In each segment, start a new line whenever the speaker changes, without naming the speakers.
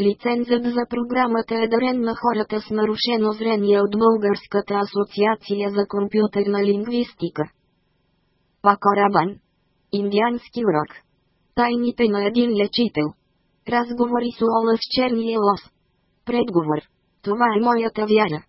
Лицензът за програмата е дарен на хората с нарушено зрение от Българската асоциация за компютърна лингвистика. Пакорабан. Индиански урок. Тайните на един лечител. Разговори с Олаф Черния лос. Предговор. Това е моята вяра.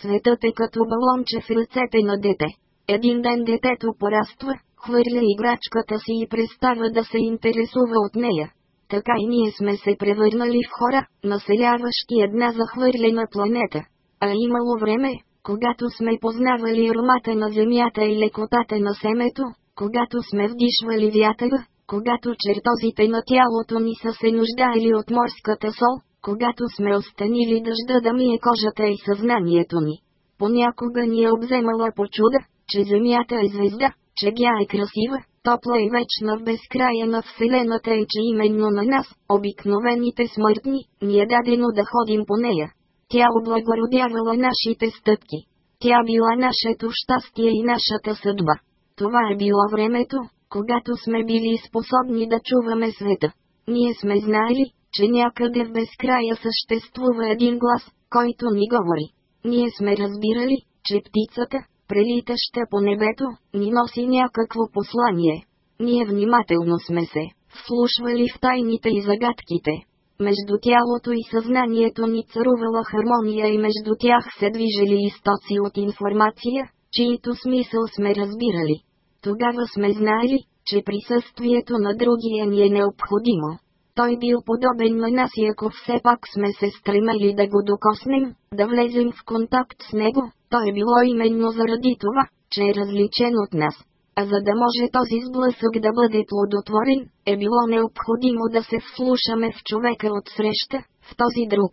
Светът е като балонче в ръцете на дете. Един ден детето пораства, хвърля играчката си и престава да се интересува от нея. Така и ние сме се превърнали в хора, населяващи една захвърлена планета. А имало време, когато сме познавали аромата на земята и лекотата на семето, когато сме вдишвали вятъра, когато чертозите на тялото ни са се нуждаели от морската сол, когато сме останили дъжда да мие кожата и съзнанието ни. Понякога ни е обземала по чуда, че Земята е звезда, че тя е красива, топла и вечна в безкрая на Вселената и че именно на нас, обикновените смъртни, ни е дадено да ходим по нея. Тя облагородявала нашите стъпки. Тя била нашето щастие и нашата съдба. Това е било времето, когато сме били способни да чуваме света. Ние сме знали, че някъде в безкрая съществува един глас, който ни говори. Ние сме разбирали, че птицата, прелитаща по небето, ни носи някакво послание. Ние внимателно сме се вслушвали в тайните и загадките. Между тялото и съзнанието ни царувала хармония и между тях се движели истоци от информация, чието смисъл сме разбирали. Тогава сме знали, че присъствието на другия ни е необходимо. Той бил подобен на нас и ако все пак сме се стремели да го докоснем, да влезем в контакт с него, то е било именно заради това, че е различен от нас. А за да може този сблъсък да бъде плодотворен, е било необходимо да се вслушаме в човека от среща, в този друг.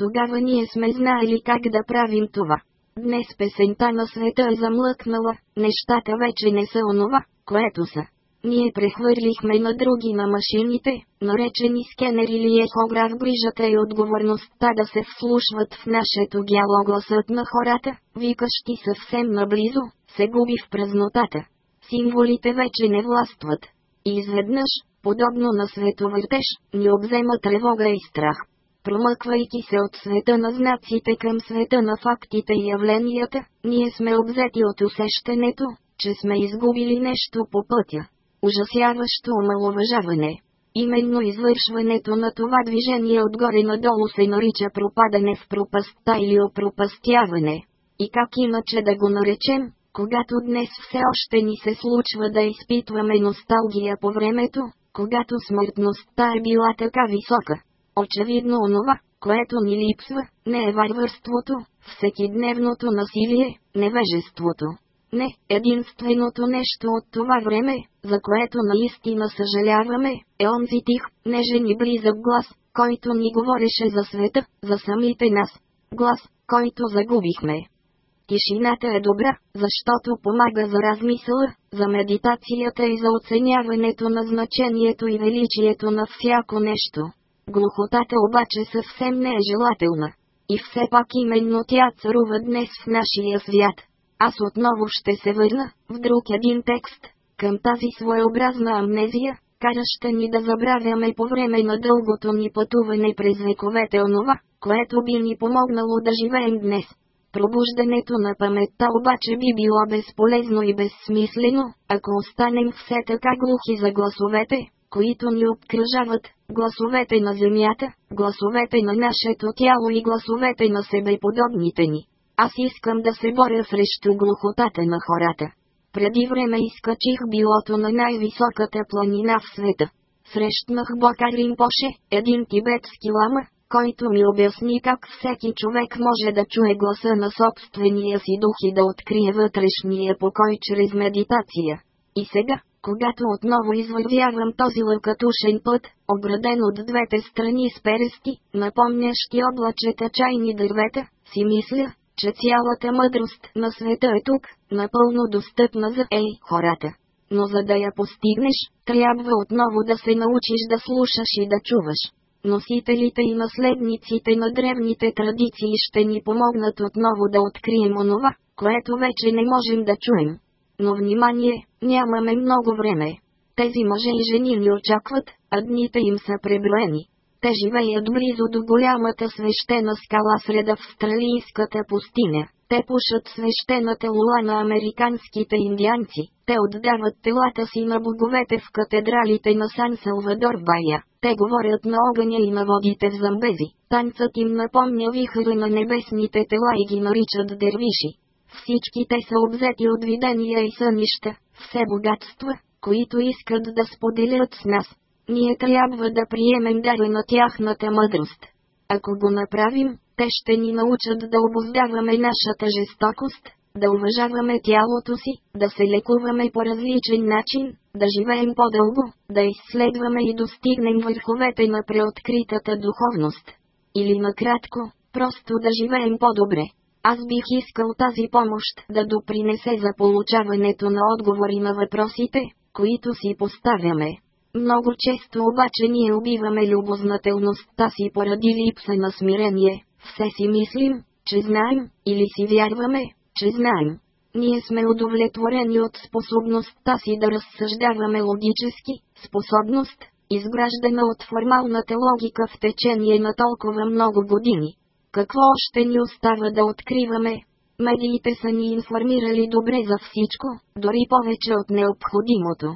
Тогава ние сме знаели как да правим това. Днес песента на света е замлъкнала, нещата вече не са онова, което са. Ние прехвърлихме на други на машините, наречени скенер или ехограф грижата и отговорността да се вслушват в нашето дяло гласът на хората, викащи съвсем наблизо, се губи в празнотата. Символите вече не властват. И изведнъж, подобно на световъртеж, ни обзема тревога и страх. Промъквайки се от света на знаците към света на фактите и явленията, ние сме обзети от усещането, че сме изгубили нещо по пътя ужасяващо омалуважаване. Именно извършването на това движение отгоре надолу се нарича пропадане в пропастта или опропастяване. И как иначе да го наречем, когато днес все още ни се случва да изпитваме носталгия по времето, когато смъртността е била така висока. Очевидно онова, което ни липсва, не е варварството, всекидневното насилие, невежеството. Не, единственото нещо от това време, за което наистина съжаляваме, е онзи тих, нежен и близък глас, който ни говореше за света, за самите нас. Глас, който загубихме. Тишината е добра, защото помага за размисъла, за медитацията и за оценяването на значението и величието на всяко нещо. Глухотата обаче съвсем не е желателна. И все пак именно тя царува днес в нашия свят. Аз отново ще се върна, в друг един текст, към тази своеобразна амнезия, караща ни да забравяме по време на дългото ни пътуване през вековете онова, което би ни помогнало да живеем днес. Пробуждането на паметта обаче би било безполезно и безсмислено, ако останем все така глухи за гласовете, които ни обкръжават, гласовете на земята, гласовете на нашето тяло и гласовете на себеподобните ни. Аз искам да се боря срещу глухотата на хората. Преди време изкачих билото на най-високата планина в света. Срещнах Бокарин Поше, един тибетски лама, който ми обясни как всеки човек може да чуе гласа на собствения си дух и да открие вътрешния покой чрез медитация. И сега, когато отново извървявам този лъкатушен път, обграден от двете страни с перести, напомнящи облачета чайни дървета, си мисля, че цялата мъдрост на света е тук, напълно достъпна за ей хората. Но за да я постигнеш, трябва отново да се научиш да слушаш и да чуваш. Носителите и наследниците на древните традиции ще ни помогнат отново да открием онова, което вече не можем да чуем. Но внимание, нямаме много време. Тези мъже и жени ни очакват, а дните им са преброени. Те живеят близо до голямата свещена скала сред австралийската пустиня. Те пушат свещената лула на американските индианци. Те отдават телата си на боговете в катедралите на Сан Салвадор Бая. Те говорят на огъня и на водите в Замбези. Танцът им напомня вихъра на небесните тела и ги наричат дервиши. Всички те са обзети от видения и сънища, все богатства, които искат да споделят с нас. Ние трябва да приемем дара на тяхната мъдрост. Ако го направим, те ще ни научат да обоздаваме нашата жестокост, да уважаваме тялото си, да се лекуваме по различен начин, да живеем по-дълго, да изследваме и достигнем върховете на преоткритата духовност. Или накратко, просто да живеем по-добре. Аз бих искал тази помощ да допринесе за получаването на отговори на въпросите, които си поставяме. Много често обаче ние убиваме любознателността си поради липса на смирение. Все си мислим, че знаем, или си вярваме, че знаем. Ние сме удовлетворени от способността си да разсъждаваме логически, способност, изграждана от формалната логика в течение на толкова много години. Какво още ни остава да откриваме? Медиите са ни информирали добре за всичко, дори повече от необходимото.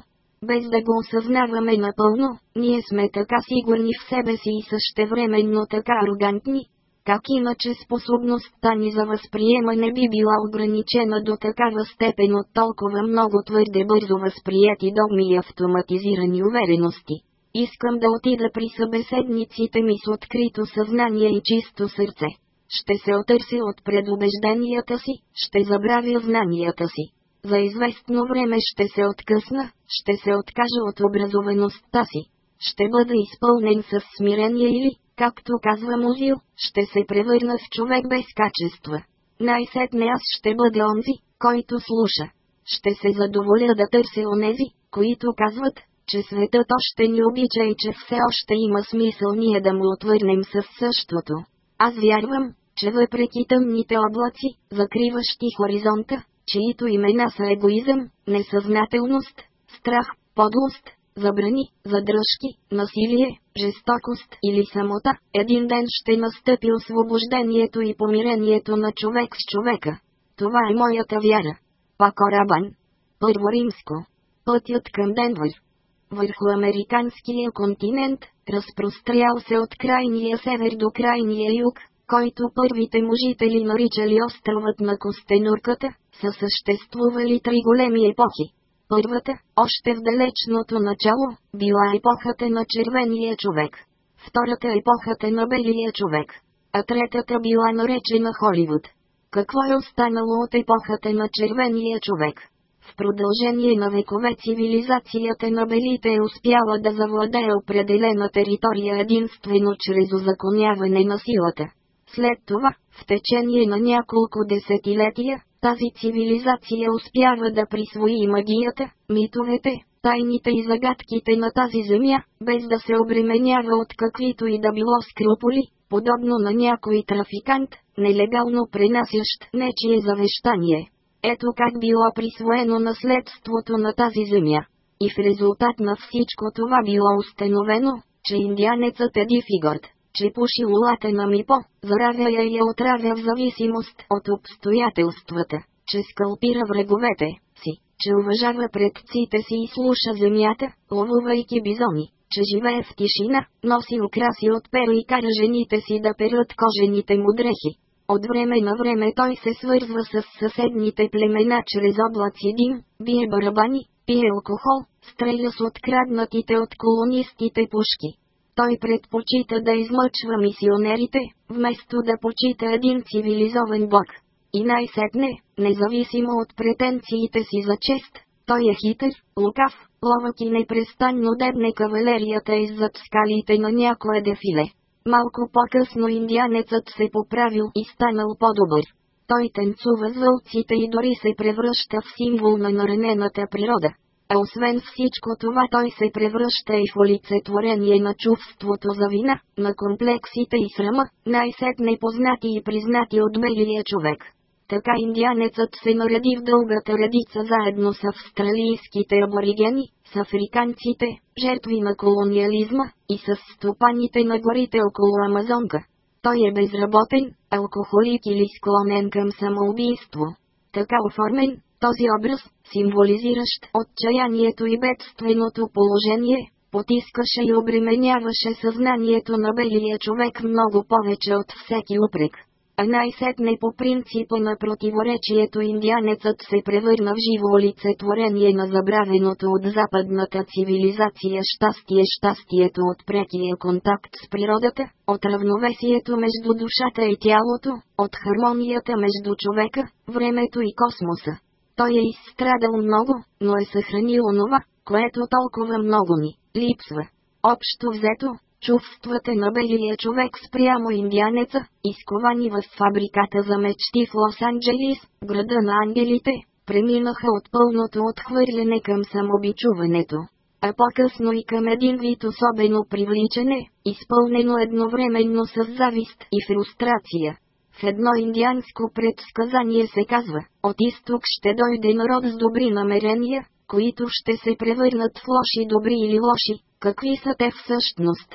Без да го осъзнаваме напълно, ние сме така сигурни в себе си и същевременно така арогантни, как иначе способността ни за възприемане би била ограничена до такава степен от толкова много твърде бързо възприяти догми и автоматизирани уверености. Искам да отида при събеседниците ми с открито съзнание и чисто сърце. Ще се отърся от предубежденията си, ще забравя знанията си. За известно време ще се откъсна, ще се откажа от образоваността си. Ще бъда изпълнен с смирение или, както казва Музил, ще се превърна в човек без качества. Най-сетне аз ще бъда онзи, който слуша. Ще се задоволя да търся онези, които казват, че светът още ни обича и че все още има смисъл ние да му отвърнем със същото. Аз вярвам, че въпреки тъмните облаци, закриващи хоризонта, чието имена са егоизъм, несъзнателност, страх, подлост, забрани, задръжки, насилие, жестокост или самота, един ден ще настъпи освобождението и помирението на човек с човека. Това е моята вяра. Пако Рабан. Първо римско. Пътят към Денвър върху американския континент, разпрострял се от крайния север до крайния юг, който първите му жители наричали островът на Костенурката, са съществували три големи епохи. Първата, още в далечното начало, била епохата на червения човек. Втората епохата на белия човек. А третата била наречена Холивуд. Какво е останало от епохата на червения човек? В продължение на векове цивилизацията на белите е успяла да завладее определена територия единствено чрез узаконяване на силата. След това, в течение на няколко десетилетия, тази цивилизация успява да присвои магията, митовете, тайните и загадките на тази земя, без да се обременява от каквито и да било скруполи, подобно на някой трафикант, нелегално пренасящ нечие завещание. Ето как било присвоено наследството на тази земя. И в резултат на всичко това било установено, че индианецът Еди Фигорд, че пуши лулата на Мипо, заравя я и я отравя в зависимост от обстоятелствата, че скалпира враговете си, че уважава предците си и слуша земята, ловувайки бизони, че живее в тишина, носи украси от перо и кара жените си да перат кожените му дрехи, от време на време той се свързва с съседните племена чрез облаци дим, бие барабани, пие алкохол, стреля с откраднатите от колонистите пушки. Той предпочита да измъчва мисионерите, вместо да почита един цивилизован бог. И най-сетне, независимо от претенциите си за чест, той е хитър, лукав, ловък и непрестанно дебне кавалерията иззад скалите на някое дефиле. Малко по-късно индианецът се поправил и станал по-добър. Той танцува с вълците и дори се превръща в символ на наранената природа. А освен всичко това той се превръща и в олицетворение на чувството за вина, на комплексите и срама, най-сетне познати и признати от белия човек. Така индианецът се нареди в дългата редица заедно с австралийските аборигени, с африканците, жертви на колониализма, и с стопаните на горите около Амазонка. Той е безработен, алкохолик или склонен към самоубийство. Така оформен, този образ, символизиращ отчаянието и бедственото положение, потискаше и обременяваше съзнанието на белия човек много повече от всеки упрек. А най-сетне по принципа на противоречието индианецът се превърна в живо олицетворение на забравеното от западната цивилизация щастие щастието от прекия контакт с природата, от равновесието между душата и тялото, от хармонията между човека, времето и космоса. Той е изстрадал много, но е съхранил онова, което толкова много ни липсва. Общо взето, чувствата на белия човек спрямо индианеца, изковани в фабриката за мечти в Лос-Анджелис, града на ангелите, преминаха от пълното отхвърляне към самобичуването, а по-късно и към един вид особено привличане, изпълнено едновременно с завист и фрустрация. В едно индианско предсказание се казва, от изток ще дойде народ с добри намерения, които ще се превърнат в лоши добри или лоши, какви са те всъщност.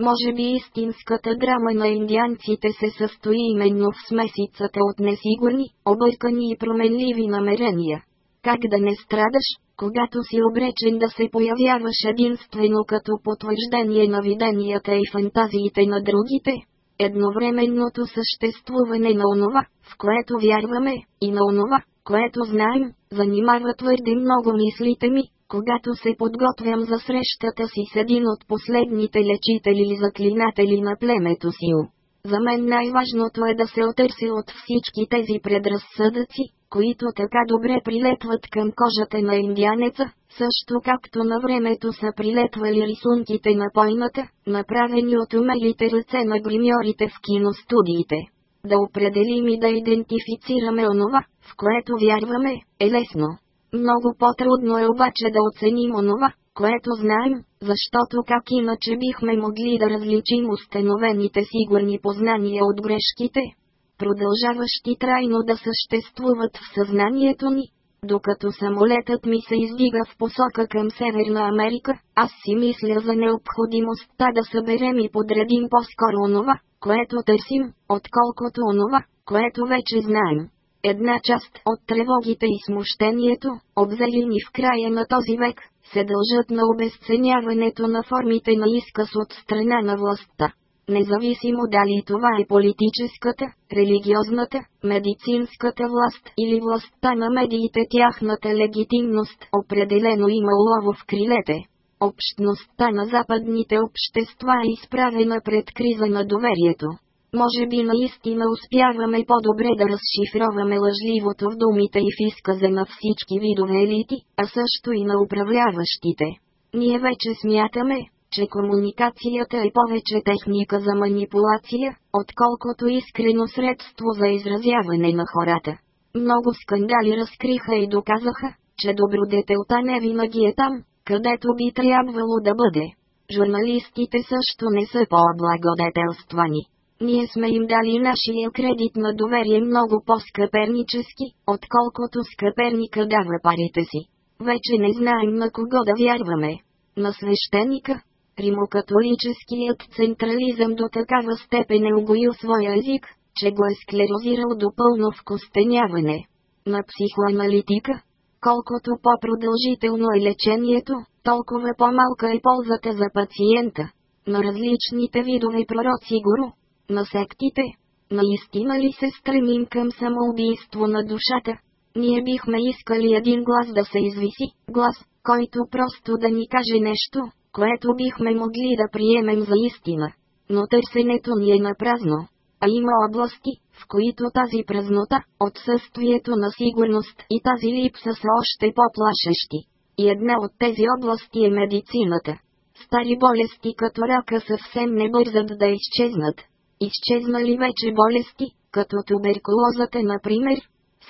Може би истинската драма на индианците се състои именно в смесицата от несигурни, объркани и променливи намерения. Как да не страдаш, когато си обречен да се появяваш единствено като потвърждение на виденията и фантазиите на другите? Едновременното съществуване на онова, в което вярваме, и на онова, което знаем, занимава твърде много мислите ми, когато се подготвям за срещата си с един от последните лечители или заклинатели на племето Сил. За мен най-важното е да се отърси от всички тези предразсъдъци, които така добре прилепват към кожата на индианеца, също както на времето са прилепвали рисунките на пойната, направени от умелите ръце на гримьорите в киностудиите. Да определим и да идентифицираме онова, в което вярваме, е лесно. Много по-трудно е обаче да оценим онова, което знаем, защото как иначе бихме могли да различим установените сигурни познания от грешките, продължаващи трайно да съществуват в съзнанието ни. Докато самолетът ми се издига в посока към Северна Америка, аз си мисля за необходимостта да съберем и подредим по-скоро онова, което търсим, отколкото онова, което вече знаем. Една част от тревогите и смущението, обзелини в края на този век, се дължат на обесценяването на формите на изказ от страна на властта. Независимо дали това е политическата, религиозната, медицинската власт или властта на медиите тяхната легитимност определено има улово в крилете. Общността на западните общества е изправена пред криза на доверието. Може би наистина успяваме по-добре да разшифроваме лъжливото в думите и в изказа на всички видове елити, а също и на управляващите. Ние вече смятаме, че комуникацията е повече техника за манипулация, отколкото искрено средство за изразяване на хората. Много скандали разкриха и доказаха, че добродетелта не винаги е там, където би трябвало да бъде. Журналистите също не са по-облагодетелствани. Ние сме им дали нашия кредит на доверие много по-скъпернически, отколкото скъперника дава парите си. Вече не знаем на кого да вярваме. На свещеника. Римокатолическият централизъм до такава степен е угоил своя език, че го е склерозирал до пълно вкостеняване. На психоаналитика. Колкото по-продължително е лечението, толкова по-малка е ползата за пациента. На различните видове пророци гуру, на сектите? Наистина ли се стремим към самоубийство на душата? Ние бихме искали един глас да се извиси, глас, който просто да ни каже нещо, което бихме могли да приемем за истина. Но търсенето ни е на празно. А има области, в които тази празнота, отсъствието на сигурност и тази липса са още по-плашещи. И една от тези области е медицината. Стари болести като рака съвсем не бързат да изчезнат. Изчезнали вече болести, като туберкулозата например,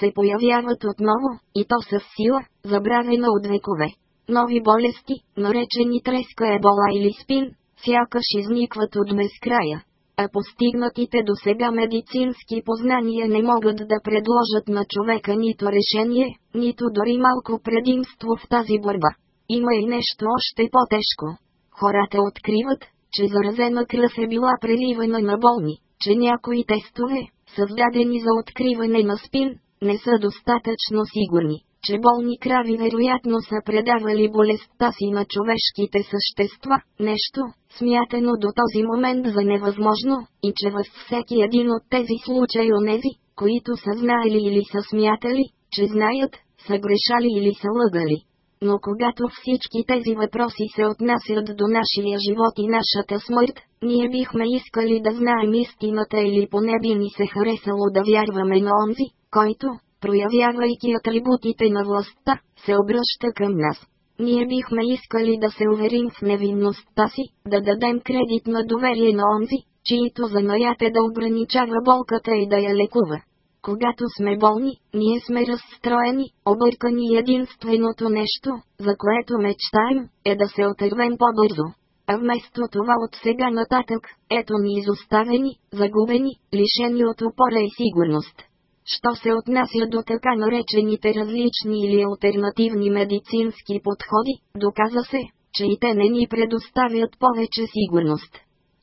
се появяват отново, и то с сила, забравена от векове. Нови болести, наречени треска ебола или спин, сякаш изникват от безкрая. а постигнатите до сега медицински познания не могат да предложат на човека нито решение, нито дори малко предимство в тази борба. Има и нещо още по-тежко. Хората откриват, че заразена кръв е била преливана на болни, че някои тестове, създадени за откриване на спин, не са достатъчно сигурни, че болни крави вероятно са предавали болестта си на човешките същества, нещо, смятано до този момент за невъзможно, и че във всеки един от тези случаи онези, които са знаели или са смятали, че знаят, са грешали или са лъгали. Но когато всички тези въпроси се отнасят до нашия живот и нашата смърт, ние бихме искали да знаем истината или поне би ни се харесало да вярваме на онзи, който, проявявайки атрибутите на властта, се обръща към нас. Ние бихме искали да се уверим в невинността си, да дадем кредит на доверие на онзи, чието занаят е да ограничава болката и да я лекува. Когато сме болни, ние сме разстроени, объркани и единственото нещо, за което мечтаем, е да се отървем по-бързо. А вместо това от сега нататък, ето ни изоставени, загубени, лишени от опора и сигурност. Що се отнася до така наречените различни или альтернативни медицински подходи, доказа се, че и те не ни предоставят повече сигурност.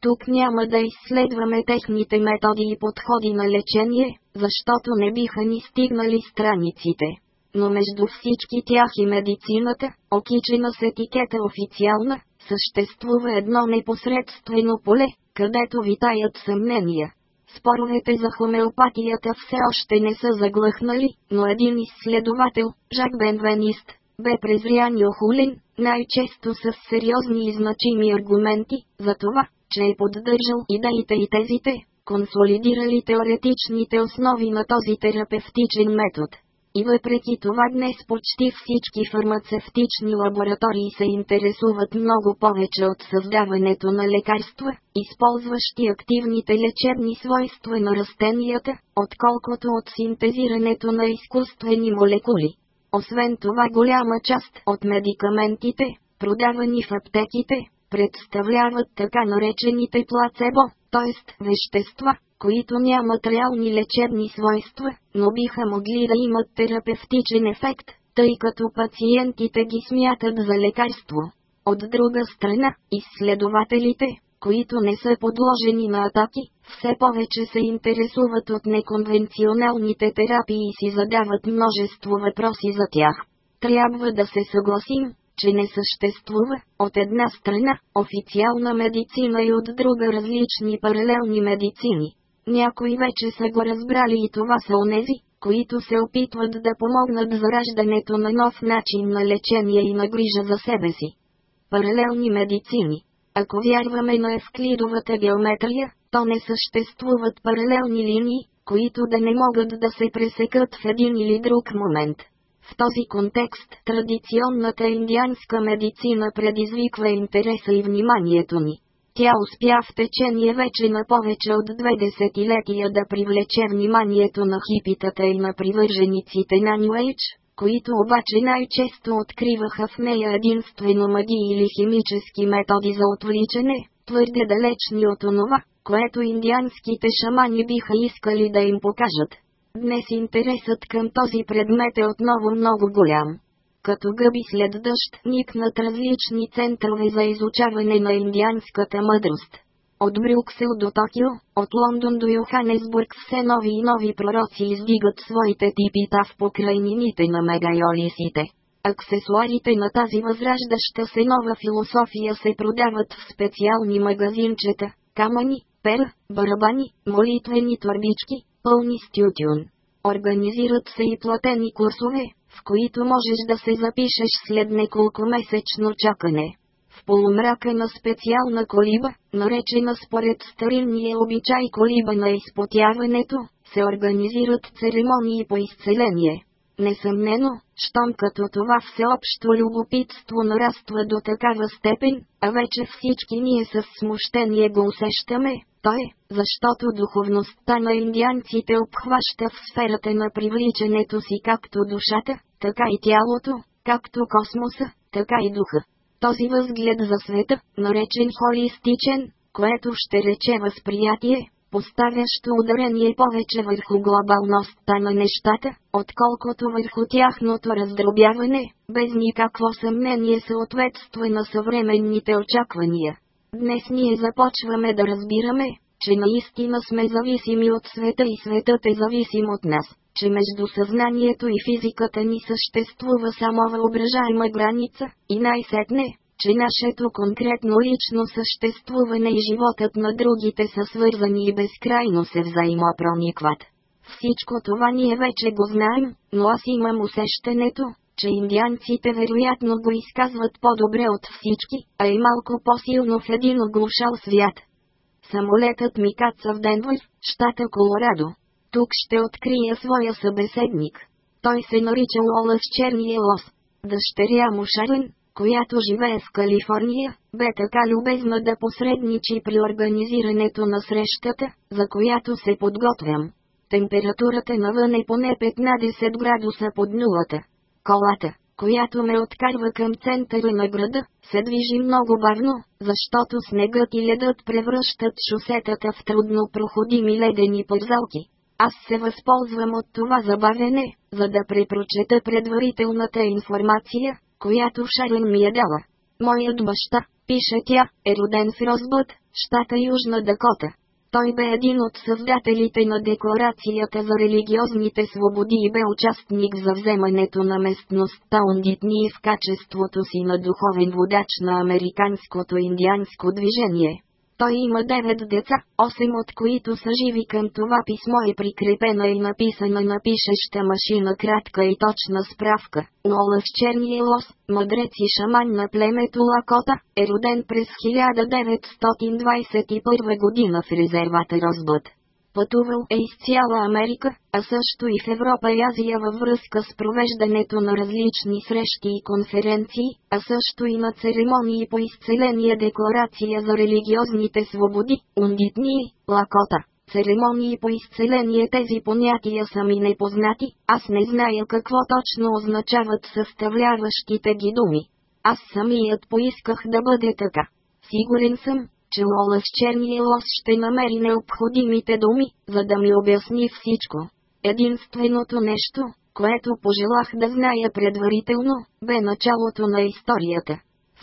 Тук няма да изследваме техните методи и подходи на лечение, защото не биха ни стигнали страниците. Но между всички тях и медицината, окичена с етикета официална, съществува едно непосредствено поле, където витаят съмнения. Споровете за хомеопатията все още не са заглъхнали, но един изследовател, Жак Бенвенист, бе презрян и охулен, най-често с сериозни и значими аргументи, за това, че е поддържал идеите и тезите, консолидирали теоретичните основи на този терапевтичен метод. И въпреки това днес почти всички фармацевтични лаборатории се интересуват много повече от създаването на лекарства, използващи активните лечебни свойства на растенията, отколкото от синтезирането на изкуствени молекули. Освен това голяма част от медикаментите, продавани в аптеките, представляват така наречените плацебо, т.е. вещества, които нямат реални лечебни свойства, но биха могли да имат терапевтичен ефект, тъй като пациентите ги смятат за лекарство. От друга страна, изследователите, които не са подложени на атаки, все повече се интересуват от неконвенционалните терапии и си задават множество въпроси за тях. Трябва да се съгласим, че не съществува, от една страна, официална медицина и от друга различни паралелни медицини. Някои вече са го разбрали и това са онези, които се опитват да помогнат за раждането на нов начин на лечение и на грижа за себе си. Паралелни медицини Ако вярваме на евклидовата геометрия, то не съществуват паралелни линии, които да не могат да се пресекат в един или друг момент. В този контекст традиционната индианска медицина предизвиква интереса и вниманието ни. Тя успя в течение вече на повече от две десетилетия да привлече вниманието на хипитата и на привържениците на New Age, които обаче най-често откриваха в нея единствено магии или химически методи за отвличане, твърде далечни от онова, което индианските шамани биха искали да им покажат. Днес интересът към този предмет е отново много голям като гъби след дъжд никнат различни центрове за изучаване на индианската мъдрост. От Брюксел до Токио, от Лондон до Йоханесбург все нови и нови пророци издигат своите типита в покрайнините на мегайолисите. Аксесуарите на тази възраждаща се нова философия се продават в специални магазинчета, камъни, пер, барабани, молитвени твърбички, пълни с тютюн. Организират се и платени курсове, в които можеш да се запишеш след неколко месечно чакане. В полумрака на специална колиба, наречена според старинния обичай колиба на изпотяването, се организират церемонии по изцеление. Несъмнено, щом като това всеобщо любопитство нараства до такава степен, а вече всички ние с смущение го усещаме, то е, защото духовността на индианците обхваща в сферата на привличането си както душата, така и тялото, както космоса, така и духа. Този възглед за света, наречен холистичен, което ще рече възприятие, поставящо ударение повече върху глобалността на нещата, отколкото върху тяхното раздробяване, без никакво съмнение съответства на съвременните очаквания. Днес ние започваме да разбираме, че наистина сме зависими от света и светът е зависим от нас, че между съзнанието и физиката ни съществува само въображаема граница, и най-сетне, че нашето конкретно лично съществуване и животът на другите са свързани и безкрайно се взаимопроникват. Всичко това ние вече го знаем, но аз имам усещането, че индианците вероятно го изказват по-добре от всички, а и малко по-силно в един оглушал свят. Самолетът ми каца в Денвър, щата Колорадо. Тук ще открия своя събеседник. Той се нарича Лолас Черния лос. Дъщеря му Шарен, която живее в Калифорния, бе така любезна да посредничи при организирането на срещата, за която се подготвям. Температурата навън е поне 15 градуса под нулата. Колата, която ме откарва към центъра на града, се движи много бавно, защото снегът и ледът превръщат шосетата в трудно проходими ледени подзалки. Аз се възползвам от това забавене, за да препрочета предварителната информация, която Шарен ми е дала. Моят баща, пише тя, е роден в Розбът, щата Южна Дакота. Той бе един от създателите на Декларацията за религиозните свободи и бе участник за вземането на местността Ундитни в качеството си на духовен водач на американското индианско движение. Той има 9 деца, 8 от които са живи към това писмо и прикрепена и написана на пишеща машина кратка и точна справка. Уолъс Черния лос, мъдрец и шаман на племето Лакота, е роден през 1921 година в резервата Розбът. Пътувал е из цяла Америка, а също и в Европа и Азия във връзка с провеждането на различни срещи и конференции, а също и на церемонии по изцеление Декларация за религиозните свободи, ундитни, лакота. Церемонии по изцеление тези понятия са ми непознати, аз не зная какво точно означават съставляващите ги думи. Аз самият поисках да бъде така. Сигурен съм, че Лола с черния лос ще намери необходимите думи, за да ми обясни всичко. Единственото нещо, което пожелах да зная предварително, бе началото на историята.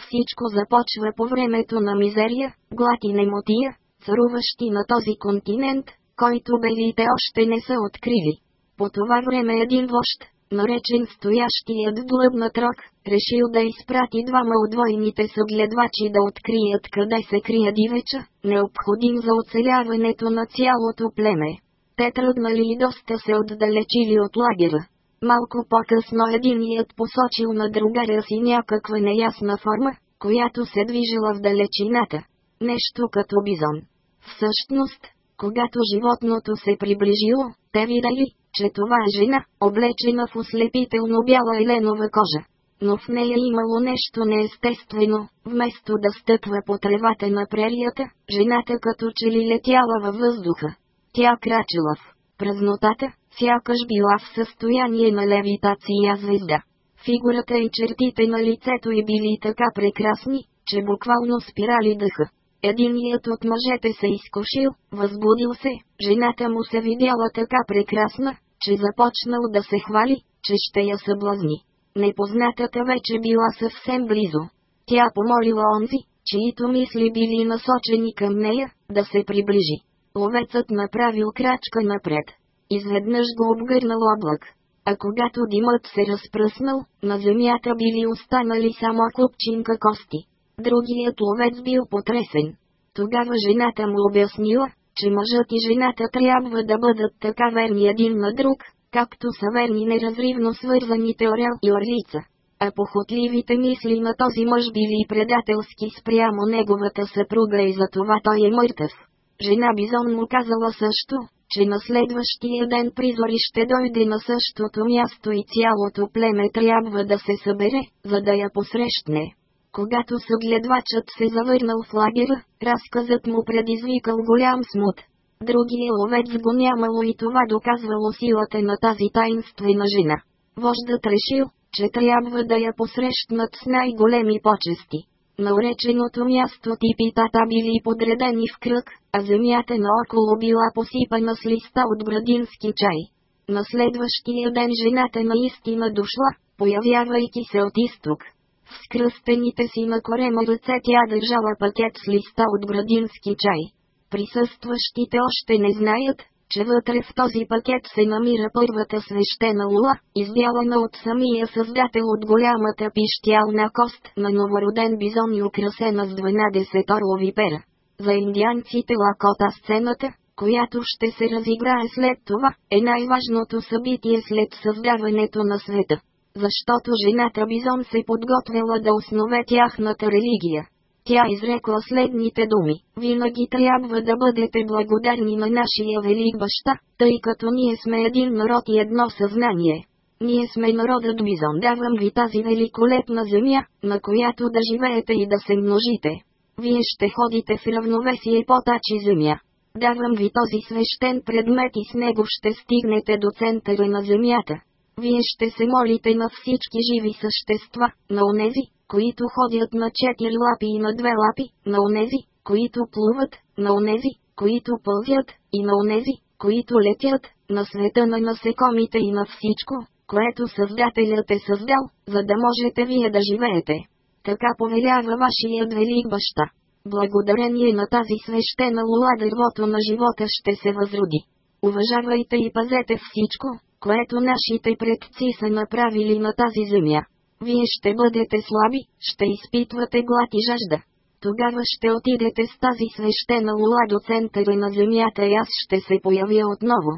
Всичко започва по времето на мизерия, глад и немотия, царуващи на този континент, който белите още не са открили. По това време един вожд, наречен стоящият длъбнат рок, решил да изпрати двама от двойните съгледвачи да открият къде се крие дивеча, необходим за оцеляването на цялото племе. Те тръгнали и доста се отдалечили от лагера. Малко по-късно единият посочил на другаря си някаква неясна форма, която се движила в далечината. Нещо като бизон. Всъщност, когато животното се приближило, те видели, че това е жена, облечена в ослепително бяла еленова кожа. Но в нея имало нещо неестествено, вместо да стъпва по тревата на прерията, жената като че ли летяла във въздуха. Тя крачила в празнотата, сякаш била в състояние на левитация звезда. Фигурата и чертите на лицето й били така прекрасни, че буквално спирали дъха. Единият от мъжете се изкушил, възбудил се, жената му се видяла така прекрасна, че започнал да се хвали, че ще я съблазни. Непознатата вече била съвсем близо. Тя помолила онзи, чието мисли били насочени към нея, да се приближи. Ловецът направил крачка напред. Изведнъж го обгърнал облак. А когато димът се разпръснал, на земята били останали само клубчинка кости. Другият ловец бил потресен. Тогава жената му обяснила, че мъжът и жената трябва да бъдат така верни един на друг, както са верни неразривно свързаните орел и орлица. А похотливите мисли на този мъж били предателски спрямо неговата съпруга и за това той е мъртъв. Жена Бизон му казала също, че на следващия ден призори ще дойде на същото място и цялото племе трябва да се събере, за да я посрещне. Когато съгледвачът се завърнал в лагера, разказът му предизвикал голям смут. Другия ловец го нямало и това доказвало силата на тази таинствена жена. Вождат решил, че трябва да я посрещнат с най-големи почести. На уреченото място типитата били подредени в кръг, а земята наоколо била посипана с листа от градински чай. На следващия ден жената наистина дошла, появявайки се от изток. В скръстените си на корема ръце тя държала пакет с листа от градински чай. Присъстващите още не знаят, че вътре в този пакет се намира първата свещена лула, издялана от самия създател от голямата пищялна кост на новороден бизон и украсена с 12 орлови пера. За индианците лакота сцената, която ще се разиграе след това, е най-важното събитие след създаването на света. Защото жената Бизон се подготвила да основе тяхната религия. Тя изрекла следните думи. Винаги трябва да бъдете благодарни на нашия велик баща, тъй като ние сме един народ и едно съзнание. Ние сме народът Бизон. Давам ви тази великолепна земя, на която да живеете и да се множите. Вие ще ходите в равновесие по тачи земя. Давам ви този свещен предмет и с него ще стигнете до центъра на земята. Вие ще се молите на всички живи същества, на онези, които ходят на четири лапи и на две лапи, на онези, които плуват, на онези, които пълзят, и на онези, които летят, на света на насекомите и на всичко, което Създателят е създал, за да можете вие да живеете. Така повелява вашият велик баща. Благодарение на тази свещена лула дървото на живота ще се възроди. Уважавайте и пазете всичко, което нашите предци са направили на тази земя. Вие ще бъдете слаби, ще изпитвате глад и жажда. Тогава ще отидете с тази свещена лула до центъра на земята и аз ще се появя отново.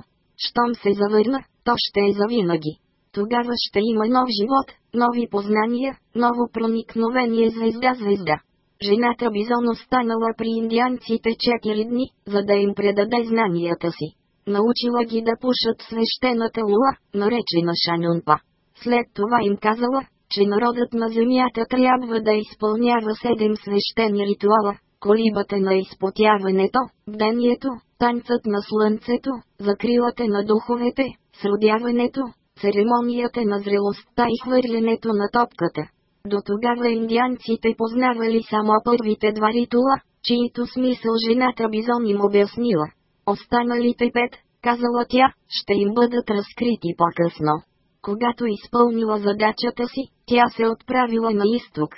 Щом се завърна, то ще е завинаги. Тогава ще има нов живот, нови познания, ново проникновение звезда-звезда. Жената Бизон останала при индианците 4 дни, за да им предаде знанията си. Научила ги да пушат свещената лула, наречена Шанюнпа. След това им казала, че народът на земята трябва да изпълнява седем свещени ритуала, колибата на изпотяването, бдението, танцът на слънцето, закрилата на духовете, сродяването, церемонията на зрелостта и хвърлянето на топката. До тогава индианците познавали само първите два ритуала, чието смисъл жената Бизон им обяснила. Останалите пет, казала тя, ще им бъдат разкрити по-късно. Когато изпълнила задачата си, тя се отправила на изток.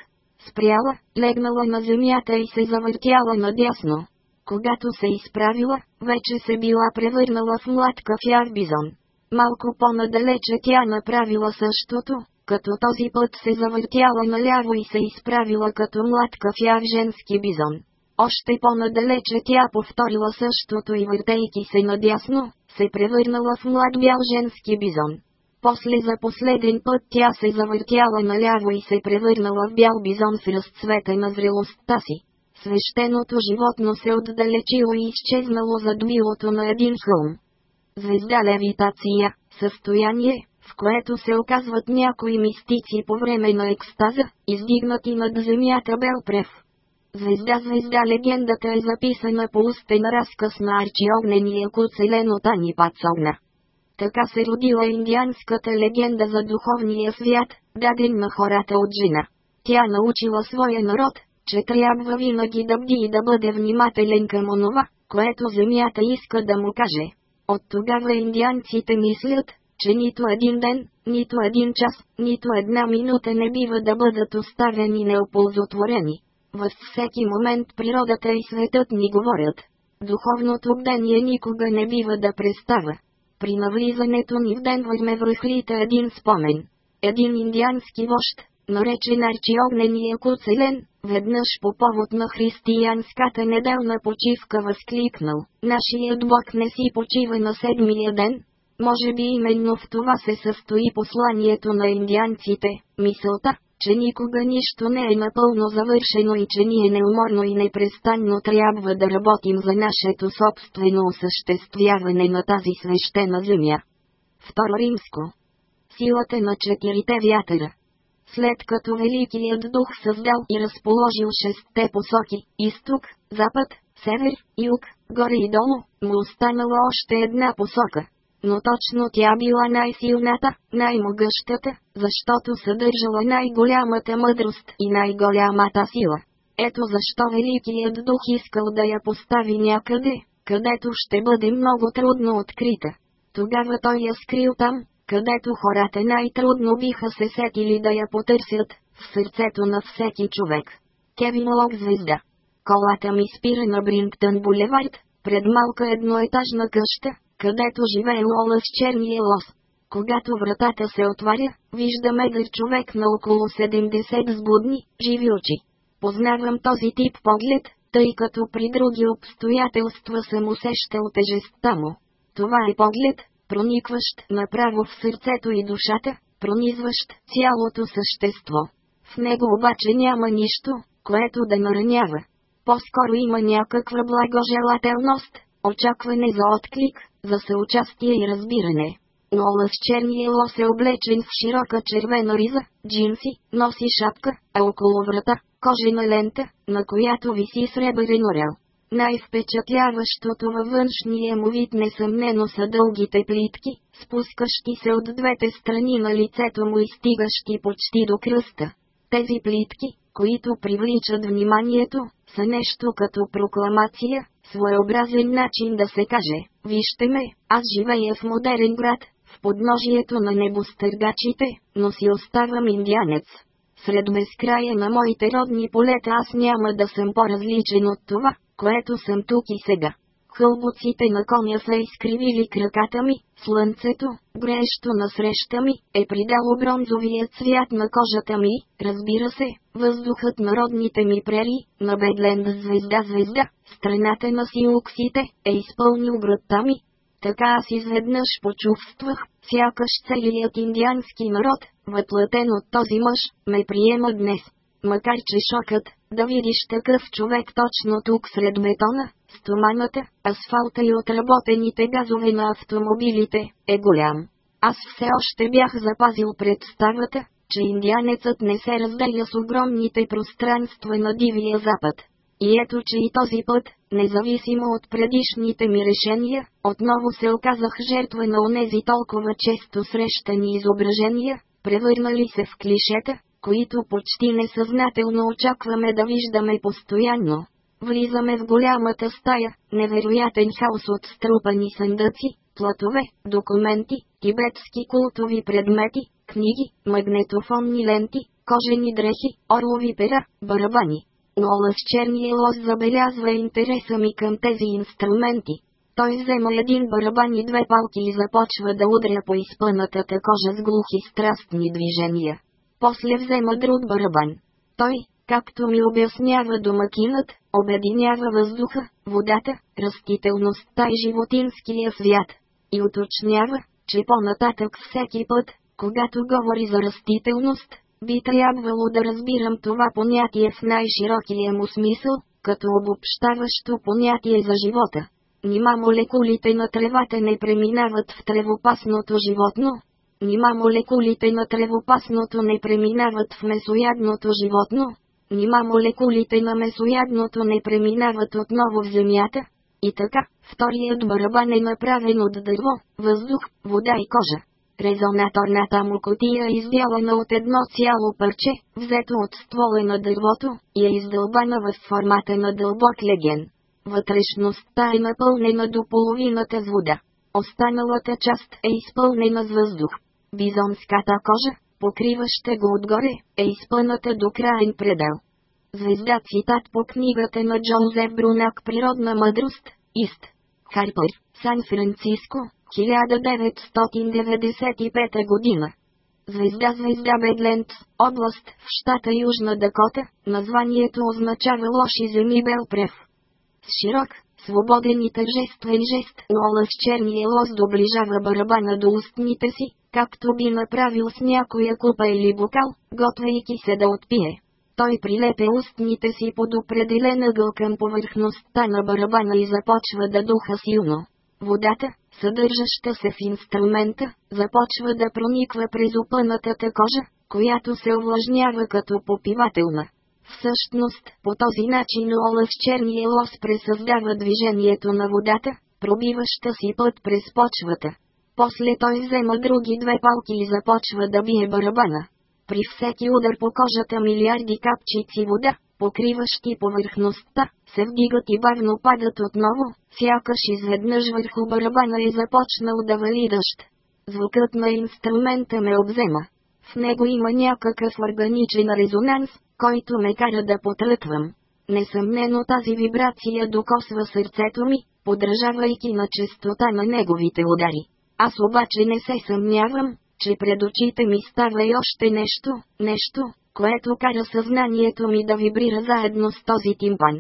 Спряла, легнала на земята и се завъртяла надясно. Когато се изправила, вече се била превърнала в млад кафяв бизон. Малко по-надалече тя направила същото, като този път се завъртяла наляво и се изправила като млад кафяв женски бизон. Още по-надалече тя повторила същото и въртейки се надясно, се превърнала в млад бял женски бизон. После за последен път тя се завъртяла наляво и се превърнала в бял бизон в разцвета на зрелостта си. Свещеното животно се отдалечило и изчезнало зад билото на един хълм. Звезда левитация – състояние, в което се оказват някои мистици по време на екстаза, издигнати над земята Белпрев. Звезда звезда легендата е записана по устен разказ на Арчи Огнения куцелен от Ани Пацовна. Така се родила индианската легенда за духовния свят, даден на хората от жена. Тя научила своя народ, че трябва винаги да бди и да бъде внимателен към онова, което земята иска да му каже. От тогава индианците мислят, че нито един ден, нито един час, нито една минута не бива да бъдат оставени неоползотворени. Във всеки момент природата и светът ни говорят. Духовното бдение никога не бива да престава. При навлизането ни в Денвър връхлита един спомен. Един индиански вожд, наречен Арчи Огнения Куцелен, веднъж по повод на християнската неделна почивка възкликнал. Нашият Бог не си почива на седмия ден. Може би именно в това се състои посланието на индианците, мисълта, че никога нищо не е напълно завършено и че ние неуморно и непрестанно трябва да работим за нашето собствено осъществяване на тази свещена земя. Второ римско. Силата на четирите вятъра. След като Великият дух създал и разположил шестте посоки – изток, запад, север, юг, горе и долу, му останала още една посока но точно тя била най-силната, най-могъщата, защото съдържала най-голямата мъдрост и най-голямата сила. Ето защо Великият дух искал да я постави някъде, където ще бъде много трудно открита. Тогава той я скрил там, където хората най-трудно биха се сетили да я потърсят, в сърцето на всеки човек. Кевин Лок звезда. Колата ми спира на Брингтън булевард, пред малка едноетажна къща, където живее Лола с черния лос. Когато вратата се отваря, вижда медър човек на около 70 с будни, живи очи. Познавам този тип поглед, тъй като при други обстоятелства съм усещал тежестта му. Това е поглед, проникващ направо в сърцето и душата, пронизващ цялото същество. В него обаче няма нищо, което да наранява. По-скоро има някаква благожелателност, очакване за отклик, за съучастие и разбиране. Нола с черния лос е облечен в широка червена риза, джинси, носи шапка, а около врата, кожена лента, на която виси сребърен орел. Най-впечатляващото във външния му вид несъмнено са дългите плитки, спускащи се от двете страни на лицето му и стигащи почти до кръста. Тези плитки, които привличат вниманието, са нещо като прокламация, своеобразен начин да се каже, вижте ме, аз живея в модерен град, в подножието на небостъргачите, но си оставам индианец. Сред безкрая на моите родни полета аз няма да съм по-различен от това, което съм тук и сега. Хълбоците на коня са изкривили краката ми, слънцето, грещо насреща ми, е придало бронзовия цвят на кожата ми, разбира се, въздухът на родните ми прери, на Бедленд звезда-звезда, страната на силуксите, е изпълнил гръдта ми. Така аз изведнъж почувствах, сякаш целият индиански народ, въплатен от този мъж, ме приема днес. Макар че шокът, да видиш такъв човек точно тук сред бетона, стоманата, асфалта и отработените газове на автомобилите, е голям. Аз все още бях запазил представата, че индианецът не се разделя с огромните пространства на Дивия Запад. И ето че и този път, независимо от предишните ми решения, отново се оказах жертва на онези толкова често срещани изображения, превърнали се в клишета, които почти несъзнателно очакваме да виждаме постоянно. Влизаме в голямата стая, невероятен хаос от струпани съндъци, платове, документи, тибетски култови предмети, книги, магнетофонни ленти, кожени дрехи, орлови пера, барабани. Нола с черния лоз забелязва интереса ми към тези инструменти. Той взема един барабан и две палки и започва да удря по изпънатата кожа с глухи страстни движения. После взема друг барабан. Той, както ми обяснява домакинът, обединява въздуха, водата, растителността и животинския свят. И уточнява, че по-нататък всеки път, когато говори за растителност, би трябвало да разбирам това понятие в най-широкия му смисъл, като обобщаващо понятие за живота. Нима молекулите на тревата не преминават в тревопасното животно, Нима молекулите на тревопасното не преминават в месоядното животно? Нима молекулите на месоядното не преминават отново в земята? И така, вторият барабан е направен от дърво, въздух, вода и кожа. Резонаторната му котия е издялана от едно цяло парче, взето от ствола на дървото, и е издълбана в формата на дълбок леген. Вътрешността е напълнена до половината с вода. Останалата част е изпълнена с въздух. Бизонската кожа, покриваща го отгоре, е изпъната до краен предел. Звезда цитат по книгата на Джозеф Брунак Природна мъдрост, Ист. Харпър, Сан-Франциско, 1995 година. Звезда Звезда Бедленд, област в щата Южна Дакота, названието означава лоши земи Белпрев. С широк, свободен и тържествен жест, Лола с черния лоз доближава барабана до устните си, както би направил с някоя купа или бокал, готвейки се да отпие. Той прилепе устните си под определен ъгъл към повърхността на барабана и започва да духа силно. Водата, съдържаща се в инструмента, започва да прониква през опънатата кожа, която се увлажнява като попивателна. Всъщност, по този начин Ола черния лос пресъздава движението на водата, пробиваща си път през почвата. После той взема други две палки и започва да бие барабана. При всеки удар по кожата милиарди капчици вода, покриващи повърхността, се вдигат и бавно падат отново, сякаш изведнъж върху барабана е започнал да вали дъжд. Звукът на инструмента ме обзема. В него има някакъв органичен резонанс, който ме кара да потрътвам. Несъмнено тази вибрация докосва сърцето ми, подражавайки на честота на неговите удари. Аз обаче не се съмнявам, че пред очите ми става и още нещо, нещо, което кара съзнанието ми да вибрира заедно с този тимпан.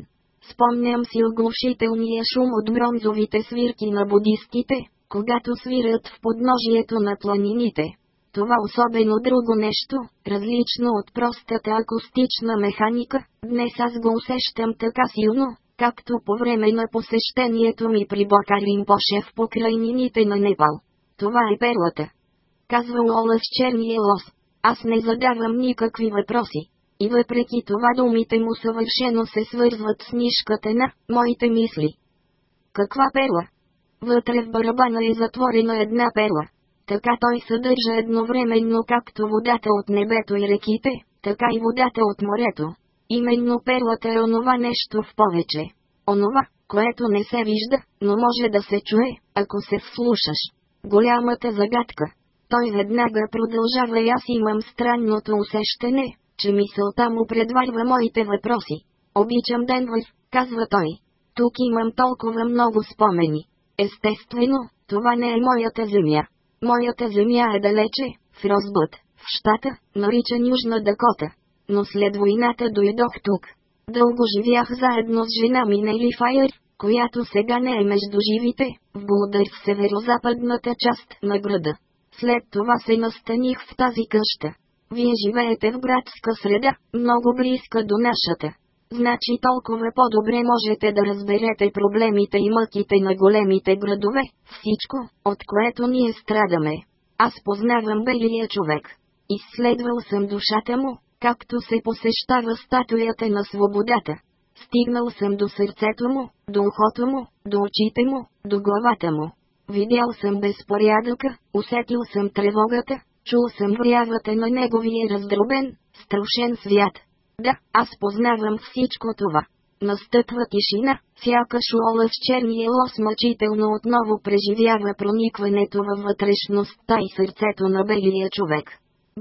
Спомням си оглушителния шум от бронзовите свирки на будистите, когато свирят в подножието на планините. Това особено друго нещо, различно от простата акустична механика, днес аз го усещам така силно, както по време на посещението ми при Бокарин Поше в покрайнините на Непал. Това е перлата. Казва Лола с черния лос. Аз не задавам никакви въпроси. И въпреки това думите му съвършено се свързват с нишката на моите мисли. Каква перла? Вътре в барабана е затворена една перла. Така той съдържа едновременно както водата от небето и реките, така и водата от морето. Именно перлата е онова нещо в повече. Онова, което не се вижда, но може да се чуе, ако се вслушаш. Голямата загадка. Той веднага продължава и аз имам странното усещане, че мисълта му предварва моите въпроси. Обичам Денвър, казва той. Тук имам толкова много спомени. Естествено, това не е моята земя. Моята земя е далече, в Розбът, в щата, наричан Южна Дакота. Но след войната дойдох тук. Дълго живях заедно с жена ми Нели Файер, която сега не е между живите, в Булдър в северо-западната част на града. След това се настаних в тази къща. Вие живеете в градска среда, много близка до нашата. Значи толкова по-добре можете да разберете проблемите и мъките на големите градове, всичко, от което ние страдаме. Аз познавам белия човек. Изследвал съм душата му, както се посещава статуята на свободата. Стигнал съм до сърцето му, до ухото му, до очите му, до главата му. Видял съм безпорядъка, усетил съм тревогата, чул съм врявата на неговия раздробен, страшен свят. Да, аз познавам всичко това. Настъпва тишина, сякаш Уола с черния лос мъчително отново преживява проникването във вътрешността и сърцето на белия човек.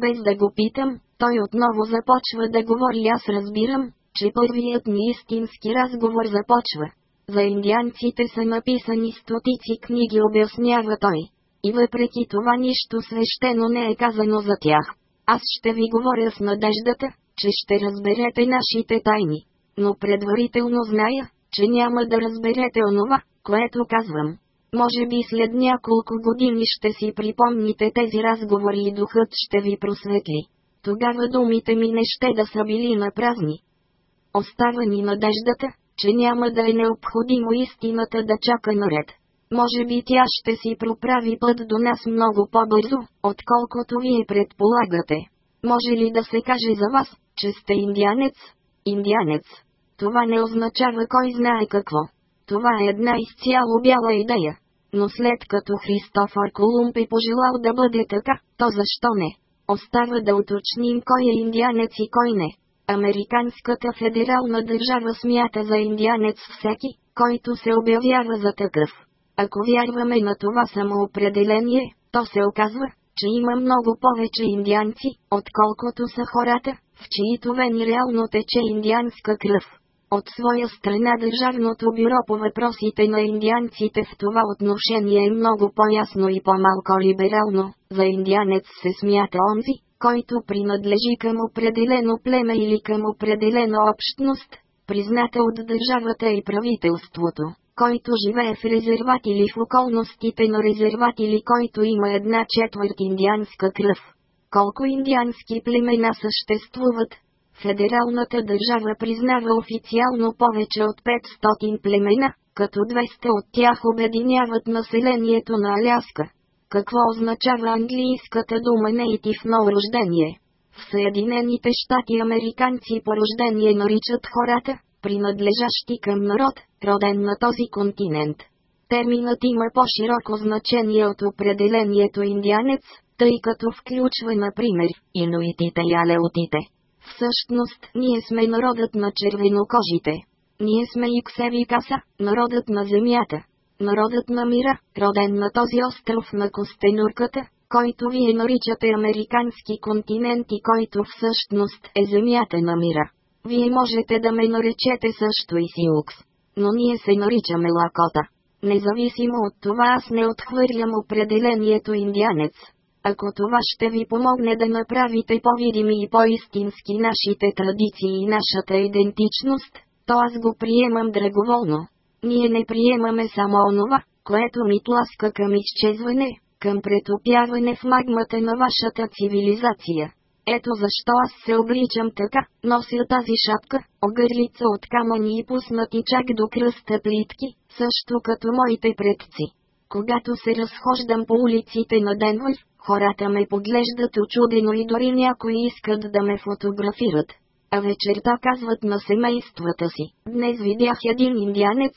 Без да го питам, той отново започва да говори аз разбирам, че първият ни истински разговор започва. За индианците са написани стотици книги обяснява той. И въпреки това нищо свещено не е казано за тях. Аз ще ви говоря с надеждата, че ще разберете нашите тайни. Но предварително зная, че няма да разберете онова, което казвам. Може би след няколко години ще си припомните тези разговори и духът ще ви просветли. Тогава думите ми не ще да са били на празни. Остава ни надеждата, че няма да е необходимо истината да чака наред. Може би тя ще си проправи път до нас много по-бързо, отколкото вие предполагате. Може ли да се каже за вас, че сте индианец? Индианец. Това не означава кой знае какво. Това е една изцяло бяла идея. Но след като Христофър Колумб е пожелал да бъде така, то защо не? Остава да уточним кой е индианец и кой не. Американската федерална държава смята за индианец всеки, който се обявява за такъв. Ако вярваме на това самоопределение, то се оказва, че има много повече индианци, отколкото са хората, в чието вени реално тече индианска кръв. От своя страна Държавното бюро по въпросите на индианците в това отношение е много по-ясно и по-малко либерално. За индианец се смята онзи, който принадлежи към определено племе или към определена общност, призната от държавата и правителството, който живее в резерват или в околностите на резерват или който има една четвърт индианска кръв. Колко индиански племена съществуват? Федералната държава признава официално повече от 500 племена, като 200 от тях обединяват населението на Аляска. Какво означава английската дума нейтив новорождение? В Съединените щати американци по рождение наричат хората, принадлежащи към народ, роден на този континент. Терминът има по-широко значение от определението индианец, тъй като включва например инуитите и алеутите. Всъщност, ние сме народът на червенокожите. Ние сме Иксеви Каса, народът на земята. Народът на мира, роден на този остров на Костенурката, който вие наричате Американски континент и който всъщност е земята на мира. Вие можете да ме наречете също и Силукс. Но ние се наричаме Лакота. Независимо от това аз не отхвърлям определението индианец. Ако това ще ви помогне да направите по-видими и по-истински нашите традиции и нашата идентичност, то аз го приемам драговолно. Ние не приемаме само онова, което ни тласка към изчезване, към претопяване в магмата на вашата цивилизация. Ето защо аз се обличам така, нося тази шапка, огърлица от камъни и пуснати чак до кръста плитки, също като моите предци. Когато се разхождам по улиците на Денвър, хората ме поглеждат очудено и дори някои искат да ме фотографират. А вечерта казват на семействата си, днес видях един индианец.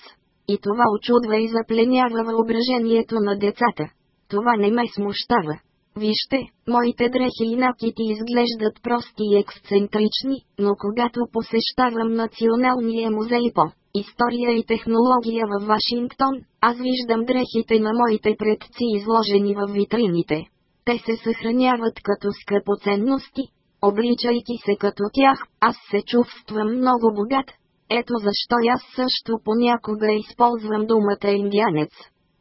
И това очудва и запленява въображението на децата. Това не ме смущава. Вижте, моите дрехи и накити изглеждат прости и ексцентрични, но когато посещавам Националния музей по история и технология в Вашингтон, аз виждам дрехите на моите предци изложени в витрините. Те се съхраняват като скъпоценности, обличайки се като тях, аз се чувствам много богат. Ето защо аз също понякога използвам думата индианец.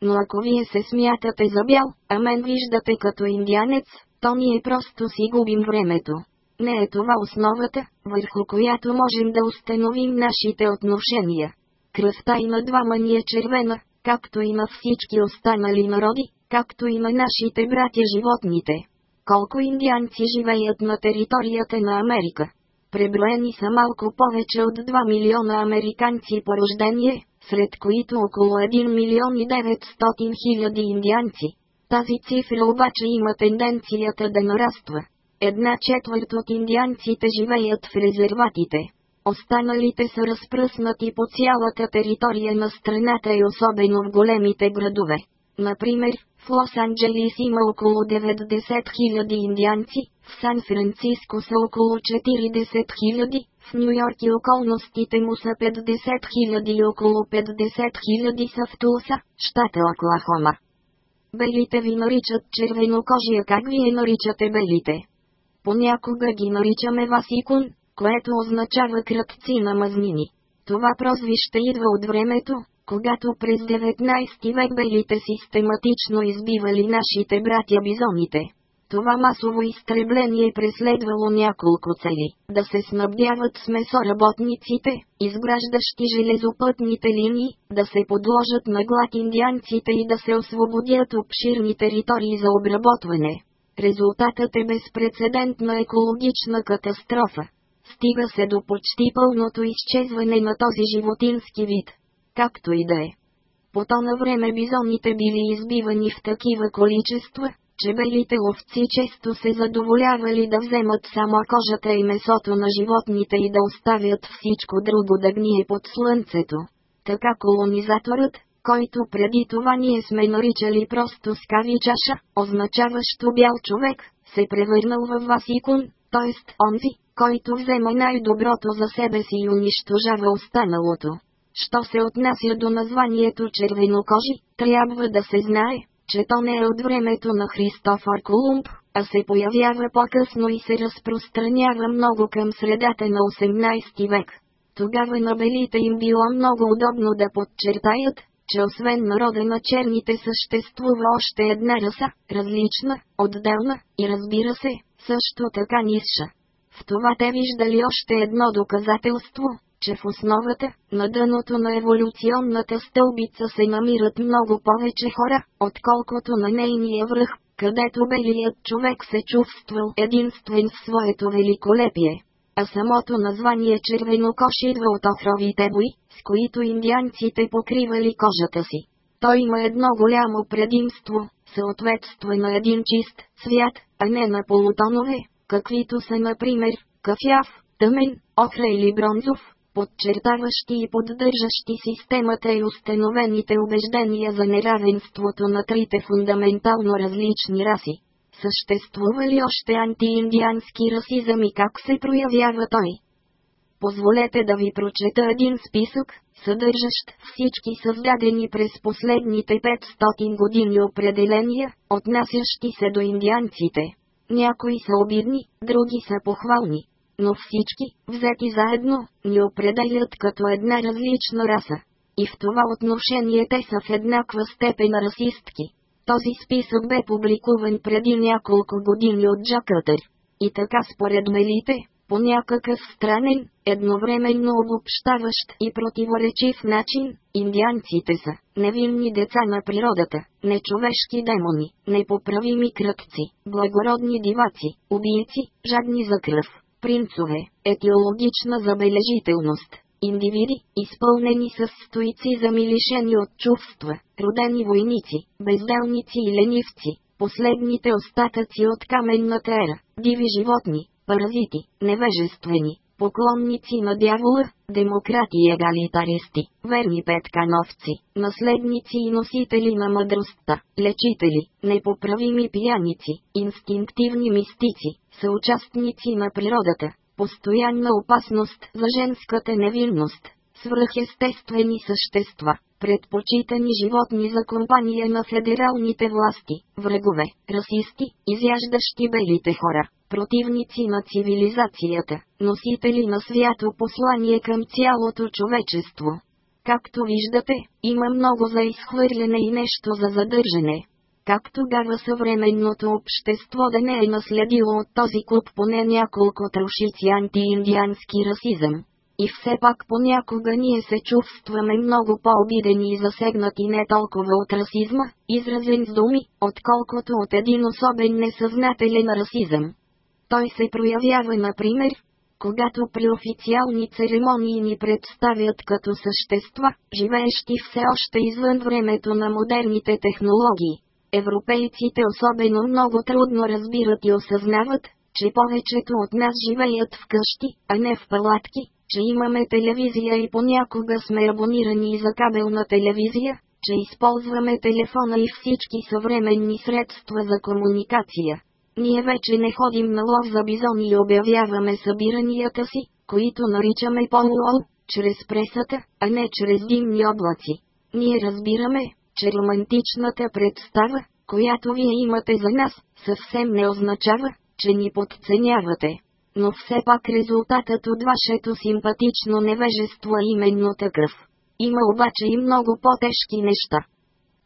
Но ако вие се смятате за бял, а мен виждате като индианец, то ние просто си губим времето. Не е това основата, върху която можем да установим нашите отношения. Кръвта и на двама ни е червена, както и на всички останали народи, както и на нашите братя животните. Колко индианци живеят на територията на Америка? Преброени са малко повече от 2 милиона американци по рождение, сред които около 1 милион и 900 хиляди индианци. Тази цифра обаче има тенденцията да нараства. Една четвърт от индианците живеят в резерватите. Останалите са разпръснати по цялата територия на страната и особено в големите градове. Например, в Лос-Анджелис има около 90 000 индианци, в Сан-Франциско са около 40 000, в Нью Йорк и околностите му са 50 000 и около 50 000 са в Тулса, щата Оклахома. Белите ви наричат червенокожия, как вие наричате белите? Понякога ги наричаме васикун, което означава кръгци на мазнини. Това прозвище идва от времето, когато през 19 век белите систематично избивали нашите братя бизоните. Това масово изтребление преследвало няколко цели. Да се снабдяват с месо работниците, изграждащи железопътните линии, да се подложат на глад индианците и да се освободят обширни територии за обработване. Резултатът е безпредседентна екологична катастрофа. Стига се до почти пълното изчезване на този животински вид както и да е. По то на време бизоните били избивани в такива количества, че белите ловци често се задоволявали да вземат само кожата и месото на животните и да оставят всичко друго да гние под слънцето. Така колонизаторът, който преди това ние сме наричали просто скави чаша, означаващо бял човек, се превърнал в Васикун, т.е. онзи, който взема най-доброто за себе си и унищожава останалото. Що се отнася до названието червенокожи, трябва да се знае, че то не е от времето на Христофор Колумб, а се появява по-късно и се разпространява много към средата на 18 век. Тогава на белите им било много удобно да подчертаят, че освен народа на черните съществува още една раса, различна, отделна и разбира се, също така нисша. В това те виждали още едно доказателство, че в основата, на дъното на еволюционната стълбица се намират много повече хора, отколкото на нейния връх, където белият човек се чувствал единствен в своето великолепие. А самото название червенокош идва от охровите бои, с които индианците покривали кожата си. Той има едно голямо предимство, съответства на един чист свят, а не на полутонове, каквито са например, кафяв, тъмен, охра или бронзов, подчертаващи и поддържащи системата и установените убеждения за неравенството на трите фундаментално различни раси. Съществува ли още антииндиански расизъм и как се проявява той? Позволете да ви прочета един списък, съдържащ всички създадени през последните 500 години определения, отнасящи се до индианците. Някои са обидни, други са похвални. Но всички, взети заедно, ни определят като една различна раса. И в това отношение те са в еднаква степен расистки. Този списък бе публикуван преди няколко години от Джакълтър. И така според мелите, по някакъв странен, едновременно обобщаващ и противоречив начин, индианците са невинни деца на природата, нечовешки демони, непоправими кръгци, благородни диваци, убийци, жадни за кръв, принцове, етиологична забележителност, индивиди, изпълнени с стоицизъм и лишени от чувства, родени войници, безделници и ленивци, последните остатъци от каменната ера, диви животни, паразити, невежествени, поклонници на дявола, демократи и егалитаристи, верни петкановци, наследници и носители на мъдростта, лечители, непоправими пияници, инстинктивни мистици, съучастници на природата, постоянна опасност за женската невинност, свръхестествени същества, предпочитани животни за компания на федералните власти, врагове, расисти, изяждащи белите хора, противници на цивилизацията, носители на свято послание към цялото човечество. Както виждате, има много за изхвърляне и нещо за задържане. Как тогава съвременното общество да не е наследило от този клуб поне няколко трошици антииндиански расизъм? И все пак понякога ние се чувстваме много по-обидени и засегнати не толкова от расизма, изразен с думи, отколкото от един особен несъзнателен расизъм. Той се проявява, например, когато при официални церемонии ни представят като същества, живеещи все още извън времето на модерните технологии. Европейците особено много трудно разбират и осъзнават, че повечето от нас живеят в къщи, а не в палатки, че имаме телевизия и понякога сме абонирани за кабелна телевизия, че използваме телефона и всички съвременни средства за комуникация. Ние вече не ходим на лов за бизони и обявяваме събиранията си, които наричаме полуол, чрез пресата, а не чрез димни облаци. Ние разбираме, че романтичната представа, която вие имате за нас, съвсем не означава, че ни подценявате. Но все пак резултатът от вашето симпатично невежество е именно такъв. Има обаче и много по-тежки неща.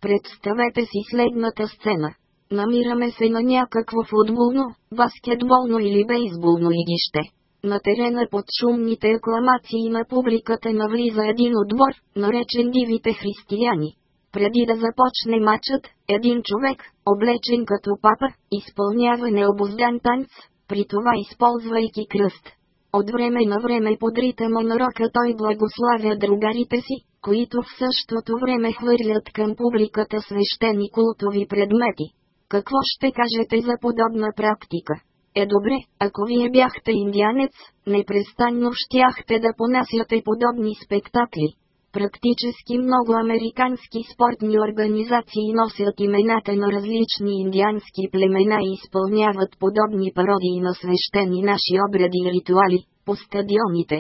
Представете си следната сцена. Намираме се на някакво футболно, баскетболно или бейсболно игище. На терена под шумните акламации на публиката навлиза един отбор, наречен Дивите християни. Преди да започне матчът, един човек, облечен като папа, изпълнява необоздан танц, при това използвайки кръст. От време на време под ритъма на рока той благославя другарите си, които в същото време хвърлят към публиката свещени култови предмети. Какво ще кажете за подобна практика? Е добре, ако вие бяхте индианец, непрестанно щяхте да понасяте подобни спектакли. Практически много американски спортни организации носят имената на различни индиански племена и изпълняват подобни пародии на свещени наши обреди и ритуали по стадионите.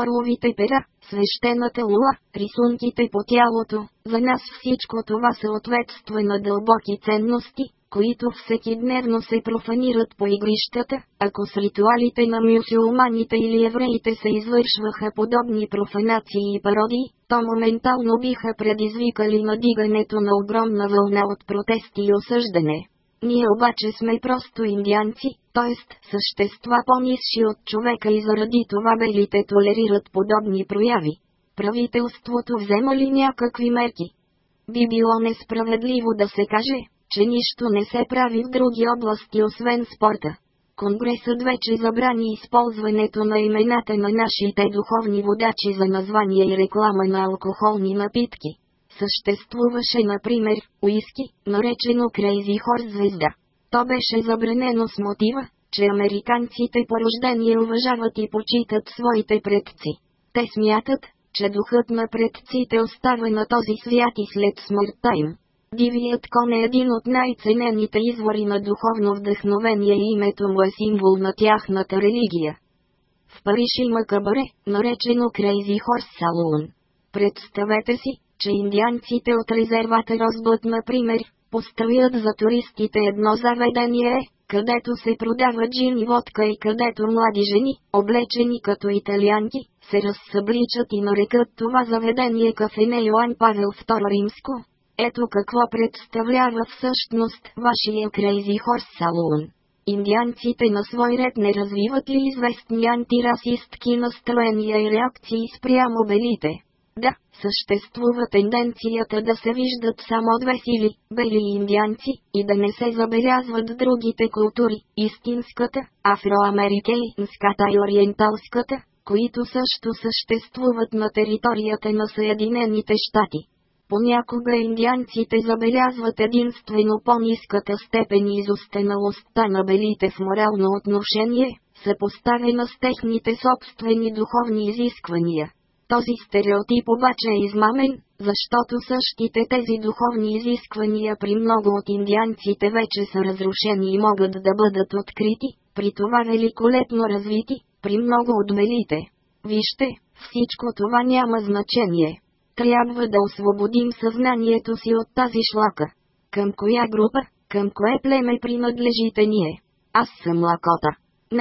Орловите пера, свещената лула, рисунките по тялото, за нас всичко това съответства на дълбоки ценности, които всекидневно се профанират по игрищата, ако с ритуалите на мюсюлманите или евреите се извършваха подобни профанации и пародии, то моментално биха предизвикали надигането на огромна вълна от протести и осъждане. Ние обаче сме просто индианци, т.е. същества по-низши от човека и заради това белите толерират подобни прояви. Правителството взема ли някакви мерки? Би било несправедливо да се каже, че нищо не се прави в други области освен спорта. Конгресът вече забрани използването на имената на нашите духовни водачи за название и реклама на алкохолни напитки. Съществуваше, например, уиски, наречено Крейзи Хор звезда. То беше забранено с мотива, че американците по рождение уважават и почитат своите предци. Те смятат, че духът на предците остава на този свят и след смъртта им. Дивият кон е един от най-ценените извори на духовно вдъхновение и името му е символ на тяхната религия. В Париж има кабаре, наречено Crazy Horse Saloon. Представете си, че индианците от резервата Розбът, например, поставят за туристите едно заведение, където се продава джин и водка и където млади жени, облечени като италианки, се разсъбличат и нарекат това заведение кафене Йоан Павел II Римско. Ето какво представлява всъщност вашия Crazy Horse Saloon. Индианците на свой ред не развиват ли известни антирасистки настроения и реакции спрямо белите? Да, съществува тенденцията да се виждат само две сили, бели индианци, и да не се забелязват другите култури, истинската, афроамериканската и ориенталската, които също съществуват на територията на Съединените щати. Понякога индианците забелязват единствено по-низката степен изостеналостта на белите в морално отношение, съпоставена с техните собствени духовни изисквания. Този стереотип обаче е измамен, защото същите тези духовни изисквания при много от индианците вече са разрушени и могат да бъдат открити, при това великолепно развити, при много от белите. Вижте, всичко това няма значение. Трябва да освободим съзнанието си от тази шлака. Към коя група, към кое племе принадлежите ние? Аз съм Лакота.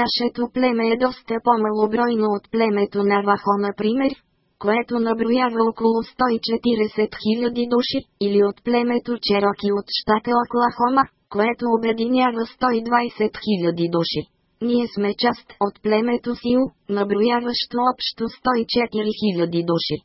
Нашето племе е доста по-малобройно от племето на Вахо, например, което наброява около 140 000 души, или от племето Чероки от щата Оклахома, което обединява 120 000 души. Ние сме част от племето Сил, наброяващо общо 104 000 души.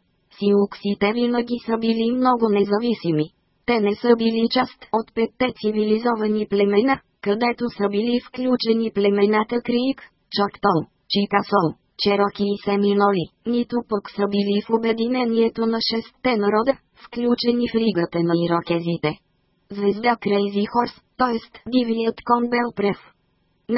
Сиуксите винаги са били много независими. Те не са били част от петте цивилизовани племена, където са били включени племената Крик, Чоктол, Чикасол, Чероки и Семиноли, нито пък са били в обединението на шестте народа, включени в лигата на ирокезите. Звезда Крейзи Хорс, т.е. Дивият кон бел прев.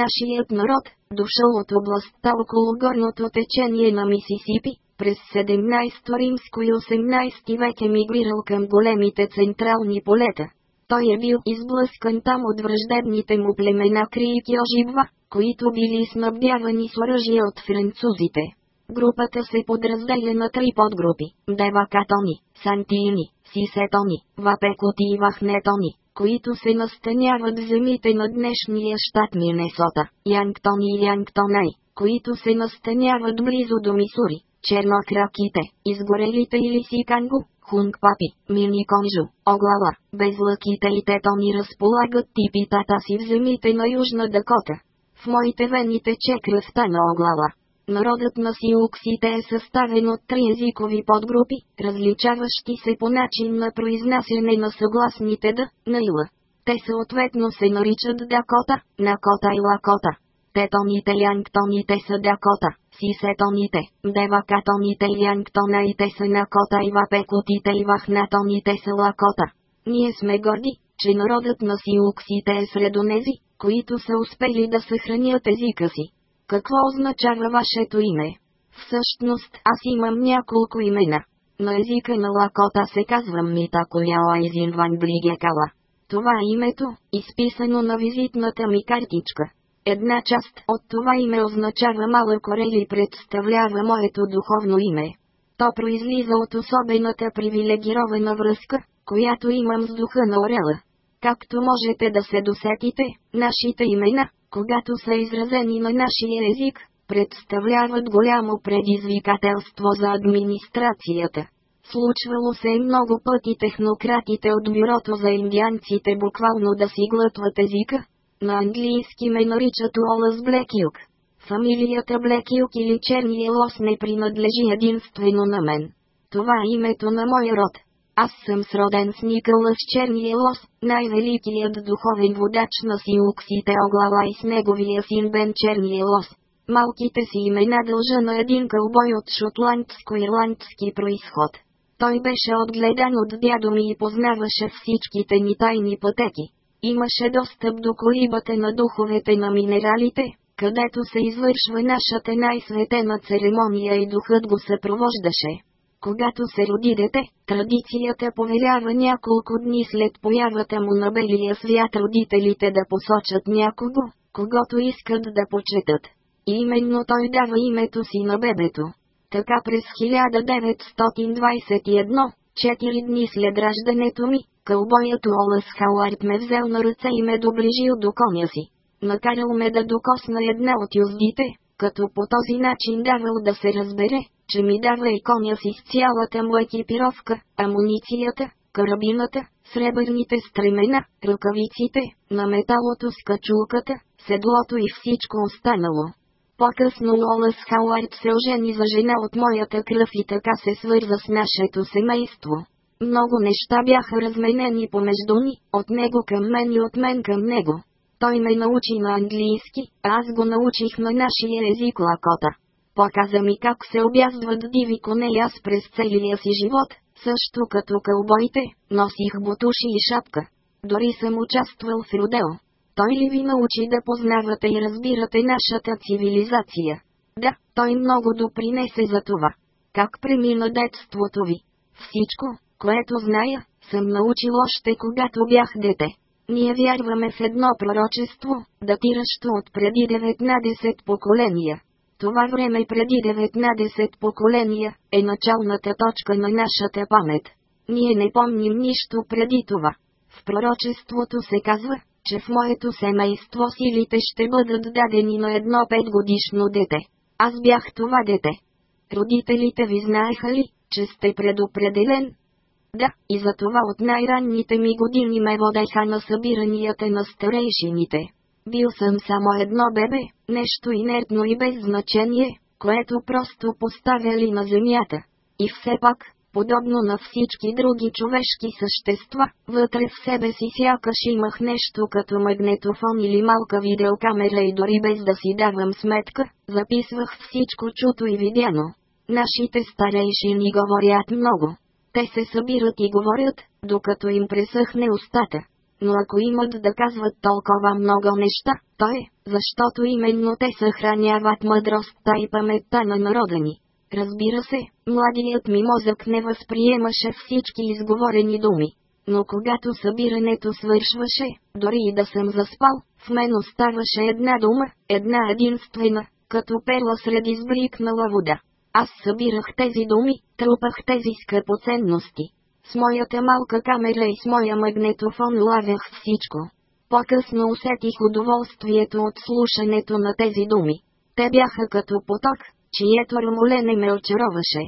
Нашият народ, дошъл от областта около горното течение на Мисисипи, през 17 римско и 18 век е мигрирал към големите централни полета. Той е бил изблъскан там от враждебните му племена Криик и които били снабдявани с оръжие от французите. Групата се подразделя на три подгрупи – Девакатони, Сантиини, Сисетони, Вапекоти и Вахнетони, които се настаняват в земите на днешния щат Минесота, Янгтони и Янгтонай, които се настаняват близо до Мисури, чернокраките, изгорелите или сиканго, хунгпапи, миниконжо, оглала, безлъките и тетони разполагат типитата си в земите на Южна Дакота. В моите вени тече кръста на оглала. Народът на сиуксите е съставен от три езикови подгрупи, различаващи се по начин на произнасяне на съгласните да, на ила. Те съответно се наричат Дакота, Накота и Лакота. Тетоните и Янктоните са Дакота, Сисетоните, Девакатоните и Янктонаите са Накота и Вапекотите и Вахнатоните са Лакота. Ние сме горди, че народът на сиуксите е сред онези, които са успели да съхранят езика си. Какво означава вашето име? Всъщност, аз имам няколко имена. На езика на Лакота се казва Мита Коляла Изинван Блигекала. Това е името, изписано на визитната ми картичка. Една част от това име означава малък орел и представлява моето духовно име. То произлиза от особената привилегирована връзка, която имам с духа на орела. Както можете да се досетите, нашите имена, когато са изразени на нашия език, представляват голямо предизвикателство за администрацията. Случвало се е много пъти технократите от бюрото за индианците буквално да си глътват езика. На английски ме наричат Уолъс Блекюк. Фамилията Блекюк или Черния лос не принадлежи единствено на мен. Това е името на мой род. Аз съм сроден с Никълъс Черния лос, най-великият духовен водач на сиуксите Оглава и с неговия син Бен Черния лос. Малките си имена дължа на един кълбой от шотландско-ирландски происход. Той беше отгледан от дядо ми и познаваше всичките ни тайни пътеки. Имаше достъп до колибата на духовете на минералите, където се извършва нашата най-светена церемония и духът го съпровождаше. Когато се роди дете, традицията повелява няколко дни след появата му на белия свят родителите да посочат някого, когато искат да почетат. И именно той дава името си на бебето. Така през 1921, четири дни след раждането ми, кълбоят Уолъс Хауард ме взел на ръце и ме доближил до коня си. Накарал ме да докосна една от юздите, като по този начин давал да се разбере, че ми дава и коня си с цялата му екипировка, амуницията, карабината, сребърните стремена, ръкавиците, на металото с качулката, седлото и всичко останало. По-късно Лолас Хауард се ожени за жена от моята кръв и така се свърза с нашето семейство. Много неща бяха разменени помежду ни, от него към мен и от мен към него. Той ме научи на английски, аз го научих на нашия език лакота. Показа ми как се обяздват диви коне и аз през целия си живот, също като кълбоите, носих бутуши и шапка. Дори съм участвал в родео. Той ли ви научи да познавате и разбирате нашата цивилизация? Да, той много допринесе за това. Как премина детството ви? Всичко, което зная, съм научил още когато бях дете. Ние вярваме в едно пророчество, датиращо от преди 19 поколения. Това време преди 19 поколения е началната точка на нашата памет. Ние не помним нищо преди това. В пророчеството се казва, че в моето семейство силите ще бъдат дадени на едно петгодишно дете. Аз бях това дете. Родителите ви знаеха ли, че сте предопределен? Да, и за това от най-ранните ми години ме водеха на събиранията на старейшините. Бил съм само едно бебе, нещо инертно и без значение, което просто поставяли на земята. И все пак, подобно на всички други човешки същества, вътре в себе си сякаш имах нещо като магнетофон или малка видеокамера и дори без да си давам сметка, записвах всичко чуто и видяно. Нашите старейшини говорят много. Те се събират и говорят, докато им пресъхне устата. Но ако имат да казват толкова много неща, то е, защото именно те съхраняват мъдростта и паметта на народа ни. Разбира се, младият ми мозък не възприемаше всички изговорени думи. Но когато събирането свършваше, дори и да съм заспал, в мен оставаше една дума, една единствена, като перла сред избликнала вода. Аз събирах тези думи, трупах тези скъпоценности. С моята малка камера и с моя магнетофон лавях всичко. По-късно усетих удоволствието от слушането на тези думи. Те бяха като поток, чието румолене ме очароваше.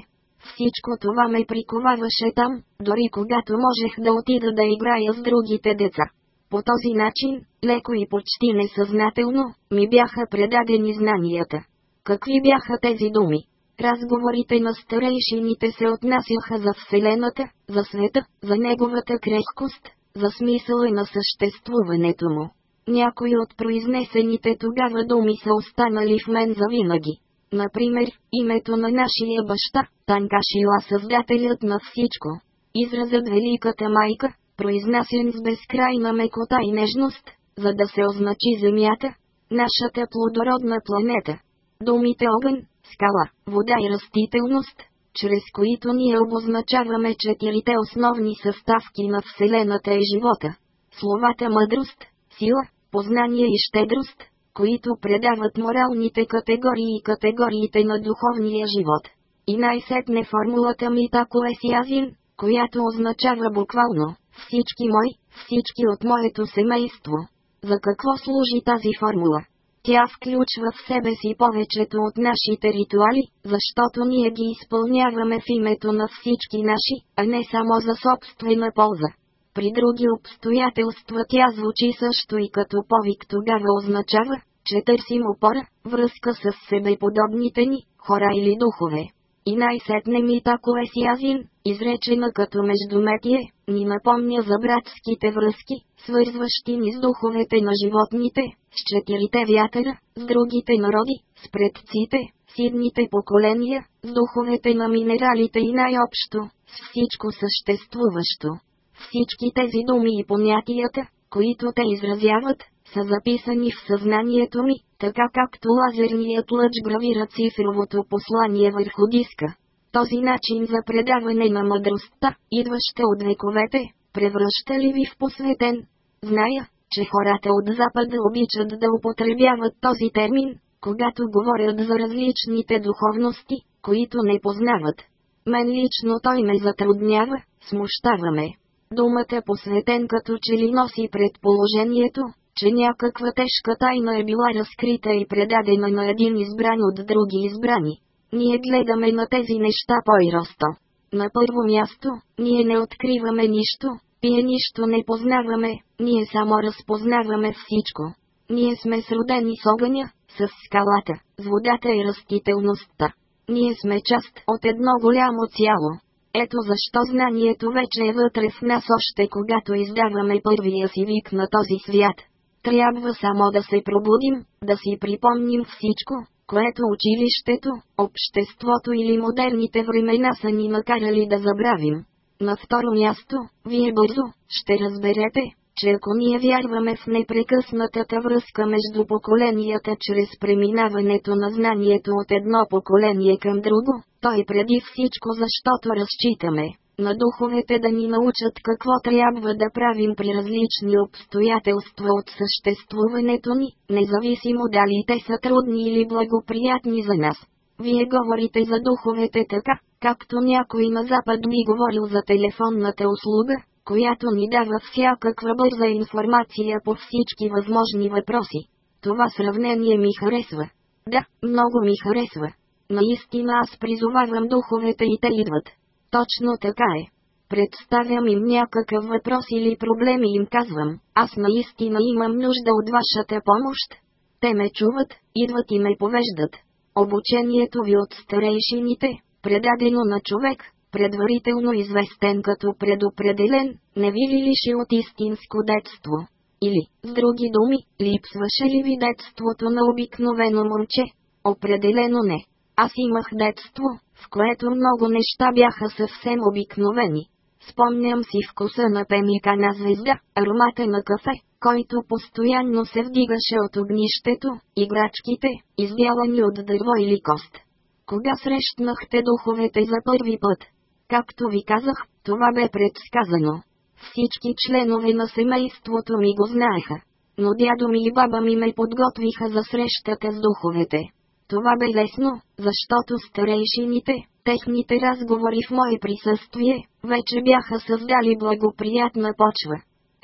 Всичко това ме приковаваше там, дори когато можех да отида да играя с другите деца. По този начин, леко и почти несъзнателно, ми бяха предадени знанията. Какви бяха тези думи? Разговорите на старейшините се отнасяха за Вселената, за света, за неговата крехкост, за смисъла на съществуването му. Някои от произнесените тогава думи са останали в мен завинаги. Например, името на нашия баща, Танкашила създателят на всичко. Изразът Великата майка, произнасен с безкрайна мекота и нежност, за да се означи Земята, нашата плодородна планета. Думите огън, скала, вода и растителност, чрез които ние обозначаваме четирите основни съставки на Вселената и живота. Словата мъдрост, сила, познание и щедрост, които предават моралните категории и категориите на духовния живот. И най-сетне формулата ми тако е сязин, която означава буквално всички мои, всички от моето семейство. За какво служи тази формула? Тя включва в себе си повечето от нашите ритуали, защото ние ги изпълняваме в името на всички наши, а не само за собствена полза. При други обстоятелства тя звучи също и като повик тогава означава, че търсим опора, връзка с себеподобните ни, хора или духове. И най-сетне ми тако е сязин, изречена като междуметие, ни напомня за братските връзки, свързващи ни с духовете на животните, с четирите вятъра, с другите народи, с предците, с идните поколения, с духовете на минералите и най-общо, с всичко съществуващо. Всички тези думи и понятията, които те изразяват, са записани в съзнанието ми, така както лазерният лъч гравира цифровото послание върху диска. Този начин за предаване на мъдростта, идваща от вековете, превръща ли ви в посветен? Зная, че хората от Запада обичат да употребяват този термин, когато говорят за различните духовности, които не познават. Мен лично той ме затруднява, смущаваме. Думата посветен като че ли носи предположението, че някаква тежка тайна е била разкрита и предадена на един избран от други избрани. Ние гледаме на тези неща по-иросто. На първо място, ние не откриваме нищо, ние нищо не познаваме, ние само разпознаваме всичко. Ние сме сродени с огъня, с скалата, с водата и растителността. Ние сме част от едно голямо цяло. Ето защо знанието вече е вътре в нас още когато издаваме първия си вик на този свят. Трябва само да се пробудим, да си припомним всичко, което училището, обществото или модерните времена са ни накарали да забравим. На второ място, вие бързо ще разберете, че ако ние вярваме в непрекъснатата връзка между поколенията чрез преминаването на знанието от едно поколение към друго, то е преди всичко защото разчитаме на духовете да ни научат какво трябва да правим при различни обстоятелства от съществуването ни, независимо дали те са трудни или благоприятни за нас. Вие говорите за духовете така, както някой на Запад би говорил за телефонната услуга, която ни дава всякаква бърза информация по всички възможни въпроси. Това сравнение ми харесва. Да, много ми харесва. Наистина аз призовавам духовете и те идват. Точно така е. Представям им някакъв въпрос или проблем и им казвам, аз наистина имам нужда от вашата помощ. Те ме чуват, идват и ме повеждат. Обучението ви от старейшините, предадено на човек, предварително известен като предопределен, не ви ли лиши от истинско детство? Или, с други думи, липсваше ли ви детството на обикновено момче? Определено не. Аз имах детство, в което много неща бяха съвсем обикновени. Спомням си вкуса на пемика на звезда, аромата на кафе, който постоянно се вдигаше от огнището, играчките, издялани от дърво или кост. Кога срещнахте духовете за първи път? Както ви казах, това бе предсказано. Всички членове на семейството ми го знаеха. Но дядо ми и баба ми ме подготвиха за срещата с духовете. Това бе лесно, защото старейшините, техните разговори в мое присъствие, вече бяха създали благоприятна почва.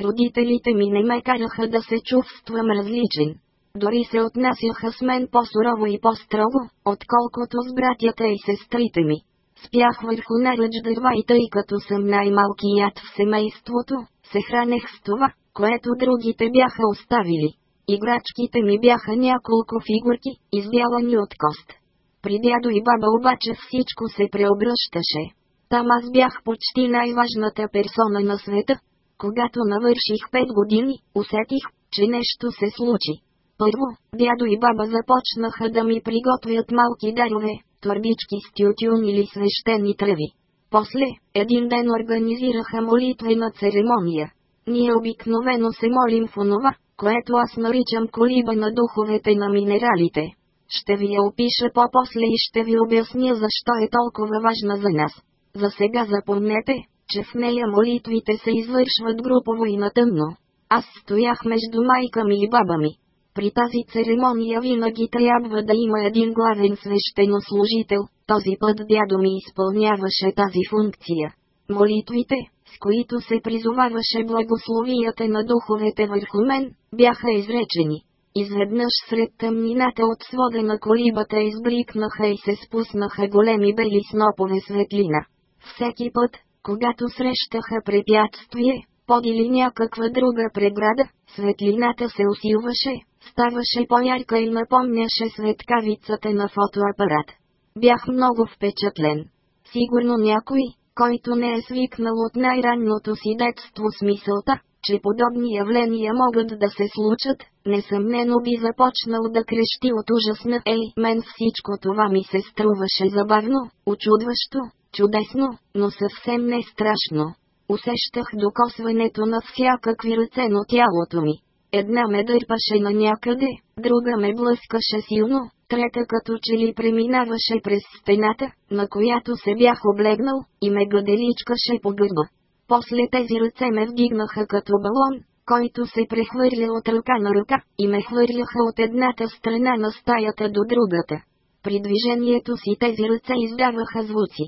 Родителите ми не ме караха да се чувствам различен. Дори се отнасяха с мен по-сурово и по-строго, отколкото с братята и сестрите ми. Спях върху наръч дърва и тъй като съм най-малкият в семейството, се хранех с това, което другите бяха оставили. Играчките ми бяха няколко фигурки, избялани от кост. При дядо и баба обаче всичко се преобръщаше. Там аз бях почти най-важната персона на света. Когато навърших 5 години, усетих, че нещо се случи. Първо, дядо и баба започнаха да ми приготвят малки дарове, твърдички с тютюн или свещени тръви. После, един ден организираха молитвена церемония. Ние обикновено се молим в онова, което аз наричам колиба на духовете на минералите. Ще ви я опиша по-после и ще ви обясня защо е толкова важна за нас. За сега запомнете, че в нея молитвите се извършват групово и натъмно. Аз стоях между майка ми и баба ми. При тази церемония винаги трябва да има един главен свещенослужител, този път дядо ми изпълняваше тази функция. Молитвите, с които се призоваваше благословията на духовете върху мен, бяха изречени. Изведнъж сред тъмнината от свода на колибата избликнаха и се спуснаха големи бели снопове светлина. Всеки път, когато срещаха препятствие, под или някаква друга преграда, светлината се усилваше, ставаше по-ярка и напомняше светкавицата на фотоапарат. Бях много впечатлен. Сигурно някой, който не е свикнал от най-ранното си детство с мисълта, че подобни явления могат да се случат, несъмнено би започнал да крещи от ужасна «Ей, мен всичко това ми се струваше забавно, очудващо, чудесно, но съвсем не страшно. Усещах докосването на всякакви ръце на тялото ми. Една ме дърпаше на някъде, друга ме блъскаше силно, трета като че ли преминаваше през стената, на която се бях облегнал, и ме гладеличкаше по гърба. После тези ръце ме вдигнаха като балон, който се прехвърля от ръка на ръка, и ме хвърляха от едната страна на стаята до другата. При движението си тези ръце издаваха звуци.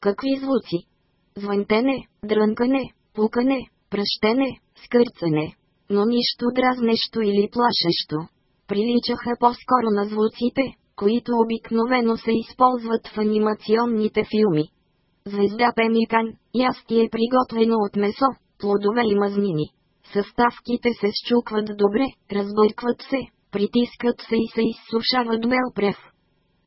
Какви звуци? Звънтене, дрънкане, пукане, пръщене, скърцане. Но нищо дразнещо или плашещо. Приличаха по-скоро на звуците, които обикновено се използват в анимационните филми. Звезда пемикан, ястие приготвено от месо, плодове и мазнини. Съставките се счукват добре, разбъркват се, притискат се и се изсушават бел прев.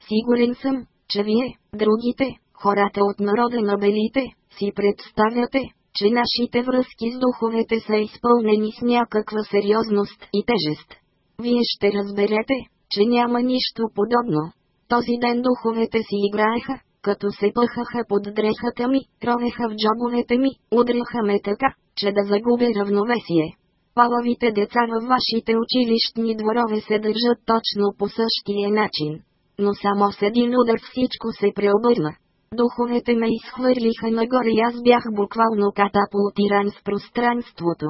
Сигурен съм, че вие, другите, хората от народа на белите, си представяте, че нашите връзки с духовете са изпълнени с някаква сериозност и тежест. Вие ще разберете, че няма нищо подобно. Този ден духовете си играеха, като се пъхаха под дрехата ми, ровеха в джобовете ми, удряха ме така, че да загубя равновесие. Палавите деца във вашите училищни дворове се държат точно по същия начин. Но само с един удар всичко се преобърна. Духовете ме изхвърлиха нагоре и аз бях буквално катапултиран в пространството.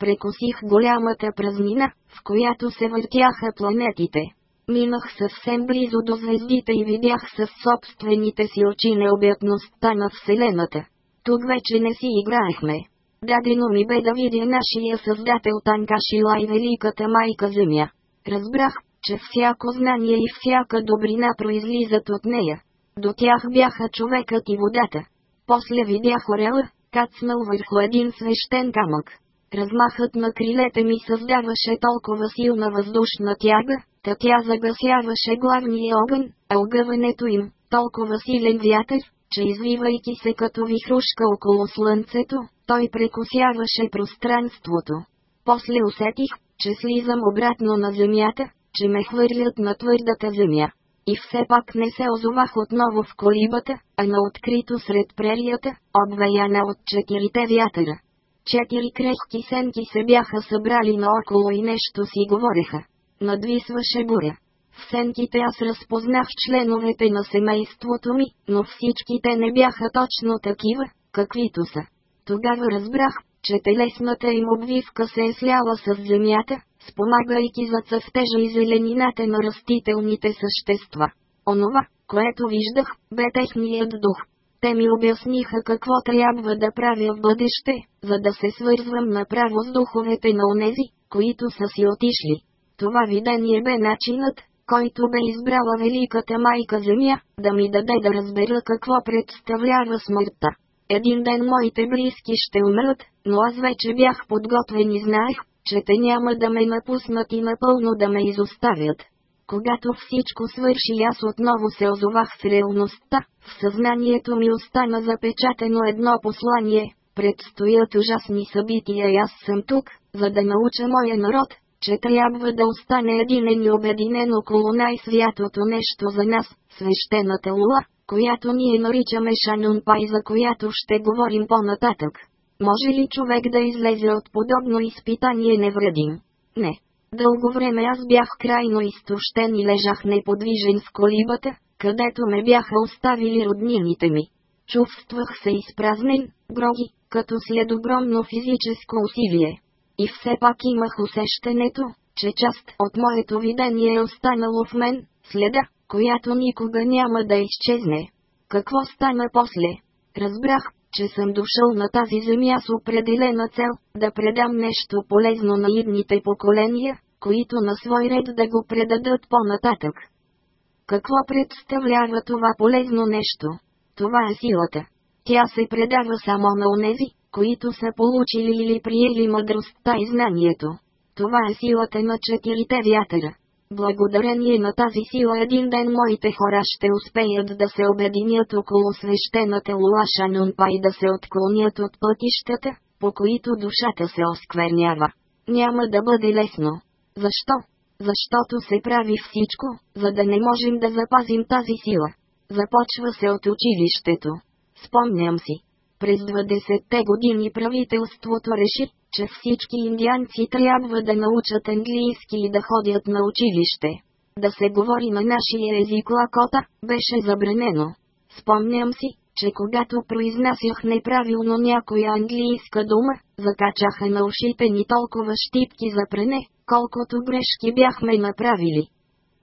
Прекосих голямата празнина, в която се въртяха планетите. Минах съвсем близо до звездите и видях със собствените си очи необятността на Вселената. Тук вече не си играехме. Дадено ми бе да видя нашия създател Танкашила и Великата майка Земя. Разбрах, че всяко знание и всяка добрина произлизат от нея. До тях бяха човекът и водата. После видях орела, кацнал върху един свещен камък. Размахът на крилете ми създаваше толкова силна въздушна тяга, та тя загасяваше главния огън, а огъването им, толкова силен вятър, че извивайки се като вихрушка около слънцето, той прекусяваше пространството. После усетих, че слизам обратно на земята, че ме хвърлят на твърдата земя. И все пак не се озовах отново в колибата, а на открито сред прерията, обвеяна от четирите вятъра. Четири крехки сенки се бяха събрали наоколо и нещо си говореха. Надвисваше буря. В сенките аз разпознах членовете на семейството ми, но всичките не бяха точно такива, каквито са. Тогава разбрах, че телесната им обвивка се е сляла с земята, спомагайки за цъфтежа и зеленината на растителните същества. Онова, което виждах, бе техният дух. Те ми обясниха какво трябва да правя в бъдеще, за да се свързвам направо с духовете на онези, които са си отишли. Това видение бе начинът, който бе избрала Великата Майка Земя, да ми даде да разбера какво представлява смъртта. Един ден моите близки ще умрат, но аз вече бях подготвен и знаех, че те няма да ме напуснат и напълно да ме изоставят. Когато всичко свърши аз отново се озовах в реалността, в съзнанието ми остана запечатано едно послание, предстоят ужасни събития и аз съм тук, за да науча моя народ, че трябва да остане единен и обединен около най-святото нещо за нас, свещената лула, която ние наричаме Шанунпай, за която ще говорим по-нататък. Може ли човек да излезе от подобно изпитание невредим? Не. Дълго време аз бях крайно изтощен и лежах неподвижен в колибата, където ме бяха оставили роднините ми. Чувствах се изпразнен, гроги, като след огромно физическо усилие. И все пак имах усещането, че част от моето видение е останало в мен, следа, която никога няма да изчезне. Какво стана после? Разбрах, че съм дошъл на тази земя с определена цел, да предам нещо полезно на идните поколения, които на свой ред да го предадат по-нататък. Какво представлява това полезно нещо? Това е силата. Тя се предава само на онези, които са получили или приели мъдростта и знанието. Това е силата на четирите вятъра. Благодарение на тази сила един ден моите хора ще успеят да се обединят около свещената Луаша Нунпа и да се отклонят от пътищата, по които душата се осквернява. Няма да бъде лесно. Защо? Защото се прави всичко, за да не можем да запазим тази сила. Започва се от училището. Спомням си. През 20-те години правителството реши, че всички индианци трябва да научат английски и да ходят на училище. Да се говори на нашия език лакота, беше забранено. Спомням си, че когато произнасях неправилно някоя английска дума, закачаха на ушите ни толкова щипки за прене, колкото грешки бяхме направили.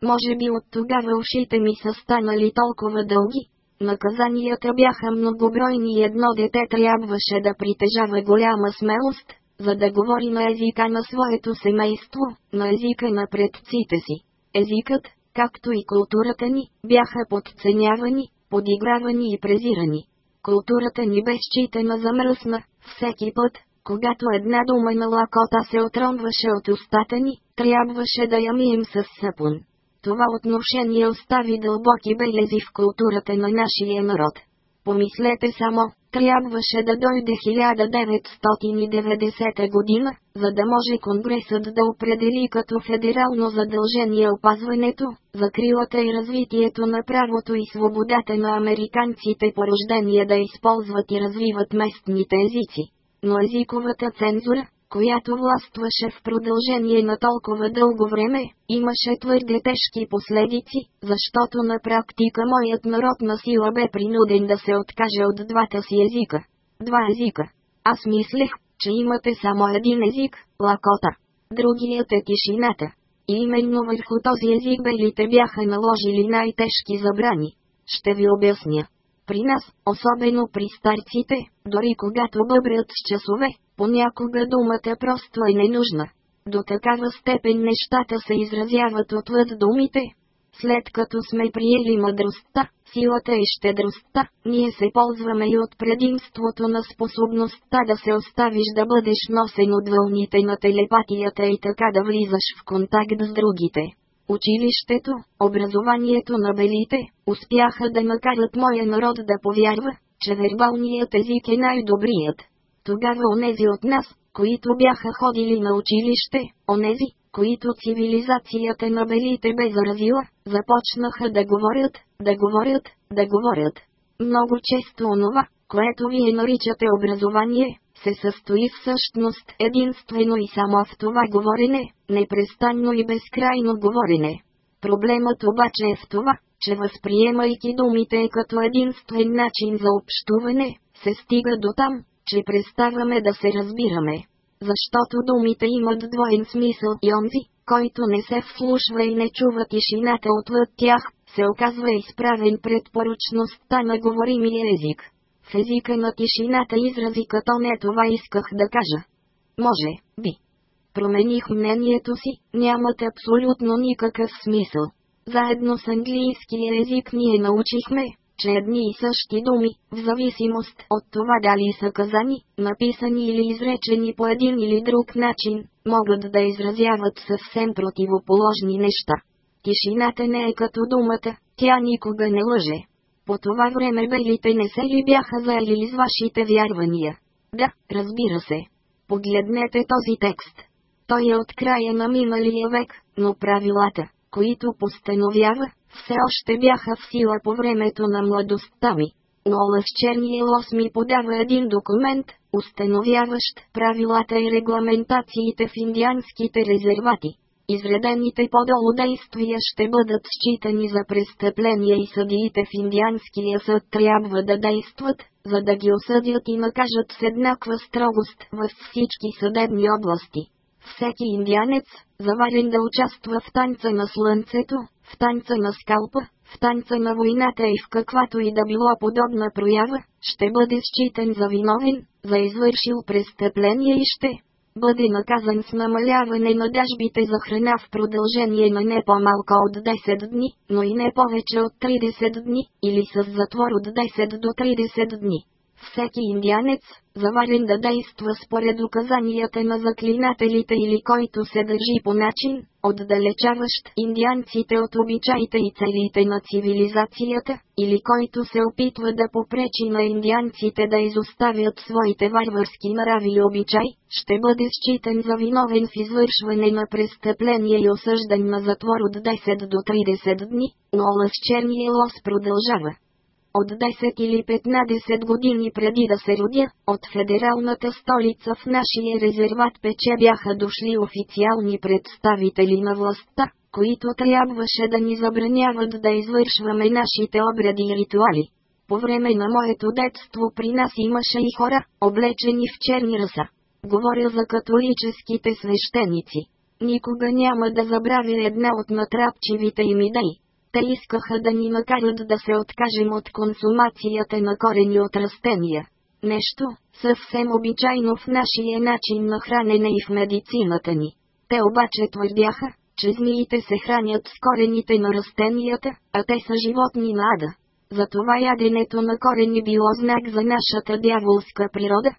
Може би от тогава ушите ми са станали толкова дълги. Наказанията бяха многобройни и едно дете трябваше да притежава голяма смелост, за да говори на езика на своето семейство, на езика на предците си. Езикът, както и културата ни, бяха подценявани, подигравани и презирани. Културата ни бе считана за мръсна, всеки път, когато една дума на лакота се отронваше от устата ни, трябваше да я мием с сапун. Това отношение остави дълбоки белези в културата на нашия народ. Помислете само, трябваше да дойде 1990 година, за да може Конгресът да определи като федерално задължение опазването, закрилата и развитието на правото и свободата на американците по рождение да използват и развиват местните езици. Но езиковата цензура, която властваше в продължение на толкова дълго време, имаше твърде тежки последици, защото на практика моят народ на сила бе принуден да се откаже от двата си езика. Два езика. Аз мислех, че имате само един език, лакота. Другият е тишината. И именно върху този език белите бяха наложили най-тежки забрани. Ще ви обясня. При нас, особено при старците, дори когато бъбрят с часове, понякога думата просто е ненужна. До такава степен нещата се изразяват отвъд думите. След като сме приели мъдростта, силата и щедростта, ние се ползваме и от предимството на способността да се оставиш да бъдеш носен от вълните на телепатията и така да влизаш в контакт с другите. Училището, образованието на белите, успяха да накарат моя народ да повярва, че вербалният език е най-добрият. Тогава онези от нас, които бяха ходили на училище, онези, които цивилизацията на белите бе заразила, започнаха да говорят, да говорят, да говорят. Много често онова, което вие наричате образование, се състои в същност единствено и само в това говорене, непрестанно и безкрайно говорене. Проблемът обаче е в това, че възприемайки думите като единствен начин за общуване, се стига до там, че преставаме да се разбираме. Защото думите имат двоен смисъл и онзи, който не се вслушва и не чува тишината отвъд тях, се оказва изправен пред поручността на говоримия език. В езика на тишината изрази като не това исках да кажа. Може, би. Промених мнението си, нямат абсолютно никакъв смисъл. Заедно с английския език ние научихме, че едни и същи думи, в зависимост от това дали са казани, написани или изречени по един или друг начин, могат да изразяват съвсем противоположни неща. Тишината не е като думата, тя никога не лъже. По това време белите не се ли бяха заели из вашите вярвания? Да, разбира се. Погледнете този текст. Той е от края на миналия век, но правилата, които постановява, все още бяха в сила по времето на младостта ми. Но Лъс Черния лос ми подава един документ, установяващ правилата и регламентациите в индианските резервати. Изредените по-долу действия ще бъдат считани за престъпления и съдиите в Индианския съд трябва да действат, за да ги осъдят и накажат с еднаква строгост във всички съдебни области. Всеки индианец, заварен да участва в танца на слънцето, в танца на скалпа, в танца на войната и в каквато и да било подобна проява, ще бъде считан за виновен, за извършил престъпление и ще бъде наказан с намаляване на дажбите за храна в продължение на не по-малко от 10 дни, но и не повече от 30 дни, или с затвор от 10 до 30 дни. Всеки индианец, заварен да действа според указанията на заклинателите или който се държи по начин, отдалечаващ индианците от обичаите и целите на цивилизацията, или който се опитва да попречи на индианците да изоставят своите варварски нрави и обичай, ще бъде считан за виновен в извършване на престъпление и осъждан на затвор от 10 до 30 дни, но лъс черния лос продължава. От 10 или 15 години преди да се родя, от федералната столица в нашия резерват пече бяха дошли официални представители на властта, които трябваше да ни забраняват да извършваме нашите обреди и ритуали. По време на моето детство при нас имаше и хора, облечени в черни раса. Говоря за католическите свещеници. Никога няма да забравя една от натрапчивите им идеи. Те искаха да ни накарат да се откажем от консумацията на корени от растения. Нещо, съвсем обичайно в нашия начин на хранене и в медицината ни. Те обаче твърдяха, че змиите се хранят с корените на растенията, а те са животни на ада. Затова яденето на корени било знак за нашата дяволска природа.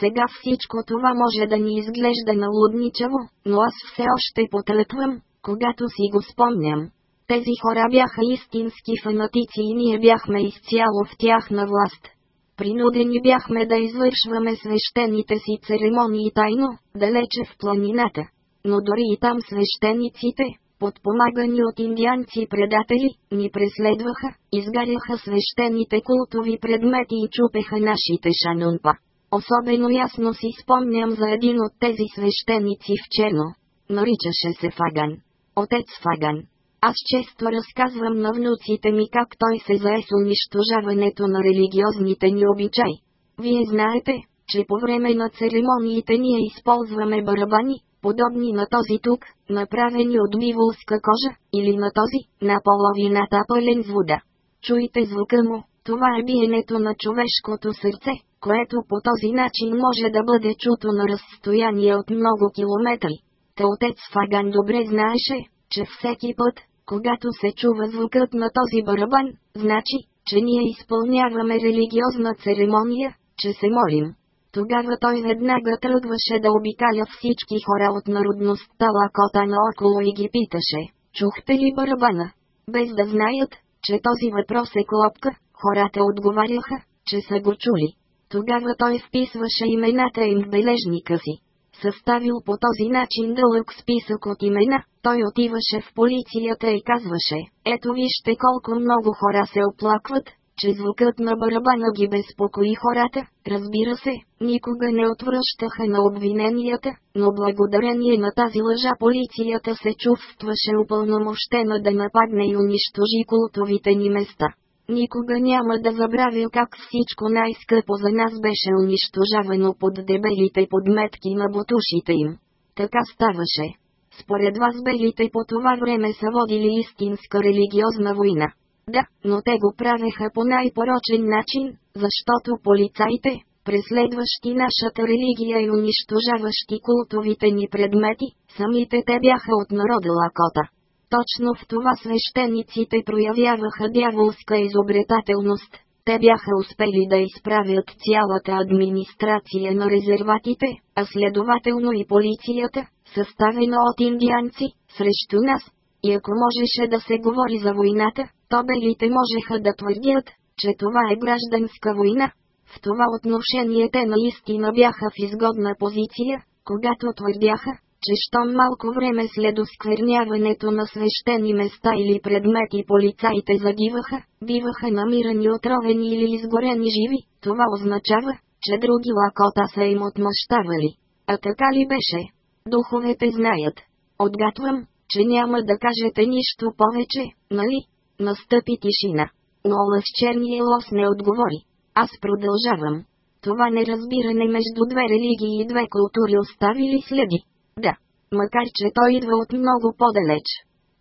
Сега всичко това може да ни изглежда налудничаво, но аз все още потрътвам, когато си го спомням. Тези хора бяха истински фанатици и ние бяхме изцяло в тяхна власт. Принудени бяхме да извършваме свещените си церемонии тайно, далече в планината. Но дори и там свещениците, подпомагани от индианци предатели, ни преследваха, изгаряха свещените култови предмети и чупеха нашите шанунпа. Особено ясно си спомням за един от тези свещеници в черно. Наричаше се Фаган. Отец Фаган. Аз често разказвам на внуците ми как той се зае с унищожаването на религиозните ни обичаи. Вие знаете, че по време на церемониите ние използваме барабани, подобни на този тук, направени от биволска кожа, или на този, на половината пълен с вода. Чуйте звука му, това е биенето на човешкото сърце, което по този начин може да бъде чуто на разстояние от много километри. Та отец Фаган добре знаеше, че всеки път, когато се чува звукът на този барабан, значи, че ние изпълняваме религиозна церемония, че се молим. Тогава той веднага тръгваше да обикаля всички хора от народността Лакота наоколо и ги питаше, чухте ли барабана? Без да знаят, че този въпрос е клопка, хората отговаряха, че са го чули. Тогава той вписваше имената им в бележника си. Съставил по този начин дълъг списък от имена, той отиваше в полицията и казваше, ето вижте колко много хора се оплакват, че звукът на барабана ги безпокои хората, разбира се, никога не отвръщаха на обвиненията, но благодарение на тази лъжа полицията се чувстваше упълномощена да нападне и унищожи култовите ни места. Никога няма да забравя как всичко най-скъпо за нас беше унищожавано под дебелите подметки на бутушите им. Така ставаше. Според вас белите по това време са водили истинска религиозна война. Да, но те го правеха по най-порочен начин, защото полицаите, преследващи нашата религия и унищожаващи култовите ни предмети, самите те бяха от народа Лакота. Точно в това свещениците проявяваха дяволска изобретателност. Те бяха успели да изправят цялата администрация на резерватите, а следователно и полицията, съставена от индианци, срещу нас. И ако можеше да се говори за войната, то белите можеха да твърдят, че това е гражданска война. В това отношение те наистина бяха в изгодна позиция, когато твърдяха, че щом малко време след оскверняването на свещени места или предмети полицаите загиваха, биваха намирани отровени или изгорени живи, това означава, че други лакота са им отмъщавали. А така ли беше? Духовете знаят. Отгатвам, че няма да кажете нищо повече, нали? Настъпи тишина. Но лъщерния лос не отговори. Аз продължавам. Това неразбиране между две религии и две култури остави ли следи? Да. Макар че той идва от много по-далеч.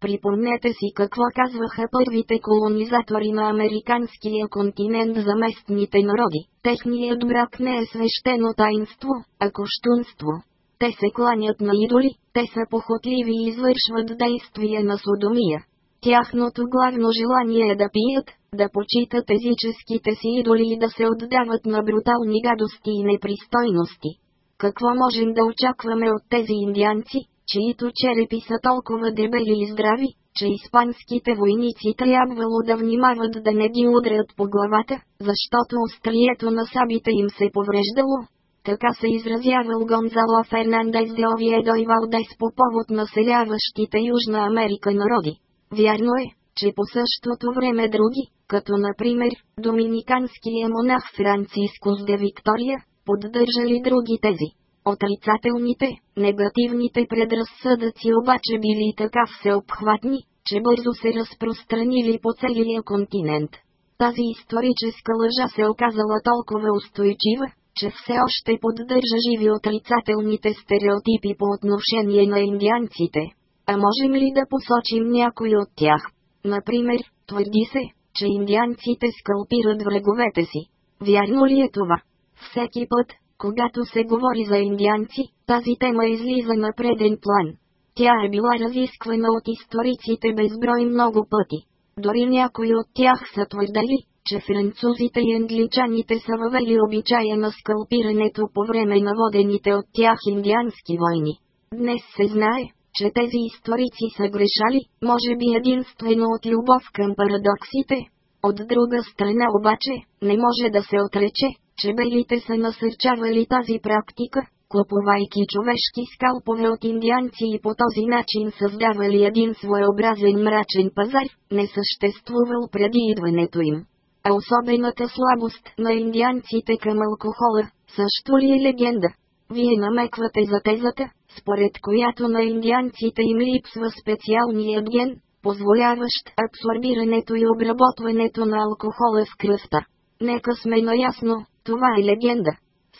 Припомнете си какво казваха първите колонизатори на американския континент за местните народи. Техният брак не е свещено таинство, а коштунство. Те се кланят на идоли, те са похотливи и извършват действия на содомия. Тяхното главно желание е да пият, да почитат езическите си идоли и да се отдават на брутални гадости и непристойности. Какво можем да очакваме от тези индианци, чието черепи са толкова дебели и здрави, че испанските войници трябвало да внимават да не ги удрят по главата, защото острието на сабите им се повреждало? Така се изразявал Гонзало Фернандес де Овиедо и Валдес по повод населяващите Южна Америка народи. Вярно е, че по същото време други, като например, доминиканския монах Францискус де Виктория, поддържали други тези. Отрицателните, негативните предразсъдъци обаче били така всеобхватни, че бързо се разпространили по целия континент. Тази историческа лъжа се оказала толкова устойчива, че все още поддържа живи отрицателните стереотипи по отношение на индианците. А можем ли да посочим някой от тях? Например, твърди се, че индианците скалпират враговете си. Вярно ли е това? Всеки път, когато се говори за индианци, тази тема излиза на преден план. Тя е била разисквана от историците безброй много пъти. Дори някои от тях са твърдали, че французите и англичаните са въвели обичая на скалпирането по време на водените от тях индиански войни. Днес се знае, че тези историци са грешали, може би единствено от любов към парадоксите. От друга страна обаче, не може да се отрече, че белите са насърчавали тази практика, купувайки човешки скалпове от индианци и по този начин създавали един своеобразен мрачен пазар, не съществувал преди идването им. А особената слабост на индианците към алкохола, също ли е легенда? Вие намеквате за тезата, според която на индианците им липсва специалният ген, позволяващ абсорбирането и обработването на алкохола в кръвта. Нека сме наясно, това е легенда.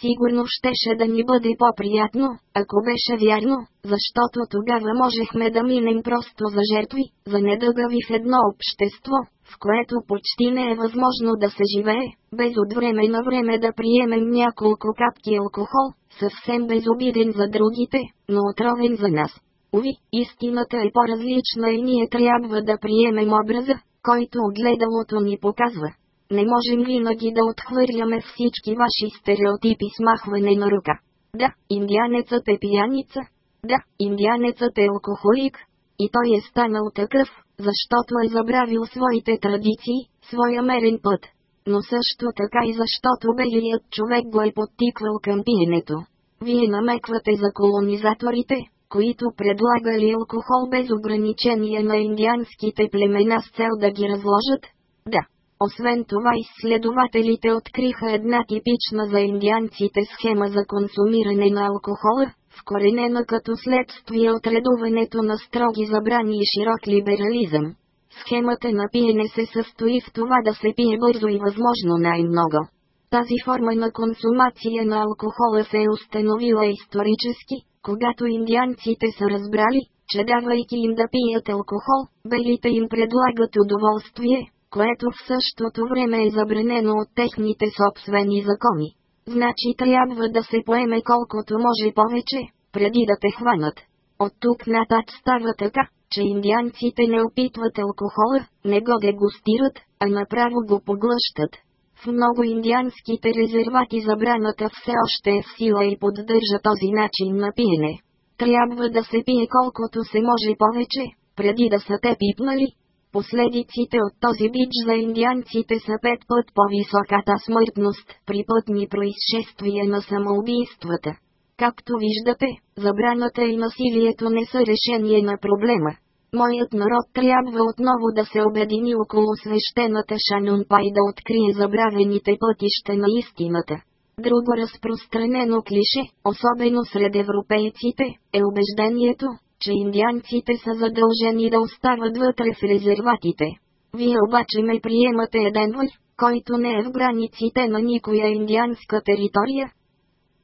Сигурно щеше да ни бъде по-приятно, ако беше вярно, защото тогава можехме да минем просто за жертви, за недъгави в едно общество, в което почти не е възможно да се живее, без от време на време да приемем няколко капки алкохол, съвсем безобиден за другите, но отровен за нас. Уви, истината е по-различна и ние трябва да приемем образа, който огледалото ни показва. Не можем винаги да отхвърляме всички ваши стереотипи с махване на ръка. Да, индианецът е пияница. Да, индианецът е алкохолик. И той е станал такъв, защото е забравил своите традиции, своя мерен път. Но също така и защото белият човек го е подтиквал към пиенето. Вие намеквате за колонизаторите, които предлагали алкохол без ограничение на индианските племена с цел да ги разложат? Да. Освен това изследователите откриха една типична за индианците схема за консумиране на алкохола, вкоренена като следствие от редуването на строги забрани и широк либерализъм. Схемата на пиене се състои в това да се пие бързо и възможно най-много. Тази форма на консумация на алкохола се е установила исторически, когато индианците са разбрали, че давайки им да пият алкохол, белите им предлагат удоволствие, което в същото време е забранено от техните собствени закони. Значи трябва да се поеме колкото може повече, преди да те хванат. От тук натат става така, че индианците не опитват алкохола, не го дегустират, а направо го поглъщат. В много индианските резервати забраната все още е в сила и поддържа този начин на пиене. Трябва да се пие колкото се може повече, преди да са те пипнали, Последиците от този бич за индианците са пет път по-високата смъртност при пътни происшествия на самоубийствата. Както виждате, забраната и насилието не са решение на проблема. Моят народ трябва отново да се обедини около свещената Шанунпа и да открие забравените пътища на истината. Друго разпространено клише, особено сред европейците, е убеждението, че индианците са задължени да остават вътре в резерватите. Вие обаче ме приемате един вър, който не е в границите на никоя индианска територия.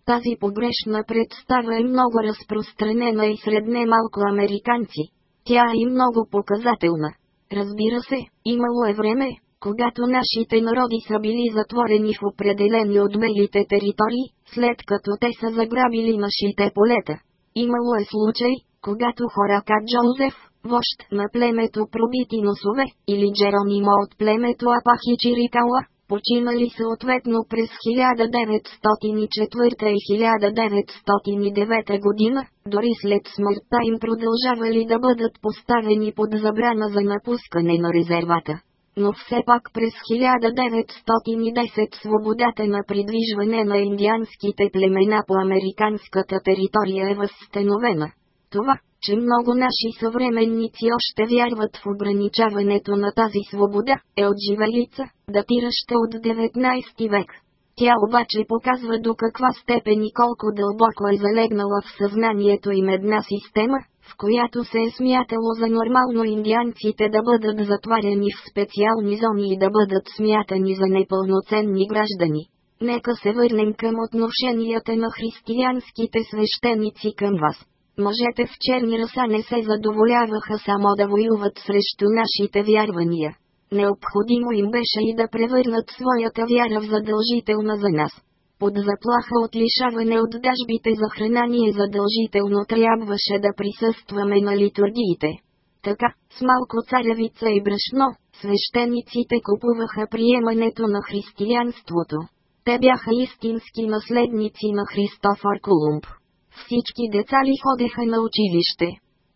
Тази погрешна представа е много разпространена и сред немалко американци. Тя е и много показателна. Разбира се, имало е време, когато нашите народи са били затворени в определени от белите територии, след като те са заграбили нашите полета. Имало е случай, когато хора как Джозеф, вожд на племето пробити носове, или Джеронимо от племето Апахи Чирикала, починали съответно през 1904 и 1909 година, дори след смъртта им продължавали да бъдат поставени под забрана за напускане на резервата. Но все пак през 1910 свободата на придвижване на индианските племена по американската територия е възстановена. Това, че много наши съвременници още вярват в ограничаването на тази свобода, е от живелица, датираща от 19 век. Тя обаче показва до каква степен и колко дълбоко е залегнала в съзнанието им една система, в която се е смятало за нормално индианците да бъдат затваряни в специални зони и да бъдат смятани за непълноценни граждани. Нека се върнем към отношенията на християнските свещеници към вас. Мъжете в черни раса не се задоволяваха само да воюват срещу нашите вярвания. Необходимо им беше и да превърнат своята вяра в задължителна за нас. Под заплаха от лишаване от дажбите за храна ние задължително трябваше да присъстваме на литургиите. Така, с малко царевица и брашно, свещениците купуваха приемането на християнството. Те бяха истински наследници на Христофор Колумб. Всички деца ли ходеха на училище?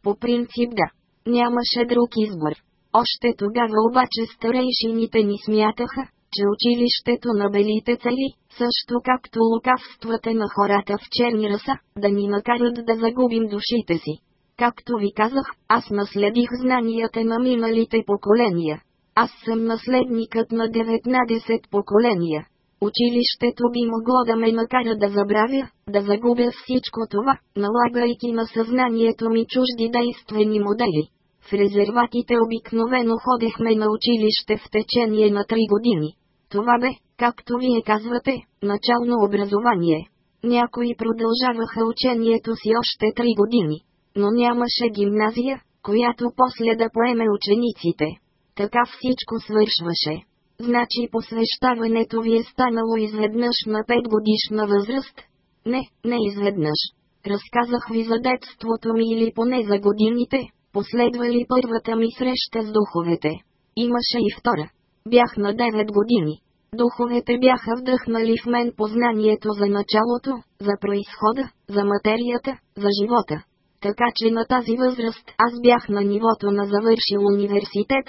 По принцип да. Нямаше друг избор. Още тогава обаче старейшините ни смятаха, че училището на белите цели, също както лукавствата на хората в черни раса, да ни накарат да загубим душите си. Както ви казах, аз наследих знанията на миналите поколения. Аз съм наследникът на 19 поколения. Училището би могло да ме накара да забравя, да загубя всичко това, налагайки на съзнанието ми чужди действени модели. В резерватите обикновено ходехме на училище в течение на три години. Това бе, както вие казвате, начално образование. Някои продължаваха учението си още три години, но нямаше гимназия, която после да поеме учениците. Така всичко свършваше. Значи посвещаването ви е станало изведнъж на 5 годишна възраст? Не, не изведнъж. Разказах ви за детството ми или поне за годините, последвали първата ми среща с духовете. Имаше и втора. Бях на 9 години. Духовете бяха вдъхнали в мен познанието за началото, за происхода, за материята, за живота. Така че на тази възраст аз бях на нивото на завършил университет,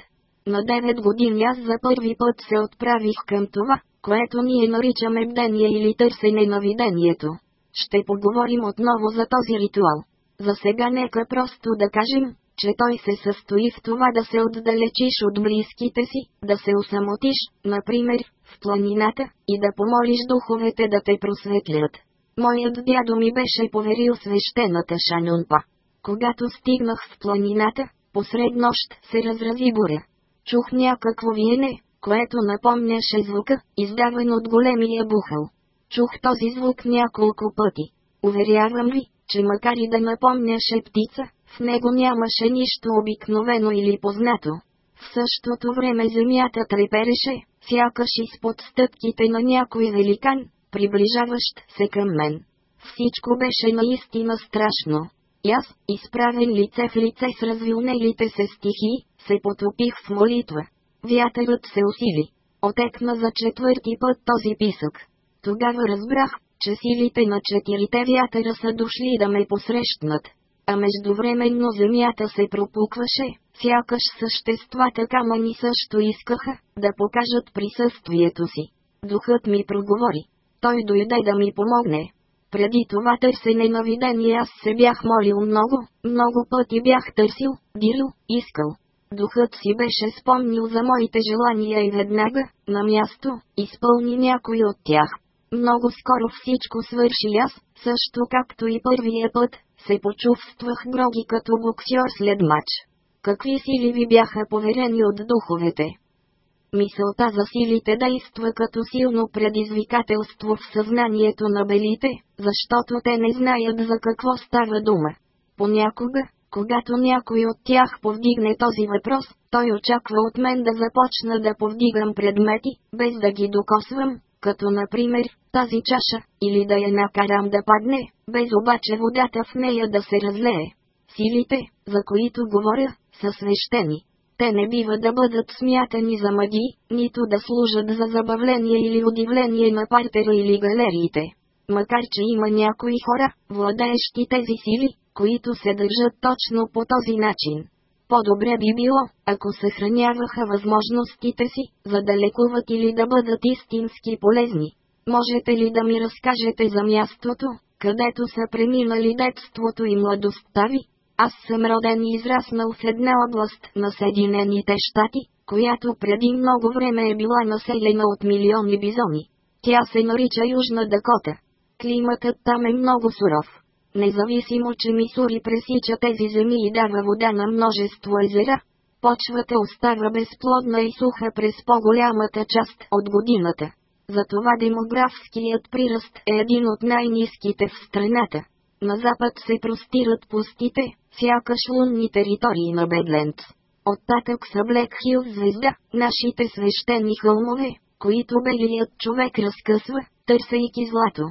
на 9 години аз за първи път се отправих към това, което ние наричаме бдение или търсене на видението. Ще поговорим отново за този ритуал. За сега нека просто да кажем, че той се състои в това да се отдалечиш от близките си, да се усамотиш, например, в планината, и да помолиш духовете да те просветлят. Моят дядо ми беше поверил свещената шанунпа. Когато стигнах в планината, посред нощ се разрази буря. Чух някакво виене, което напомняше звука, издаван от големия бухал. Чух този звук няколко пъти. Уверявам ви, че макар и да напомняше птица, в него нямаше нищо обикновено или познато. В същото време земята трепереше, сякаш изпод стъпките на някой великан, приближаващ се към мен. Всичко беше наистина страшно. И аз, изправен лице в лице с развилнелите се стихи, се потопих в молитва. Вятърът се усили. Отекна за четвърти път този писък. Тогава разбрах, че силите на четирите вятъра са дошли да ме посрещнат. А междувременно земята се пропукваше, сякаш съществата камъни също искаха да покажат присъствието си. Духът ми проговори. Той дойде да ми помогне. Преди това търсене на видение аз се бях молил много, много пъти бях търсил, дирил, искал. Духът си беше спомнил за моите желания и веднага, на място, изпълни някой от тях. Много скоро всичко свърши аз, също както и първия път, се почувствах гроги като боксьор след мач. Какви сили ви бяха поверени от духовете? Мисълта за силите действа като силно предизвикателство в съзнанието на белите, защото те не знаят за какво става дума. Понякога, когато някой от тях повдигне този въпрос, той очаква от мен да започна да повдигам предмети, без да ги докосвам, като например, тази чаша, или да я накарам да падне, без обаче водата в нея да се разлее. Силите, за които говоря, са свещени. Те не бива да бъдат смятани за маги, нито да служат за забавление или удивление на партера или галериите. Макар че има някои хора, владеещи тези сили, които се държат точно по този начин. По-добре би било, ако съхраняваха възможностите си, за да лекуват или да бъдат истински полезни. Можете ли да ми разкажете за мястото, където са преминали детството и младостта ви? Аз съм роден и израснал в една област на Съединените щати, която преди много време е била населена от милиони бизони. Тя се нарича Южна Дакота. Климатът там е много суров. Независимо, че Мисури пресича тези земи и дава вода на множество езера, почвата остава безплодна и суха през по-голямата част от годината. Затова демографският приръст е един от най-низките в страната. На запад се простират пустите, сякаш лунни територии на Бедленц. Оттатък са Блек Хил звезда, нашите свещени хълмове, които белият човек разкъсва, търсейки злато.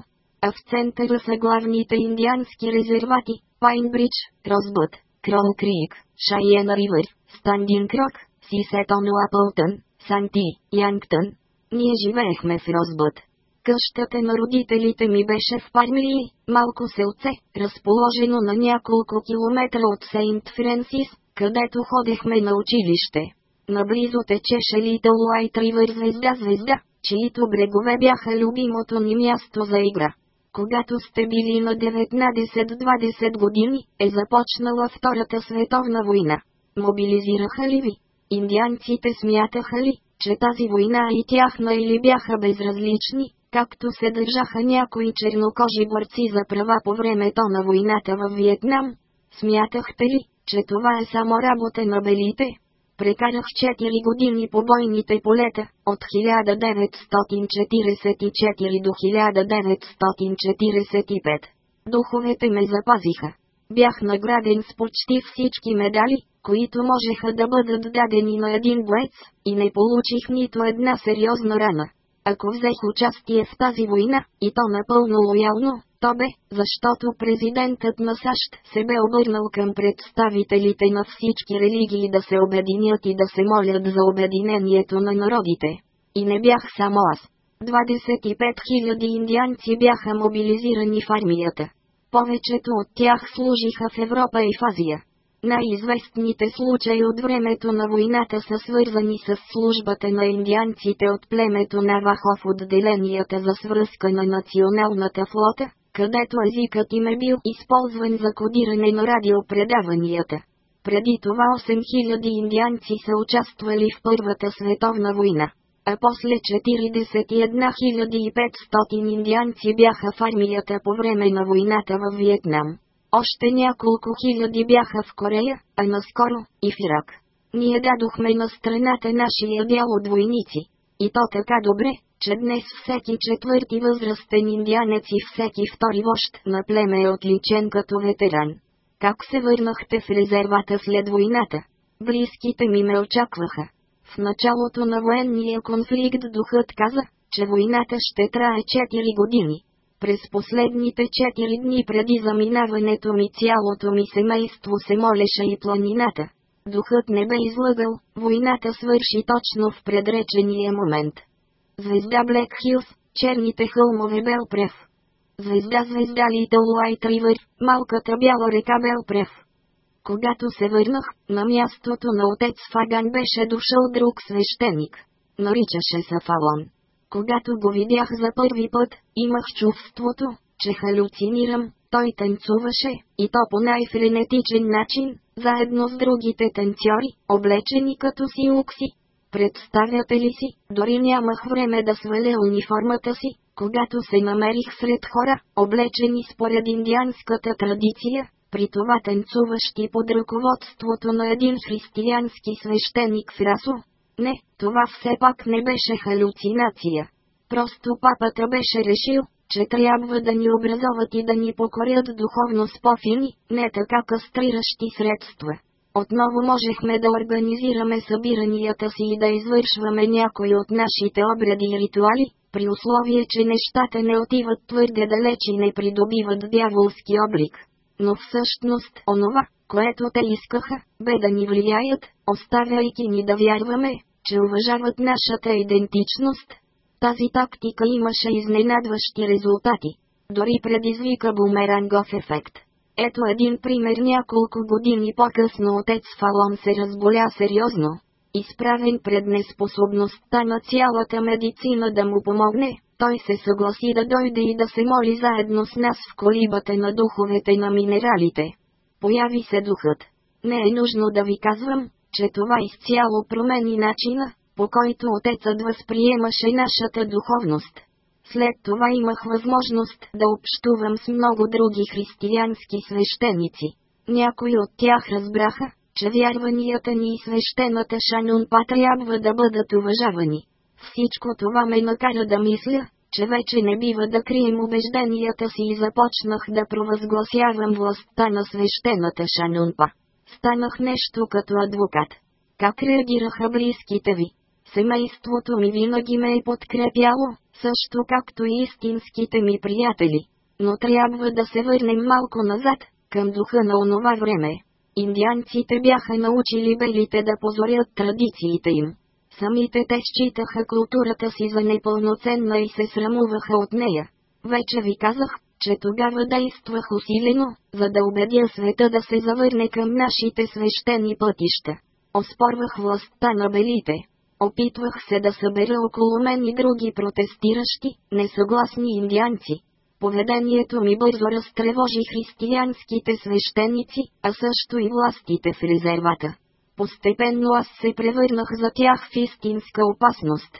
А в центъра са главните индиански резервати – Пайнбридж, Розбът, Крол Крик, Шайена Ривър, Стандин Крок, Сисетон Лапълтън, Санти, Янгтън. Ние живеехме в Розбът. Къщата на родителите ми беше в Пармилии, малко селце, разположено на няколко километра от Сейнт Френсис, където ходехме на училище. Наблизо течеше Литъл Уайт Ривър звезда звезда, чието брегове бяха любимото ни място за игра. Когато сте били на 19-20 години, е започнала Втората световна война. Мобилизираха ли ви? Индианците смятаха ли, че тази война и тяхна или бяха безразлични, както се държаха някои чернокожи борци за права по времето на войната в Виетнам? Смятахте ли, че това е само работа на белите? Прекарах 4 години по бойните полета, от 1944 до 1945. Духовете ме запазиха. Бях награден с почти всички медали, които можеха да бъдат дадени на един боец, и не получих нито една сериозна рана. Ако взех участие в тази война, и то напълно лоялно, то бе, защото президентът на САЩ се бе обърнал към представителите на всички религии да се обединят и да се молят за обединението на народите. И не бях само аз. 25 000 индианци бяха мобилизирани в армията. Повечето от тях служиха в Европа и в Азия. Най-известните случаи от времето на войната са свързани с службата на индианците от племето на Вахов отделенията за свръзка на националната флота, където езикът им е бил използван за кодиране на радиопредаванията. Преди това 8000 индианци са участвали в Първата световна война, а после 41 500 индианци бяха в армията по време на войната в Виетнам. Още няколко хиляди бяха в Корея, а наскоро и в Ирак. Ние дадохме на страната нашия дял от войници. И то така добре, че днес всеки четвърти възрастен индианец и всеки втори вожд на племе е отличен като ветеран. Как се върнахте в резервата след войната? Близките ми ме очакваха. В началото на военния конфликт духът каза, че войната ще трае 4 години. През последните 4 дни преди заминаването ми цялото ми семейство се молеше и планината. Духът не бе излъгал, войната свърши точно в предречения момент. Звезда Блек Хилс, черните хълмове Белпрев. Звезда звезда Литъл Уайт Ривър, малката бяла река Белпрев. Когато се върнах, на мястото на отец Фаган беше дошъл друг свещеник. Наричаше се Фалон. Когато го видях за първи път, имах чувството, че халюцинирам, той танцуваше, и то по най-френетичен начин, заедно с другите танцори, облечени като си укси, Представяте ли си, дори нямах време да сваля униформата си, когато се намерих сред хора, облечени според индианската традиция, при това танцуващи под ръководството на един християнски свещеник в Расо. Не, това все пак не беше халюцинация. Просто папата беше решил, че трябва да ни образоват и да ни покорят духовно с по-фини, не така кастриращи средства. Отново можехме да организираме събиранията си и да извършваме някои от нашите обреди и ритуали, при условие, че нещата не отиват твърде далеч и не придобиват дяволски облик. Но всъщност, онова, което те искаха, бе да ни влияят, оставяйки ни да вярваме, че уважават нашата идентичност. Тази тактика имаше изненадващи резултати. Дори предизвика бумерангов ефект. Ето един пример няколко години по-късно отец Фалон се разболя сериозно. Изправен пред неспособността на цялата медицина да му помогне, той се съгласи да дойде и да се моли заедно с нас в колибата на духовете на минералите. Появи се духът. Не е нужно да ви казвам, че това изцяло промени начина, по който отецът възприемаше нашата духовност. След това имах възможност да общувам с много други християнски свещеници. Някои от тях разбраха, че вярванията ни и свещената шанунпа трябва да бъдат уважавани. Всичко това ме накара да мисля, че вече не бива да крием убежденията си и започнах да провъзгласявам властта на свещената шанунпа. Станах нещо като адвокат. Как реагираха близките ви? Семейството ми винаги ме е подкрепяло, също както и истинските ми приятели. Но трябва да се върнем малко назад, към духа на онова време. Индианците бяха научили белите да позорят традициите им. Самите те считаха културата си за непълноценна и се срамуваха от нея. Вече ви казах, че тогава действах усилено, за да убедя света да се завърне към нашите свещени пътища. Оспорвах властта на белите. Опитвах се да събера около мен и други протестиращи, несъгласни индианци. Поведението ми бързо разтревожи християнските свещеници, а също и властите в резервата. Постепенно аз се превърнах за тях в истинска опасност.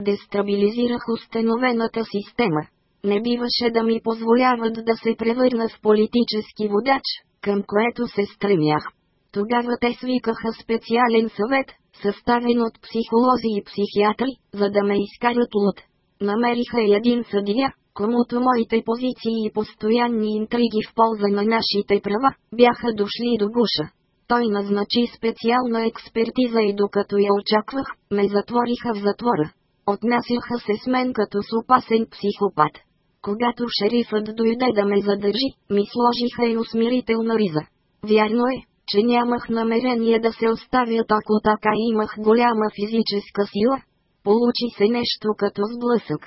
Дестабилизирах установената система. Не биваше да ми позволяват да се превърна в политически водач, към което се стремях. Тогава те свикаха специален съвет, съставен от психолози и психиатри, за да ме изкарат луд. Намериха един съдия, комуто моите позиции и постоянни интриги в полза на нашите права, бяха дошли до гуша. Той назначи специална експертиза и докато я очаквах, ме затвориха в затвора. Отнасяха се с мен като с опасен психопат. Когато шерифът дойде да ме задържи, ми сложиха и усмирителна риза. Вярно е, че нямах намерение да се оставя ако така имах голяма физическа сила. Получи се нещо като сблъсък.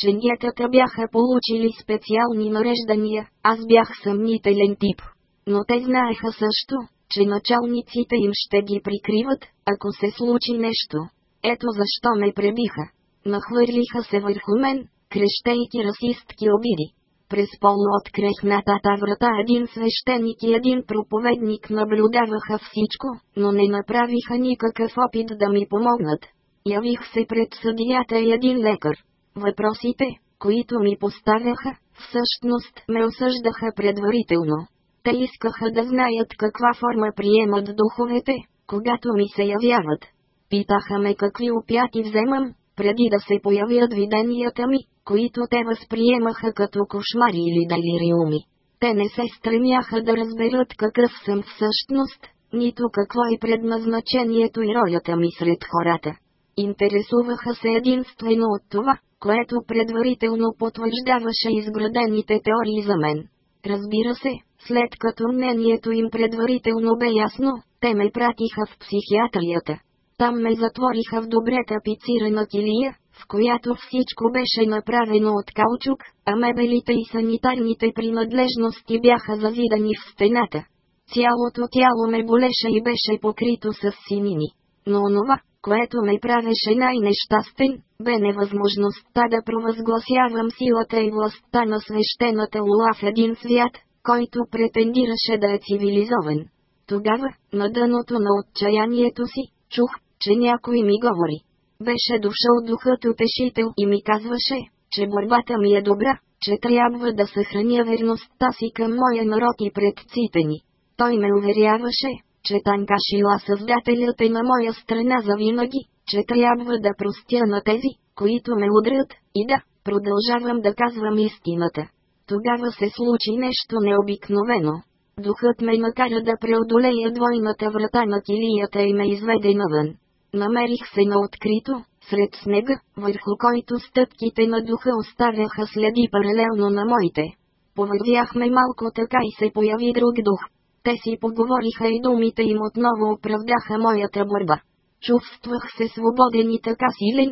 Ченгетата бяха получили специални нареждания, аз бях съмнителен тип. Но те знаеха също, че началниците им ще ги прикриват, ако се случи нещо. Ето защо ме пребиха. Нахвърлиха се върху мен, крещейки расистки обиди. През полуоткрехнатата врата един свещеник и един проповедник наблюдаваха всичко, но не направиха никакъв опит да ми помогнат. Явих се пред съдията и един лекар. Въпросите, които ми поставяха, всъщност ме осъждаха предварително. Те искаха да знаят каква форма приемат духовете, когато ми се явяват. Питаха ме какви опяти вземам, преди да се появят виденията ми, които те възприемаха като кошмари или делириуми. Те не се стремяха да разберат какъв съм всъщност, нито какво е предназначението и ролята ми сред хората. Интересуваха се единствено от това, което предварително потвърждаваше изградените теории за мен. Разбира се, след като мнението им предварително бе ясно, те ме пратиха в психиатрията. Там ме затвориха в добре тапицирана килия, в която всичко беше направено от каучук, а мебелите и санитарните принадлежности бяха завидани в стената. Цялото тяло ме болеше и беше покрито с синини. Но онова, което ме правеше най-нещастен, бе невъзможността да провъзгласявам силата и властта на свещената лула в един свят, който претендираше да е цивилизован. Тогава, на дъното на отчаянието си, чух, че някой ми говори. Беше дошъл духът утешител и ми казваше, че борбата ми е добра, че трябва да съхраня верността си към моя народ и предците ни. Той ме уверяваше, че Танкашила създателят е на моя страна за винаги, че трябва да простя на тези, които ме удрят, и да, продължавам да казвам истината. Тогава се случи нещо необикновено. Духът ме накара да преодолея двойната врата на килията и ме изведе навън. Намерих се на открито, сред снега, върху който стъпките на духа оставяха следи паралелно на моите. Повървяхме малко така и се появи друг дух. Те си поговориха и думите им отново оправдаха моята борба. Чувствах се свободен и така силен.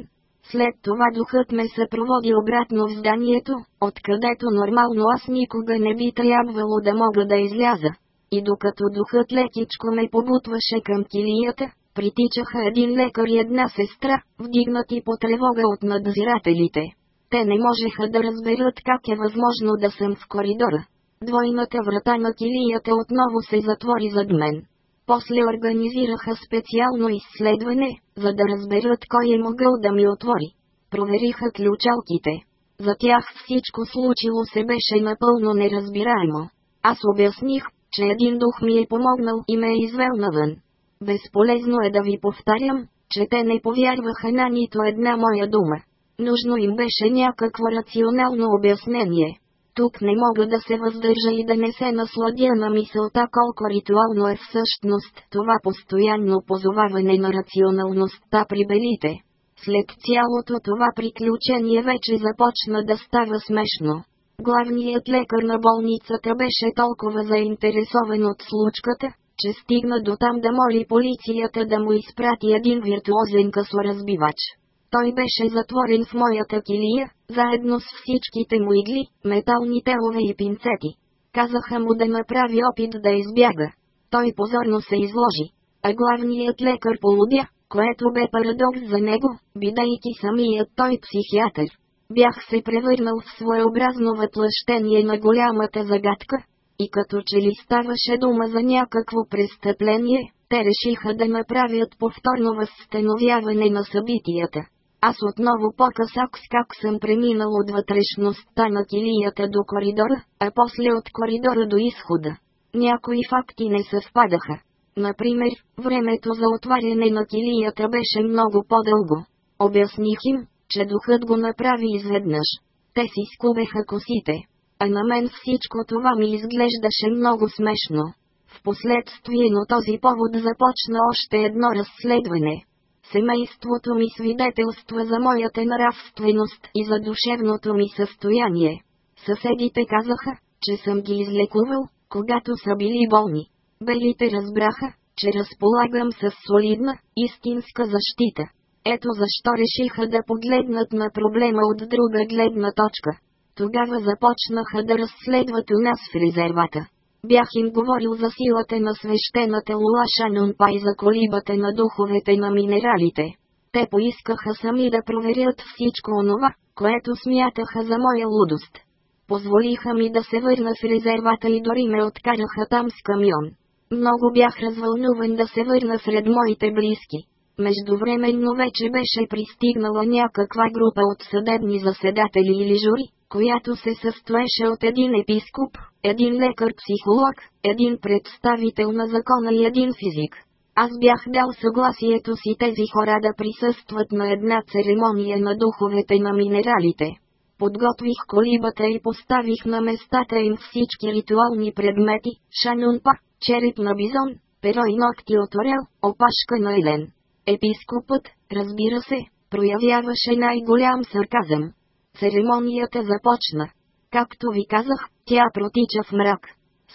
След това духът ме съпроводи обратно в зданието, откъдето нормално аз никога не би трябвало да мога да изляза. И докато духът лекичко ме побутваше към килията, притичаха един лекар и една сестра, вдигнати по тревога от надзирателите. Те не можеха да разберат как е възможно да съм в коридора. Двойната врата на килията отново се затвори зад мен. После организираха специално изследване, за да разберат кой е могъл да ми отвори. Провериха ключалките. За тях всичко случило се беше напълно неразбираемо. Аз обясних, че един дух ми е помогнал и ме е извел навън. Безполезно е да ви повтарям, че те не повярваха на нито една моя дума. Нужно им беше някакво рационално обяснение. Тук не мога да се въздържа и да не се насладя на мисълта колко ритуално е всъщност това постоянно позоваване на рационалността при белите. След цялото това приключение вече започна да става смешно. Главният лекар на болницата беше толкова заинтересован от случката, че стигна до там да моли полицията да му изпрати един виртуозен късоразбивач. Той беше затворен в моята килия, заедно с всичките му игли, метални телове и пинцети. Казаха му да направи опит да избяга. Той позорно се изложи. А главният лекар полудя, което бе парадокс за него, бидейки самият той психиатър. Бях се превърнал в своеобразно въплъщение на голямата загадка, и като че ли ставаше дума за някакво престъпление, те решиха да направят повторно възстановяване на събитията. Аз отново показах с как съм преминал от вътрешността на килията до коридора, а после от коридора до изхода. Някои факти не съвпадаха. Например, времето за отваряне на килията беше много по-дълго. Обясних им, че духът го направи изведнъж. Те си скубеха косите. А на мен всичко това ми изглеждаше много смешно. Впоследствие на този повод започна още едно разследване. Семейството ми свидетелства за моята нравственост и за душевното ми състояние. Съседите казаха, че съм ги излекувал, когато са били болни. Белите разбраха, че разполагам с солидна, истинска защита. Ето защо решиха да погледнат на проблема от друга гледна точка. Тогава започнаха да разследват у нас в резервата. Бях им говорил за силата на свещената лула Шанунпа и за колибата на духовете на минералите. Те поискаха сами да проверят всичко онова, което смятаха за моя лудост. Позволиха ми да се върна в резервата и дори ме откараха там с камион. Много бях развълнуван да се върна сред моите близки. Междувременно вече беше пристигнала някаква група от съдебни заседатели или жури, която се състоеше от един епископ, един лекар-психолог, един представител на закона и един физик. Аз бях дал съгласието си тези хора да присъстват на една церемония на духовете на минералите. Подготвих колибата и поставих на местата им всички ритуални предмети, шанунпа, череп на бизон, перо и ногти от орел, опашка на елен. Епископът, разбира се, проявяваше най-голям сарказъм. Церемонията започна. Както ви казах, тя протича в мрак.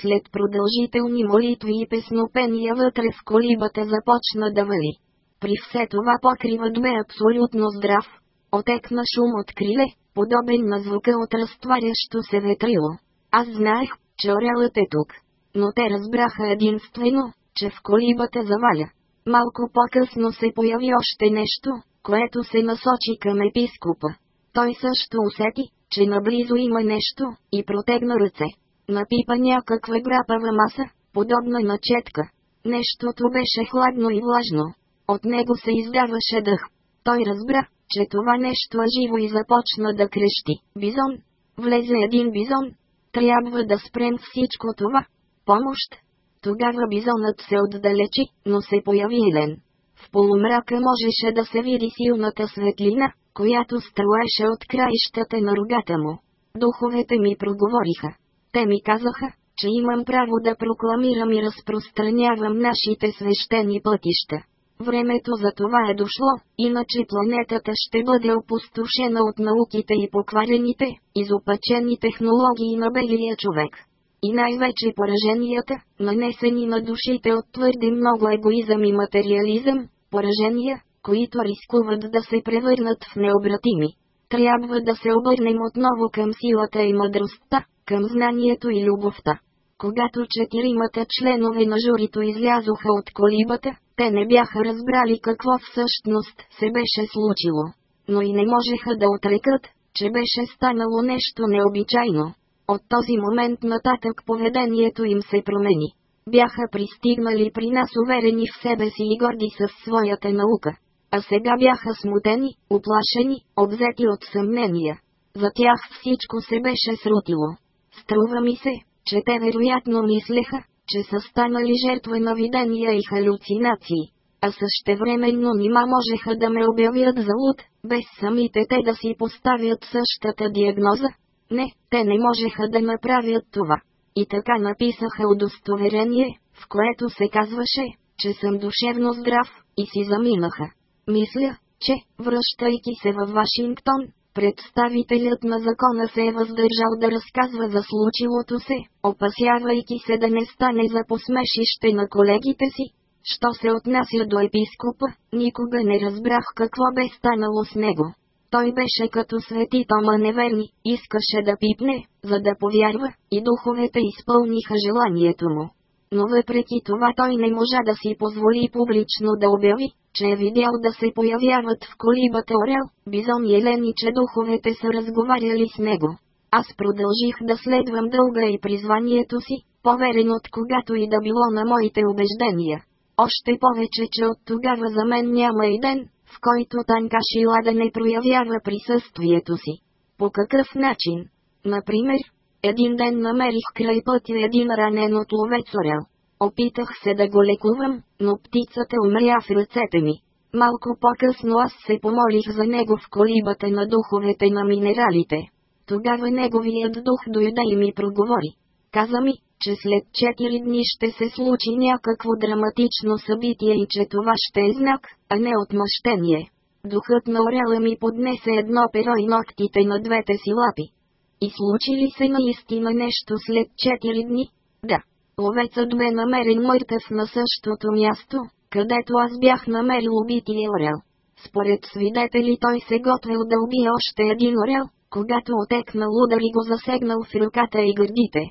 След продължителни молитви и песнопения вътре в колибата започна да вали. При все това покривът бе абсолютно здрав. Отекна шум от криле, подобен на звука от разтварящо се ветрило. Аз знаех, че орелът е тук. Но те разбраха единствено, че в колибата заваля. Малко по-късно се появи още нещо, което се насочи към епископа. Той също усети, че наблизо има нещо, и протегна ръце. Напипа някаква грапава маса, подобна на четка. Нещото беше хладно и влажно. От него се издаваше дъх. Той разбра, че това нещо е живо и започна да крещи. Бизон! Влезе един бизон! Трябва да спрем всичко това. Помощ! Тогава бизонът се отдалечи, но се появи Елен. В полумрака можеше да се види силната светлина, която струеше от краищата на рогата му. Духовете ми проговориха. Те ми казаха, че имам право да прокламирам и разпространявам нашите свещени пътища. Времето за това е дошло, иначе планетата ще бъде опустошена от науките и покварените, изопачени технологии на белия човек. И най-вече пораженията, нанесени на душите от твърде много егоизъм и материализъм, поражения, които рискуват да се превърнат в необратими. Трябва да се обърнем отново към силата и мъдростта, към знанието и любовта. Когато четиримата членове на журито излязоха от колибата, те не бяха разбрали какво всъщност се беше случило. Но и не можеха да отрекат, че беше станало нещо необичайно. От този момент нататък поведението им се промени. Бяха пристигнали при нас уверени в себе си и горди със своята наука. А сега бяха смутени, оплашени, обзети от съмнения. За тях всичко се беше срутило. Струва ми се, че те вероятно мислеха, че са станали жертва на видения и халюцинации, а същевременно нима можеха да ме обявят за луд, без самите те да си поставят същата диагноза. Не, те не можеха да направят това. И така написаха удостоверение, в което се казваше, че съм душевно здрав, и си заминаха. Мисля, че, връщайки се във Вашингтон, представителят на закона се е въздържал да разказва за случилото се, опасявайки се да не стане за посмешище на колегите си. Що се отнася до епископа, никога не разбрах какво бе станало с него. Той беше като свети Тома неверни, искаше да пипне, за да повярва, и духовете изпълниха желанието му. Но въпреки това той не можа да си позволи публично да обяви, че е видял да се появяват в колибата орел, бизон и елен и че духовете са разговаряли с него. Аз продължих да следвам дълга и призванието си, поверен от когато и да било на моите убеждения. Още повече, че от тогава за мен няма и ден, в който Танка Шила да не проявява присъствието си. По какъв начин? Например, един ден намерих край пътя един ранен от ловец орел. Опитах се да го лекувам, но птицата умря в ръцете ми. Малко по-късно аз се помолих за него в колибата на духовете на минералите. Тогава неговият дух дойде и ми проговори. Каза ми, че след 4 дни ще се случи някакво драматично събитие и че това ще е знак, а не отмъщение. Духът на орела ми поднесе едно перо и ногтите на двете си лапи. И случи ли се наистина нещо след 4 дни? Да. Ловецът бе намерен мъртъв на същото място, където аз бях намерил убития орел. Според свидетели той се готвил да убие още един орел, когато отекнал удар и го засегнал в ръката и гърдите.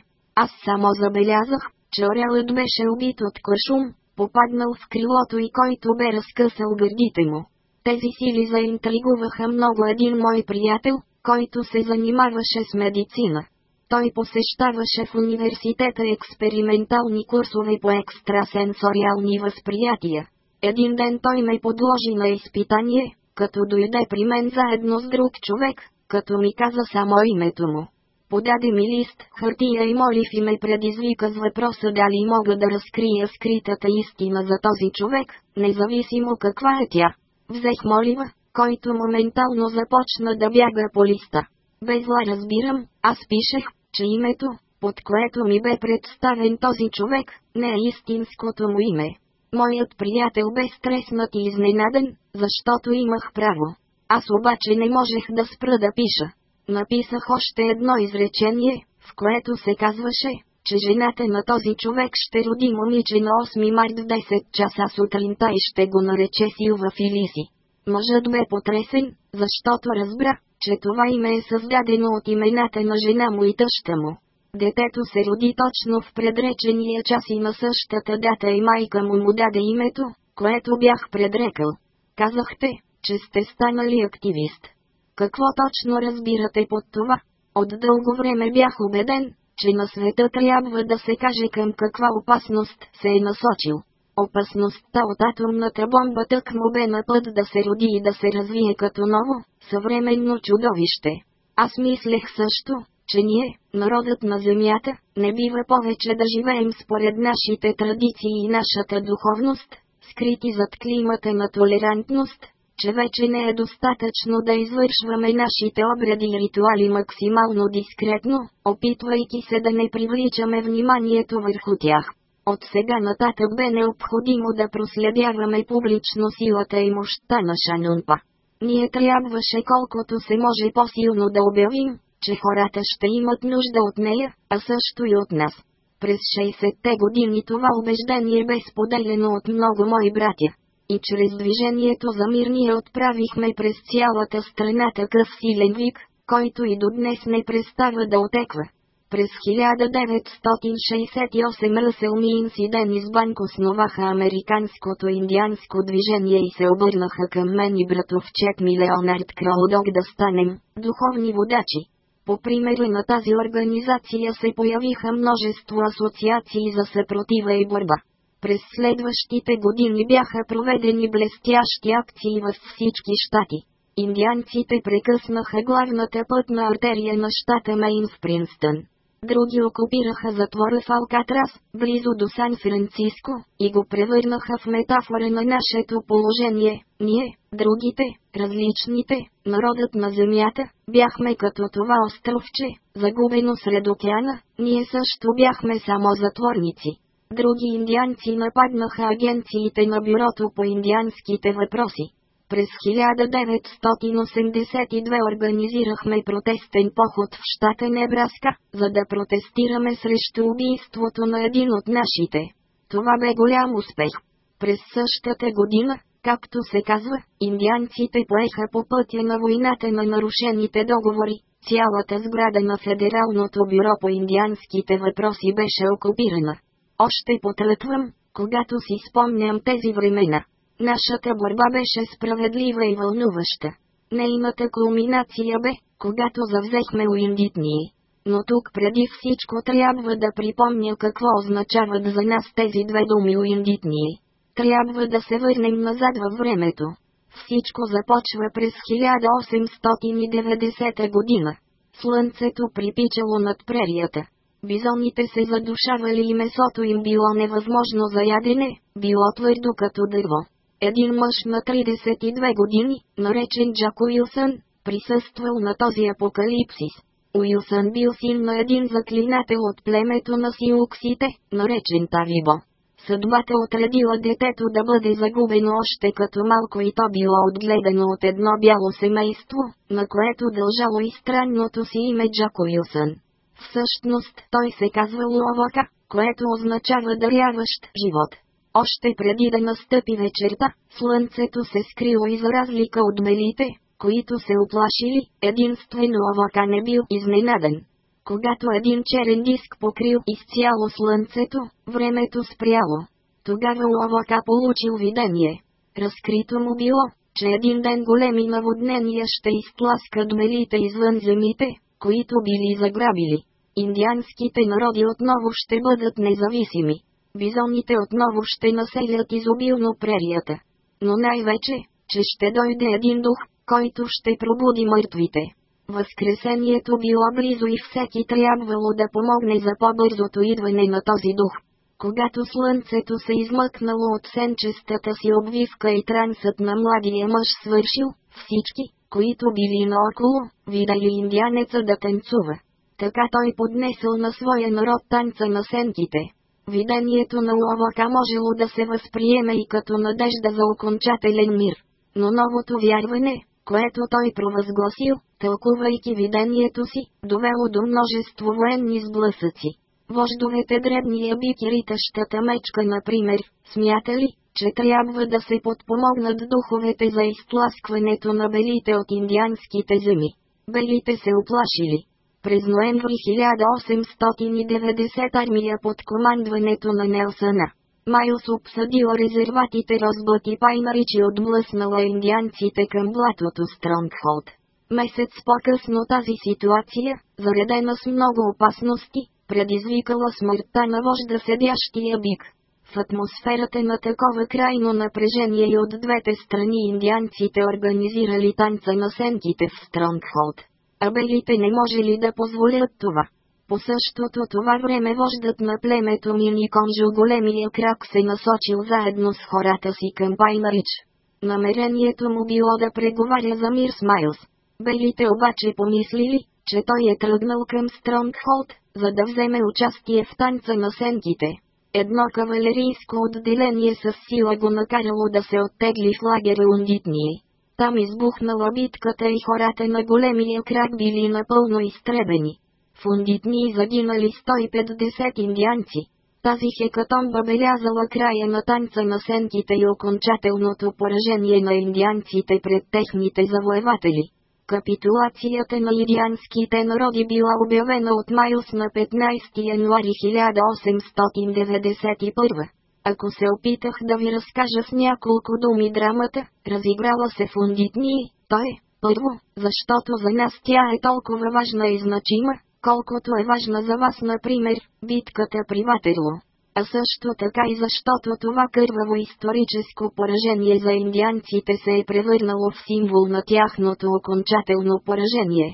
Аз само забелязах, че орелът беше убит от куршум, попаднал в крилото и който бе разкъсал гърдите му. Тези сили заинтригуваха много един мой приятел, който се занимаваше с медицина. Той посещаваше в университета експериментални курсове по екстрасенсориални възприятия. Един ден той ме подложи на изпитание, като дойде при мен заедно с друг човек, като ми каза само името му. Подаде ми лист, хартия и молив и ме предизвика с въпроса дали мога да разкрия скритата истина за този човек, независимо каква е тя. Взех молива, който моментално започна да бяга по листа. Без зла разбирам, аз пишех, че името, под което ми бе представен този човек, не е истинското му име. Моят приятел бе стреснат и изненаден, защото имах право. Аз обаче не можех да спра да пиша. Написах още едно изречение, в което се казваше, че жената на този човек ще роди момиче на 8 март в 10 часа сутринта и ще го нарече Силва Филиси. Мъжът бе потресен, защото разбра, че това име е създадено от имената на жена му и тъща му. Детето се роди точно в предречения час и на същата дата и майка му му даде името, което бях предрекал. Казахте, че сте станали активист. Какво точно разбирате под това? От дълго време бях убеден, че на света трябва да се каже към каква опасност се е насочил. Опасността от атомната бомба тък му бе на път да се роди и да се развие като ново, съвременно чудовище. Аз мислех също, че ние, народът на Земята, не бива повече да живеем според нашите традиции и нашата духовност, скрити зад климата на толерантност, че вече не е достатъчно да извършваме нашите обреди и ритуали максимално дискретно, опитвайки се да не привличаме вниманието върху тях. От сега нататък бе необходимо да проследяваме публично силата и мощта на Шанунпа. Ние трябваше колкото се може по-силно да обявим, че хората ще имат нужда от нея, а също и от нас. През 60-те години това убеждение бе споделено от много мои братя. И чрез движението за мир ние отправихме през цялата страна такъв силен вик, който и до днес не престава да отеква. През 1968 Ръсел Миинс и Денис Банк основаха Американското индианско движение и се обърнаха към мен и братовчет ми Леонард Кролдог да станем духовни водачи. По примера на тази организация се появиха множество асоциации за съпротива и борба. През следващите години бяха проведени блестящи акции във всички щати. Индианците прекъснаха главната пътна артерия на щата Мейн в Принстън. Други окупираха затвора в Алкатрас, близо до Сан-Франциско, и го превърнаха в метафора на нашето положение. Ние, другите, различните, народът на земята, бяхме като това островче, загубено сред океана, ние също бяхме само затворници. Други индианци нападнаха агенциите на бюрото по индианските въпроси. През 1982 организирахме протестен поход в щата Небраска, за да протестираме срещу убийството на един от нашите. Това бе голям успех. През същата година, както се казва, индианците поеха по пътя на войната на нарушените договори. Цялата сграда на Федералното бюро по индианските въпроси беше окупирана. Още потлътвам, когато си спомням тези времена. Нашата борба беше справедлива и вълнуваща. Нейната кулминация бе, когато завзехме Уиндитнии. Но тук преди всичко трябва да припомня какво означават за нас тези две думи Уиндитнии. Трябва да се върнем назад във времето. Всичко започва през 1890 година. Слънцето припичало над прерията. Бизоните се задушавали и месото им било невъзможно за ядене, било твърдо като дърво. Един мъж на 32 години, наречен Джак Уилсън, присъствал на този апокалипсис. Уилсън бил син на един заклинател от племето на сиуксите, наречен Тарибо. Съдбата отредила детето да бъде загубено още като малко и то било отгледано от едно бяло семейство, на което дължало и странното си име Джак Уилсън. Всъщност той се казва Ловака, което означава даряващ живот. Още преди да настъпи вечерта, слънцето се скрило и за разлика от белите, които се оплашили, единствено Ловака не бил изненаден. Когато един черен диск покрил изцяло слънцето, времето спряло. Тогава Ловака получил видение. Разкрито му било, че един ден големи наводнения ще изтласкат белите извън земите, които били заграбили. Индианските народи отново ще бъдат независими. Бизоните отново ще населят изобилно прерията. Но най-вече, че ще дойде един дух, който ще пробуди мъртвите. Възкресението било близо и всеки трябвало да помогне за по-бързото идване на този дух. Когато слънцето се измъкнало от сенчестата си обвивка и трансът на младия мъж свършил, всички, които били наоколо, видали индианеца да танцува. Така той поднесъл на своя народ танца на сенките. Видението на Ловака можело да се възприеме и като надежда за окончателен мир. Но новото вярване, което той провъзгласил, тълкувайки видението си, довело до множество военни сблъсъци. Вождовете дребния бик и ритащата мечка, например, смятали, че трябва да се подпомогнат духовете за изтласкването на белите от индианските земи. Белите се оплашили. През ноември 1890 армия под командването на Нелсъна. Майлс обсъдил резерватите Розбът и Пайнарич и отблъснала индианците към блатото Стронгхолд. Месец по-късно тази ситуация, заредена с много опасности, предизвикала смъртта на вожда седящия бик. В атмосферата на такова крайно напрежение и от двете страни индианците организирали танца на сенките в Стронгхолд а белите не може ли да позволят това. По същото това време вождат на племето Миниконжо големия крак се насочил заедно с хората си към Пайнарич. Намерението му било да преговаря за мир с Майлз. Белите обаче помислили, че той е тръгнал към Стронгхолд, за да вземе участие в танца на сенките. Едно кавалерийско отделение с сила го накарало да се оттегли в лагера Ундитние. Там избухнала битката и хората на големия крак били напълно изтребени. В ундитни загинали 150 индианци. Тази хекатомба белязала края на танца на сенките и окончателното поражение на индианците пред техните завоеватели. Капитулацията на индианските народи била обявена от Майлс на 15 януари 1891. Ако се опитах да ви разкажа с няколко думи драмата, разиграла се в ундитни, то е, първо, защото за нас тя е толкова важна и значима, колкото е важна за вас, например, битката при Ватерло. А също така и защото това кърваво историческо поражение за индианците се е превърнало в символ на тяхното окончателно поражение.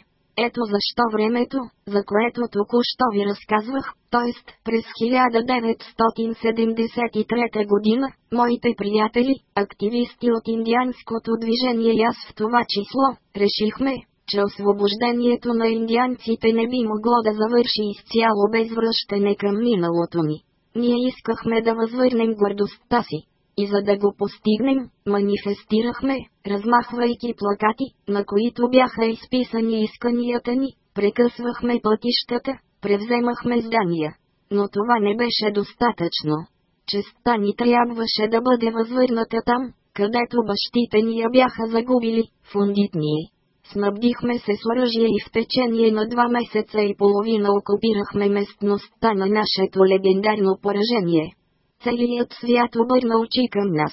Ето защо времето, за което току-що ви разказвах, т.е. през 1973 година, моите приятели, активисти от индианското движение и аз в това число, решихме, че освобождението на индианците не би могло да завърши изцяло без връщане към миналото ни. Ние искахме да възвърнем гордостта си. И за да го постигнем, манифестирахме, размахвайки плакати, на които бяха изписани исканията ни, прекъсвахме пътищата, превземахме здания. Но това не беше достатъчно. Честта ни трябваше да бъде възвърната там, където бащите ни я бяха загубили, в Ундитние. Снабдихме се с оръжие и в течение на два месеца и половина окупирахме местността на нашето легендарно поражение. Целият свят обърна очи към нас.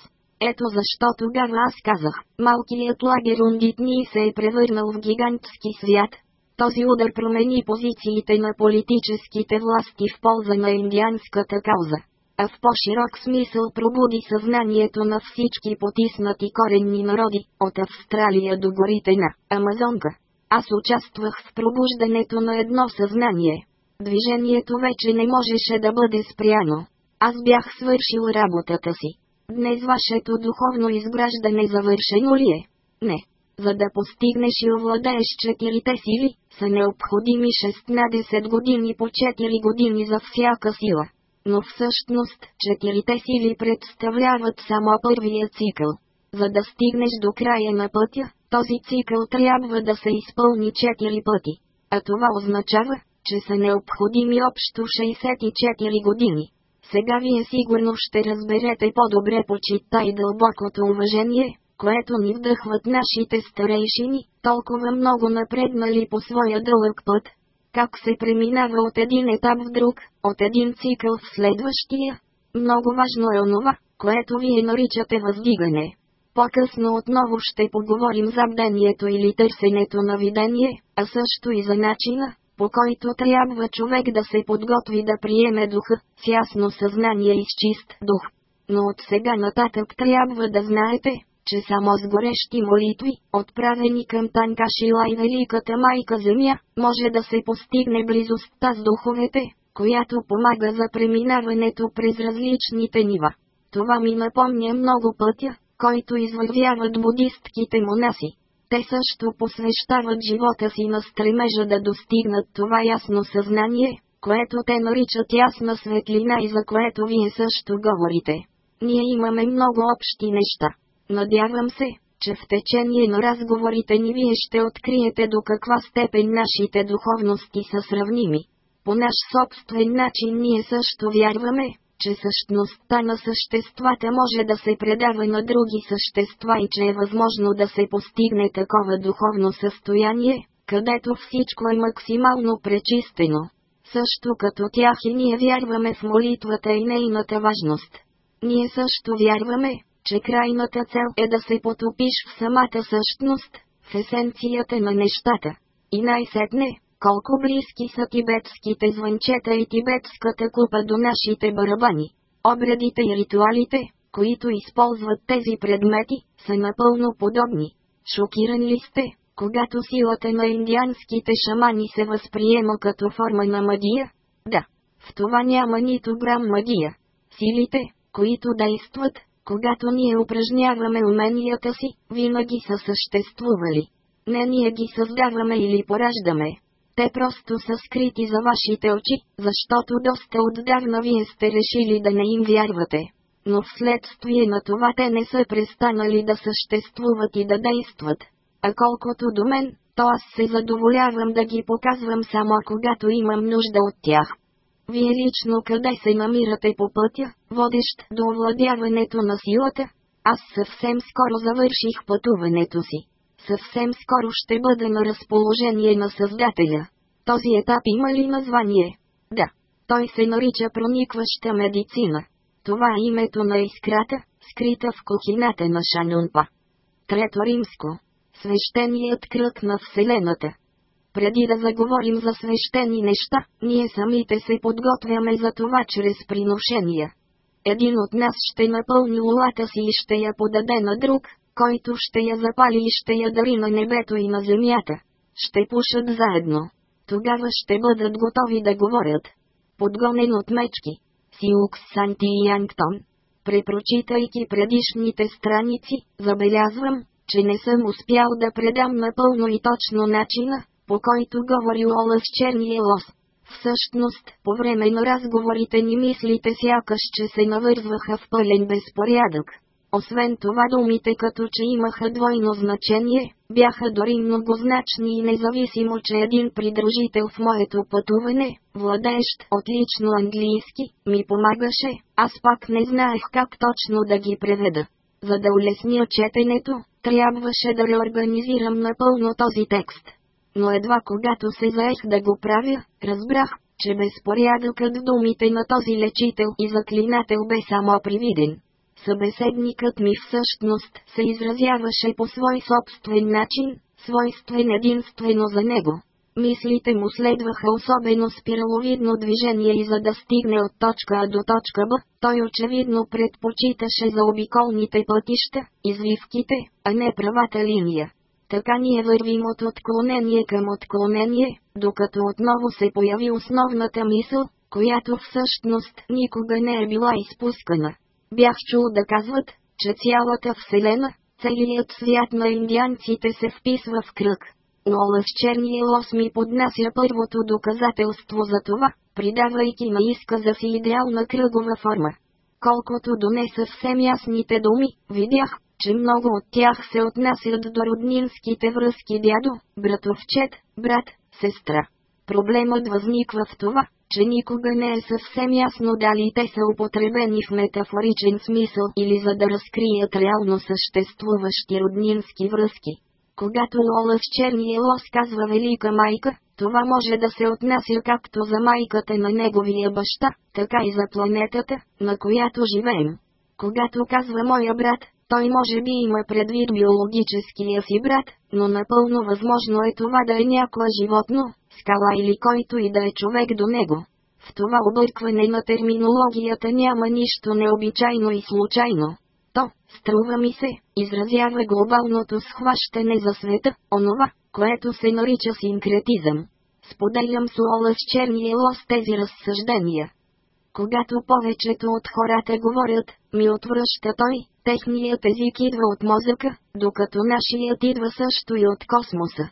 Ето защо тогава аз казах, малкият лагер Ундитни се е превърнал в гигантски свят. Този удар промени позициите на политическите власти в полза на индианската кауза а в по-широк смисъл пробуди съзнанието на всички потиснати коренни народи, от Австралия до горите на Амазонка. Аз участвах в пробуждането на едно съзнание. Движението вече не можеше да бъде спряно. Аз бях свършил работата си. Днес вашето духовно изграждане завършено ли е? Не. За да постигнеш и овладееш четирите сили, са необходими 16 години по 4 години за всяка сила но всъщност четирите сили представляват само първия цикъл. За да стигнеш до края на пътя, този цикъл трябва да се изпълни четири пъти. А това означава, че са необходими общо 64 години. Сега вие сигурно ще разберете по-добре почита и дълбокото уважение, което ни вдъхват нашите старейшини, толкова много напреднали по своя дълъг път, как се преминава от един етап в друг, от един цикъл в следващия. Много важно е онова, което вие наричате въздигане. По-късно отново ще поговорим за бдението или търсенето на видение, а също и за начина, по който трябва човек да се подготви да приеме духа, с ясно съзнание и с чист дух. Но от сега нататък трябва да знаете, че само с горещи молитви, отправени към Танкашила и Великата Майка Земя, може да се постигне близостта с духовете, която помага за преминаването през различните нива. Това ми напомня много пътя, който извървяват будистките монаси. Те също посвещават живота си на стремежа да достигнат това ясно съзнание, което те наричат ясна светлина и за което вие също говорите. Ние имаме много общи неща. Надявам се, че в течение на разговорите ни вие ще откриете до каква степен нашите духовности са сравними. По наш собствен начин ние също вярваме, че същността на съществата може да се предава на други същества и че е възможно да се постигне такова духовно състояние, където всичко е максимално пречистено. Също като тях и ние вярваме в молитвата и нейната важност. Ние също вярваме, че крайната цел е да се потопиш в самата същност, в есенцията на нещата. И най-сетне, колко близки са тибетските звънчета и тибетската купа до нашите барабани. Обредите и ритуалите, които използват тези предмети, са напълно подобни. Шокирани ли сте, когато силата на индианските шамани се възприема като форма на магия? Да, в това няма нито грам магия. Силите, които действат, когато ние упражняваме уменията си, винаги са съществували. Не ние ги създаваме или пораждаме. Те просто са скрити за вашите очи, защото доста отдавна вие сте решили да не им вярвате. Но вследствие на това те не са престанали да съществуват и да действат. А колкото до мен, то аз се задоволявам да ги показвам само когато имам нужда от тях. Вие лично къде се намирате по пътя, водещ до овладяването на силата? Аз съвсем скоро завърших пътуването си. Съвсем скоро ще бъда на разположение на Създателя. Този етап има ли название? Да. Той се нарича проникваща медицина. Това е името на искрата, скрита в кухината на Шанунпа. Трето римско. Свещеният кръг на Вселената. Преди да заговорим за свещени неща, ние самите се подготвяме за това чрез приношения. Един от нас ще напълни лулата си и ще я подаде на друг, който ще я запали и ще я дари на небето и на земята. Ще пушат заедно. Тогава ще бъдат готови да говорят. Подгонен от мечки. Сиукс Санти и Янктон. Препрочитайки предишните страници, забелязвам, че не съм успял да предам напълно и точно начина, по който говори Ола с черния лос. Всъщност, по време на разговорите ни мислите сякаш, че се навързваха в пълен безпорядък. Освен това думите като че имаха двойно значение, бяха дори многозначни и независимо, че един придружител в моето пътуване, владеещ отлично английски, ми помагаше, аз пак не знаех как точно да ги преведа. За да улесня четенето, трябваше да реорганизирам напълно този текст. Но едва когато се заех да го правя, разбрах, че безпорядъкът в думите на този лечител и заклинател бе само привиден. Събеседникът ми всъщност се изразяваше по свой собствен начин, свойствен единствено за него. Мислите му следваха особено спираловидно движение и за да стигне от точка А до точка Б, той очевидно предпочиташе за обиколните пътища, извивките, а не правата линия. Така ние вървим от отклонение към отклонение, докато отново се появи основната мисъл, която всъщност никога не е била изпускана. Бях чул да казват, че цялата Вселена, целият свят на индианците се вписва в кръг. Олаф черния лос ми поднася първото доказателство за това, придавайки на изказа си идеална кръгова форма. Колкото до не съвсем ясните думи, видях, че много от тях се отнасят до роднинските връзки дядо, братовчет, брат, сестра. Проблемът възниква в това, че никога не е съвсем ясно дали те са употребени в метафоричен смисъл или за да разкрият реално съществуващи роднински връзки. Когато Лола с черния лос казва Велика майка, това може да се отнася както за майката на неговия баща, така и за планетата, на която живеем. Когато казва моя брат, той може би има предвид биологическия си брат, но напълно възможно е това да е някое животно, скала или който и да е човек до него. В това объркване на терминологията няма нищо необичайно и случайно. То, струва ми се, изразява глобалното схващане за света, онова, което се нарича синкретизъм. Споделям с Уола с черния лос тези разсъждения. Когато повечето от хората говорят, ми отвръща той, техният език идва от мозъка, докато нашият идва също и от космоса.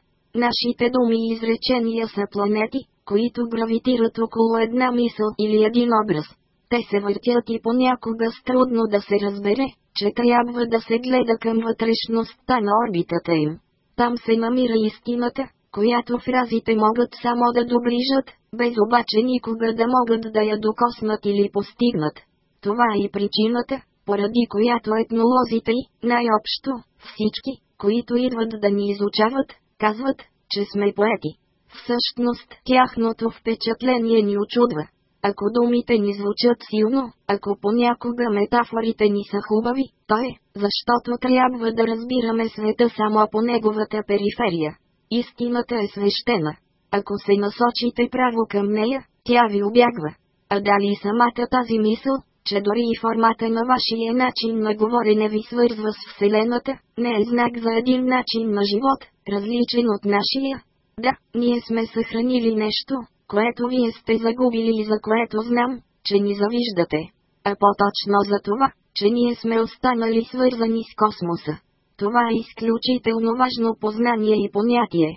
Нашите думи и изречения са планети, които гравитират около една мисъл или един образ. Те се въртят и понякога с трудно да се разбере, че трябва да се гледа към вътрешността на орбитата им. Там се намира истината, която фразите могат само да доближат, без обаче никога да могат да я докоснат или постигнат. Това е и причината, поради която етнолозите и, най-общо, всички, които идват да ни изучават, казват, че сме поети. Всъщност, тяхното впечатление ни очудва. Ако думите ни звучат силно, ако понякога метафорите ни са хубави, то е, защото трябва да разбираме света само по неговата периферия. Истината е свещена. Ако се насочите право към нея, тя ви обягва. А дали самата тази мисъл, че дори и формата на вашия начин на говорене ви свързва с Вселената, не е знак за един начин на живот, различен от нашия? Да, ние сме съхранили нещо, което вие сте загубили и за което знам, че ни завиждате. А по-точно за това, че ние сме останали свързани с космоса. Това е изключително важно познание и понятие.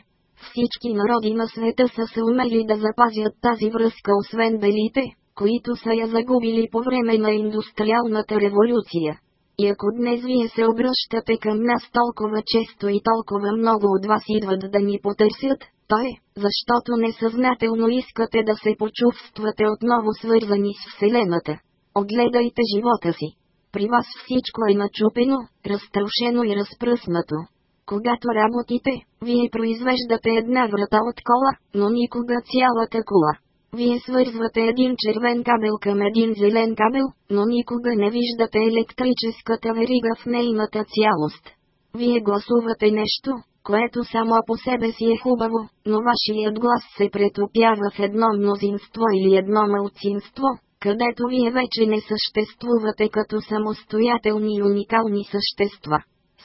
Всички народи на света са се умели да запазят тази връзка освен белите, които са я загубили по време на индустриалната революция. И ако днес вие се обръщате към нас толкова често и толкова много от вас идват да ни потърсят, то е, защото несъзнателно искате да се почувствате отново свързани с Вселената. Огледайте живота си. При вас всичко е начупено, разтрошено и разпръснато. Когато работите, вие произвеждате една врата от кола, но никога цялата кола. Вие свързвате един червен кабел към един зелен кабел, но никога не виждате електрическата верига в нейната цялост. Вие гласувате нещо, което само по себе си е хубаво, но вашият глас се претопява в едно мнозинство или едно малцинство, където вие вече не съществувате като самостоятелни и уникални същества.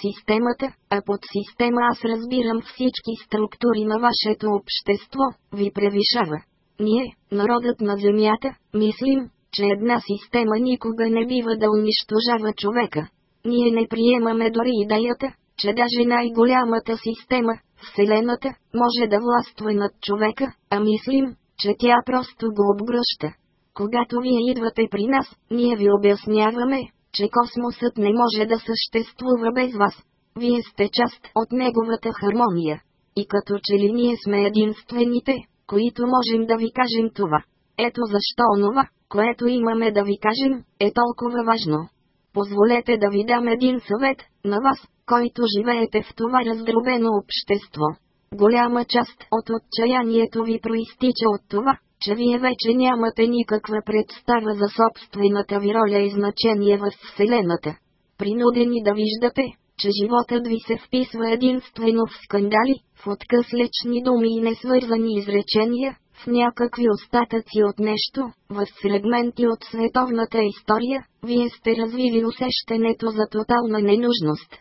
Системата, а под система аз разбирам всички структури на вашето общество, ви превишава. Ние, народът на Земята, мислим, че една система никога не бива да унищожава човека. Ние не приемаме дори идеята, че даже най-голямата система, Вселената, може да властва над човека, а мислим, че тя просто го обгръща. Когато вие идвате при нас, ние ви обясняваме, че космосът не може да съществува без вас. Вие сте част от неговата хармония. И като че ли ние сме единствените, които можем да ви кажем това. Ето защо онова, което имаме да ви кажем, е толкова важно. Позволете да ви дам един съвет, на вас, който живеете в това раздробено общество. Голяма част от отчаянието ви проистича от това, че вие вече нямате никаква представа за собствената ви роля и значение в Вселената. Принудени да виждате, че животът ви се вписва единствено в скандали, в откъслечни думи и несвързани изречения, в някакви остатъци от нещо, в фрагменти от световната история, вие сте развили усещането за тотална ненужност.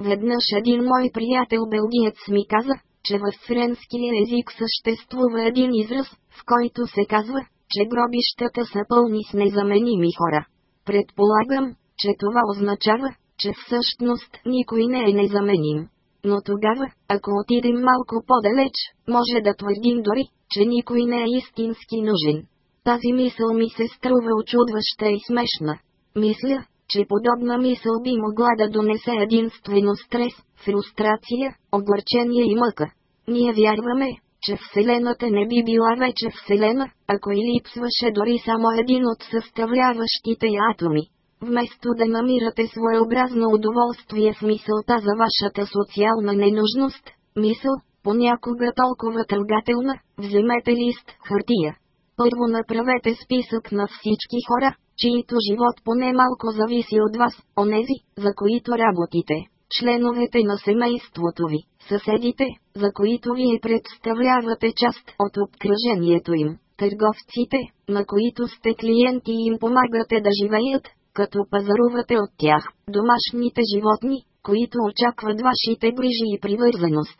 Веднъж един мой приятел белгиец ми каза, че в френския език съществува един израз, в който се казва, че гробищата са пълни с незаменими хора. Предполагам, че това означава, че всъщност никой не е незаменим. Но тогава, ако отидем малко по-далеч, може да твърдим дори, че никой не е истински нужен. Тази мисъл ми се струва очудваща и смешна. Мисля, че подобна мисъл би могла да донесе единствено стрес, фрустрация, огорчение и мъка. Ние вярваме, че Вселената не би била вече Вселена, ако и липсваше дори само един от съставляващите атоми. Вместо да намирате своеобразно удоволствие в мисълта за вашата социална ненужност, мисъл, понякога толкова тръгателна, вземете лист хартия. Първо направете списък на всички хора, чието живот поне малко зависи от вас, онези, за които работите, членовете на семейството ви, съседите, за които вие представлявате част от обкръжението им, търговците, на които сте клиенти и им помагате да живеят, като пазарувате от тях, домашните животни, които очакват вашите грижи и привързаност.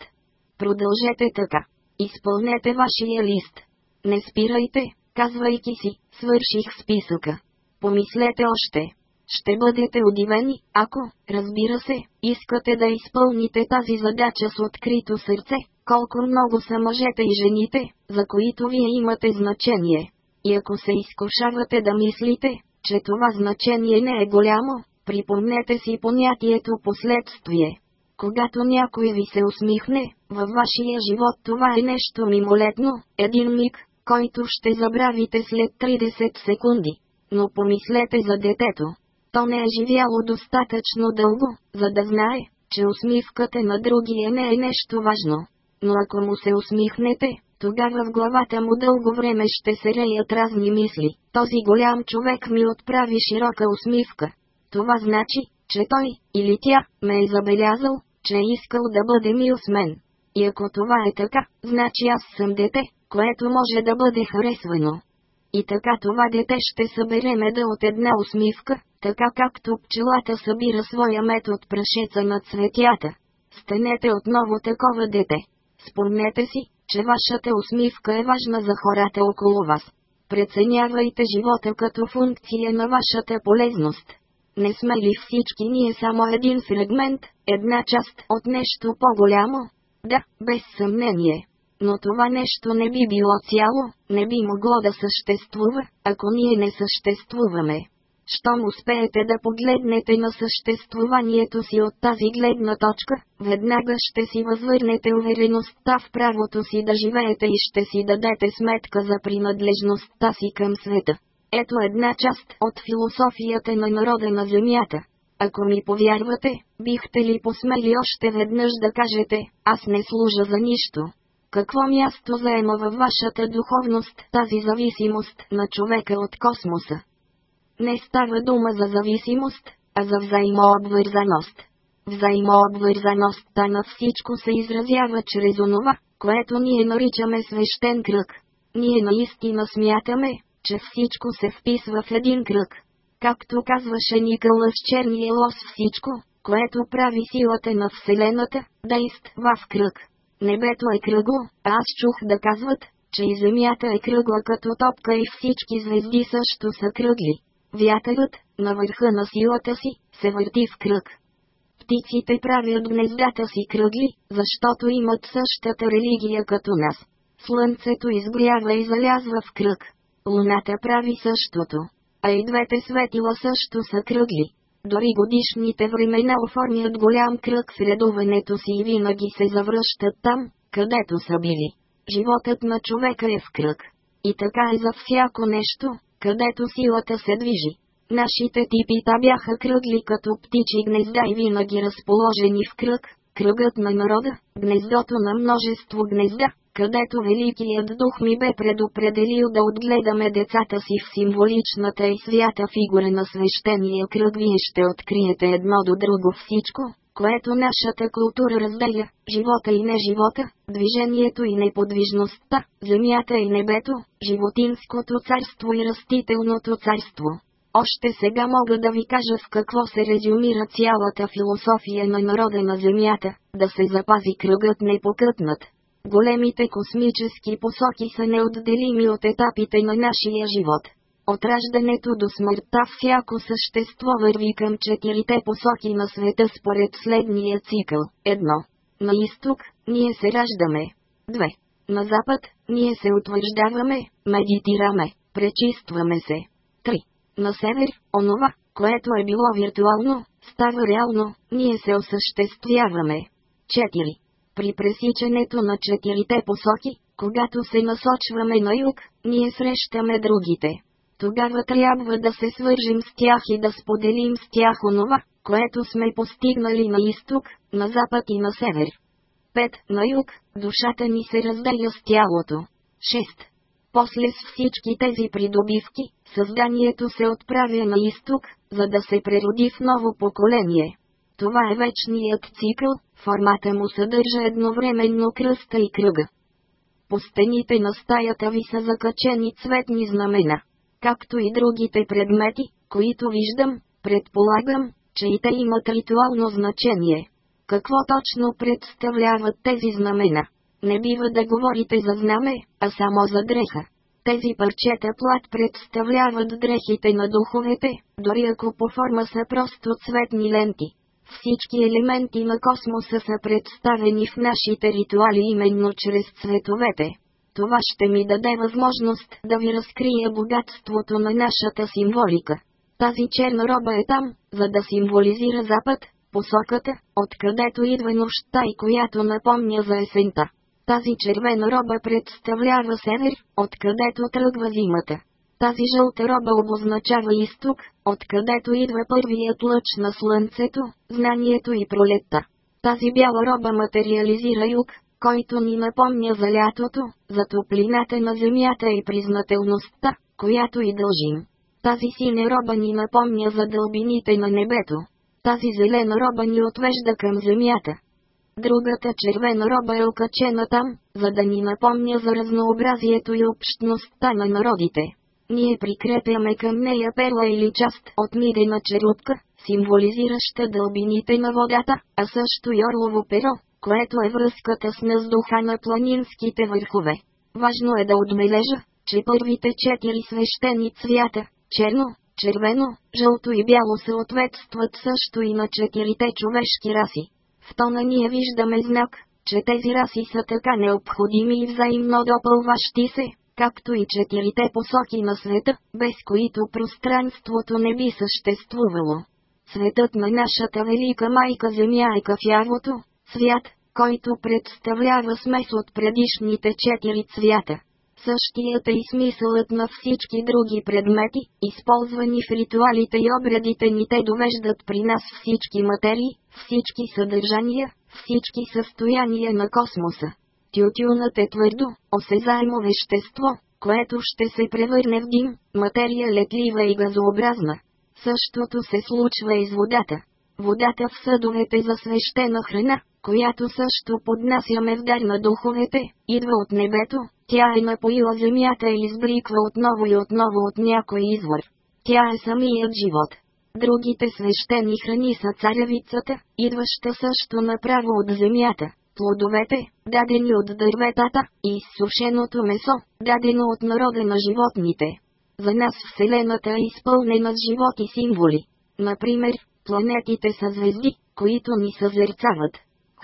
Продължете така. Изпълнете вашия лист. Не спирайте, казвайки си, свърших списъка. Помислете още. Ще бъдете удивени, ако, разбира се, искате да изпълните тази задача с открито сърце, колко много са мъжете и жените, за които вие имате значение. И ако се изкушавате да мислите, че това значение не е голямо, припомнете си понятието последствие. Когато някой ви се усмихне, във вашия живот това е нещо мимолетно, един миг, който ще забравите след 30 секунди. Но помислете за детето. То не е живяло достатъчно дълго, за да знае, че усмивката на другия не е нещо важно. Но ако му се усмихнете, тогава в главата му дълго време ще се реят разни мисли. Този голям човек ми отправи широка усмивка. Това значи, че той, или тя, ме е забелязал, че е искал да бъде мил с мен. И ако това е така, значи аз съм дете, което може да бъде харесвано. И така това дете ще събере меда от една усмивка, така както пчелата събира своя мед от прашеца на цветята. Станете отново такова дете. Спомнете си, че вашата усмивка е важна за хората около вас. Преценявайте живота като функция на вашата полезност. Не сме ли всички ние само един фрагмент, една част от нещо по-голямо? Да, без съмнение. Но това нещо не би било цяло, не би могло да съществува, ако ние не съществуваме. Щом успеете да погледнете на съществуванието си от тази гледна точка, веднага ще си възвърнете увереността в правото си да живеете и ще си дадете сметка за принадлежността си към света. Ето една част от философията на народа на Земята. Ако ми повярвате, бихте ли посмели още веднъж да кажете, аз не служа за нищо. Какво място заема във вашата духовност тази зависимост на човека от космоса? Не става дума за зависимост, а за взаимообвързаност. Взаимообвързаността на всичко се изразява чрез онова, което ние наричаме свещен кръг. Ние наистина смятаме, че всичко се вписва в един кръг. Както казваше Никълас Черния лос всичко, което прави силата на Вселената, действа в кръг. Небето е кръгло, аз чух да казват, че и Земята е кръгла като топка и всички звезди също са кръгли. Вятърът, на върха на силата си, се върти в кръг. Птиците правят гнездата си кръгли, защото имат същата религия като нас. Слънцето изгорява и залязва в кръг. Луната прави същото. А и двете светила също са кръгли. Дори годишните времена оформят голям кръг в редуването си и винаги се завръщат там, където са били. Животът на човека е в кръг. И така е за всяко нещо, където силата се движи. Нашите типита бяха кръгли като птичи гнезда и винаги разположени в кръг, кръгът на народа, гнездото на множество гнезда, където Великият Дух ми бе предопределил да отгледаме децата си в символичната и свята фигура на свещения кръг. Вие ще откриете едно до друго всичко, което нашата култура разделя, живота и неживота, движението и неподвижността, земята и небето, животинското царство и растителното царство. Още сега мога да ви кажа в какво се резюмира цялата философия на народа на Земята, да се запази кръгът непокътнат. Големите космически посоки са неотделими от етапите на нашия живот. От раждането до смъртта всяко същество върви към четирите посоки на света според следния цикъл. Едно. На изток, ние се раждаме. Две. На запад, ние се утвърждаваме, медитираме, пречистваме се. Три. На север, онова, което е било виртуално, става реално, ние се осъществяваме. 4. При пресичането на четирите посоки, когато се насочваме на юг, ние срещаме другите. Тогава трябва да се свържим с тях и да споделим с тях онова, което сме постигнали на изток, на запад и на север. 5. На юг, душата ни се разделя с тялото. 6. После с всички тези придобивки, създанието се отправя на изток, за да се прероди в ново поколение. Това е вечният цикъл, формата му съдържа едновременно кръста и кръга. По стените на стаята ви са закачени цветни знамена. Както и другите предмети, които виждам, предполагам, че и те имат ритуално значение. Какво точно представляват тези знамена? Не бива да говорите за знаме, а само за дреха. Тези парчета плат представляват дрехите на духовете, дори ако по форма са просто цветни ленти. Всички елементи на космоса са представени в нашите ритуали именно чрез цветовете. Това ще ми даде възможност да ви разкрия богатството на нашата символика. Тази черна роба е там, за да символизира запад, посоката, откъдето идва нощта и която напомня за есента. Тази червена роба представлява север, откъдето тръгва зимата. Тази жълта роба обозначава изток, откъдето идва първият лъч на слънцето, знанието и пролетта. Тази бяла роба материализира юг, който ни напомня за лятото, за топлината на земята и признателността, която и дължим. Тази синя роба ни напомня за дълбините на небето. Тази зелена роба ни отвежда към земята. Другата червена роба е окачена там, за да ни напомня за разнообразието и общността на народите. Ние прикрепяме към нея перла или част от мидена черупка, символизираща дълбините на водата, а също и орлово перо, което е връзката с въздуха на планинските върхове. Важно е да отбележа, че първите четири свещени цвята – черно, червено, жълто и бяло съответстват също и на четирите човешки раси. В тона ние виждаме знак, че тези раси са така необходими и взаимно допълващи се, както и четирите посоки на света, без които пространството не би съществувало. Светът на нашата велика майка Земя е кафявото, свят, който представлява смес от предишните четири цвята. Същият е и смисълът на всички други предмети, използвани в ритуалите и обредите ни те довеждат при нас всички материи, всички съдържания, всички състояния на космоса. Тютюнът е твърдо, осезаемо вещество, което ще се превърне в дим, материя летлива и газообразна. Същото се случва и с водата. Водата в съдовете за свещена храна, която също поднасяме в дар на духовете, идва от небето, тя е напоила земята и избликва отново и отново от някой извор. Тя е самият живот. Другите свещени храни са царевицата, идваща също направо от земята, плодовете, дадени от дърветата, и изсушеното месо, дадено от народа на животните. За нас Вселената е изпълнена с живот и символи. Например, планетите са звезди, които ни съзерцават.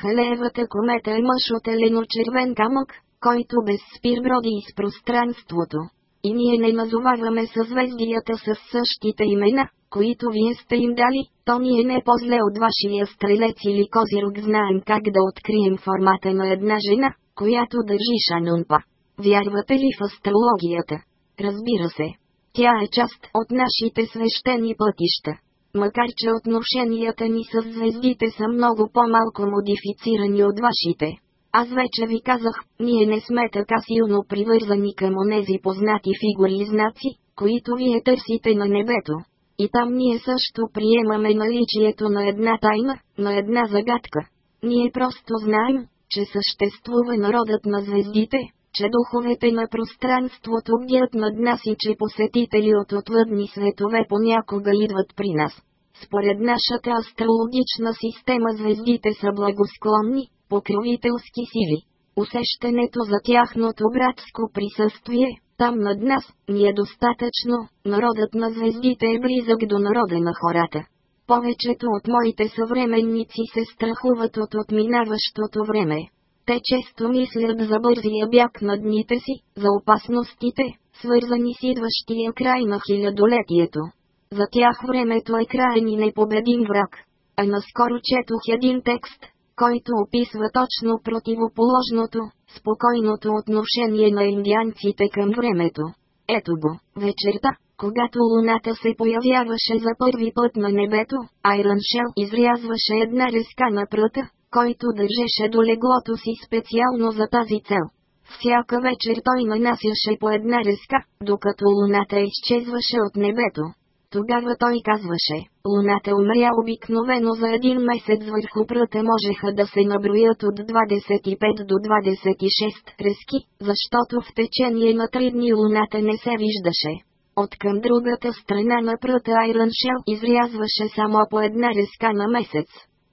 Халеевата комета е мъж от елено-червен камък, който без спир броди из пространството. И ние не назоваваме съзвездията с същите имена, които вие сте им дали, то ни е не по-зле от вашия стрелец или козирог знаем как да открием формата на една жена, която държи шанунпа. Вярвате ли в астрологията? Разбира се. Тя е част от нашите свещени пътища. Макар че отношенията ни с звездите са много по-малко модифицирани от вашите. Аз вече ви казах, ние не сме така силно привързани към онези познати фигури и знаци, които вие търсите на небето. И там ние също приемаме наличието на една тайна, на една загадка. Ние просто знаем, че съществува народът на звездите, че духовете на пространството бдят над нас и че посетители от отвъдни светове понякога идват при нас. Според нашата астрологична система звездите са благосклонни, покровителски сили. Усещането за тяхното братско присъствие, там над нас, ни е достатъчно, народът на звездите е близък до народа на хората. Повечето от моите съвременници се страхуват от отминаващото време. Те често мислят за бързия бяг на дните си, за опасностите, свързани с идващия край на хилядолетието. За тях времето е краен и непобедим враг. А наскоро четох един текст, който описва точно противоположното, спокойното отношение на индианците към времето. Ето го, вечерта, когато луната се появяваше за първи път на небето, Айрон Шел изрязваше една резка на пръта, който държеше до леглото си специално за тази цел. Всяка вечер той нанасяше по една резка, докато луната изчезваше от небето. Тогава той казваше, луната умря обикновено за един месец върху пръта можеха да се наброят от 25 до 26 резки, защото в течение на три дни луната не се виждаше. От към другата страна на пръта Айрон Шел изрязваше само по една резка на месец.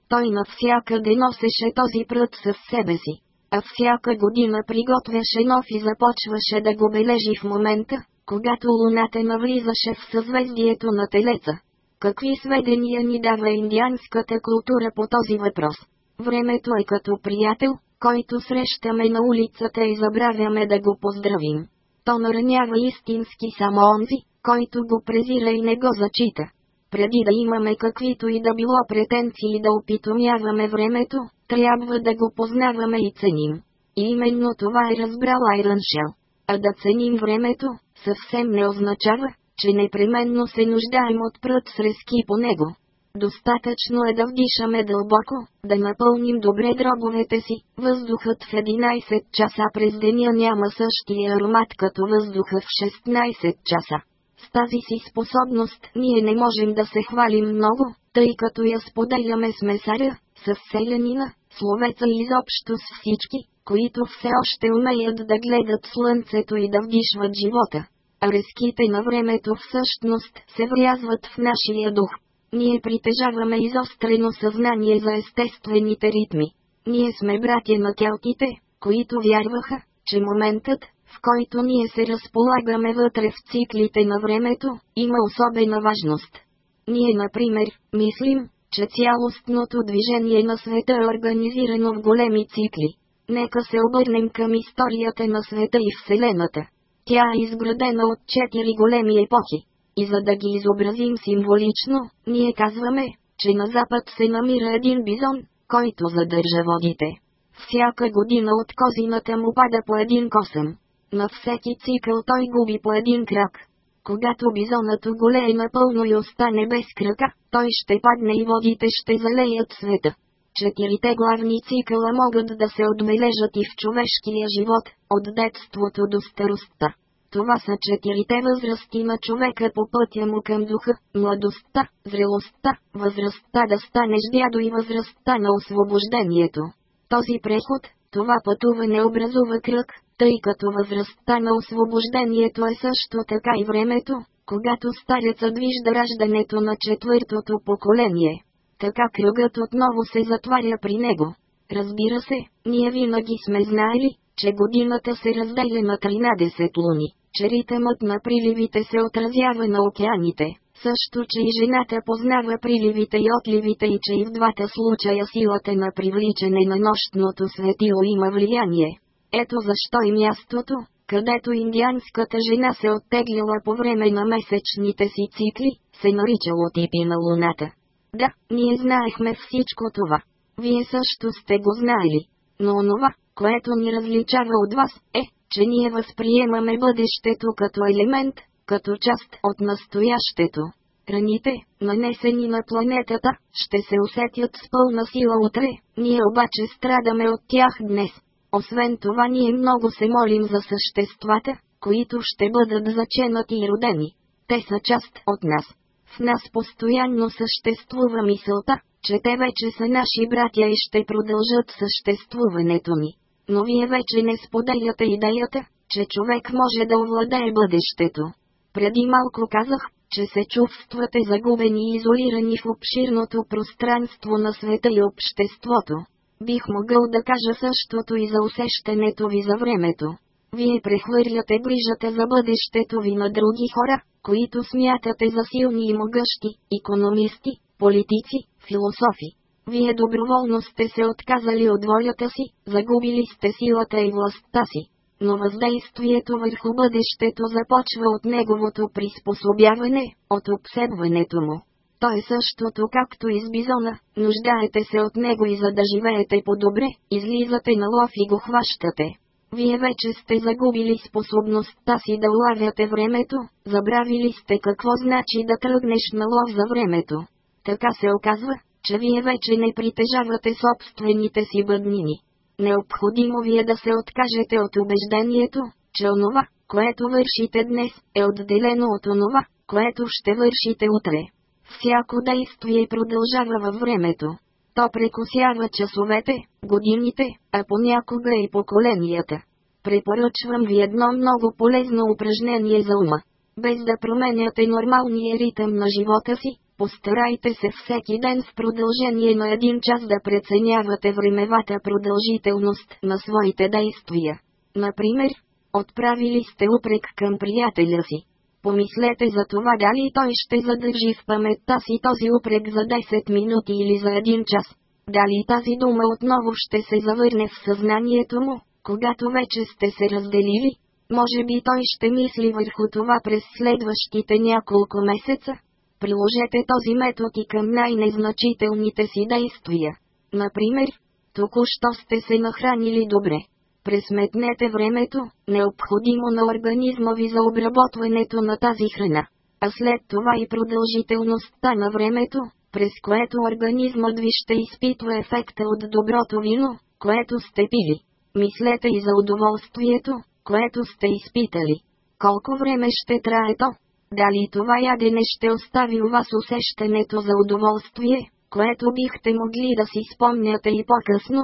Той навсякъде носеше този прът със себе си. А всяка година приготвяше нов и започваше да го бележи в момента, когато луната навлизаше в съзвездието на Телеца. Какви сведения ни дава индианската култура по този въпрос? Времето е като приятел, който срещаме на улицата и забравяме да го поздравим. То наранява истински само онзи, който го презира и не го зачита. Преди да имаме каквито и да било претенции да опитомяваме времето, трябва да го познаваме и ценим. И именно това е разбрал Айръншел. А да ценим времето, съвсем не означава, че непременно се нуждаем от прът с резки по него. Достатъчно е да вдишаме дълбоко, да напълним добре дробовете си. Въздухът в 11 часа през деня няма същия аромат като въздуха в 16 часа. С тази си способност ние не можем да се хвалим много, тъй като я споделяме с месаря, с селянина, словеца изобщо с всички, които все още умеят да гледат слънцето и да вдишват живота. А резките на времето всъщност се врязват в нашия дух. Ние притежаваме изострено съзнание за естествените ритми. Ние сме братя на келтите, които вярваха, че моментът, в който ние се разполагаме вътре в циклите на времето, има особена важност. Ние, например, мислим, че цялостното движение на света е организирано в големи цикли. Нека се обърнем към историята на света и Вселената. Тя е изградена от четири големи епохи. И за да ги изобразим символично, ние казваме, че на запад се намира един бизон, който задържа водите. Всяка година от козината му пада по един косъм. На всеки цикъл той губи по един крак. Когато бизонът голее напълно и остане без крака, той ще падне и водите ще залеят света. Четирите главни цикъла могат да се отбележат и в човешкия живот, от детството до старостта. Това са четирите възрасти на човека по пътя му към духа, младостта, зрелостта, възрастта да станеш дядо и възрастта на освобождението. Този преход, това пътуване образува кръг, тъй като възрастта на освобождението е също така и времето, когато старецът вижда раждането на четвъртото поколение. Така кръгът отново се затваря при него. Разбира се, ние винаги сме знаели, че годината се разделя на 13 луни, че ритъмът на приливите се отразява на океаните, също че и жената познава приливите и отливите и че и в двата случая силата на привличане на нощното светило има влияние. Ето защо и мястото, където индианската жена се оттеглила по време на месечните си цикли, се наричало типи на луната. Да, ние знаехме всичко това. Вие също сте го знаели. Но онова, което ни различава от вас, е, че ние възприемаме бъдещето като елемент, като част от настоящето. Раните, нанесени на планетата, ще се усетят с пълна сила утре, ние обаче страдаме от тях днес. Освен това ние много се молим за съществата, които ще бъдат заченати и родени. Те са част от нас. В нас постоянно съществува мисълта, че те вече са наши братя и ще продължат съществуването ни. Но вие вече не споделяте идеята, че човек може да овладее бъдещето. Преди малко казах, че се чувствате загубени и изолирани в обширното пространство на света и обществото. Бих могъл да кажа същото и за усещането ви за времето. Вие прехвърляте грижата за бъдещето ви на други хора, които смятате за силни и могъщи, економисти, политици, философи. Вие доброволно сте се отказали от волята си, загубили сте силата и властта си. Но въздействието върху бъдещето започва от неговото приспособяване, от обседването му. То е същото както и с бизона, нуждаете се от него и за да живеете по-добре, излизате на лов и го хващате. Вие вече сте загубили способността си да улавяте времето, забравили сте какво значи да тръгнеш на лов за времето. Така се оказва, че вие вече не притежавате собствените си бъднини. Необходимо ви е да се откажете от убеждението, че онова, което вършите днес, е отделено от онова, което ще вършите утре. Всяко действие продължава във времето. То прекусява часовете, годините, а понякога и поколенията. Препоръчвам ви едно много полезно упражнение за ума. Без да променяте нормалния ритъм на живота си, постарайте се всеки ден в продължение на един час да преценявате времевата продължителност на своите действия. Например, отправили сте упрек към приятеля си. Помислете за това дали той ще задържи в паметта си този упрек за 10 минути или за един час. Дали тази дума отново ще се завърне в съзнанието му, когато вече сте се разделили. Може би той ще мисли върху това през следващите няколко месеца. Приложете този метод и към най-незначителните си действия. Например, току-що сте се нахранили добре. Пресметнете времето, необходимо на организма ви за обработването на тази храна, а след това и продължителността на времето, през което организмът ви ще изпитва ефекта от доброто вино, което сте пили. Мислете и за удоволствието, което сте изпитали. Колко време ще трае то? Дали това ядене ще остави у вас усещането за удоволствие, което бихте могли да си спомняте и по-късно?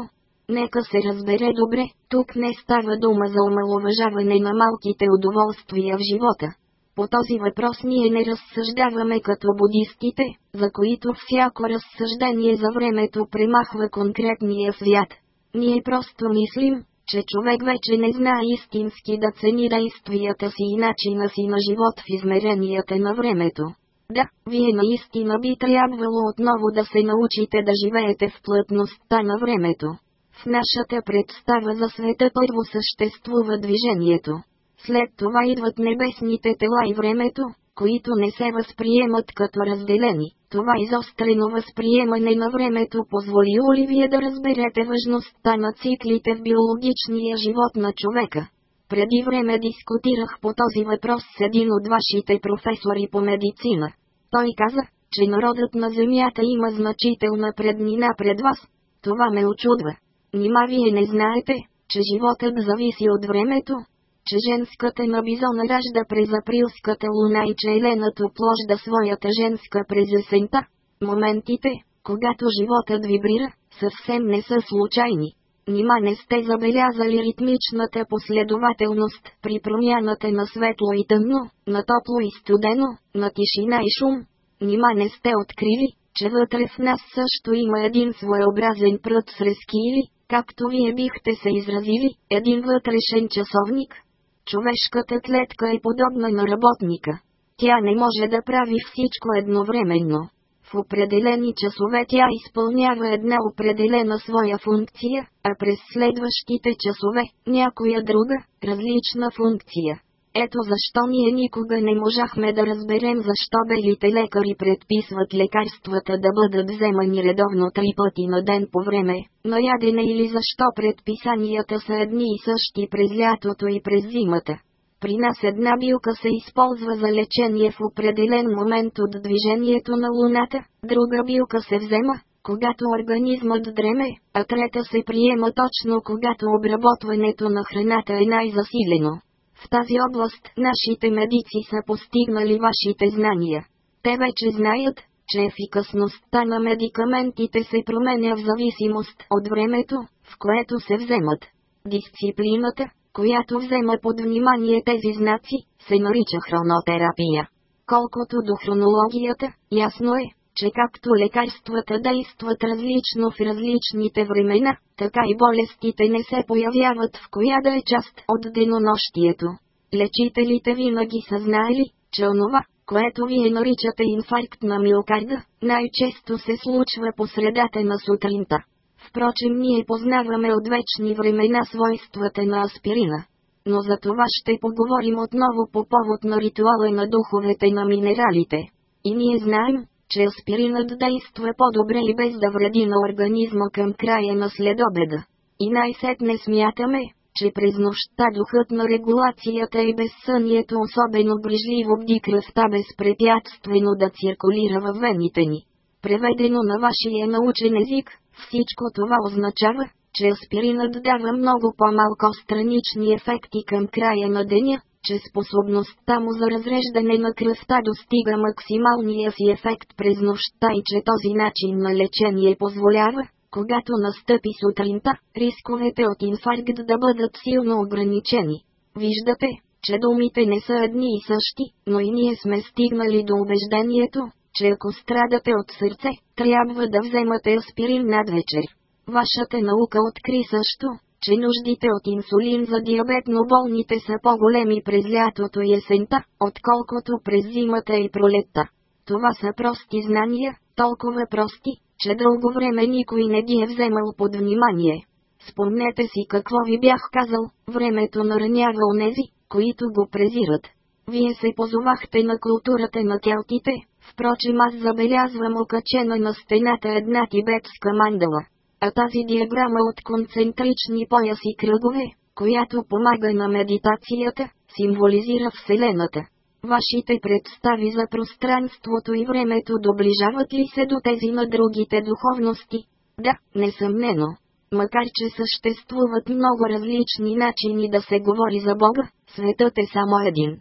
Нека се разбере добре, тук не става дума за омалуважаване на малките удоволствия в живота. По този въпрос ние не разсъждаваме като будистите, за които всяко разсъждение за времето премахва конкретния свят. Ние просто мислим, че човек вече не знае истински да цени действията си и начина си на живот в измеренията на времето. Да, вие наистина би трябвало отново да се научите да живеете в плътността на времето. В нашата представа за света първо съществува движението. След това идват небесните тела и времето, които не се възприемат като разделени. Това изострено възприемане на времето позволи Оливия да разберете важността на циклите в биологичния живот на човека. Преди време дискутирах по този въпрос с един от вашите професори по медицина. Той каза, че народът на Земята има значителна преднина пред вас. Това ме очудва. Нима вие не знаете, че животът зависи от времето? Че женската на бизона ражда през априлската луна и че еленът опложда своята женска през есента. Моментите, когато животът вибрира, съвсем не са случайни. Нима не сте забелязали ритмичната последователност при промяната на светло и тъмно, на топло и студено, на тишина и шум. Нима не сте открили, че вътре в нас също има един своеобразен прът с рескили, както вие бихте се изразили, един вътрешен часовник. Човешката клетка е подобна на работника. Тя не може да прави всичко едновременно. В определени часове тя изпълнява една определена своя функция, а през следващите часове – някоя друга, различна функция. Ето защо ние никога не можахме да разберем защо белите лекари предписват лекарствата да бъдат вземани редовно три пъти на ден по време на ядене или защо предписанията са едни и същи през лятото и през зимата. При нас една билка се използва за лечение в определен момент от движението на Луната, друга билка се взема, когато организмът дреме, а трета се приема точно когато обработването на храната е най-засилено. В тази област нашите медици са постигнали вашите знания. Те вече знаят, че ефикасността на медикаментите се променя в зависимост от времето, в което се вземат. Дисциплината, която взема под внимание тези знаци, се нарича хронотерапия. Колкото до хронологията, ясно е, че както лекарствата действат различно в различните времена, така и болестите не се появяват в коя да е част от денонощието. Лечителите винаги са знаели, че онова, което вие наричате инфаркт на миокарда, най-често се случва по средата на сутринта. Впрочем ние познаваме от вечни времена свойствата на аспирина. Но за това ще поговорим отново по повод на ритуала на духовете на минералите. И ние знаем, че аспиринът действа по-добре и без да вреди на организма към края на следобеда. И най-сетне смятаме, че през нощта духът на регулацията и безсънието особено грижливо бди кръвта безпрепятствено да циркулира във вените ни. Преведено на вашия научен език, всичко това означава, че аспиринът дава много по-малко странични ефекти към края на деня, че способността му за разреждане на кръвта достига максималния си ефект през нощта и че този начин на лечение позволява, когато настъпи сутринта, рисковете от инфаркт да бъдат силно ограничени. Виждате, че думите не са едни и същи, но и ние сме стигнали до убеждението, че ако страдате от сърце, трябва да вземате аспирин над вечер. Вашата наука откри също, че нуждите от инсулин за диабетно болните са по-големи през лятото и есента, отколкото през зимата и пролетта. Това са прости знания, толкова прости, че дълго време никой не ги е вземал под внимание. Спомнете си какво ви бях казал, времето наранява онези, които го презират. Вие се позовахте на културата на келтите, впрочем аз забелязвам окачена на стената една тибетска мандала а тази диаграма от концентрични пояси кръгове, която помага на медитацията, символизира Вселената. Вашите представи за пространството и времето доближават ли се до тези на другите духовности? Да, несъмнено. Макар че съществуват много различни начини да се говори за Бога, светът е само един.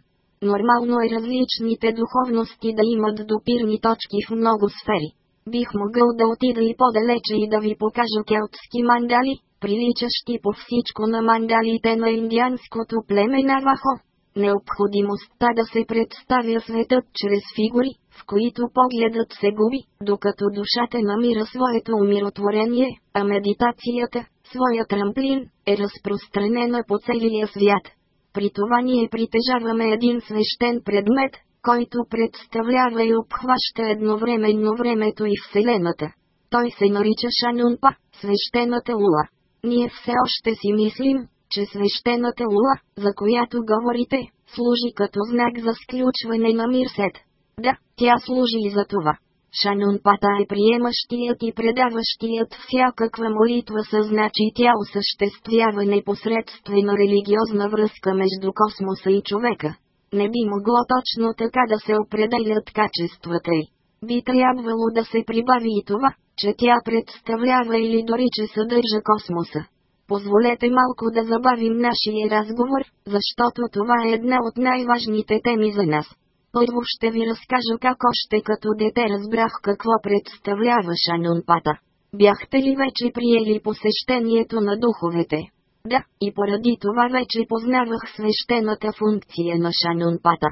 Нормално е различните духовности да имат допирни точки в много сфери. Бих могъл да отида и по-далече и да ви покажа келтски мандали, приличащи по всичко на мандалите на индианското племе Навахо. Необходимостта да се представя светът чрез фигури, в които погледът се губи, докато душата намира своето умиротворение, а медитацията, своя трамплин, е разпространена по целия свят. При това ние притежаваме един свещен предмет, който представлява и обхваща едновременно времето и Вселената. Той се нарича Шанунпа, свещената лула. Ние все още си мислим, че свещената лула, за която говорите, служи като знак за сключване на мирсет. Да, тя служи и за това. Шанунпата е приемащият и предаващият всякаква молитва съзначи тя осъществява непосредствена религиозна връзка между космоса и човека не би могло точно така да се определят качествата й. Би трябвало да се прибави и това, че тя представлява или дори че съдържа космоса. Позволете малко да забавим нашия разговор, защото това е една от най-важните теми за нас. Първо ще ви разкажа как още като дете разбрах какво представлява Шанунпата. Бяхте ли вече приели посещението на духовете? Да, и поради това вече познавах свещената функция на Шанунпата.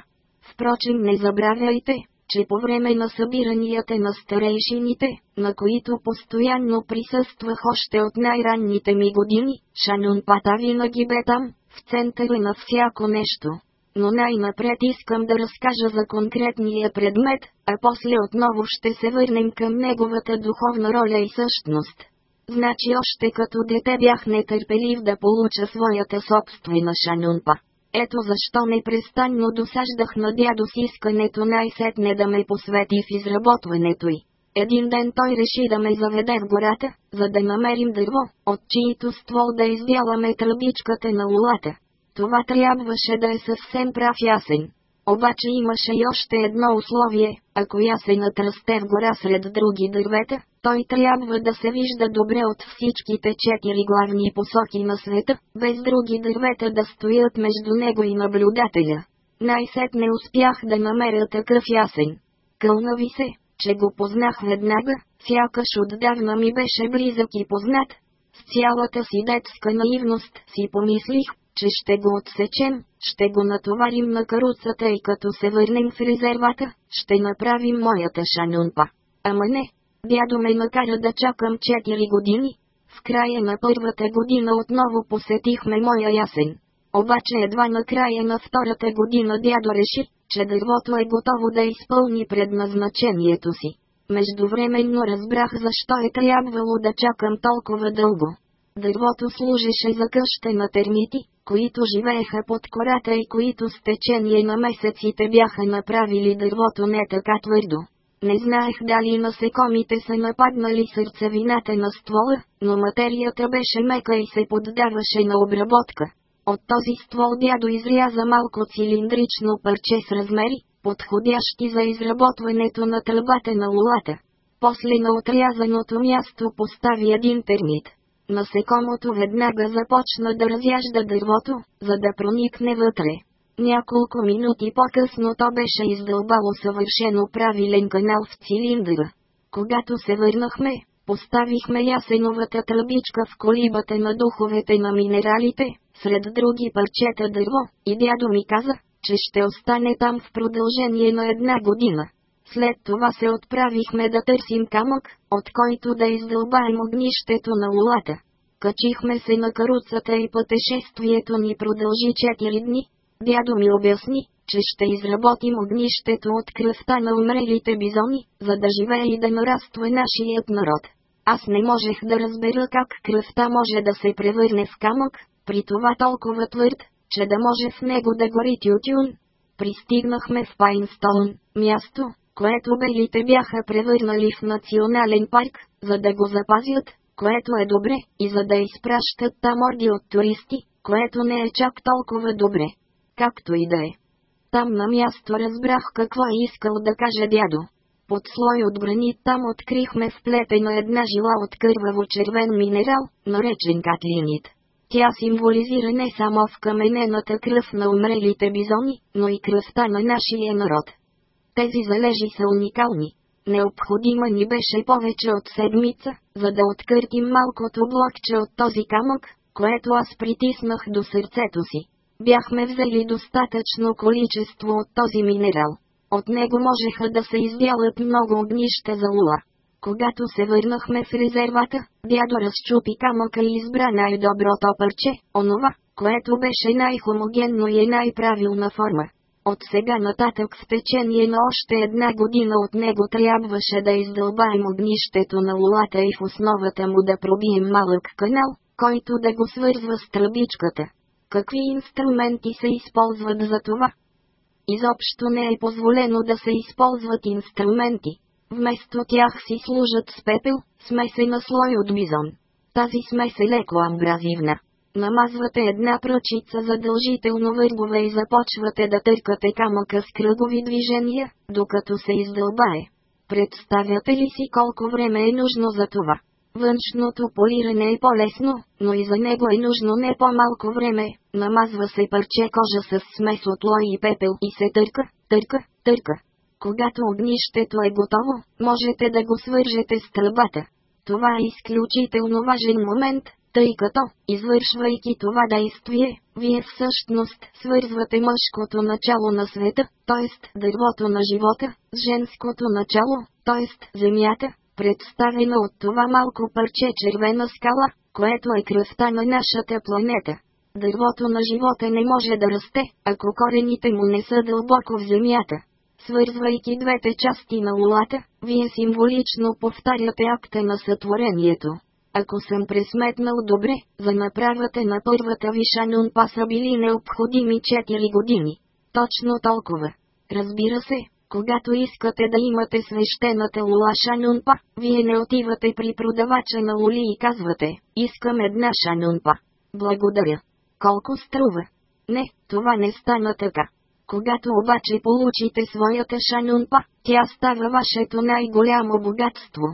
Впрочем не забравяйте, че по време на събиранията на старейшините, на които постоянно присъствах още от най-ранните ми години, Шанунпата винаги бе там, в центъра на всяко нещо. Но най-напред искам да разкажа за конкретния предмет, а после отново ще се върнем към неговата духовна роля и същност. Значи още като дете бях нетърпелив да получа своята собствена шанунпа. Ето защо непрестанно досаждах на дядо с искането най-сетне да ме посвети в изработването й. Един ден той реши да ме заведе в гората, за да намерим дърво, от чието ствол да издяламе тръбичката на лулата. Това трябваше да е съвсем прав ясен. Обаче имаше и още едно условие, ако ясенът расте в гора сред други дървета, той трябва да се вижда добре от всичките четири главни посоки на света, без други дървета да стоят между него и наблюдателя. Най-сетне успях да намеря такъв ясен. Кълна ви се, че го познах веднага, сякаш отдавна ми беше близък и познат. С цялата си детска наивност си помислих, че ще го отсечем, ще го натоварим на каруцата и като се върнем в резервата, ще направим моята шанунпа. Ама не, дядо ме накара да чакам 4 години. В края на първата година отново посетихме моя ясен. Обаче едва на края на втората година дядо реши, че дървото е готово да изпълни предназначението си. Междувременно разбрах защо е трябвало да чакам толкова дълго. Дървото служеше за къща на термити, които живееха под кората и които с течение на месеците бяха направили дървото не така твърдо. Не знаех дали насекомите са нападнали сърцевината на ствола, но материята беше мека и се поддаваше на обработка. От този ствол дядо изряза малко цилиндрично парче с размери, подходящи за изработването на тръбата на лулата. После на отрязаното място постави един термит. Насекомото веднага започна да разяжда дървото, за да проникне вътре. Няколко минути по-късно то беше издълбало съвършено правилен канал в цилиндъра. Когато се върнахме, поставихме ясеновата тръбичка в колибата на духовете на минералите, сред други парчета дърво, и дядо ми каза, че ще остане там в продължение на една година. След това се отправихме да търсим камък, от който да издълбаем огнището на лулата. Качихме се на каруцата и пътешествието ни продължи 4 дни. Дядо ми обясни, че ще изработим огнището от кръвта на умрелите бизони, за да живее и да нараства нашият народ. Аз не можех да разбера как кръвта може да се превърне в камък, при това толкова твърд, че да може в него да гори тютюн. Пристигнахме в Пайнстоун, място, което белите бяха превърнали в национален парк, за да го запазят, което е добре, и за да изпращат там орди от туристи, което не е чак толкова добре. Както и да е. Там на място разбрах какво е искал да каже дядо. Под слой от гранит там открихме вплетена една жила от кърваво-червен минерал, наречен катлинит. Тя символизира не само в каменената кръв на умрелите бизони, но и кръвта на нашия народ. Тези залежи са уникални. Необходима ни беше повече от седмица, за да откъртим малкото блокче от този камък, което аз притиснах до сърцето си. Бяхме взели достатъчно количество от този минерал. От него можеха да се издялят много огнища за лула. Когато се върнахме в резервата, дядо разчупи камъка и избра най-доброто парче, онова, което беше най-хомогенно и най-правилна форма. От сега нататък в течение на още една година от него трябваше да издълбаем огнището на лулата и в основата му да пробием малък канал, който да го свързва с тръбичката. Какви инструменти се използват за това? Изобщо не е позволено да се използват инструменти. Вместо тях си служат с пепел, смесена слой от бизон. Тази смес е леко амбразивна. Намазвате една пръчица задължително въргове и започвате да търкате камъка с кръгови движения, докато се издълбае. Представяте ли си колко време е нужно за това? Външното полиране е по-лесно, но и за него е нужно не по-малко време. Намазва се парче кожа с смес от лой и пепел и се търка, търка, търка. Когато огнището е готово, можете да го свържете с тръбата. Това е изключително важен момент, тъй като, извършвайки това действие, вие всъщност свързвате мъжкото начало на света, т.е. дървото на живота, с женското начало, т.е. земята, представена от това малко парче червена скала, което е кръвта на нашата планета. Дървото на живота не може да расте, ако корените му не са дълбоко в земята. Свързвайки двете части на лулата, вие символично повтаряте акта на сътворението. Ако съм пресметнал добре, за направата на първата ви шанунпа са били необходими 4 години. Точно толкова. Разбира се, когато искате да имате свещената лула шанунпа, вие не отивате при продавача на лули и казвате, искам една шанунпа. Благодаря. Колко струва? Не, това не стана така. Когато обаче получите своята шанунпа, тя става вашето най-голямо богатство.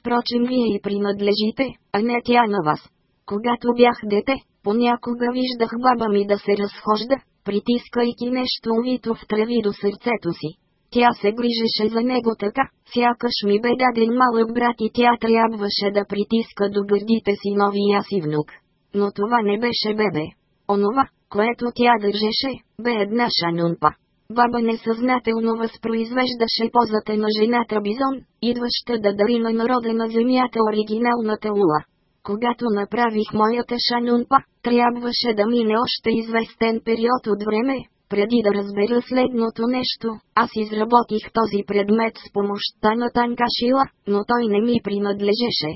Впрочем вие и принадлежите, а не тя на вас. Когато бях дете, понякога виждах баба ми да се разхожда, притискайки нещо увито в трави до сърцето си. Тя се грижеше за него така, сякаш ми бе даден малък брат и тя трябваше да притиска до гърдите си новия си внук. Но това не беше бебе. Онова, което тя държеше, бе една шанунпа. Баба несъзнателно възпроизвеждаше позата на жената Бизон, идваща да дари на народа на земята оригиналната лула. Когато направих моята шанунпа, трябваше да мине още известен период от време, преди да разбера следното нещо, аз изработих този предмет с помощта на Танкашила, но той не ми принадлежеше.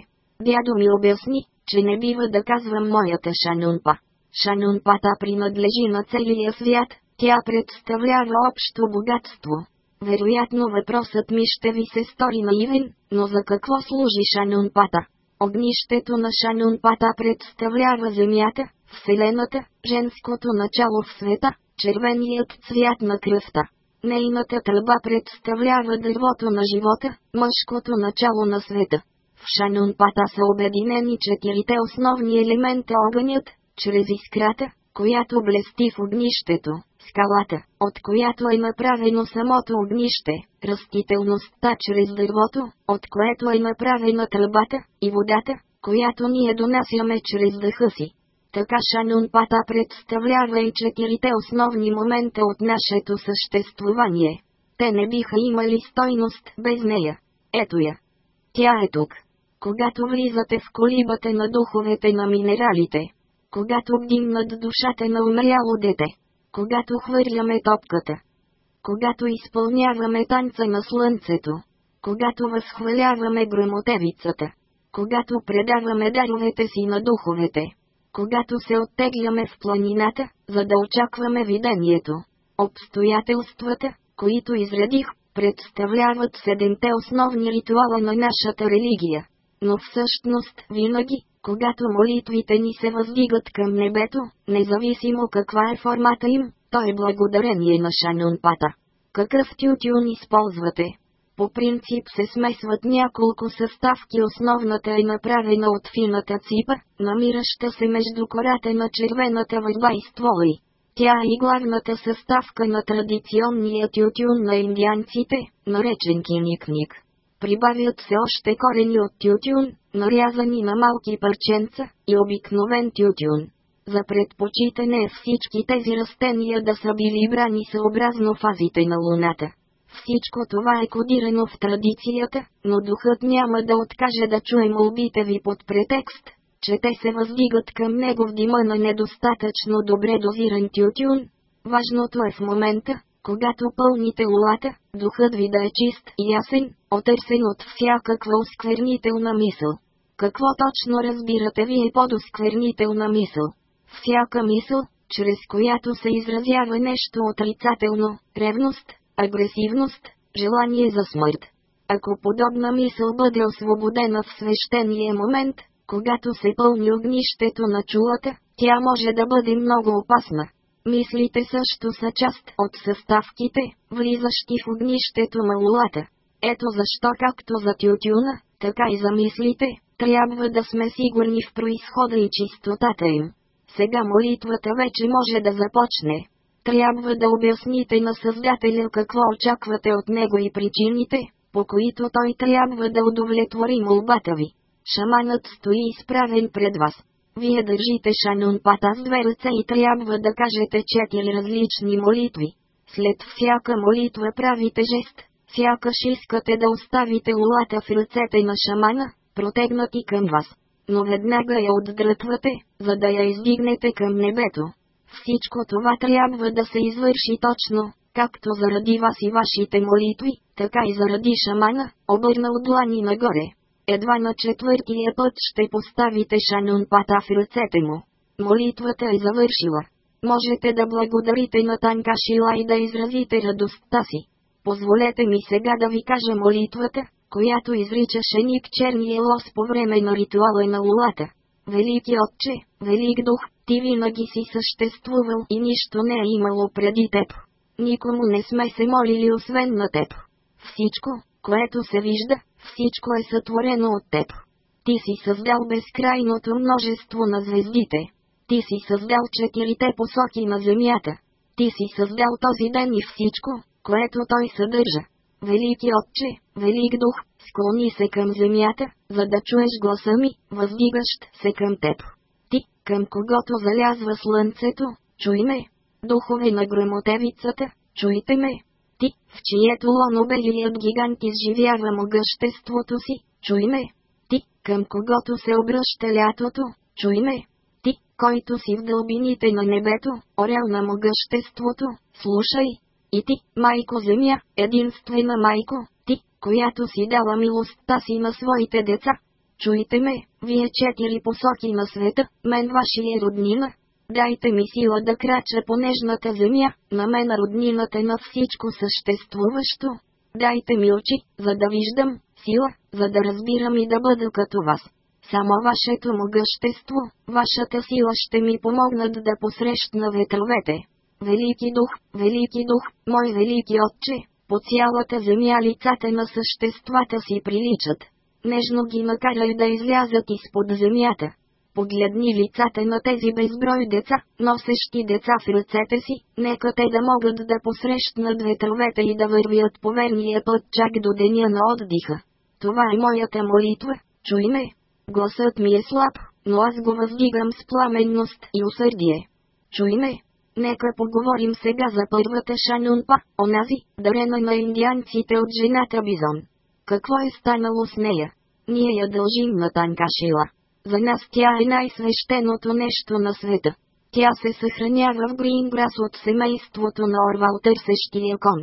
Дядо ми обясни, че не бива да казвам моята шанунпа. Шанунпата принадлежи на целия свят, тя представлява общо богатство. Вероятно въпросът ми ще ви се стори наивен, но за какво служи Шанунпата? Огнището на Шанунпата представлява Земята, Вселената, женското начало в света, червеният цвят на кръвта. Нейната тръба представлява дървото на живота, мъжкото начало на света. В Шанунпата са обединени четирите основни елемента огънят, чрез искрата, която блести в огнището, скалата, от която е направено самото огнище, растителността чрез дървото, от което е направена тръбата, и водата, която ние донасяме чрез дъха си. Така Шанунпата представлява и четирите основни момента от нашето съществувание. Те не биха имали стойност без нея. Ето я. Тя е тук. Когато влизате в колибата на духовете на минералите, когато бдим над душата на умряло дете, когато хвърляме топката, когато изпълняваме танца на слънцето, когато възхваляваме грамотевицата, когато предаваме даровете си на духовете, когато се оттегляме в планината, за да очакваме видението. Обстоятелствата, които изредих, представляват седемте основни ритуала на нашата религия. Но всъщност винаги, когато молитвите ни се въздигат към небето, независимо каква е формата им, то е благодарение на Шанунпата. Какъв тютюн използвате? По принцип се смесват няколко съставки. Основната е направена от фината ципа, намираща се между кората на червената върба и стволи. Тя е и главната съставка на традиционния тютюн на индианците, наречен киникник. Прибавят се още корени от тютюн, нарязани на малки парченца, и обикновен тютюн. За предпочитане всички тези растения да са били брани съобразно фазите на Луната. Всичко това е кодирано в традицията, но духът няма да откаже да чуе молбите ви под претекст, че те се въздигат към него в дима на недостатъчно добре дозиран тютюн. Важното е в момента, когато пълните лулата, духът ви да е чист и ясен, отърсен от всякаква осквернителна мисъл. Какво точно разбирате вие под осквернителна мисъл? Всяка мисъл, чрез която се изразява нещо отрицателно, ревност, агресивност, желание за смърт. Ако подобна мисъл бъде освободена в свещения момент, когато се пълни огнището на чулата, тя може да бъде много опасна. Мислите също са част от съставките, влизащи в огнището на лулата. Ето защо както за тютюна, така и за мислите, трябва да сме сигурни в происхода и чистотата им. Сега молитвата вече може да започне. Трябва да обясните на Създателя какво очаквате от него и причините, по които той трябва да удовлетвори молбата ви. Шаманът стои изправен пред вас. Вие държите шанунпата с две ръце и трябва да кажете четири различни молитви. След всяка молитва правите жест, сякаш искате да оставите улата в ръцете на шамана, протегнати към вас. Но веднага я отдръпвате, за да я издигнете към небето. Всичко това трябва да се извърши точно, както заради вас и вашите молитви, така и заради шамана, обърнал длани нагоре. Едва на четвъртия път ще поставите шанунпата в ръцете му. Молитвата е завършила. Можете да благодарите на Танкашила и да изразите радостта си. Позволете ми сега да ви кажа молитвата, която изричаше Ник Черния лос по време на ритуала на улата. Велики Отче, Велик Дух, ти винаги си съществувал и нищо не е имало преди теб. Никому не сме се молили освен на теб. Всичко, което се вижда, всичко е сътворено от теб. Ти си създал безкрайното множество на звездите. Ти си създал четирите посоки на земята. Ти си създал този ден и всичко, което той съдържа. Велики Отче, Велик Дух, склони се към земята, за да чуеш гласа ми, въздигащ се към теб. Ти, към когото залязва слънцето, чуй ме. Духове на грамотевицата, чуйте ме. Ти, в чието лоно белият гигант изживява могъществото си, чуй ме. Ти, към когото се обръща лятото, чуй ме. Ти, който си в дълбините на небето, орел на могъществото, слушай. И ти, майко земя, единствена майко, ти, която си дала милостта си на своите деца. Чуйте ме, вие четири посоки на света, мен вашия роднина, Дайте ми сила да крача по нежната земя, на мен роднината на всичко съществуващо. Дайте ми очи, за да виждам, сила, за да разбирам и да бъда като вас. Само вашето могъщество, вашата сила ще ми помогнат да посрещна ветровете. Велики дух, велики дух, мой велики отче, по цялата земя лицата на съществата си приличат. Нежно ги накарай да излязат изпод земята. Погледни лицата на тези безброй деца, носещи деца в ръцете си, нека те да могат да посрещнат ветровете и да вървят по верния път чак до деня на отдиха. Това е моята молитва, чуй ме. Гласът ми е слаб, но аз го въздигам с пламенност и усърдие. Чуй ме. Нека поговорим сега за първата шанунпа, онази, дарена на индианците от жената Бизон. Какво е станало с нея? Ние я дължим на Танкашила. За нас тя е най-свещеното нещо на света. Тя се съхранява в Гринграс от семейството на Орвал търсещия кон.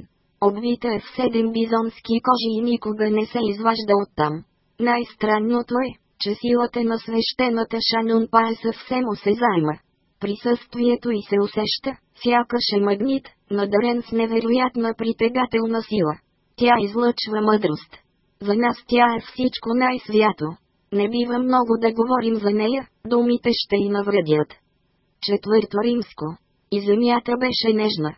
Обвита е в седем бизонски кожи и никога не се изважда оттам. Най-странното е, че силата на свещената Шанунпа е съвсем осезаема. Присъствието й се усеща, сякаш е магнит, надарен с невероятна притегателна сила. Тя излъчва мъдрост. За нас тя е всичко най-свято. Не бива много да говорим за нея, думите ще и навредят. Четвърто римско. И земята беше нежна.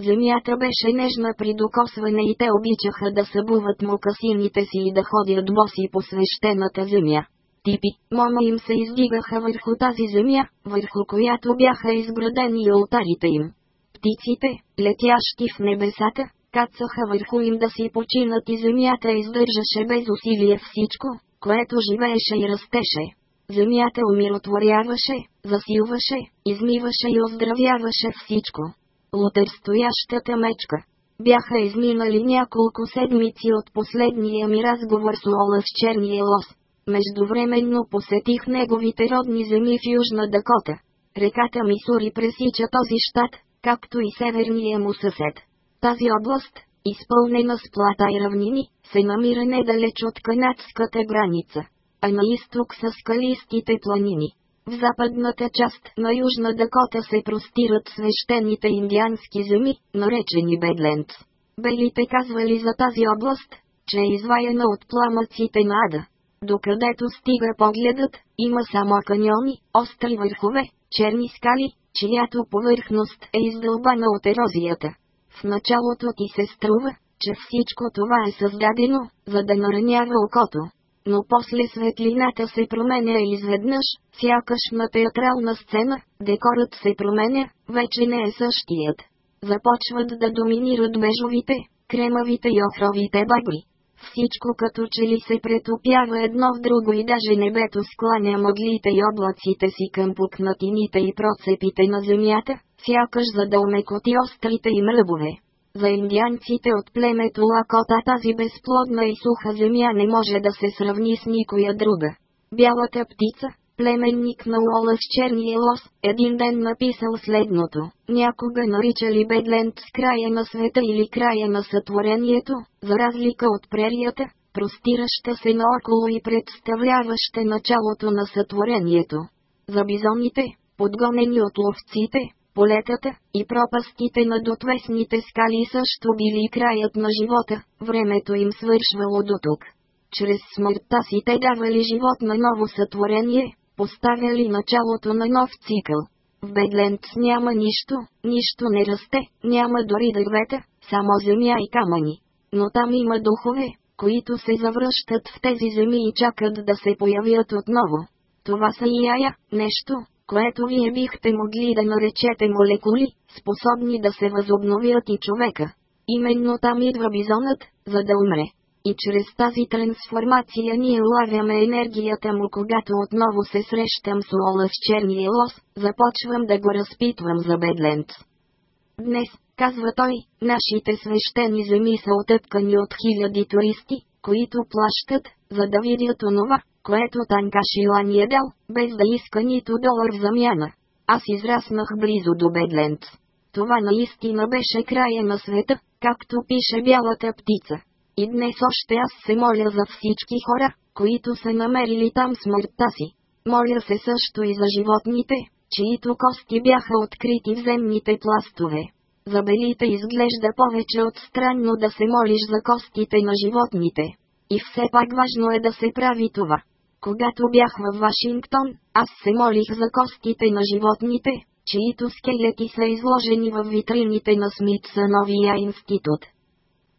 Земята беше нежна при докосване и те обичаха да събуват мукасините си и да ходят боси по свещената земя. Типи, мома им се издигаха върху тази земя, върху която бяха изградени алтарите им. Птиците, летящи в небесата, кацаха върху им да си починат и земята издържаше без усилие всичко, което живееше и растеше. Земята умиротворяваше, засилваше, измиваше и оздравяваше всичко. Лутърстоящата мечка. Бяха изминали няколко седмици от последния ми разговор с Ола с черния лос. Междувременно посетих неговите родни земи в Южна Дакота. Реката Мисури пресича този щат, както и северния му съсед. Тази област, изпълнена с плата и равнини, се намира недалеч от канадската граница, а на изток са скалистите планини. В западната част на Южна Дакота се простират свещените индиански земи, наречени Бедлендс. Белите казвали за тази област, че е изваяна от пламъците на ада. Докъдето стига погледът, има само каньони, остри върхове, черни скали, чиято повърхност е издълбана от ерозията. В началото ти се струва, че всичко това е създадено, за да наранява окото. Но после светлината се променя изведнъж, сякаш на театрална сцена, декорът се променя, вече не е същият. Започват да доминират бежовите, кремавите и охровите багри. Всичко като че ли се претопява едно в друго и даже небето скланя мъглите и облаците си към пукнатините и процепите на земята, сякаш за да умекоти острите им ръбове. За индианците от племето Лакота тази безплодна и суха земя не може да се сравни с никоя друга. Бялата птица, племенник на Уола с черния лос, един ден написал следното. Някога наричали Бедлент с края на света или края на сътворението, за разлика от прерията, простираща се наоколо и представляваща началото на сътворението. За бизоните, подгонени от ловците, полетата и пропастите над отвесните скали също били краят на живота, времето им свършвало до тук. Чрез смъртта си те давали живот на ново сътворение, поставяли началото на нов цикъл. В Бедлендс няма нищо, нищо не расте, няма дори дървета, само земя и камъни. Но там има духове, които се завръщат в тези земи и чакат да се появят отново. Това са и яя, нещо, което вие бихте могли да наречете молекули, способни да се възобновят и човека. Именно там идва бизонът, за да умре. И чрез тази трансформация ние улавяме енергията му когато отново се срещам с Лола с черния лос, започвам да го разпитвам за Бедленц. Днес, казва той, нашите свещени земи са отъпкани от хиляди туристи, които плащат, за да видят онова, което Танкашила ни е дал, без да иска нито долар в замяна. Аз израснах близо до Бедленц. Това наистина беше края на света, както пише бялата птица. И днес още аз се моля за всички хора, които са намерили там смъртта си. Моля се също и за животните, чието кости бяха открити в земните пластове. За белите изглежда повече от странно да се молиш за костите на животните. И все пак важно е да се прави това. Когато бях в Вашингтон, аз се молих за костите на животните, чието скелети са изложени в витрините на Смитсъновия институт.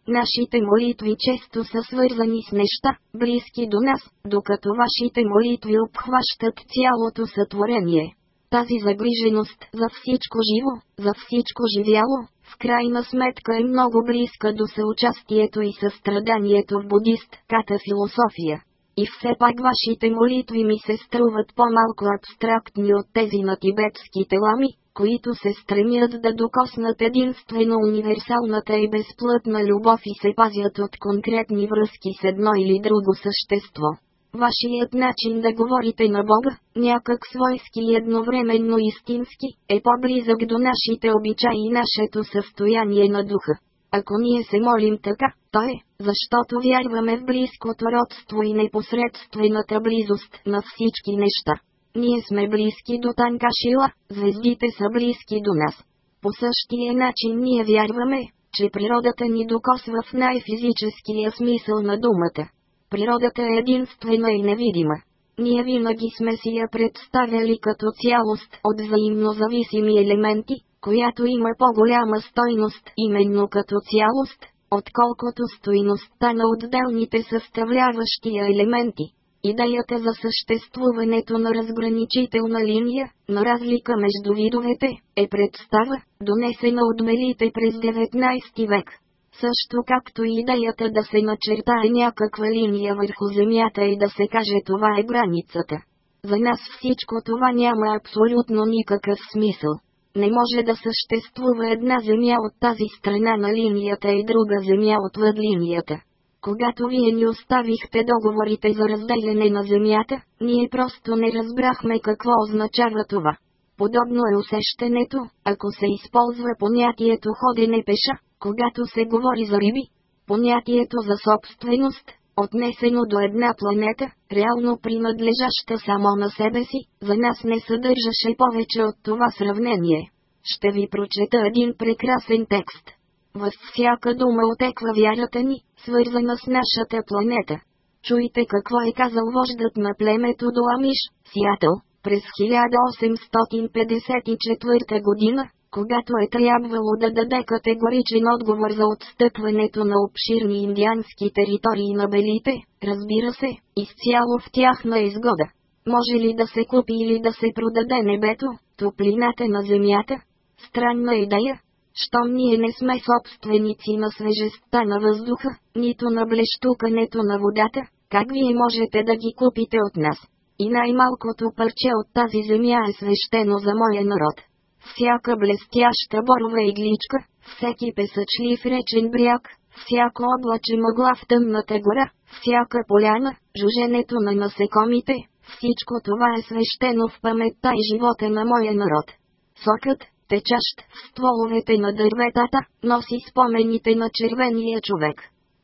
Нашите молитви често са свързани с неща, близки до нас, докато вашите молитви обхващат цялото сътворение. Тази загриженост за всичко живо, за всичко живяло, в крайна сметка е много близка до съучастието и състраданието в будистката философия. И все пак вашите молитви ми се струват по-малко абстрактни от тези на тибетските лами, които се стремят да докоснат единствено универсалната и безплътна любов и се пазят от конкретни връзки с едно или друго същество. Вашият начин да говорите на Бога, някак свойски и едновременно истински, е по-близък до нашите обичаи и нашето състояние на духа. Ако ние се молим така, то е, защото вярваме в близкото родство и непосредствената близост на всички неща. Ние сме близки до Танкашила, звездите са близки до нас. По същия начин ние вярваме, че природата ни докосва в най-физическия смисъл на думата. Природата е единствена и невидима. Ние винаги сме си я представяли като цялост от взаимно зависими елементи, която има по-голяма стойност именно като цялост, отколкото стойността на отделните съставляващия елементи. Идеята за съществуването на разграничителна линия, на разлика между видовете, е представа, донесена от мелите през 19 век. Също както и идеята да се начертае някаква линия върху земята и да се каже това е границата. За нас всичко това няма абсолютно никакъв смисъл. Не може да съществува една земя от тази страна на линията и друга земя отвъд линията. Когато вие ни оставихте договорите за разделяне на земята, ние просто не разбрахме какво означава това. Подобно е усещането, ако се използва понятието ходене пеша, когато се говори за риби. Понятието за собственост, отнесено до една планета, реално принадлежаща само на себе си, за нас не съдържаше повече от това сравнение. Ще ви прочета един прекрасен текст. Във всяка дума отеква вярата ни, свързана с нашата планета. Чуйте какво е казал вождът на племето Дуамиш, Сиатъл, през 1854 година, когато е трябвало да даде категоричен отговор за отстъпването на обширни индиански територии на белите, разбира се, изцяло в тяхна изгода. Може ли да се купи или да се продаде небето, топлината на земята? Странна идея. Щом ние не сме собственици на свежестта на въздуха, нито на блещукането на водата, как вие можете да ги купите от нас? И най-малкото парче от тази земя е свещено за моя народ. Всяка блестяща борова игличка, всеки песъчлив речен бряг, всяко облаче мъгла в тъмната гора, всяка поляна, жуженето на насекомите, всичко това е свещено в паметта и живота на моя народ. Сокът, течащ в стволовете на дърветата, носи спомените на червения човек.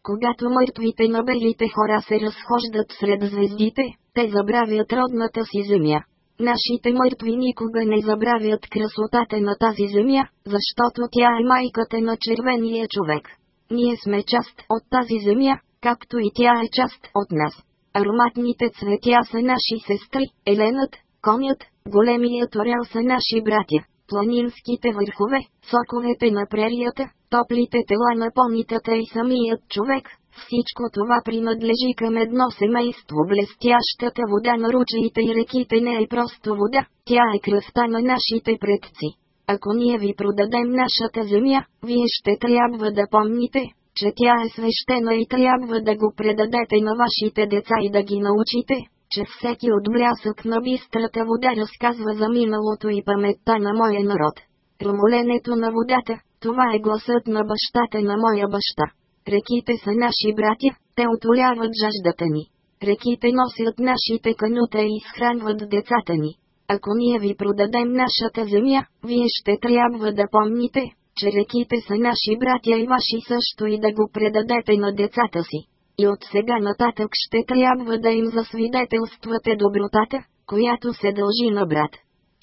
Когато мъртвите на белите хора се разхождат сред звездите, те забравят родната си земя. Нашите мъртви никога не забравят красотата на тази земя, защото тя е майката на червения човек. Ние сме част от тази земя, както и тя е част от нас. Ароматните цветя са наши сестри, еленът, конят, големият орел са наши братя, планинските върхове, соковете на прерията, топлите тела на понитата и самият човек, всичко това принадлежи към едно семейство. Блестящата вода на ручеите и реките не е просто вода, тя е кръвта на нашите предци. Ако ние ви продадем нашата земя, вие ще трябва да помните, че тя е свещена и трябва да го предадете на вашите деца и да ги научите, че всеки от блясък на бистрата вода разказва за миналото и паметта на моя народ. Румоленето на водата, това е гласът на бащата на моя баща. Реките са наши братя, те отоляват жаждата ни. Реките носят нашите канута и изхранват децата ни. Ако ние ви продадем нашата земя, вие ще трябва да помните, че реките са наши братя и ваши също и да го предадете на децата си. И от сега нататък ще трябва да им засвидетелствате добротата, която се дължи на брат.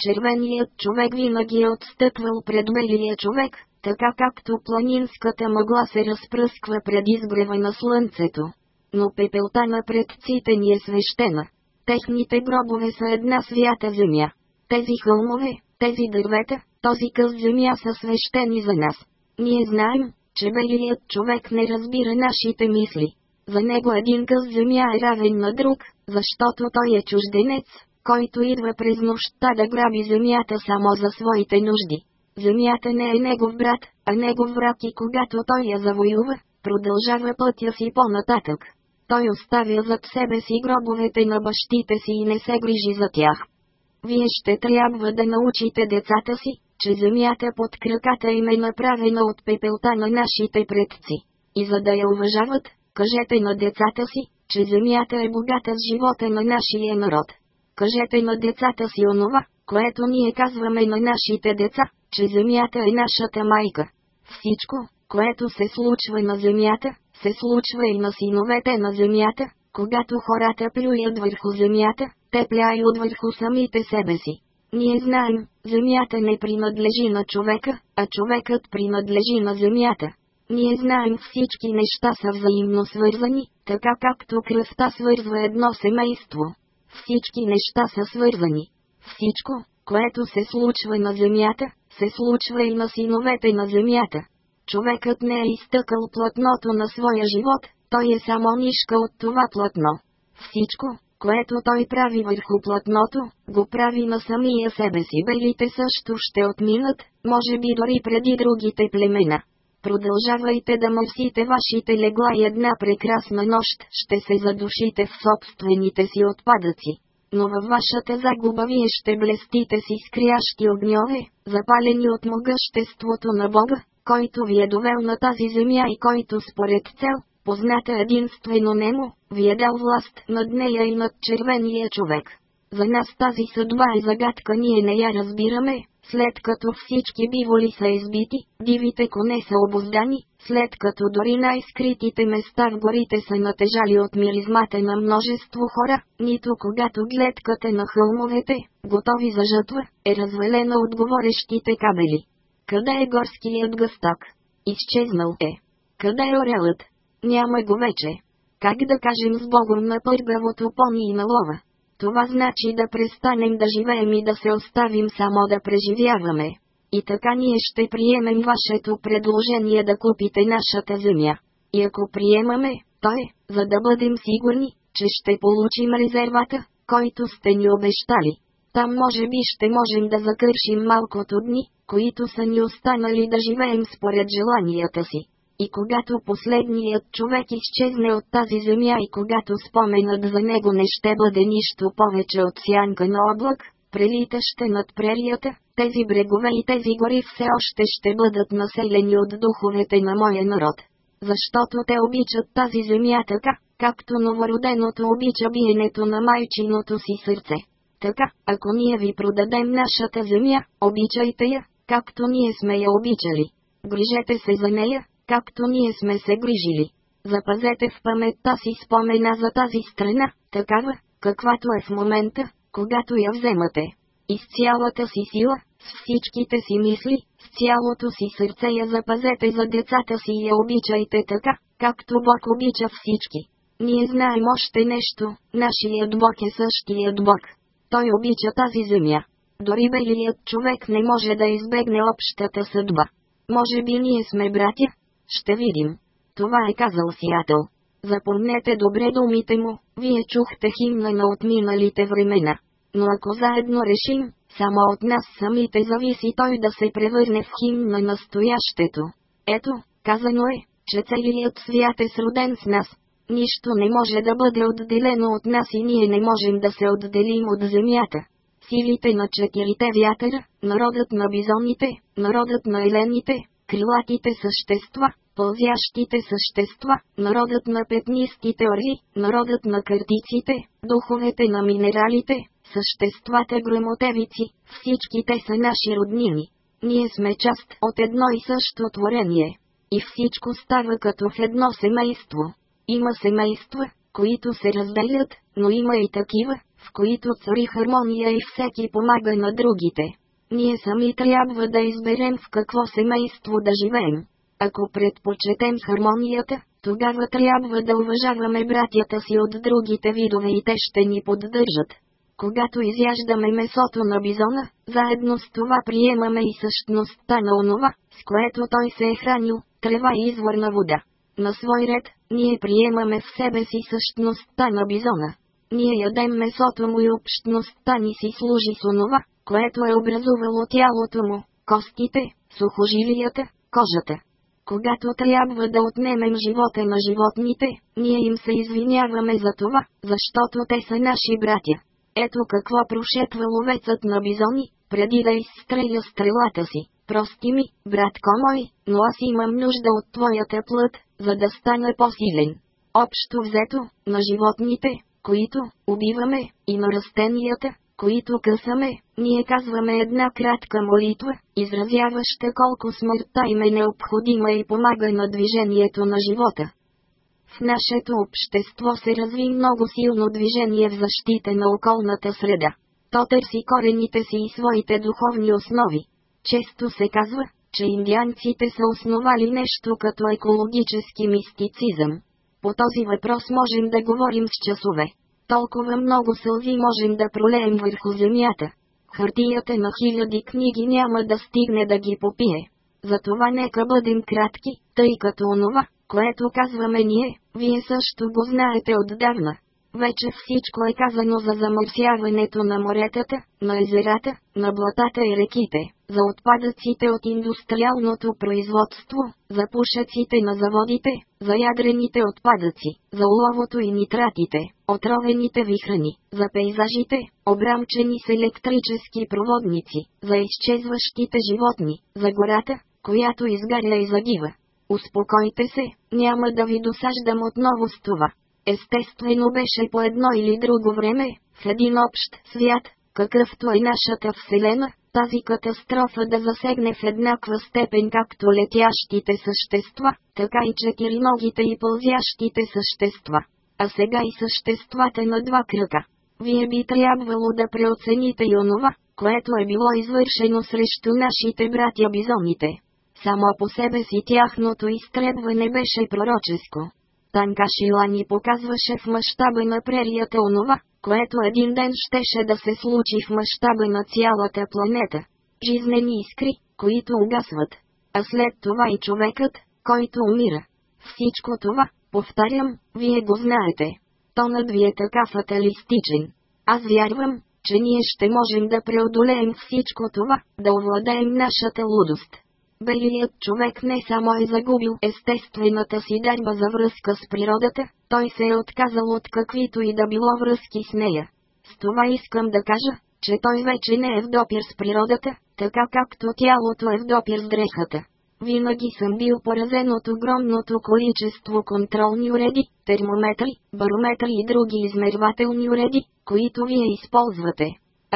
Червеният човек винаги е отстъпвал пред белия човек, така както планинската мъгла се разпръсква пред изгрева на слънцето. Но пепелта на предците ни е свещена. Техните гробове са една свята земя. Тези хълмове, тези дървета, този къс земя са свещени за нас. Ние знаем, че белият човек не разбира нашите мисли. За него един къс земя е равен на друг, защото той е чужденец, който идва през нощта да граби земята само за своите нужди. Земята не е негов брат, а негов враг и когато той я завоюва, продължава пътя си по-нататък. Той оставя зад себе си гробовете на бащите си и не се грижи за тях. Вие ще трябва да научите децата си, че земята под краката им е направена от пепелта на нашите предци. И за да я уважават, кажете на децата си, че земята е богата с живота на нашия народ. Кажете на децата си онова, което ние казваме на нашите деца, че земята е нашата майка. Всичко, което се случва на земята, се случва и на синовете на земята, когато хората плюят върху земята, те пляют върху самите себе си. Ние знаем, земята не принадлежи на човека, а човекът принадлежи на земята. Ние знаем всички неща са взаимно свързани, така както кръвта свързва едно семейство. Всички неща са свързани. Всичко, което се случва на земята, се случва и на синовете на земята. Човекът не е изтъкал платното на своя живот, той е само нишка от това платно. Всичко, което той прави върху платното, го прави на самия себе си. Белите също ще отминат, може би дори преди другите племена. Продължавайте да мъсите вашите легла и една прекрасна нощ ще се задушите в собствените си отпадъци но във вашата загуба вие ще блестите с изкрящи огньове, запалени от могъществото на Бога, който ви е довел на тази земя и който според цел, позната единствено нему, ви е дал власт над нея и над червения човек. За нас тази съдба е загадка, ние не я разбираме, след като всички биволи са избити, дивите коне са обоздани, след като дори най-скритите места в горите са натежали от миризмата на множество хора, нито когато гледката на хълмовете, готови за жътва, е развалена от говорещите кабели. Къде е горският гъсток? Изчезнал е. Къде е орелът? Няма го вече. Как да кажем с Богом на пъргавото пони и на лова? Това значи да престанем да живеем и да се оставим само да преживяваме. И така ние ще приемем вашето предложение да купите нашата земя. И ако приемаме, то е, за да бъдем сигурни, че ще получим резервата, който сте ни обещали. Там може би ще можем да закършим малкото дни, които са ни останали да живеем според желанията си. И когато последният човек изчезне от тази земя и когато споменът за него не ще бъде нищо повече от сянка на облак, прелитаща над прерията, тези брегове и тези гори все още ще бъдат населени от духовете на моя народ. Защото те обичат тази земя така, както новороденото обича биенето на майчиното си сърце. Така, ако ние ви продадем нашата земя, обичайте я, както ние сме я обичали. Грижете се за нея, както ние сме се грижили. Запазете в паметта си спомена за тази страна, такава, каквато е в момента, когато я вземате. И с цялата си сила, с всичките си мисли, с цялото си сърце я запазете за децата си и я обичайте така, както Бог обича всички. Ние знаем още нещо, нашият Бог е същият Бог. Той обича тази земя. Дори белият човек не може да избегне общата съдба. Може би ние сме братя, ще видим. Това е казал Сиатъл. Запомнете добре думите му, вие чухте химна на отминалите времена. Но ако заедно решим, само от нас самите зависи той да се превърне в химн на настоящето. Ето, казано е, че целият свят е сроден с нас. Нищо не може да бъде отделено от нас и ние не можем да се отделим от земята. Силите на четирите вятъра, народът на бизоните, народът на елените, крилатите същества, пълзящите същества, народът на петнистите орли, народът на картиците, духовете на минералите, съществата громотевици, всички те са наши роднини. Ние сме част от едно и също творение. И всичко става като в едно семейство. Има семейства, които се разделят, но има и такива, в които цари хармония и всеки помага на другите. Ние сами трябва да изберем в какво семейство да живеем. Ако предпочетем хармонията, тогава трябва да уважаваме братята си от другите видове и те ще ни поддържат. Когато изяждаме месото на бизона, заедно с това приемаме и същността на онова, с което той се е хранил, трева и изворна вода. На свой ред, ние приемаме в себе си същността на бизона. Ние ядем месото му и общността ни си служи с онова, което е образувало тялото му, костите, сухожилията, кожата. Когато трябва да отнемем живота на животните, ние им се извиняваме за това, защото те са наши братя. Ето какво прошепва ловецът на бизони, преди да изстреля стрелата си. Прости ми, братко мой, но аз имам нужда от твоята плът, за да стана по-силен. Общо взето, на животните, които убиваме, и на растенията, които късаме, ние казваме една кратка молитва, изразяваща колко смъртта им е необходима и помага на движението на живота. В нашето общество се разви много силно движение в защита на околната среда. То търси корените си и своите духовни основи. Често се казва, че индианците са основали нещо като екологически мистицизъм. По този въпрос можем да говорим с часове. Толкова много сълзи можем да пролеем върху земята. Хартията на хиляди книги няма да стигне да ги попие. Затова нека бъдем кратки, тъй като онова, което казваме ние, вие също го знаете отдавна. Вече всичко е казано за замърсяването на моретата, на езерата, на блатата и реките, за отпадъците от индустриалното производство, за пушеците на заводите, за ядрените отпадъци, за уловото и нитратите, отровените вихрани, за пейзажите, обрамчени с електрически проводници, за изчезващите животни, за гората, която изгаря и загива. Успокойте се, няма да ви досаждам отново с това. Естествено беше по едно или друго време, в един общ свят, какъвто е нашата Вселена, тази катастрофа да засегне в еднаква степен както летящите същества, така и четириногите и пълзящите същества. А сега и съществата на два кръка. Вие би трябвало да преоцените и онова, което е било извършено срещу нашите братя бизоните. Само по себе си тяхното изтребване беше пророческо. Танкашила ни показваше в мащаба на прерията онова, което един ден щеше да се случи в мащаба на цялата планета. Жизнени искри, които угасват. А след това и човекът, който умира. Всичко това, повтарям, вие го знаете. Тонът ви е така фаталистичен. Аз вярвам, че ние ще можем да преодолеем всичко това, да овладеем нашата лудост. Белият човек не само е загубил естествената си дарба за връзка с природата, той се е отказал от каквито и да било връзки с нея. С това искам да кажа, че той вече не е в допир с природата, така както тялото е в допир с дрехата. Винаги съм бил поразен от огромното количество контролни уреди, термометри, барометри и други измервателни уреди, които вие използвате.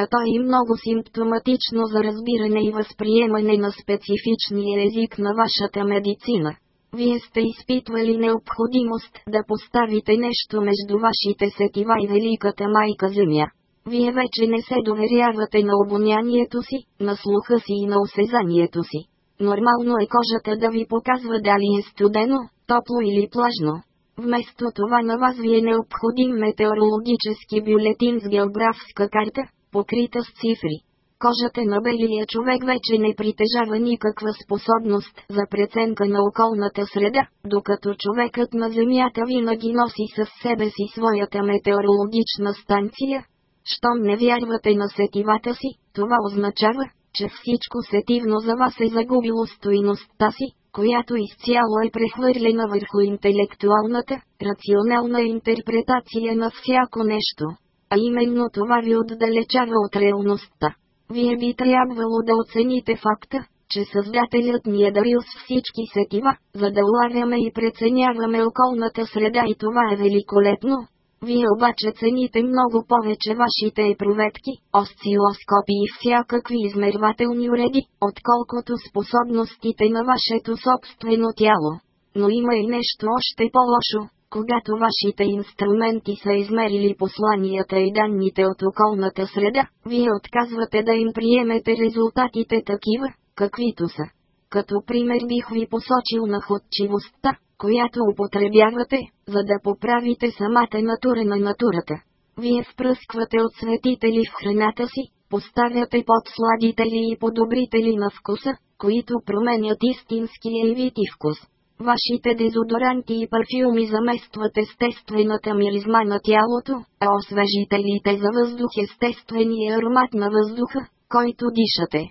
А то е много симптоматично за разбиране и възприемане на специфичния език на вашата медицина. Вие сте изпитвали необходимост да поставите нещо между вашите сетива и Великата Майка Земя. Вие вече не се доверявате на обонянието си, на слуха си и на осезанието си. Нормално е кожата да ви показва дали е студено, топло или плажно. Вместо това на вас ви е необходим метеорологически бюлетин с географска карта, покрита с цифри. Кожата на белия човек вече не притежава никаква способност за преценка на околната среда, докато човекът на Земята винаги носи със себе си своята метеорологична станция. Щом не вярвате на сетивата си, това означава, че всичко сетивно за вас е загубило стоиността си, която изцяло е прехвърлена върху интелектуалната, рационална интерпретация на всяко нещо. А именно това ви отдалечава от реалността. Вие би трябвало да оцените факта, че Създателят ни е дарил с всички сетива, за да улавяме и преценяваме околната среда и това е великолепно, вие обаче цените много повече вашите проветки, осцилоскопи и всякакви измервателни уреди, отколкото способностите на вашето собствено тяло. Но има и нещо още по-лошо. Когато вашите инструменти са измерили посланията и данните от околната среда, вие отказвате да им приемете резултатите такива, каквито са. Като пример бих ви посочил находчивостта, която употребявате, за да поправите самата натура на натурата. Вие впръсквате отсветители в храната си, поставяте подсладители и подобрители на вкуса, които променят истинския и вид и вкус. Вашите дезодоранти и парфюми заместват естествената миризма на тялото, а освежителите за въздух естествения аромат на въздуха, който дишате.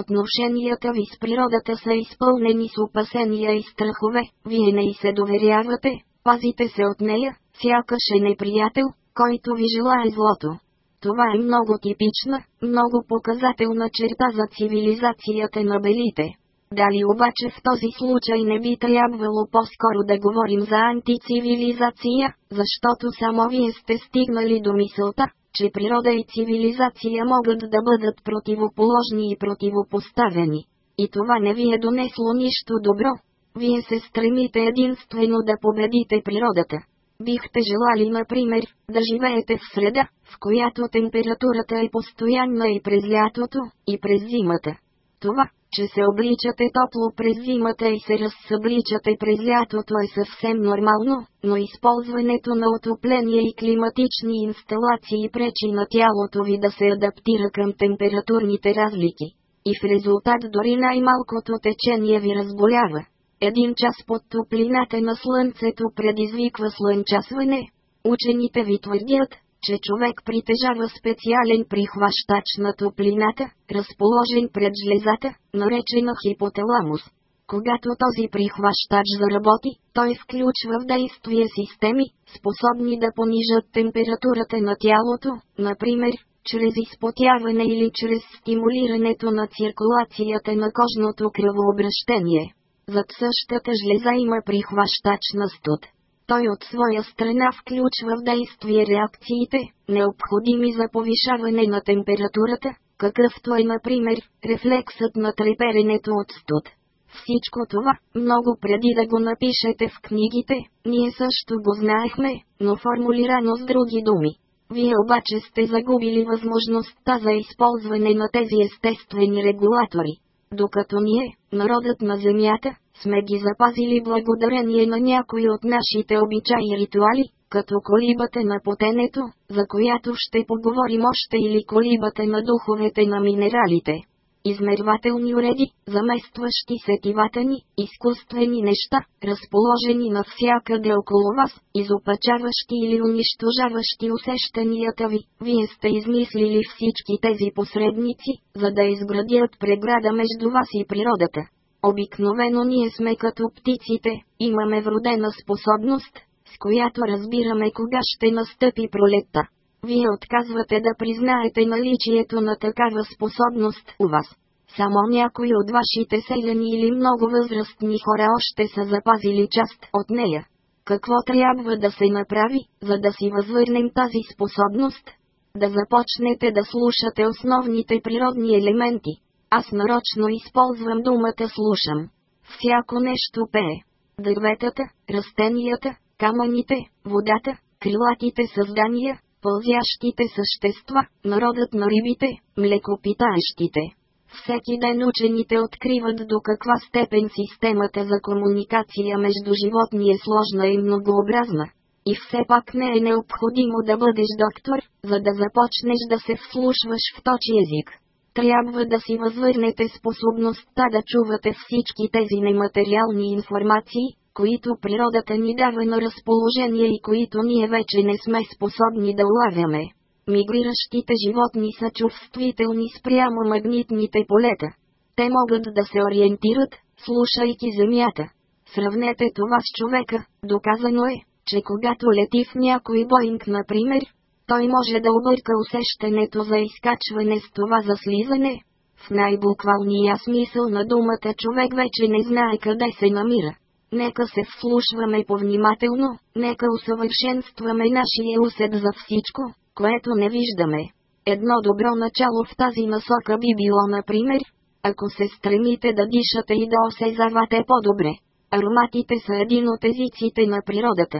Отношенията ви с природата са изпълнени с опасения и страхове, вие не и се доверявате, пазите се от нея, сякаш е неприятел, който ви желае злото. Това е много типична, много показателна черта за цивилизацията на белите. Дали обаче в този случай не би трябвало по-скоро да говорим за антицивилизация, защото само вие сте стигнали до мисълта, че природа и цивилизация могат да бъдат противоположни и противопоставени. И това не ви е донесло нищо добро. Вие се стремите единствено да победите природата. Бихте желали, например, да живеете в среда, в която температурата е постоянна и през лятото, и през зимата. Това, че се обличате топло през зимата и се разсъбличате през лятото е съвсем нормално, но използването на отопление и климатични инсталации пречи на тялото ви да се адаптира към температурните разлики. И в резултат дори най-малкото течение ви разболява. Един час под топлината на слънцето предизвиква слънчасване. Учените ви твърдят, че човек притежава специален прихващач на топлината, разположен пред жлезата, наречена хипоталамус. Когато този прихващач заработи, той включва в действие системи, способни да понижат температурата на тялото, например, чрез изпотяване или чрез стимулирането на циркулацията на кожното кръвообращение. Зад същата жлеза има прихващач на студ. Той от своя страна включва в действие реакциите, необходими за повишаване на температурата, какъвто е например рефлексът на треперенето от студ. Всичко това, много преди да го напишете в книгите, ние също го знаехме, но формулирано с други думи. Вие обаче сте загубили възможността за използване на тези естествени регулатори. Докато ние, народът на Земята, сме ги запазили благодарение на някои от нашите обичаи и ритуали, като колибата на потенето, за която ще поговорим още или колибата на духовете на минералите. измервателни уреди, заместващи сетивата ни, изкуствени неща, разположени навсякъде около вас, изопачаващи или унищожаващи усещанията ви. Вие сте измислили всички тези посредници, за да изградят преграда между вас и природата. Обикновено ние сме като птиците, имаме вродена способност, с която разбираме кога ще настъпи пролетта. Вие отказвате да признаете наличието на такава способност у вас. Само някои от вашите селяни или много възрастни хора още са запазили част от нея. Какво трябва да се направи, за да си възвърнем тази способност? Да започнете да слушате основните природни елементи. Аз нарочно използвам думата слушам. Всяко нещо пее. Дърветата, растенията, камъните, водата, крилатите създания, пълзящите същества, народът на рибите, млекопитаещите. Всеки ден учените откриват до каква степен системата за комуникация между животни е сложна и многообразна. И все пак не е необходимо да бъдеш доктор, за да започнеш да се вслушваш в точи език. Трябва да си възвърнете способността да чувате всички тези нематериални информации, които природата ни дава на разположение и които ние вече не сме способни да улавяме. Мигриращите животни са чувствителни спрямо магнитните полета. Те могат да се ориентират, слушайки земята. Сравнете това с човека, доказано е, че когато лети в някой Боинг, например, той може да обърка усещането за изкачване с това за слизане. В най-буквалния смисъл на думата човек вече не знае къде се намира. Нека се вслушваме повнимателно, нека усъвършенстваме нашия усет за всичко, което не виждаме. Едно добро начало в тази насока би било, например, ако се стремите да дишате и да осезавате по-добре. Ароматите са един от езиците на природата.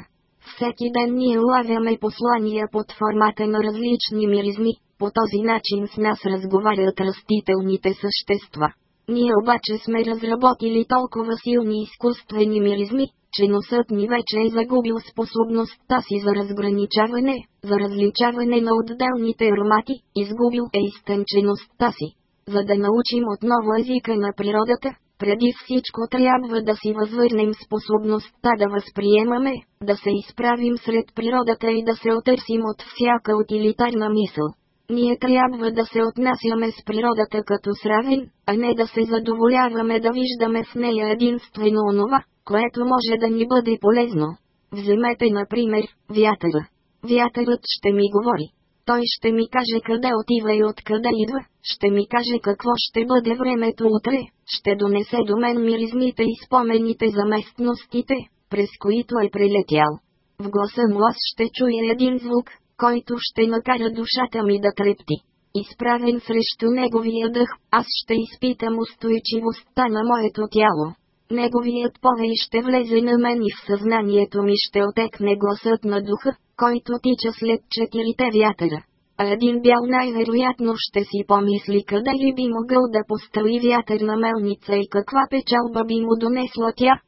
Всеки ден ние улавяме послания под формата на различни миризми, по този начин с нас разговарят растителните същества. Ние обаче сме разработили толкова силни изкуствени миризми, че носът ни вече е загубил способността си за разграничаване, за различаване на отделните аромати, изгубил е изтънчеността си. За да научим отново езика на природата, преди всичко трябва да си възвърнем способността да възприемаме, да се изправим сред природата и да се отърсим от всяка утилитарна мисъл. Ние трябва да се отнасяме с природата като сравен, а не да се задоволяваме да виждаме в нея единствено онова, което може да ни бъде полезно. Вземете, например, вятъра. Вятърът ще ми говори. Той ще ми каже къде отива и откъде идва, ще ми каже какво ще бъде времето утре, ще донесе до мен миризмите и спомените за местностите, през които е прилетял. В гласа му аз ще чуя един звук, който ще накара душата ми да трепти. Изправен срещу неговия дъх, аз ще изпитам устойчивостта на моето тяло. Неговият повей ще влезе на мен и в съзнанието ми ще отекне гласът на духа, който тича след четирите вятъра. А един бял най-вероятно ще си помисли къде ли би могъл да постави вятърна мелница и каква печалба би му донесла тя.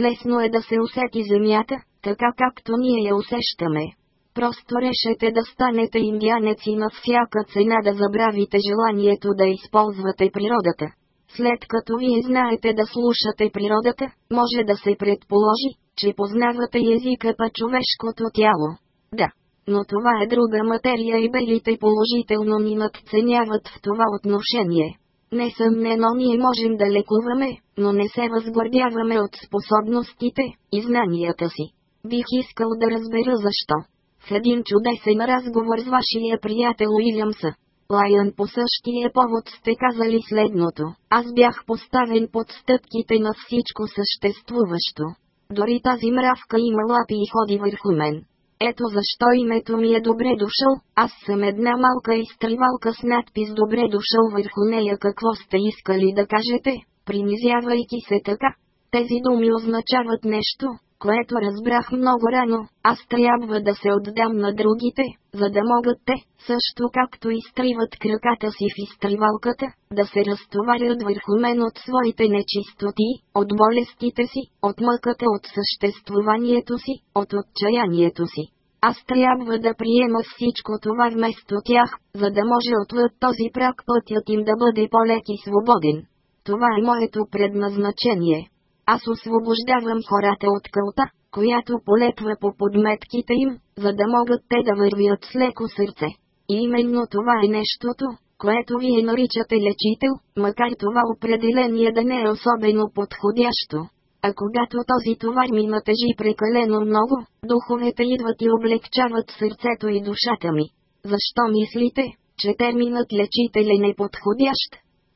Лесно е да се усети земята, така както ние я усещаме. Просто решете да станете индианец и на всяка цена да забравите желанието да използвате природата. След като вие знаете да слушате природата, може да се предположи, че познавате езика по човешкото тяло. Да, но това е друга материя и белите положително ни надценяват в това отношение. Несъмнено ние можем да лекуваме, но не се възгордяваме от способностите и знанията си. Бих искал да разбера защо. В един чудесен разговор с вашия приятел Уилямса, Лайън по същия повод сте казали следното. Аз бях поставен под стъпките на всичко съществуващо. Дори тази мравка има лапи и ходи върху мен. Ето защо името ми е Добре дошъл, аз съм една малка изтривалка с надпис Добре дошъл върху нея какво сте искали да кажете, принизявайки се така. Тези думи означават нещо, което разбрах много рано, аз трябва да се отдам на другите, за да могат те, също както изтриват краката си в изтривалката, да се разтоварят върху мен от своите нечистоти, от болестите си, от мъката от съществуванието си, от отчаянието си. Аз трябва да приема всичко това вместо тях, за да може отвъд този прак пътят им да бъде по-лек и свободен. Това е моето предназначение. Аз освобождавам хората от кълта, която полетва по подметките им, за да могат те да вървят с леко сърце. И именно това е нещото, което вие наричате лечител, макар това определение да не е особено подходящо. А когато този товар ми натежи прекалено много, духовете идват и облегчават сърцето и душата ми. Защо мислите, че терминът лечител е неподходящ?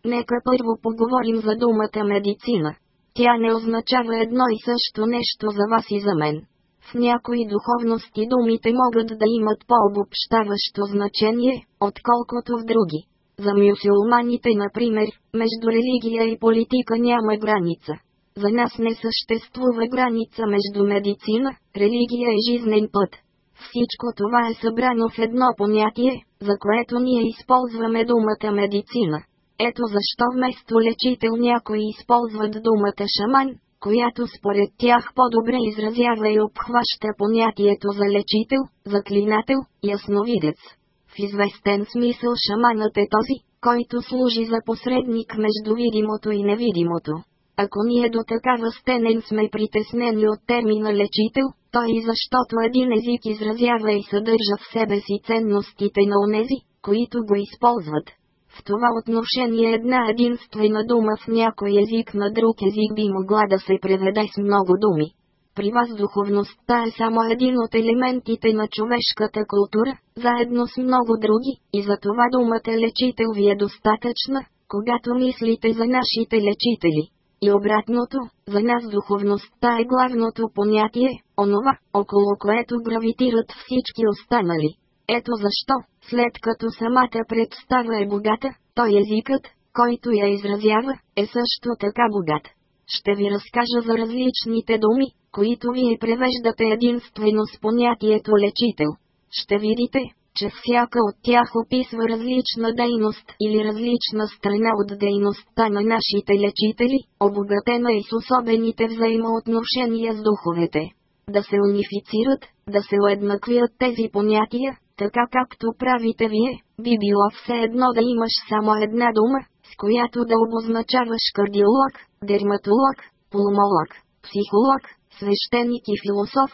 Нека първо поговорим за думата медицина. Тя не означава едно и също нещо за вас и за мен. В някои духовности думите могат да имат по-обобщаващо значение, отколкото в други. За мюсюлманите, например, между религия и политика няма граница. За нас не съществува граница между медицина, религия и жизнен път. Всичко това е събрано в едно понятие, за което ние използваме думата медицина. Ето защо вместо лечител някои използват думата шаман, която според тях по-добре изразява и обхваща понятието за лечител, заклинател, ясновидец. В известен смисъл шаманът е този, който служи за посредник между видимото и невидимото. Ако ние до такава стенен сме притеснени от термина лечител, то и защото един език изразява и съдържа в себе си ценностите на онези, които го използват. Това отношение една единствена дума в някой език на друг език би могла да се преведе с много думи. При вас духовността е само един от елементите на човешката култура, заедно с много други, и за това думата лечител ви е достатъчна, когато мислите за нашите лечители. И обратното, за нас духовността е главното понятие, онова, около което гравитират всички останали. Ето защо, след като самата представа е богата, той езикът, който я изразява, е също така богат. Ще ви разкажа за различните думи, които вие превеждате единствено с понятието лечител. Ще видите, че всяка от тях описва различна дейност или различна страна от дейността на нашите лечители, обогатена и с особените взаимоотношения с духовете. Да се унифицират, да се уеднаквят тези понятия, така както правите вие, би било все едно да имаш само една дума, с която да обозначаваш кардиолог, дерматолог, пулмолог, психолог, свещеник и философ.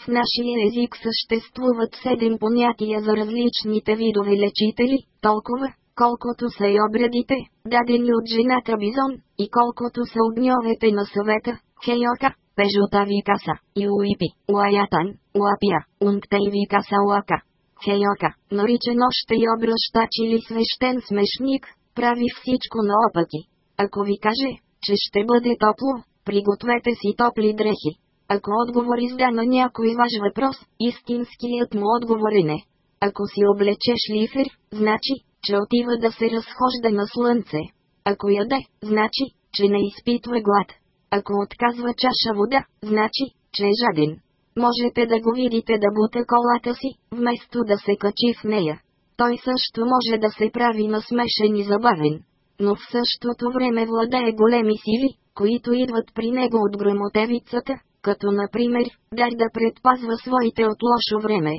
В нашия език съществуват седем понятия за различните видове лечители, толкова, колкото са и обредите, дадени от жената Бизон, и колкото са огньовете на съвета, Хейока, Пежота Викаса, и Уипи, Уаятан, Уапия, Унктей Викаса Уака, Хейока, наричан още и обръщач или свещен смешник, прави всичко наопаки. Ако ви каже, че ще бъде топло, пригответе си топли дрехи. Ако отговор изда на някой ваш въпрос, истинският му отговор е не. Ако си облечеш лифер, значи, че отива да се разхожда на слънце. Ако яде, значи, че не изпитва глад. Ако отказва чаша вода, значи, че е жаден. Можете да го видите да бута колата си, вместо да се качи в нея. Той също може да се прави насмешен и забавен. Но в същото време владее големи сили, които идват при него от грамотевицата, като например, дар да предпазва своите от лошо време.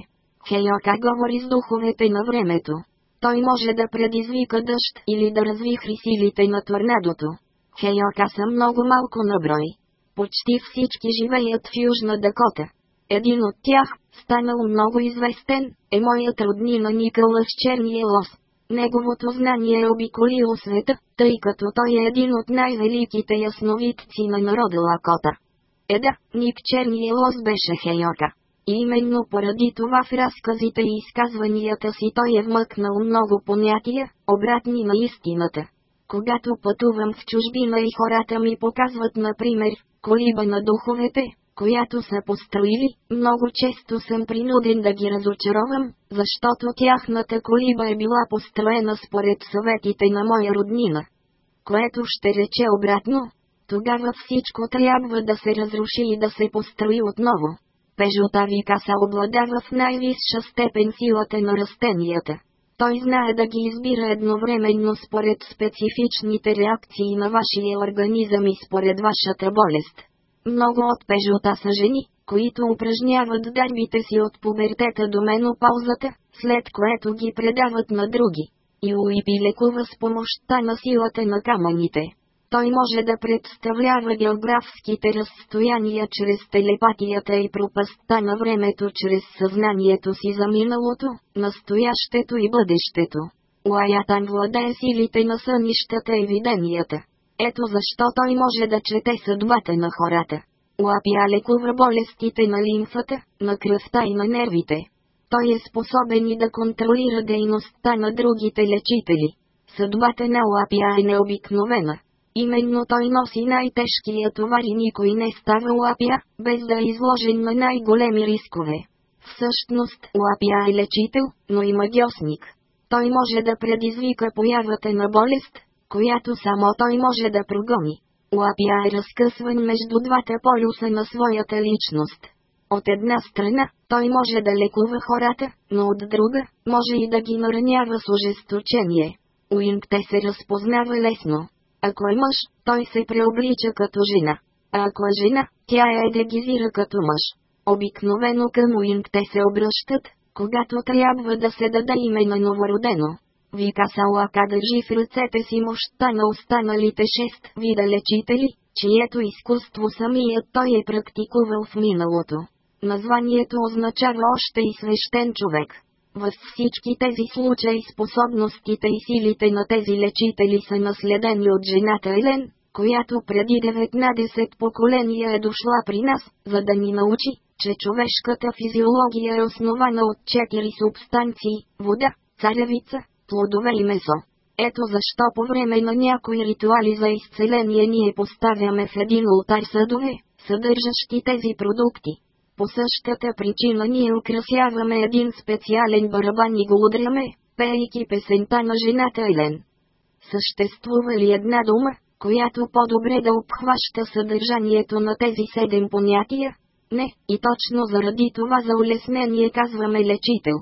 Хейока говори с духовете на времето. Той може да предизвика дъжд или да развихри силите на торнадото. Хейока са много малко на брой. Почти всички живеят в Южна Дакота. Един от тях, станал много известен, е моят роднина Николас Черния лос. Неговото знание е обиколило света, тъй като той е един от най-великите ясновидци на народа Лакота. Еда, Ник Черния лос беше Хейока. И именно поради това в разказите и изказванията си той е вмъкнал много понятия, обратни на истината. Когато пътувам в чужбина и хората ми показват, например, колиба на духовете, която са построили, много често съм принуден да ги разочаровам, защото тяхната колиба е била построена според съветите на моя роднина. Което ще рече обратно, тогава всичко трябва да се разруши и да се построи отново. Пежота Викаса обладава в най-висша степен силата на растенията. Той знае да ги избира едновременно според специфичните реакции на вашия организъм и според вашата болест. Много от пежота са жени, които упражняват дарбите си от пубертета до менопаузата, след което ги предават на други. И Уипи лекува с помощта на силата на камъните. Той може да представлява географските разстояния чрез телепатията и пропастта на времето чрез съзнанието си за миналото, настоящето и бъдещето. Уаятан владее силите на сънищата и виденията. Ето защо той може да чете съдбата на хората. Уапия лекува болестите на лимфата, на кръвта и на нервите. Той е способен и да контролира дейността на другите лечители. Съдбата на Уапия е необикновена. Именно той носи най-тежкия товар и никой не става Уапия, без да е изложен на най-големи рискове. Всъщност, Уапия е лечител, но и магиосник. Той може да предизвика появата на болест, която само той може да прогони. Лапия е разкъсван между двата полюса на своята личност. От една страна, той може да лекува хората, но от друга, може и да ги наранява с ожесточение. Уинг те се разпознава лесно. Ако е мъж, той се преоблича като жена. А ако е жена, тя я дегизира като мъж. Обикновено към Уинг те се обръщат, когато трябва да се даде име на новородено. Вика Салака държи в ръцете си мощта на останалите шест вида лечители, чието изкуство самият той е практикувал в миналото. Названието означава още и свещен човек. Във всички тези случаи способностите и силите на тези лечители са наследени от жената Елен, която преди 19 поколения е дошла при нас, за да ни научи, че човешката физиология е основана от четири субстанции – вода, царевица, плодове и месо. Ето защо по време на някои ритуали за изцеление ние поставяме в един ултар съдове, съдържащи тези продукти. По същата причина ние украсяваме един специален барабан и го удряме, пейки песента на жената Елен. Съществува ли една дума, която по-добре да обхваща съдържанието на тези седем понятия? Не, и точно заради това за улеснение казваме лечител.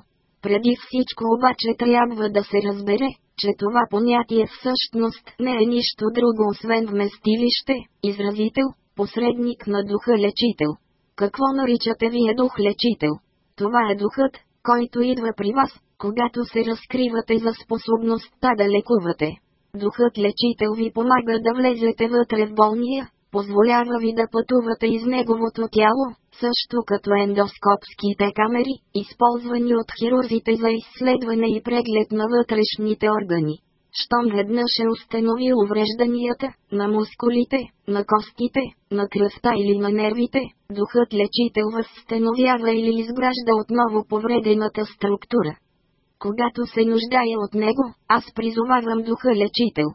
Преди всичко обаче трябва да се разбере, че това понятие всъщност не е нищо друго освен вместилище, изразител, посредник на духа лечител. Какво наричате вие дух лечител? Това е духът, който идва при вас, когато се разкривате за способността да лекувате. Духът лечител ви помага да влезете вътре в болния, позволява ви да пътувате из неговото тяло, също като ендоскопските камери, използвани от хирурзите за изследване и преглед на вътрешните органи. Щом веднъж е установил уврежданията на мускулите, на костите, на кръвта или на нервите, духът лечител възстановява или изгражда отново повредената структура. Когато се нуждая от него, аз призовавам духа лечител.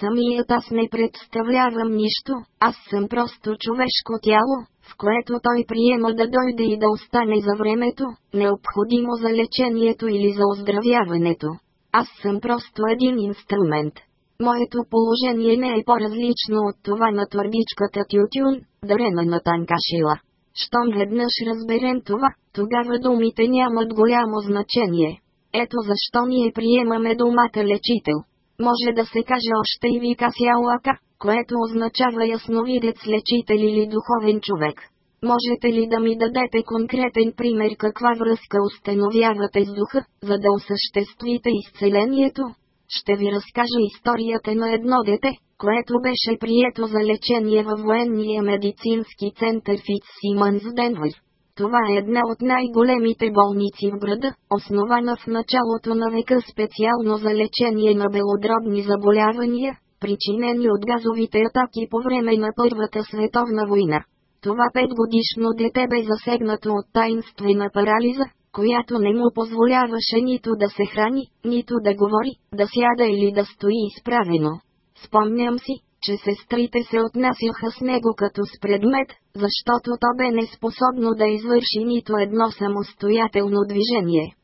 Самият аз не представлявам нищо, аз съм просто човешко тяло, в което той приема да дойде и да остане за времето, необходимо за лечението или за оздравяването. Аз съм просто един инструмент. Моето положение не е по-различно от това на твърдичката Тютюн, дарена на Танкашила. Щом веднъж разберем това, тогава думите нямат голямо значение. Ето защо ние приемаме думата лечител. Може да се каже още и вика сялака, което означава ясновидец лечител или духовен човек. Можете ли да ми дадете конкретен пример каква връзка установявате с духа, за да осъществите изцелението? Ще ви разкажа историята на едно дете, което беше прието за лечение във военния медицински център Фитсимънс в Денвър. Това е една от най-големите болници в града, основана в началото на века специално за лечение на белодробни заболявания, причинени от газовите атаки по време на Първата световна война. Това петгодишно дете бе засегнато от таинствена парализа, която не му позволяваше нито да се храни, нито да говори, да сяда или да стои изправено. Спомням си, че сестрите се отнасяха с него като с предмет, защото то бе неспособно да извърши нито едно самостоятелно движение.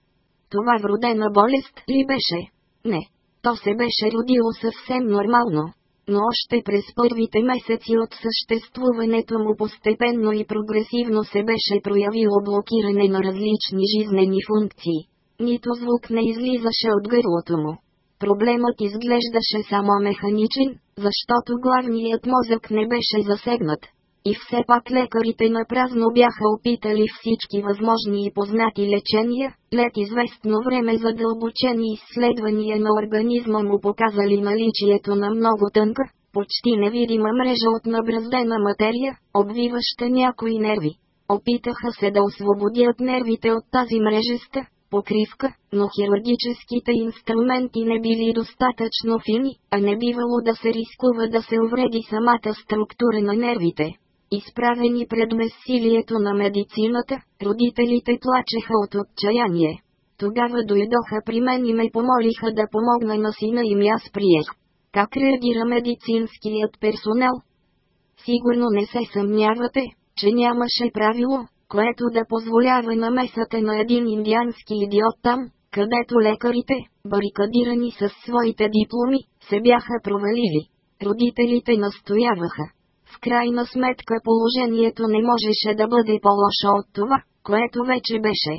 Това вродена болест ли беше? Не. То се беше родило съвсем нормално. Но още през първите месеци от съществуването му постепенно и прогресивно се беше проявило блокиране на различни жизнени функции. Нито звук не излизаше от гърлото му. Проблемът изглеждаше само механичен, защото главният мозък не беше засегнат. И все пак лекарите на празно бяха опитали всички възможни и познати лечения, след известно време задълбочени изследвания на организма му показали наличието на много тънка, почти невидима мрежа от набраздена материя, обвиваща някои нерви. Опитаха се да освободят нервите от тази мрежеста покривка, но хирургическите инструменти не били достатъчно фини, а не бивало да се рискува да се увреди самата структура на нервите. Изправени пред безсилието на медицината, родителите плачеха от отчаяние. Тогава дойдоха при мен и ме помолиха да помогна на сина им и аз приех. Как реагира медицинският персонал? Сигурно не се съмнявате, че нямаше правило, което да позволява намесата на един индиански идиот там, където лекарите, барикадирани с своите дипломи, се бяха провалили. Родителите настояваха. В крайна сметка положението не можеше да бъде по-лошо от това, което вече беше.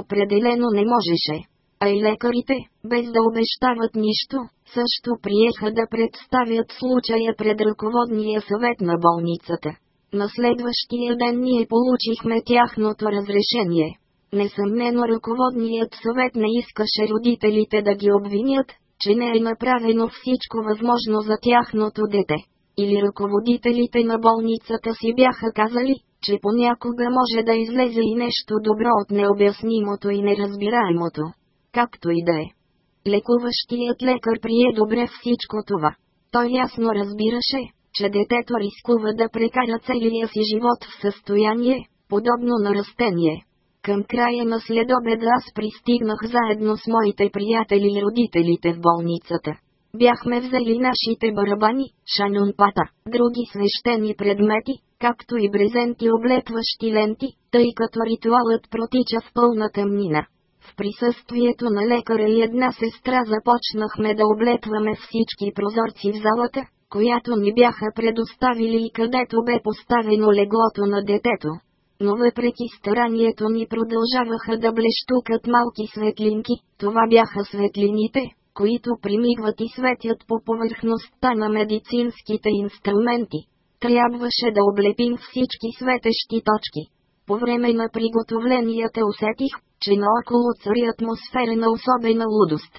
Определено не можеше. А и лекарите, без да обещават нищо, също приеха да представят случая пред ръководния съвет на болницата. На следващия ден ние получихме тяхното разрешение. Несъмнено ръководният съвет не искаше родителите да ги обвинят, че не е направено всичко възможно за тяхното дете. Или ръководителите на болницата си бяха казали, че понякога може да излезе и нещо добро от необяснимото и неразбираемото. Както и да е. Лекуващият лекар прие добре всичко това. Той ясно разбираше, че детето рискува да прекара целия си живот в състояние, подобно на растение. Към края на следобеда аз пристигнах заедно с моите приятели и родителите в болницата. Бяхме взели нашите барабани, шанунпата, други свещени предмети, както и брезенти облепващи ленти, тъй като ритуалът протича в пълна тъмнина. В присъствието на лекаря и една сестра започнахме да облепваме всички прозорци в залата, която ни бяха предоставили и където бе поставено леглото на детето. Но въпреки старанието ни продължаваха да блещукат малки светлинки, това бяха светлините, които примигват и светят по повърхността на медицинските инструменти. Трябваше да облепим всички светещи точки. По време на приготовленията усетих, че наоколо цари атмосфера на особена лудост.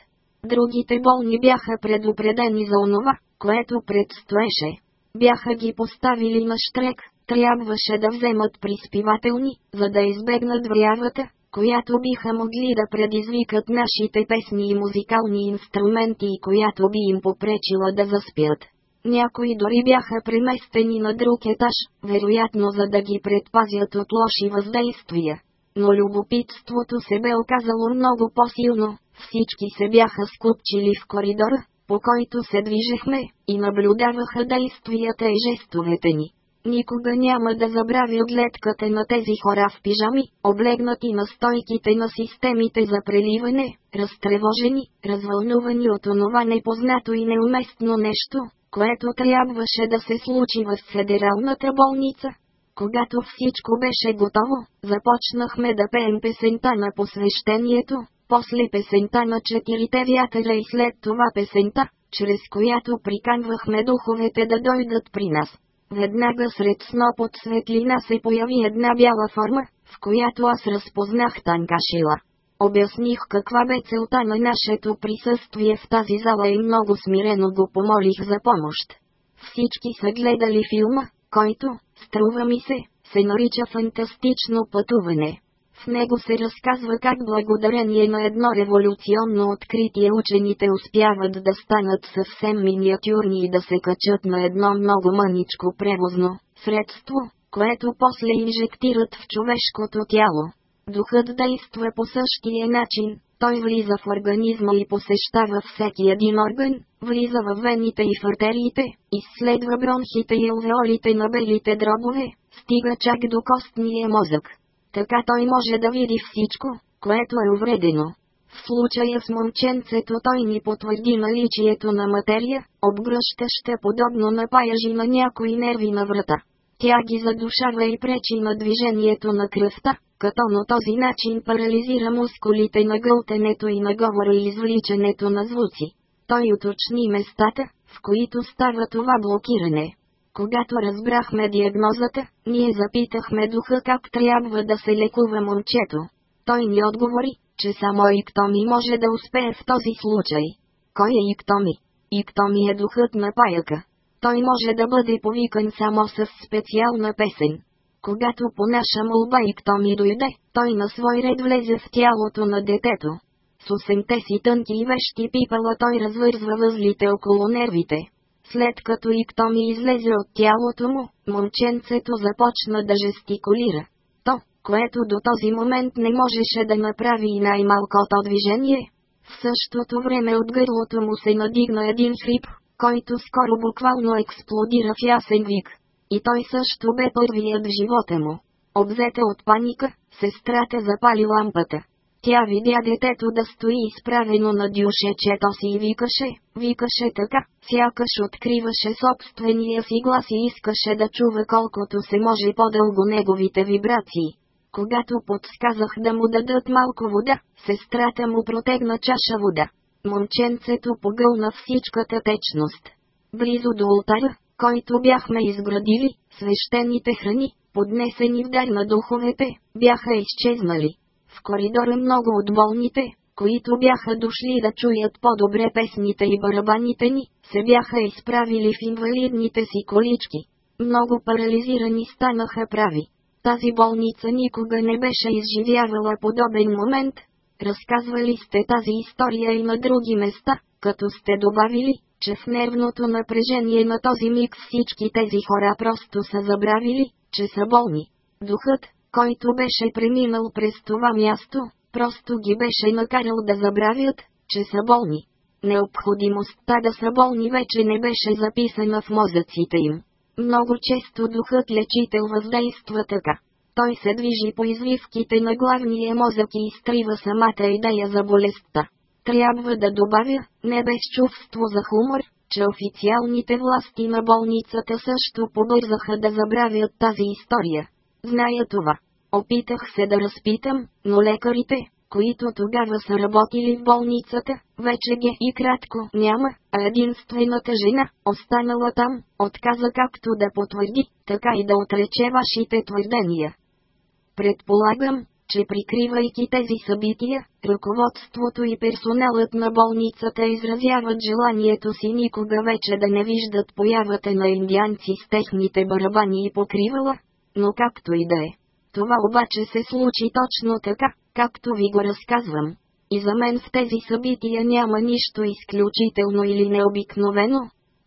Другите болни бяха предупредени за онова, което предстоеше. Бяха ги поставили на штрек, трябваше да вземат приспивателни, за да избегнат врявата, която биха могли да предизвикат нашите песни и музикални инструменти и която би им попречила да заспят. Някои дори бяха преместени на друг етаж, вероятно за да ги предпазят от лоши въздействия. Но любопитството се бе оказало много по-силно, всички се бяха скупчили в коридора, по който се движехме, и наблюдаваха действията и жестовете ни. Никога няма да забравя гледката на тези хора в пижами, облегнати на стойките на системите за преливане, разтревожени, развълнувани от онова непознато и неуместно нещо, което трябваше да се случи в федералната болница. Когато всичко беше готово, започнахме да пеем песента на посвещението, после песента на четирите вятъра и след това песента, чрез която приканвахме духовете да дойдат при нас. Веднага сред сноп от светлина се появи една бяла форма, в която аз разпознах Танкашила. Обясних каква бе целта на нашето присъствие в тази зала и много смирено го помолих за помощ. Всички са гледали филма, който, струва ми се, се нарича фантастично пътуване. В него се разказва как благодарение на едно революционно откритие учените успяват да станат съвсем миниатюрни и да се качат на едно много мъничко превозно средство, което после инжектират в човешкото тяло. Духът действа по същия начин, той влиза в организма и посещава всеки един орган, влиза в вените и в артериите, изследва бронхите и алвеолите на белите дробове, стига чак до костния мозък. Така той може да види всичко, което е увредено. В случая с момченцето той ни потвърди наличието на материя, обгръщаща подобно на паяжи на някои нерви на врата. Тя ги задушава и пречи на движението на кръвта, като на този начин парализира мускулите на гълтенето и на говора и извличането на звуци. Той уточни местата, в които става това блокиране. Когато разбрахме диагнозата, ние запитахме духа как трябва да се лекува момчето. Той ни отговори, че само Иктоми може да успее в този случай. Кой е Иктоми? Иктоми е духът на паяка. Той може да бъде повикан само с специална песен. Когато по наша молба Иктоми дойде, той на свой ред влезе в тялото на детето. С осемте си тънки и вещи пипала той развързва възлите около нервите. След като Иктоми излезе от тялото му, момченцето започна да жестикулира. То, което до този момент не можеше да направи и най-малкото движение. В същото време от гърлото му се надигна един хрип, който скоро буквално експлодира в ясен вик. И той също бе първият в живота му. Обзета от паника, сестрата запали лампата. Тя видя детето да стои изправено на дюшечето си и викаше, викаше така, сякаш откриваше собствения си глас и искаше да чува колкото се може по-дълго неговите вибрации. Когато подсказах да му дадат малко вода, сестрата му протегна чаша вода. Момченцето погълна всичката течност. Близо до ултара, който бяхме изградили, свещените храни, поднесени в дар на духовете, бяха изчезнали. В коридора много от болните, които бяха дошли да чуят по-добре песните и барабаните ни, се бяха изправили в инвалидните си колички. Много парализирани станаха прави. Тази болница никога не беше изживявала подобен момент. Разказвали сте тази история и на други места, като сте добавили, че в нервното напрежение на този миг всички тези хора просто са забравили, че са болни. Духът, който беше преминал през това място, просто ги беше накарал да забравят, че са болни. Необходимостта да са болни вече не беше записана в мозъците им. Много често духът лечител въздейства така. Той се движи по извивките на главния мозък и изтрива самата идея за болестта. Трябва да добавя, не без чувство за хумор, че официалните власти на болницата също побързаха да забравят тази история. Зная това. Опитах се да разпитам, но лекарите, които тогава са работили в болницата, вече ги и кратко няма, а единствената жена, останала там, отказа както да потвърди, така и да отрече вашите твърдения. Предполагам, че прикривайки тези събития, ръководството и персоналът на болницата изразяват желанието си никога вече да не виждат появата на индианци с техните барабани и покривала, но както и да е. Това обаче се случи точно така, както ви го разказвам. И за мен в тези събития няма нищо изключително или необикновено.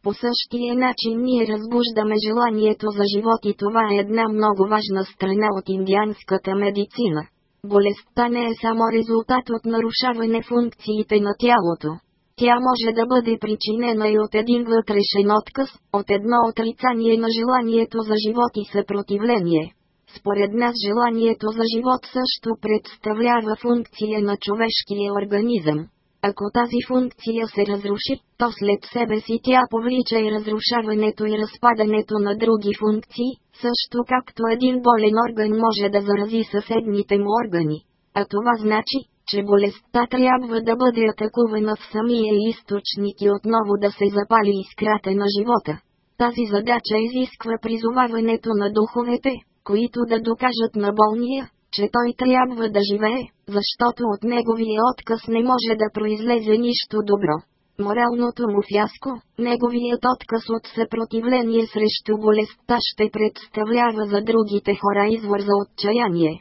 По същия начин ние разбуждаме желанието за живот и това е една много важна страна от индианската медицина. Болестта не е само резултат от нарушаване функциите на тялото. Тя може да бъде причинена и от един вътрешен отказ, от едно отрицание на желанието за живот и съпротивление. Според нас желанието за живот също представлява функция на човешкия организъм. Ако тази функция се разруши, то след себе си тя повлича и разрушаването и разпадането на други функции, също както един болен орган може да зарази съседните му органи. А това значи, че болестта трябва да бъде атакувана в самия източник и отново да се запали искрата на живота. Тази задача изисква призоваването на духовете, които да докажат на болния, че той трябва да живее, защото от неговия отказ не може да произлезе нищо добро. Моралното му фяско, неговият отказ от съпротивление срещу болестта ще представлява за другите хора извор за отчаяние.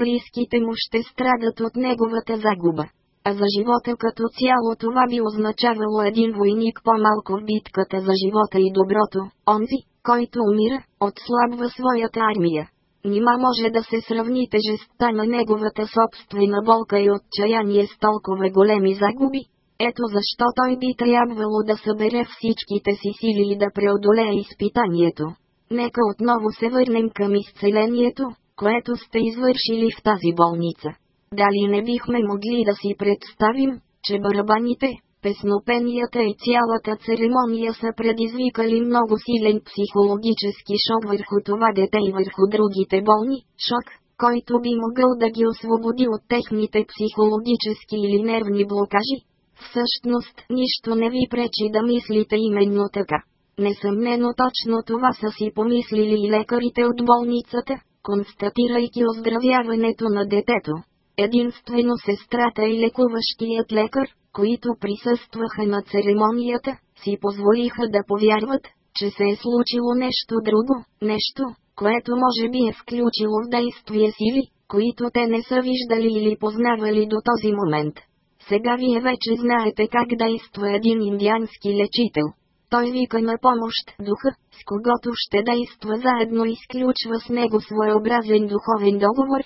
Близките му ще страдат от неговата загуба. А за живота като цяло това би означавало един войник по-малко в битката за живота и доброто, онзи, който умира, отслабва своята армия. Нима може да се сравни тежестта на неговата собствена болка и отчаяние с толкова големи загуби? Ето защо той би трябвало да събере всичките си сили и да преодолее изпитанието. Нека отново се върнем към изцелението, което сте извършили в тази болница. Дали не бихме могли да си представим, че барабаните, песнопенията и цялата церемония са предизвикали много силен психологически шок върху това дете и върху другите болни, шок, който би могъл да ги освободи от техните психологически или нервни блокажи. Всъщност, нищо не ви пречи да мислите именно така. Несъмнено точно това са си помислили и лекарите от болницата, констатирайки оздравяването на детето. Единствено сестрата и лекуващият лекар, които присъстваха на церемонията, си позволиха да повярват, че се е случило нещо друго, нещо, което може би е включило в действие сили, които те не са виждали или познавали до този момент. Сега вие вече знаете как действа един индиански лечител. Той вика на помощ духа, с когото ще действа заедно и сключва с него своеобразен духовен договор.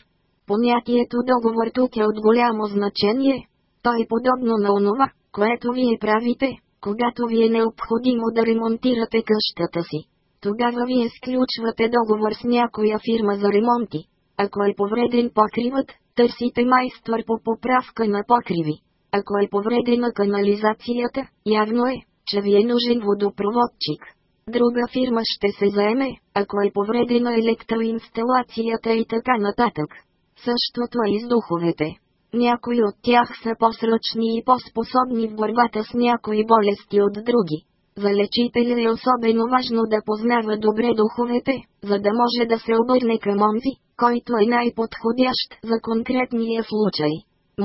Понятието договор тук е от голямо значение. Той е подобно на онова, което вие правите, когато ви е необходимо да ремонтирате къщата си. Тогава вие сключвате договор с някоя фирма за ремонти. Ако е повреден покривът, търсите майстор по поправка на покриви. Ако е повредена канализацията, явно е, че ви е нужен водопроводчик. Друга фирма ще се заеме, ако е повредена електроинсталацията и така нататък. Същото е и с духовете. Някои от тях са по-сръчни и по-способни в борбата с някои болести от други. За лечителя е особено важно да познава добре духовете, за да може да се обърне към онзи, който е най-подходящ за конкретния случай.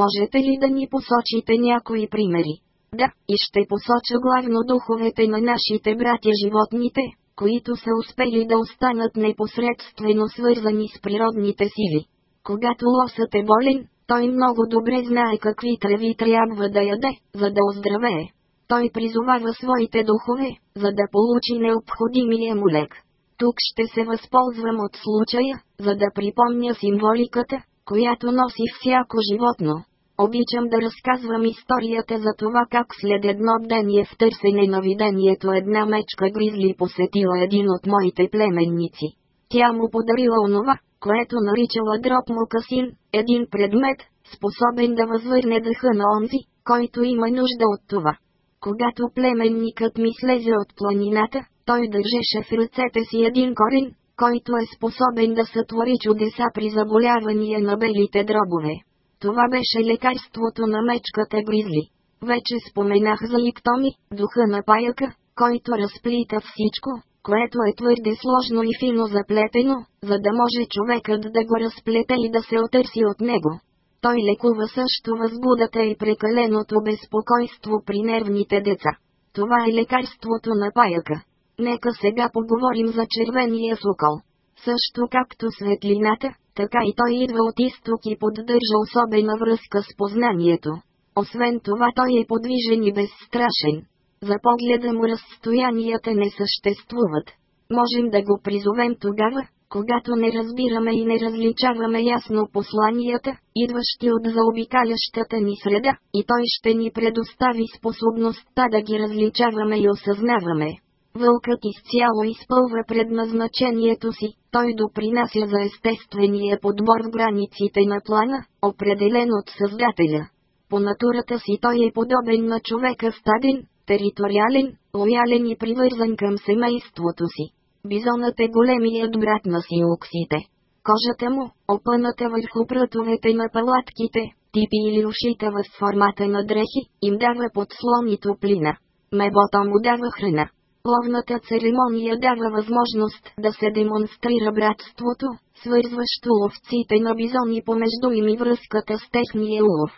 Можете ли да ни посочите някои примери? Да, и ще посоча главно духовете на нашите братя животните, които са успели да останат непосредствено свързани с природните сили. Когато лосът е болен, той много добре знае какви треви трябва да яде, за да оздравее. Той призовава своите духове, за да получи необходимия му лек. Тук ще се възползвам от случая, за да припомня символиката, която носи всяко животно. Обичам да разказвам историята за това как след едно дение в търсене на видението една мечка гризли посетила един от моите племенници. Тя му подарила онова, което наричала дроб мукасин, един предмет, способен да възвърне дъха на онзи, който има нужда от това. Когато племенникът ми слезе от планината, той държеше в ръцете си един корен, който е способен да сътвори чудеса при заболявания на белите дробове. Това беше лекарството на мечката Гризли. Вече споменах за Иктоми, духа на паяка, който разплита всичко, което е твърде сложно и фино заплетено, за да може човекът да го разплете и да се отърси от него. Той лекува също възбудата и прекаленото безпокойство при нервните деца. Това е лекарството на паяка. Нека сега поговорим за червения сокол. Също както светлината, така и той идва от изток и поддържа особена връзка с познанието. Освен това той е подвижен и безстрашен. За погледа му разстоянията не съществуват. Можем да го призовем тогава, когато не разбираме и не различаваме ясно посланията, идващи от заобикалящата ни среда, и той ще ни предостави способността да ги различаваме и осъзнаваме. Вълкът изцяло изпълва предназначението си, той допринася за естествения подбор в границите на плана, определен от Създателя. По натурата си той е подобен на човека стаден, териториален, лоялен и привързан към семейството си. Бизонът е големият брат на силуксите. Кожата му, опъната върху прътовете на палатките, типи или ушите в формата на дрехи, им дава подслон и топлина. Мебото му дава храна. Ловната церемония дава възможност да се демонстрира братството, свързващо ловците на бизони помежду им и връзката с техния улов.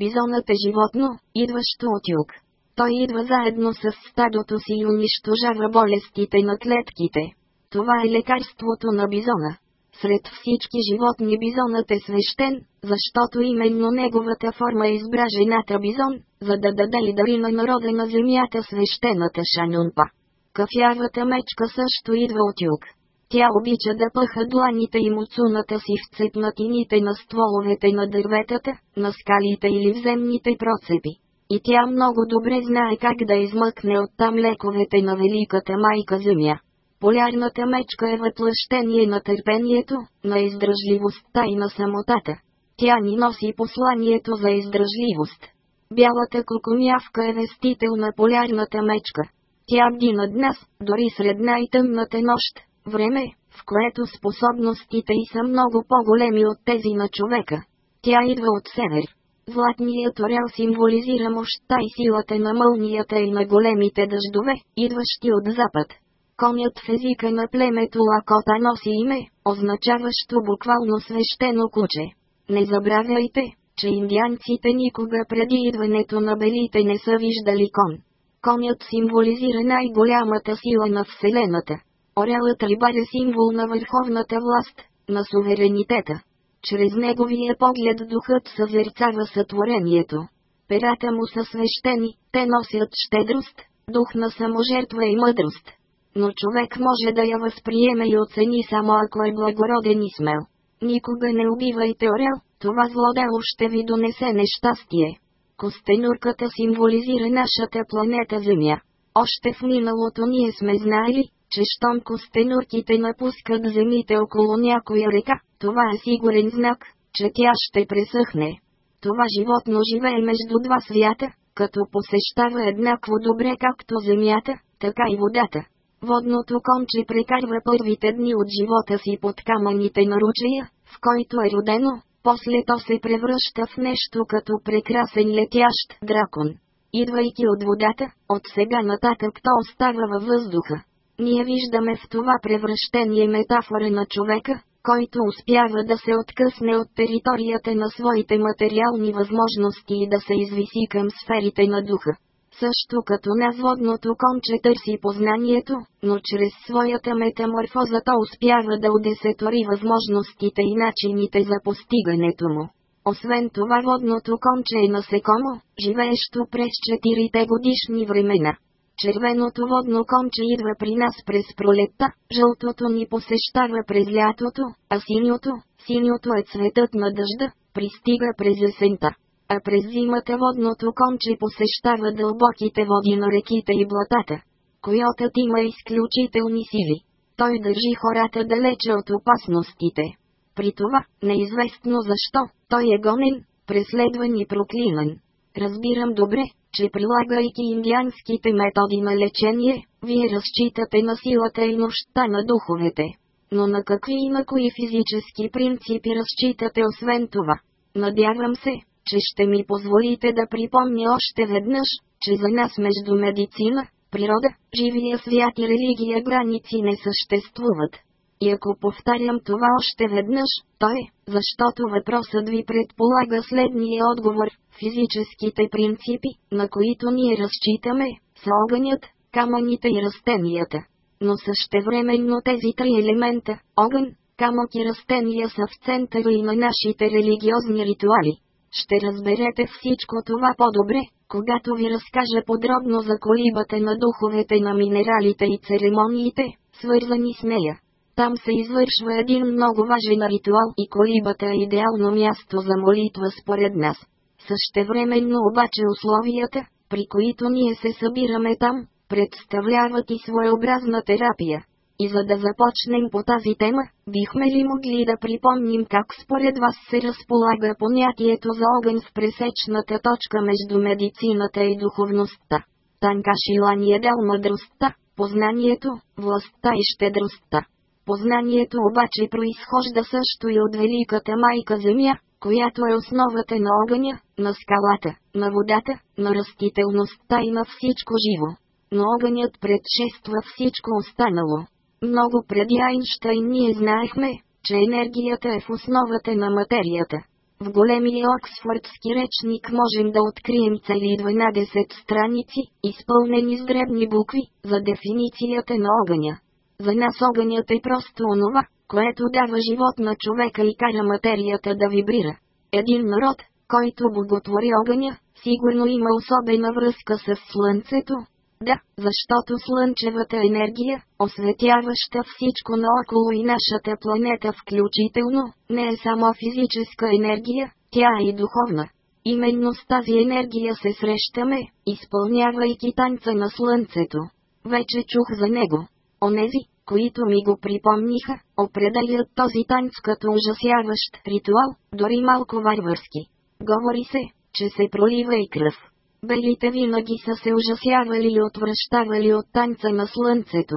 Бизонът е животно, идващо от юг. Той идва заедно с стадото си и унищожава болестите на клетките. Това е лекарството на бизона. Сред всички животни бизонът е свещен, защото именно неговата форма е избра жената бизон, за да даде и дари на народа на земята свещената шанюнпа. Кафявата мечка също идва от юг. Тя обича да пъха дланите и муцуната си в цепнатините на стволовете на дърветата, на скалите или в земните процепи. И тя много добре знае как да измъкне оттам лековете на великата майка земя. Полярната мечка е въплъщение на търпението, на издръжливостта и на самотата. Тя ни носи посланието за издръжливост. Бялата кукумявка е вестител на полярната мечка. Тя бди над нас, дори сред най-тъмната нощ, време, в което способностите й са много по-големи от тези на човека. Тя идва от север. Златният орел символизира мощта и силата на мълнията и на големите дъждове, идващи от запад. Конят в езика на племето Лакота носи име, означаващо буквално свещено куче. Не забравяйте, че индианците никога преди идването на белите не са виждали кон. Конят символизира най-голямата сила на Вселената. Орелът рибар е символ на върховната власт, на суверенитета. Чрез неговия поглед духът съзерцава сътворението. Перата му са свещени, те носят щедрост, дух на саможертва и мъдрост. Но човек може да я възприеме и оцени само ако е благороден и смел. Никога не убивайте орел, това злодело ще ви донесе нещастие. Костенурката символизира нашата планета Земя. Още в миналото ние сме знаели, че щом костенурките напускат земите около някоя река, това е сигурен знак, че тя ще пресъхне. Това животно живее между два свята, като посещава еднакво добре както земята, така и водата. Водното конче прекарва първите дни от живота си под камъните на ручея, в който е родено, после то се превръща в нещо като прекрасен летящ дракон. Идвайки от водата, от сега нататък то остава във въздуха. Ние виждаме в това превръщение метафора на човека, който успява да се откъсне от територията на своите материални възможности и да се извиси към сферите на духа. Също като нас водното конче търси познанието, но чрез своята метаморфоза то успява да удесетори възможностите и начините за постигането му. Освен това водното конче е насекомо, живеещо през четирите годишни времена. Червеното водно конче идва при нас през пролетта, жълтото ни посещава през лятото, а синьото, синьото е цветът на дъжда, пристига през есента. А през зимата водното конче посещава дълбоките води на реките и блатата. Койотът има изключителни сили. Той държи хората далече от опасностите. При това, неизвестно защо, той е гонен, преследван и проклинан. Разбирам добре, че прилагайки индианските методи на лечение, вие разчитате на силата и нощта на духовете. Но на какви и на кои физически принципи разчитате освен това? Надявам се, че ще ми позволите да припомня още веднъж, че за нас между медицина, природа, живия свят и религия граници не съществуват. И ако повтарям това още веднъж, то е, защото въпросът ви предполага следния отговор. Физическите принципи, на които ние разчитаме, са огънят, камъните и растенията. Но същевременно тези три елемента – огън, камък и растения са в центъра и на нашите религиозни ритуали. Ще разберете всичко това по-добре, когато ви разкажа подробно за колибата на духовете на минералите и церемониите, свързани с нея. Там се извършва един много важен ритуал и колибата е идеално място за молитва според нас. Същевременно обаче условията, при които ние се събираме там, представляват и своеобразна терапия. И за да започнем по тази тема, бихме ли могли да припомним как според вас се разполага понятието за огън в пресечната точка между медицината и духовността? Танка Шилани дал мъдростта, познанието, властта и щедростта. Познанието обаче произхожда също и от Великата Майка Земя, която е основата на огъня, на скалата, на водата, на растителността и на всичко живо. Но огънят предшества всичко останало. Много преди Айнштайн ние знаехме, че енергията е в основата на материята. В големия Оксфордски речник можем да открием цели 12 страници, изпълнени с дребни букви, за дефиницията на огъня. За нас огънят е просто онова, което дава живот на човека и кара материята да вибрира. Един народ, който боготвори огъня, сигурно има особена връзка с Слънцето. Да, защото Слънчевата енергия, осветяваща всичко наоколо и нашата планета включително, не е само физическа енергия, тя е и духовна. Именно с тази енергия се срещаме, изпълнявайки танца на Слънцето. Вече чух за него. Онези, които ми го припомниха, определят този танц като ужасяващ ритуал, дори малко варварски. Говори се, че се пролива и кръв. Белите винаги са се ужасявали и отвръщавали от танца на слънцето.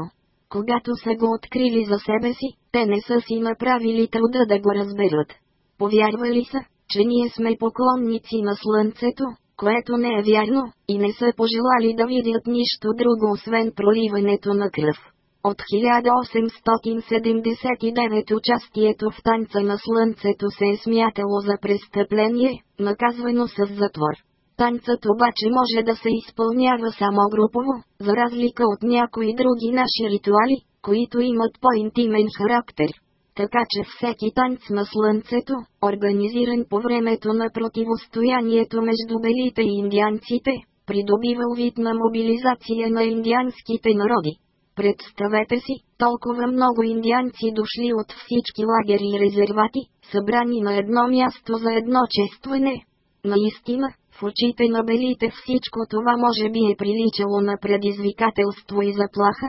Когато са го открили за себе си, те не са си направили труда да го разберат. Повярвали са, че ние сме поклонници на слънцето, което не е вярно, и не са пожелали да видят нищо друго освен проливането на кръв. От 1879 участието в танца на слънцето се е смятало за престъпление, наказвано с затвор. Танцът обаче може да се изпълнява само групово, за разлика от някои други наши ритуали, които имат по-интимен характер. Така че всеки танц на слънцето, организиран по времето на противостоянието между белите и индианците, придобивал вид на мобилизация на индианските народи. Представете си, толкова много индианци дошли от всички лагери и резервати, събрани на едно място за едно честване. Наистина, в очите на белите всичко това може би е приличало на предизвикателство и заплаха.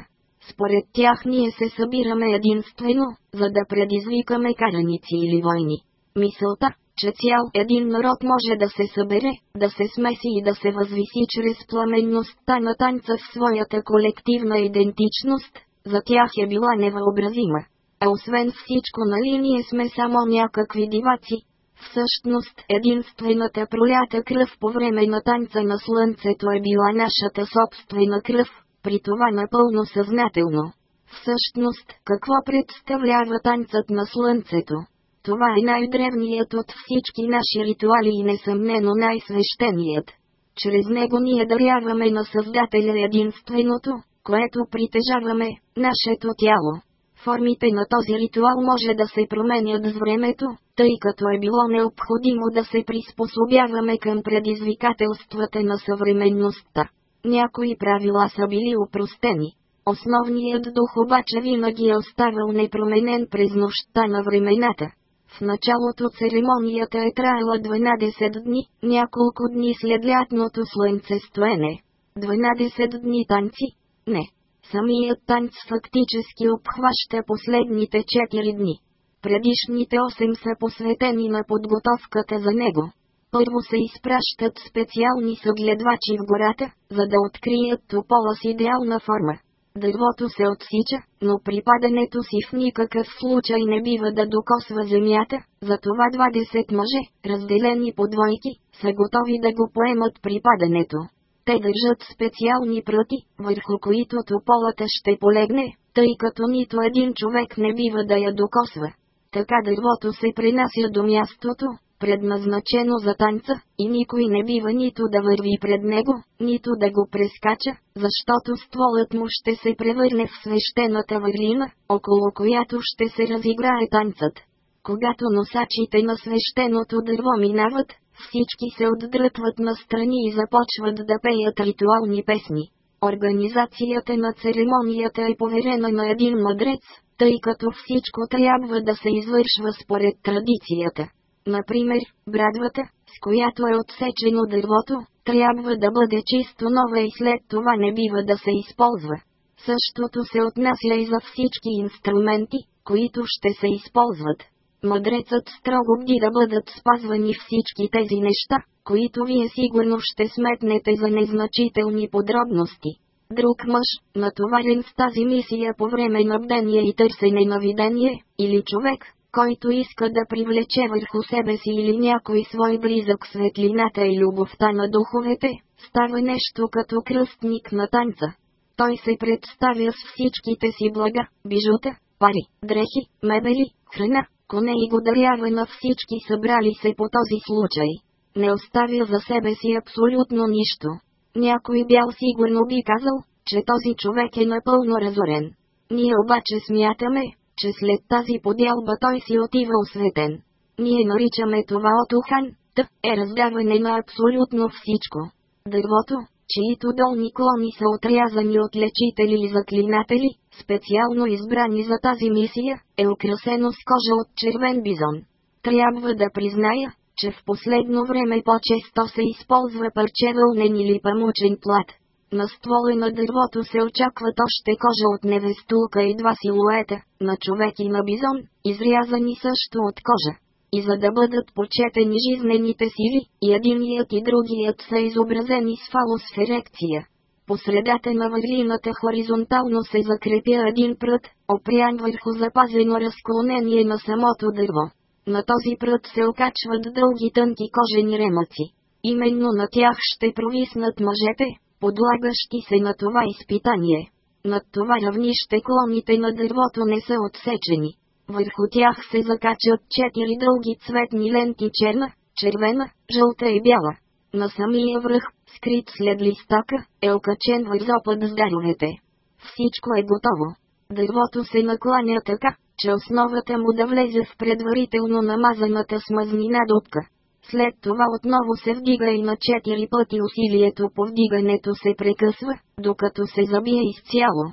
Според тях ние се събираме единствено, за да предизвикаме караници или войни. Мисълта, че цял един народ може да се събере, да се смеси и да се възвиси чрез пламенността на танца в своята колективна идентичност, за тях е била невъобразима. А освен всичко нали ние сме само някакви диваци. Всъщност единствената пролята кръв по време на танца на слънцето е била нашата собствена кръв, при това напълно съзнателно. Всъщност, какво представлява танцът на слънцето? Това е най-древният от всички наши ритуали и несъмнено най-свещеният. Чрез него ние даряваме на Създателя единственото, което притежаваме, нашето тяло. Формите на този ритуал може да се променят с времето, тъй като е било необходимо да се приспособяваме към предизвикателствата на съвременността. Някои правила са били упростени. Основният дух обаче винаги е оставал непроменен през нощта на времената. В началото церемонията е траела 12 дни, няколко дни след лятното слънцестоене. 12 дни танци? Не. Самият танц фактически обхваща последните 4 дни. Предишните 8 са посветени на подготовката за него. Първо се изпращат специални съгледвачи в гората, за да открият топола с идеална форма. Дървото се отсича, но при падането си в никакъв случай не бива да докосва земята, затова 20 мъже, разделени по двойки, са готови да го поемат при падането. Те държат специални пръти, върху които тополата ще полегне, тъй като нито един човек не бива да я докосва. Така дървото се пренася до мястото, предназначено за танца, и никой не бива нито да върви пред него, нито да го прескача, защото стволът му ще се превърне в свещената върлина, около която ще се разиграе танцът. Когато носачите на свещеното дърво минават, всички се отдръпват настрани и започват да пеят ритуални песни. Организацията на церемонията е поверена на един мъдрец, тъй като всичко трябва да се извършва според традицията. Например, брадвата, с която е отсечено дървото, трябва да бъде чисто нова и след това не бива да се използва. Същото се отнася и за всички инструменти, които ще се използват. Мъдрецът строго бди да бъдат спазвани всички тези неща, които вие сигурно ще сметнете за незначителни подробности. Друг мъж, натоварен с тази мисия по време на бдение и търсене на видение, или човек, който иска да привлече върху себе си или някой свой близък светлината и любовта на духовете, става нещо като кръстник на танца. Той се представя с всичките си блага, бижута, пари, дрехи, мебели, храна, коне и го на всички събрали се по този случай. Не оставя за себе си абсолютно нищо. Някой бял сигурно би казал, че този човек е напълно разорен. Ние обаче смятаме, че след тази подялба той си отива осветен. Ние наричаме това отухан, тъп е раздаване на абсолютно всичко. Дървото, чието долни клони са отрязани от лечители и заклинатели, специално избрани за тази мисия, е украсено с кожа от червен бизон. Трябва да призная, че в последно време по-често се използва парче вълнен или памучен плат. На ствола на дървото се очакват още кожа от невестулка и два силуета, на човек и на бизон, изрязани също от кожа. И за да бъдат почетени жизнените сили, и единият и другият са изобразени с фалос ерекция. По средата на върлината хоризонтално се закрепя един прът, опрян върху запазено разклонение на самото дърво. На този прът се окачват дълги тънки кожени ремъци. Именно на тях ще провиснат мъжете, подлагащи се на това изпитание. Над това равнище клоните на дървото не са отсечени. Върху тях се закачат четири дълги цветни ленти черна, червена, жълта и бяла. На самия връх, скрит след листака, е окачен вързопът с даровете. Всичко е готово. Дървото се накланя така, че основата му да влезе в предварително намазаната смазнина дупка. След това отново се вдига и на четири пъти усилието по вдигането се прекъсва, докато се забие изцяло.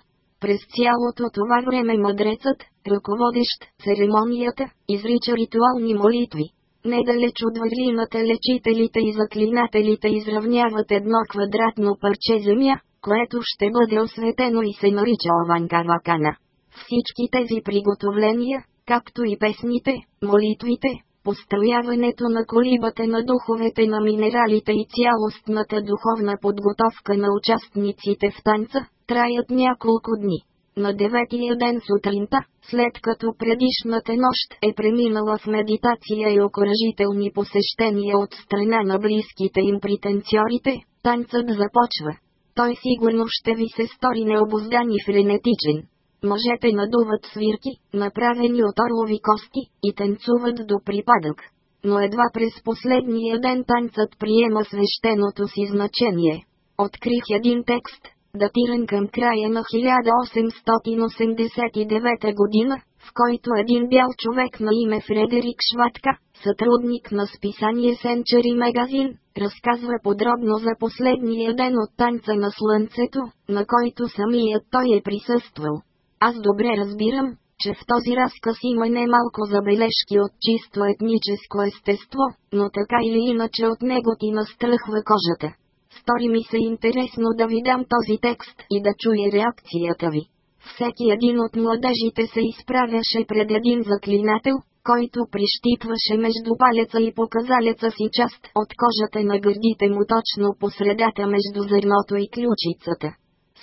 През цялото това време мъдрецът, ръководещ церемонията, изрича ритуални молитви. Недалеч от върлината лечителите и заклинателите изравняват едно квадратно парче земя, което ще бъде осветено и се нарича Ованкарвакана. Всички тези приготовления, както и песните, молитвите, построяването на колибата на духовете на минералите и цялостната духовна подготовка на участниците в танца, траят няколко дни. На деветия ден сутринта, след като предишната нощ е преминала в медитация и окоръжителни посещения от страна на близките им притенциорите, танцът започва. Той сигурно ще ви се стори необоздан и френетичен. Мъжете надуват свирки, направени от орлови кости, и танцуват до припадък. Но едва през последния ден танцът приема свещеното си значение. Открих един текст, датиран към края на 1889 година, в който един бял човек на име Фредерик Шватка, сътрудник на списание Сенчери Магазин, разказва подробно за последния ден от танца на слънцето, на който самият той е присъствал. Аз добре разбирам, че в този разказ има немалко забележки от чисто етническо естество, но така или иначе от него ти настръхва кожата. Стори ми се интересно да ви дам този текст и да чуя реакцията ви. Всеки един от младежите се изправяше пред един заклинател, който прищипваше между палеца и показалеца си част от кожата на гърдите му точно по средата между зърното и ключицата.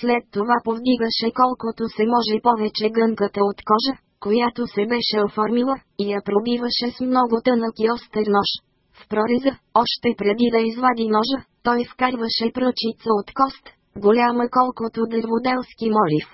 След това повдигаше колкото се може повече гънката от кожа, която се беше оформила, и я пробиваше с много тънък и остър нож. В прореза, още преди да извади ножа, той вкарваше пръчица от кост, голяма колкото дърводелски молив.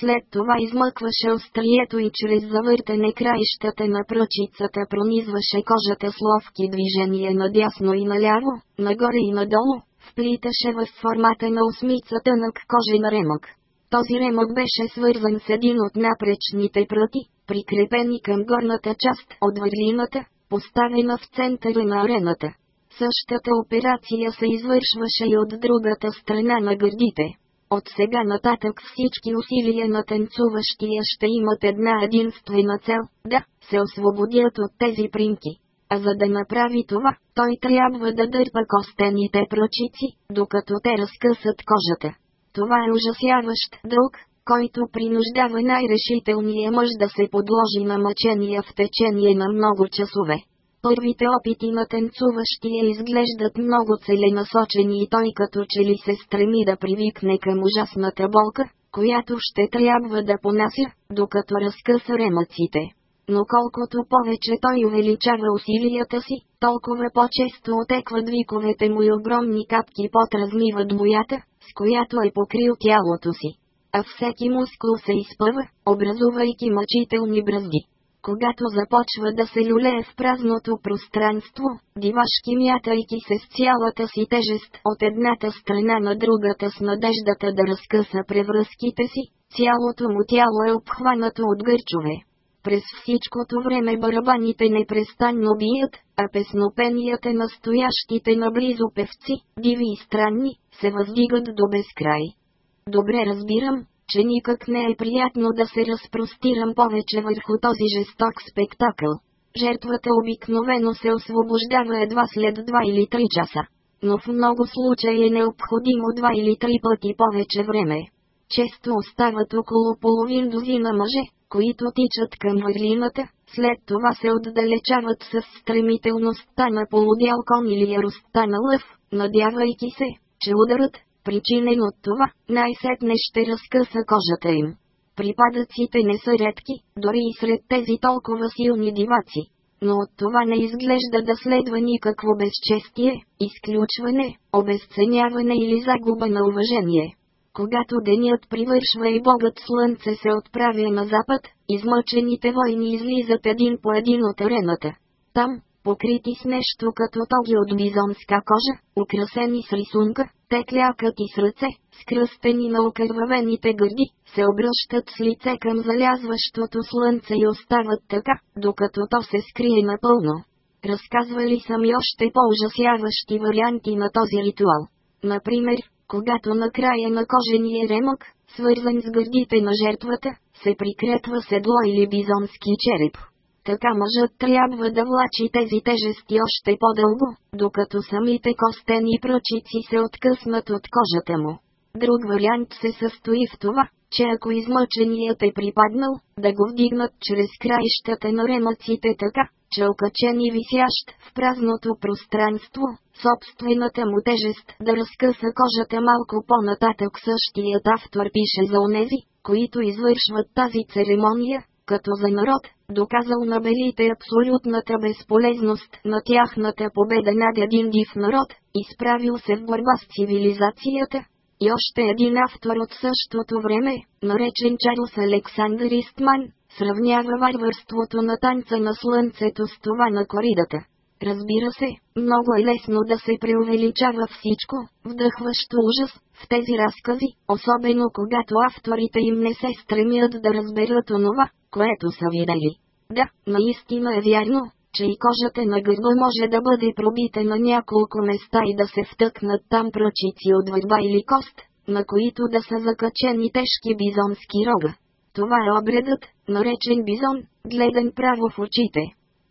След това измъкваше острието и чрез завъртане краищата на пръчицата пронизваше кожата с ловки движения надясно и наляво, нагоре и надолу, вплиташе в формата на осмицата на кожен ремък. Този ремък беше свързан с един от напречните пръти, прикрепени към горната част от върлината, поставена в центъра на арената. Същата операция се извършваше и от другата страна на гърдите. От сега нататък всички усилия на танцуващия ще имат една единствена цел – да се освободят от тези примки. А за да направи това, той трябва да дърпа костените прочици, докато те разкъсат кожата. Това е ужасяващ дълг, който принуждава най-решителния мъж да се подложи на мъчения в течение на много часове. Първите опити на танцуващия изглеждат много целенасочени и той като че ли се стреми да привикне към ужасната болка, която ще трябва да понася, докато разкъса ремъците но колкото повече той увеличава усилията си, толкова по-често отекват виковете му и огромни капки пот размиват боята, с която е покрил тялото си. А всеки мускул се изпъва, образувайки мъчителни бръзди. Когато започва да се люлее в празното пространство, дивашки мятайки се с цялата си тежест от едната страна на другата с надеждата да разкъса превръзките си, цялото му тяло е обхванато от гърчове. През всичкото време барабаните непрестанно бият, а песнопенията на стоящите наблизо певци, диви и странни, се въздигат до безкрай. Добре разбирам, че никак не е приятно да се разпростирам повече върху този жесток спектакъл. Жертвата обикновено се освобождава едва след 2 или 3 часа. Но в много случаи е необходимо 2 или 3 пъти повече време. Често остават около половин дозина мъже, които тичат към върлината, след това се отдалечават с стремителността на полудял кон или яростта на лъв, надявайки се, че ударът, причинен от това, най-сетне ще разкъса кожата им. Припадъците не са редки, дори и сред тези толкова силни диваци. но от това не изглежда да следва никакво безчестие, изключване, обезценяване или загуба на уважение. Когато денят привършва и богът слънце се отправя на запад, измъчените войни излизат един по един от арената. Там, покрити с нещо като тоги от бизонска кожа, украсени с рисунка, те клякат и с ръце, скръстени на окървавените гърди, се обръщат с лице към залязващото слънце и остават така, докато то се скрие напълно. Разказвали съм и още по-ужасяващи варианти на този ритуал. Например, когато на края на кожения ремък, свързан с гърдите на жертвата, се прикрепва седло или бизонски череп. Така мъжът трябва да влачи тези тежести още по-дълго, докато самите костени пръчици се откъснат от кожата му. Друг вариант се състои в това, че ако измъченият е припаднал, да го вдигнат чрез краищата на ремъците така, че окачен и висящ в празното пространство, собствената му тежест да разкъса кожата малко по-нататък същият автор пише за онези, които извършват тази церемония, като за народ, доказал на белите абсолютната безполезност на тяхната победа над един див народ, изправил се в борба с цивилизацията. И още един автор от същото време, наречен Чарлз Александър Истман, сравнява варварството на танца на слънцето с това на коридата. Разбира се, много е лесно да се преувеличава всичко, вдъхващо ужас, в тези разкази, особено когато авторите им не се стремят да разберат онова, което са видели. Да, наистина е вярно, че и кожата на гърба може да бъде пробита на няколко места и да се втъкнат там пръчици от върба или кост, на които да са закачени тежки бизонски рога. Това е обредът, наречен бизон, гледан право в очите.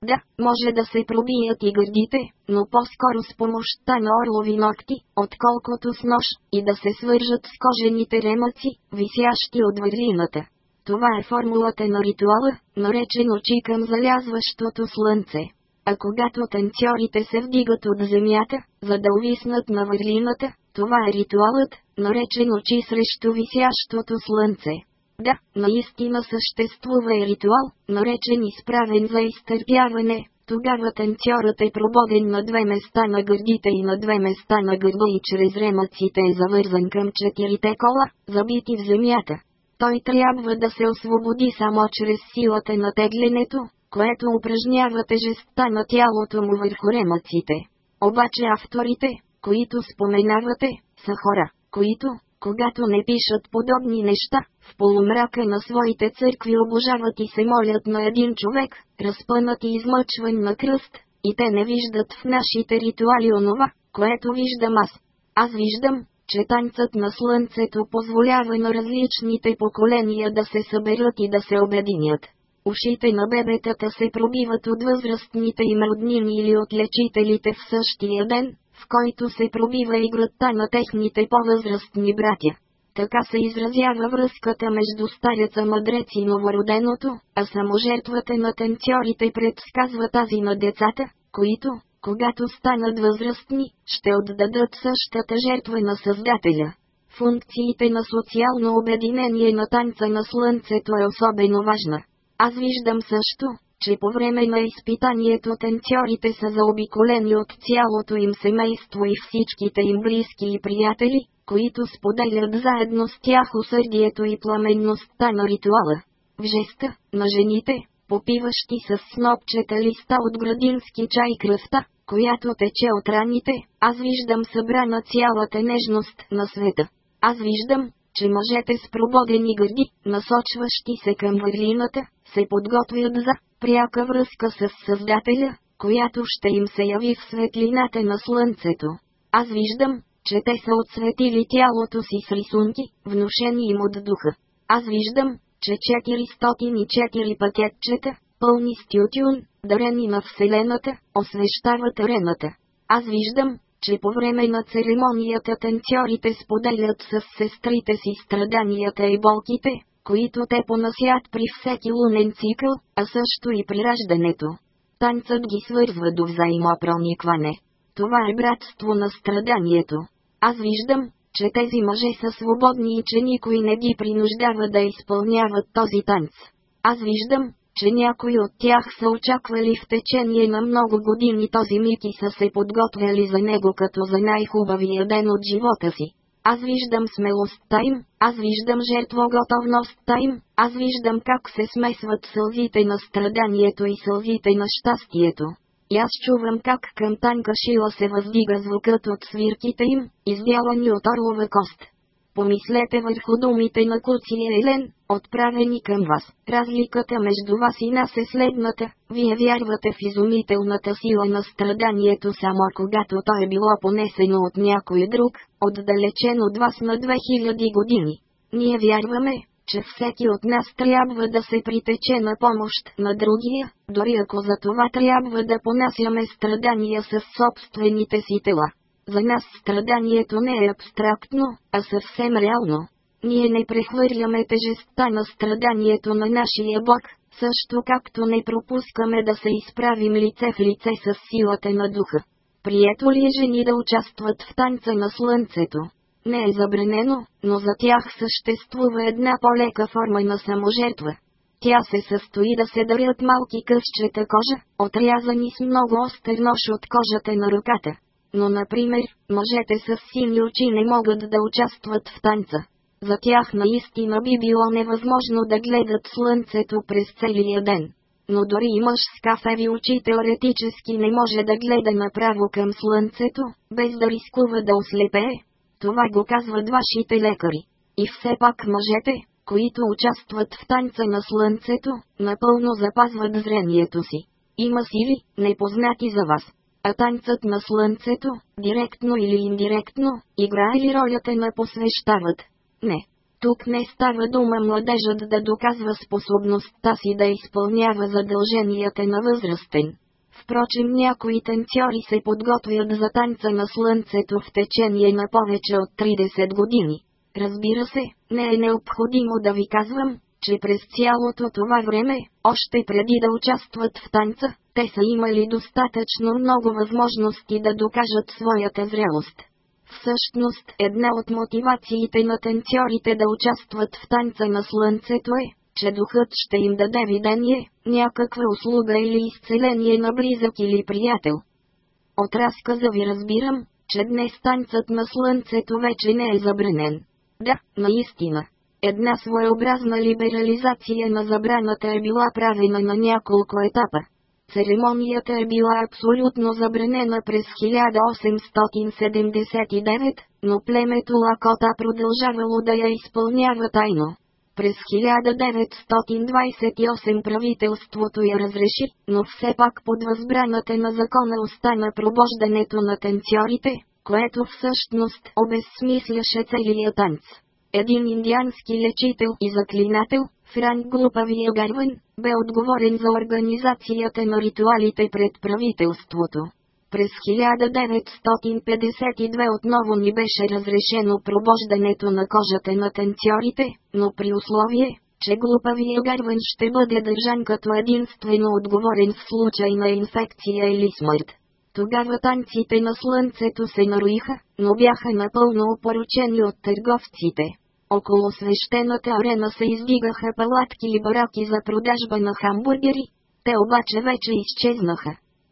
Да, може да се пробият и гърдите, но по-скоро с помощта на орлови ногти, отколкото с нож, и да се свържат с кожените ремъци, висящи от върлината. Това е формулата на ритуала, наречен очи към залязващото слънце. А когато танцорите се вдигат от земята, за да увиснат на върлината, това е ритуалът, наречен очи срещу висящото слънце. Да, наистина съществува и ритуал, наречен изправен за изтърпяване. Тогава танцорът е прободен на две места на гърдите и на две места на гърба и чрез ремъците е завързан към четирите кола, забити в земята. Той трябва да се освободи само чрез силата на теглянето, което упражнява тежестта на тялото му върху ремъците. Обаче авторите, които споменавате, са хора, които, когато не пишат подобни неща, в полумрака на своите църкви обожават и се молят на един човек, разпънат и измъчван на кръст, и те не виждат в нашите ритуали онова, което виждам аз. Аз виждам, че танцът на слънцето позволява на различните поколения да се съберат и да се обединят. Ушите на бебетата се пробиват от възрастните им роднини или от лечителите в същия ден, в който се пробива играта на техните по-възрастни братя. Така се изразява връзката между стареца мъдрец и новороденото, а само жертвата на танцорите предсказва тази на децата, които, когато станат възрастни, ще отдадат същата жертва на Създателя. Функциите на социално обединение на танца на Слънцето е особено важна. Аз виждам също, че по време на изпитанието танцорите са заобиколени от цялото им семейство и всичките им близки и приятели, които споделят заедно с тях усърдието и пламенността на ритуала. В жеста, на жените, попиващи с снопчета листа от градински чай кръста, която тече от раните, аз виждам събрана цялата нежност на света. Аз виждам, че мъжете с прободени гърди, насочващи се към върлината, се подготвят за пряка връзка с Създателя, която ще им се яви в светлината на Слънцето. Аз виждам, че те са отсветили тялото си с рисунки, внушени им от духа. Аз виждам, че 404 пакетчета, пълни с тютюн, дарени на Вселената, освещават арената. Аз виждам, че по време на церемонията танцорите споделят с сестрите си страданията и болките, които те понасят при всеки лунен цикъл, а също и при раждането. Танцът ги свързва до взаимопроникване. Това е братство на страданието. Аз виждам, че тези мъже са свободни и че никой не ги принуждава да изпълняват този танц. Аз виждам, че някои от тях са очаквали в течение на много години този миг и са се подготвяли за него като за най-хубавия ден от живота си. Аз виждам смелостта им, аз виждам жертвоготовността им, аз виждам как се смесват сълзите на страданието и сълзите на щастието. И аз чувам как към танка шила се въздига звукът от свирките им, избялани от орлова кост. Помислете върху думите на Куция Елен, отправени към вас. Разликата между вас и нас е следната. Вие вярвате в изумителната сила на страданието само когато то е било понесено от някой друг, отдалечен от вас на 2000 години. Ние вярваме, че всеки от нас трябва да се притече на помощ на другия, дори ако за това трябва да понасяме страдания с собствените си тела. За нас страданието не е абстрактно, а съвсем реално. Ние не прехвърляме тежестта на страданието на нашия Бог, също както не пропускаме да се изправим лице в лице с силата на духа. Прието ли е жени да участват в танца на слънцето? Не е забранено, но за тях съществува една по-лека форма на саможертва. Тя се състои да се дарят малки късчета кожа, отрязани с много остър нож от кожата на ръката. Но, например, мъжете с сини очи не могат да участват в танца. За тях наистина би било невъзможно да гледат слънцето през целия ден. Но дори и мъж с кафеви очи теоретически не може да гледа направо към слънцето, без да рискува да ослепее. Това го казват вашите лекари. И все пак мъжете, които участват в танца на слънцето, напълно запазват зрението си. Има сили, непознати за вас. А танцът на слънцето, директно или индиректно, играе ли ролята на посвещават? Не. Тук не става дума младежът да доказва способността си да изпълнява задълженията на възрастен. Впрочем някои танцори се подготвят за танца на слънцето в течение на повече от 30 години. Разбира се, не е необходимо да ви казвам, че през цялото това време, още преди да участват в танца, те са имали достатъчно много възможности да докажат своята зрелост. Всъщност, една от мотивациите на танцорите да участват в танца на слънцето е, че духът ще им даде видение, някаква услуга или изцеление на близък или приятел. От разказа ви разбирам, че днес танцът на слънцето вече не е забранен. Да, наистина. Една своеобразна либерализация на забраната е била правена на няколко етапа. Церемонията е била абсолютно забранена през 1879, но племето Лакота продължавало да я изпълнява тайно. През 1928 правителството я разреши, но все пак под възбраната на закона остана пробождането на танцорите, което всъщност обезсмисляше целия танц. Един индиански лечител и заклинател, Франк Глупавия Гарван, бе отговорен за организацията на ритуалите пред правителството. През 1952 отново ни беше разрешено пробождането на кожата на танцорите, но при условие, че глупавия гарван ще бъде държан като единствено отговорен в случай на инфекция или смърт. Тогава танците на слънцето се наруиха, но бяха напълно опоручени от търговците. Около свещената арена се издигаха палатки и бараки за продажба на хамбургери. Те обаче вече изчезнаха.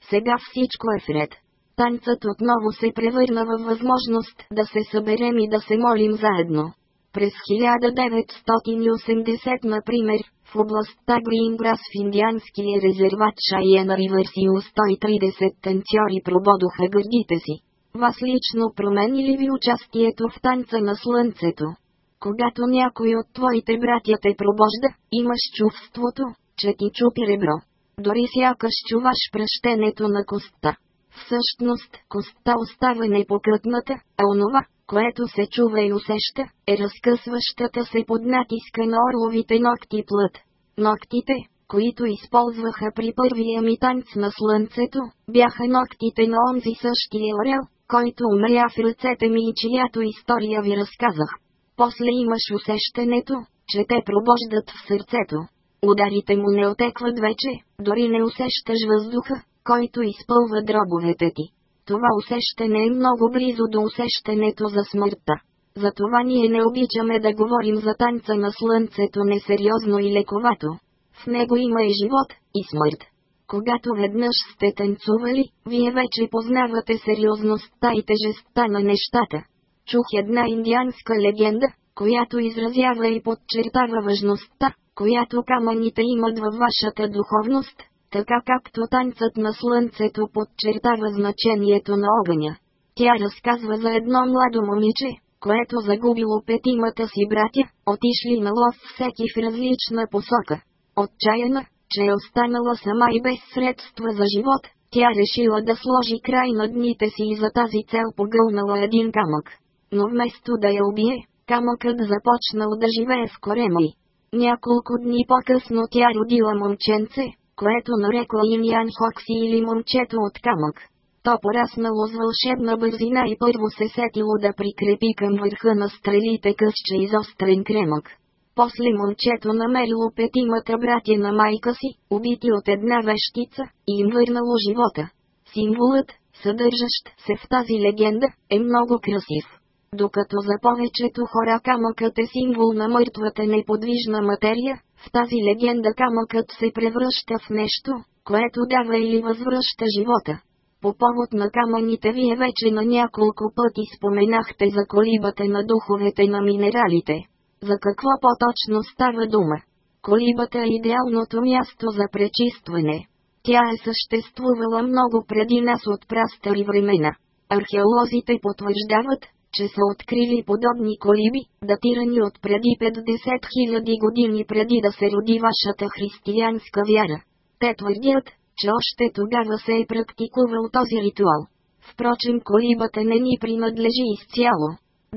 Сега всичко е вред. Танцът отново се превърна във възможност да се съберем и да се молим заедно. През 1980, например, в областта Гринграс в индианския резерват Шайена Риверсио 130 танцори прободоха гърдите си. Вас лично промени ли ви участието в танца на слънцето? Когато някой от твоите братя те пробожда, имаш чувството, че ти чупи ребро. Дори сякаш чуваш пръщенето на коста. Всъщност, коста остава непокътната, а онова, което се чува и усеща, е разкъсващата се под натиска на орловите ногти плът. Ногтите, които използваха при първия ми танц на слънцето, бяха ногтите на онзи същия орел, който умря в ръцете ми и чиято история ви разказах. После имаш усещането, че те пробождат в сърцето. Ударите му не отекват вече, дори не усещаш въздуха, който изпълва дробовете ти. Това усещане е много близо до усещането за смъртта. Затова ние не обичаме да говорим за танца на слънцето несериозно и лековато. В него има и живот, и смърт. Когато веднъж сте танцували, вие вече познавате сериозността и тежестта на нещата. Чух една индианска легенда, която изразява и подчертава важността, която камъните имат във вашата духовност, така както танцът на слънцето подчертава значението на огъня. Тя разказва за едно младо момиче, което загубило петимата си братя, отишли на лов всеки в различна посока. Отчаяна, че е останала сама и без средства за живот, тя решила да сложи край на дните си и за тази цел погълнала един камък. Но вместо да я убие, камъкът започнал да живее в корема й. Няколко дни по-късно тя родила момченце, което нарекла Иньян Хокси или момчето от камък. То пораснало с вълшебна бързина и първо се сетило да прикрепи към върха на стрелите късче изострен кремък. После момчето намерило петимата братя на майка си, убити от една вещица, и им върнало живота. Символът, съдържащ се в тази легенда, е много красив. Докато за повечето хора камъкът е символ на мъртвата неподвижна материя, в тази легенда камъкът се превръща в нещо, което дава или възвръща живота. По повод на камъните вие вече на няколко пъти споменахте за колибата на духовете на минералите. За какво по-точно става дума? Колибата е идеалното място за пречистване. Тя е съществувала много преди нас от прастари времена. Археолозите потвърждават, че са открили подобни колиби, датирани от преди 50 000 години преди да се роди вашата християнска вяра. Те твърдят, че още тогава се е практикувал този ритуал. Впрочем колибата не ни принадлежи изцяло.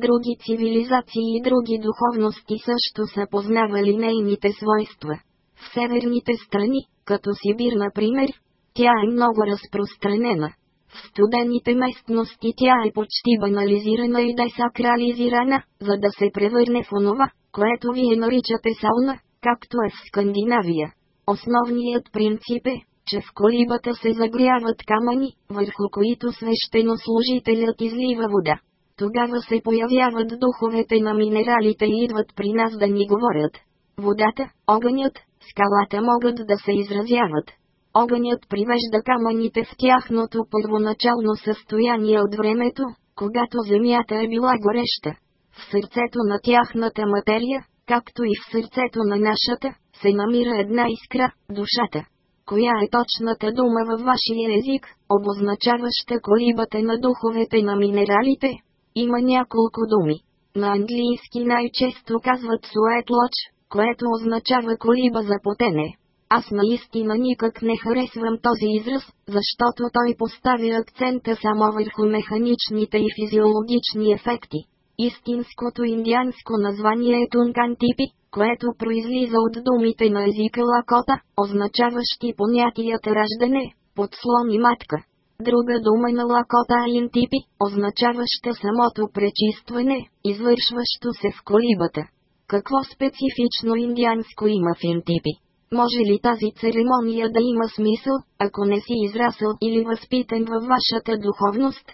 Други цивилизации и други духовности също са познавали нейните свойства. В северните страни, като Сибир например, тя е много разпространена. В студените местности тя е почти банализирана и десакрализирана, за да се превърне в онова, което вие наричате сауна, както е в Скандинавия. Основният принцип е, че в колибата се загряват камъни, върху които свещенослужителят излива вода. Тогава се появяват духовете на минералите и идват при нас да ни говорят. Водата, огънят, скалата могат да се изразяват. Огънят привежда камъните в тяхното първоначално състояние от времето, когато земята е била гореща. В сърцето на тяхната материя, както и в сърцето на нашата, се намира една искра – душата. Коя е точната дума във вашия език, обозначаваща колибата на духовете на минералите? Има няколко думи. На английски най-често казват сует лоч, което означава колиба за потене. Аз наистина никак не харесвам този израз, защото той поставя акцента само върху механичните и физиологични ефекти. Истинското индианско название е Тункантипи, което произлиза от думите на езика лакота, означаващи понятията раждане, подслон и матка. Друга дума на лакота е интипи, означаваща самото пречистване, извършващо се в колибата. Какво специфично индианско има в интипи? Може ли тази церемония да има смисъл, ако не си израсъл или възпитан във вашата духовност?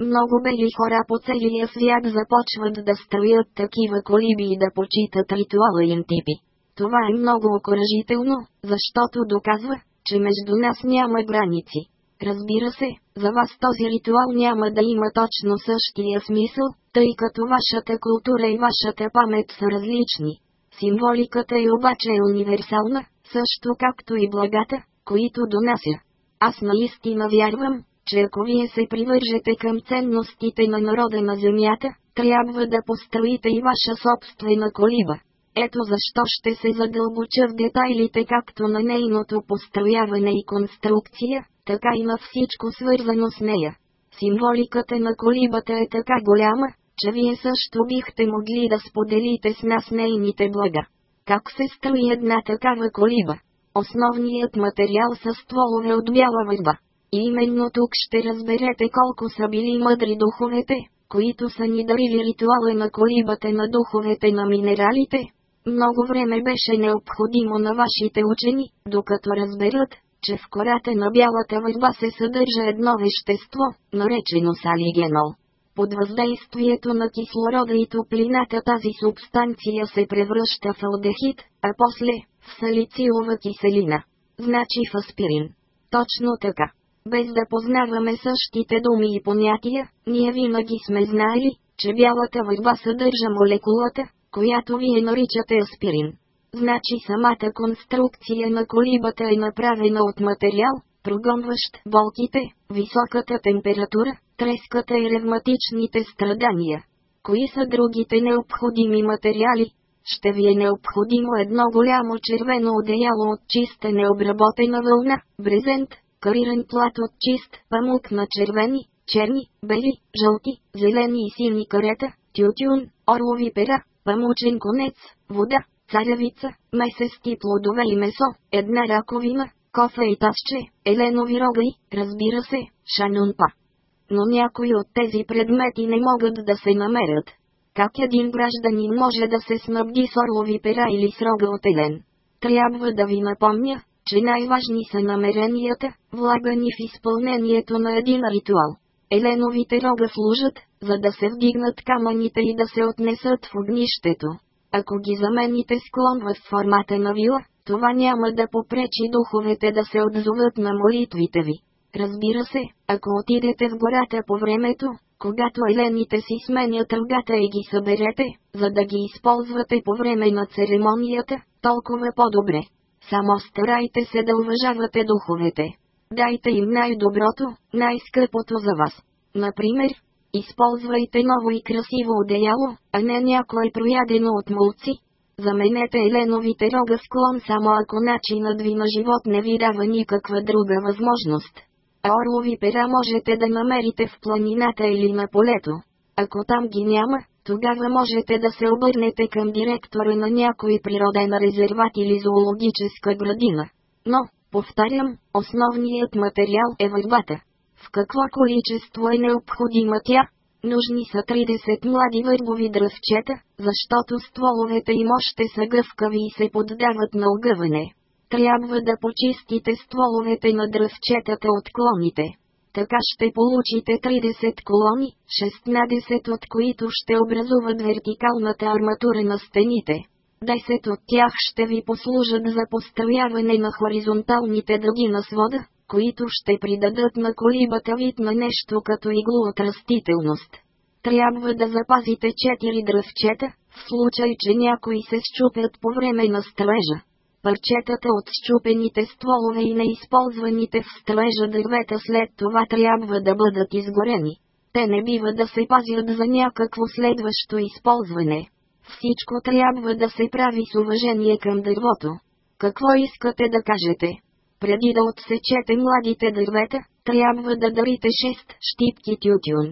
Много бели хора по целия свят започват да строят такива колиби и да почитат ритуала интипи. Това е много окоръжително, защото доказва, че между нас няма граници. Разбира се, за вас този ритуал няма да има точно същия смисъл, тъй като вашата култура и вашата памет са различни. Символиката е обаче универсална, също както и благата, които донася. Аз наистина вярвам, че ако вие се привържете към ценностите на народа на земята, трябва да построите и ваша собствена колиба. Ето защо ще се задълбоча в детайлите както на нейното построяване и конструкция, така и на всичко свързано с нея. Символиката на колибата е така голяма, че вие също бихте могли да споделите с нас нейните блага. Как се строи една такава колиба? Основният материал са стволове от бяла върба. И именно тук ще разберете колко са били мъдри духовете, които са ни дарили ритуала на колибата на духовете на минералите. Много време беше необходимо на вашите учени, докато разберат, че в кората на бялата върба се съдържа едно вещество, наречено салигенол. Под въздействието на кислорода и топлината тази субстанция се превръща в алдехид, а после, в салицилова киселина. Значи в аспирин. Точно така. Без да познаваме същите думи и понятия, ние винаги сме знаели, че бялата върба съдържа молекулата, която вие наричате аспирин. Значи самата конструкция на колибата е направена от материал, прогонващ болките, високата температура, треската и ревматичните страдания. Кои са другите необходими материали? Ще ви е необходимо едно голямо червено одеяло от чиста необработена вълна, брезент, кариран плат от чист памук на червени, черни, бели, жълти, зелени и сини карета, тютюн, орлови пера, памучен конец, вода, царевица, месести плодове и месо, една раковина, кофе и тасче, еленови рогаи, разбира се, шанунпа. Но някои от тези предмети не могат да се намерят. Как един гражданин може да се снабди с орлови пера или с рога от елен? Трябва да ви напомня, че най-важни са намеренията, влагани в изпълнението на един ритуал. Еленовите рога служат, за да се вдигнат камъните и да се отнесат в огнището. Ако ги замените с клон в формата на вила, това няма да попречи духовете да се отзоват на молитвите ви. Разбира се, ако отидете в гората по времето, когато елените си сменят рогата и ги съберете, за да ги използвате по време на церемонията, толкова по-добре. Само старайте се да уважавате духовете. Дайте им най-доброто, най-скъпото за вас. Например, използвайте ново и красиво одеяло, а не някое проядено от молци. Заменете еленовите рога с клон само ако начинът ви на живот не ви дава никаква друга възможност. А орлови пера можете да намерите в планината или на полето. Ако там ги няма, тогава можете да се обърнете към директора на някой природен резерват или зоологическа градина. Но, повтарям, основният материал е върбата. В какво количество е необходима тя? Нужни са 30 млади върбови дръвчета, защото стволовете им още са гъвкави и се поддават на огъване. Трябва да почистите стволовете на дръвчетата от клоните. Така ще получите 30 колони, 16 от които ще образуват вертикалната арматура на стените. 10 от тях ще ви послужат за поставяване на хоризонталните дъги на свода, които ще придадат на колибата вид на нещо като игло от растителност. Трябва да запазите 4 дръвчета, в случай че някои се щупят по време на строежа. Парчетата от щупените стволове и неизползваните в строежа дървета след това трябва да бъдат изгорени. Те не бива да се пазят за някакво следващо използване. Всичко трябва да се прави с уважение към дървото. Какво искате да кажете? Преди да отсечете младите дървета, трябва да дарите 6 щипки тютюн.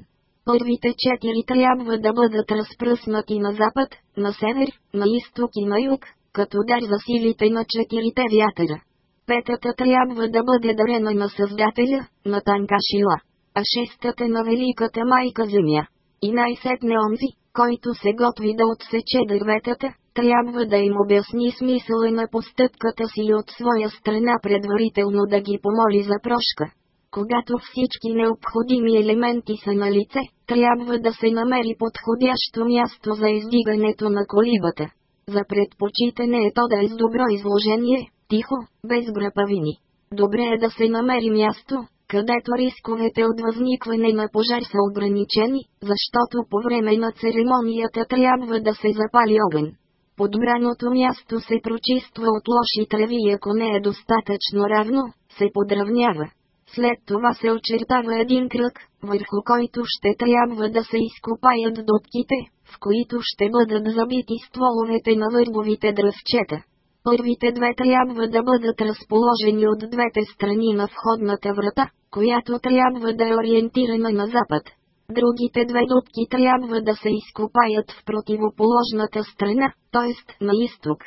Първите четири трябва да бъдат разпръснати на запад, на север, на изток и на юг, като дар за силите на четирите вятъра. Петата трябва да бъде дарена на Създателя, на танка шила, а шестата на Великата майка Земя. И най-сетне онзи, който се готви да отсече дърветата, трябва да им обясни смисъла на постъпката си и от своя страна предварително да ги помоли за прошка. Когато всички необходими елементи са на лице, трябва да се намери подходящо място за издигането на колибата. За предпочитане е то да е с добро изложение, тихо, без гръпавини. Добре е да се намери място, където рисковете от възникване на пожар са ограничени, защото по време на церемонията трябва да се запали огън. Подбраното място се прочиства от лоши треви и ако не е достатъчно равно, се подравнява. След това се очертава един кръг, върху който ще трябва да се изкопаят дупките, в които ще бъдат забити стволовете на върбовите дръвчета. Първите две трябва да бъдат разположени от двете страни на входната врата, която трябва да е ориентирана на запад. Другите две дупки трябва да се изкопаят в противоположната страна, т.е. на изток.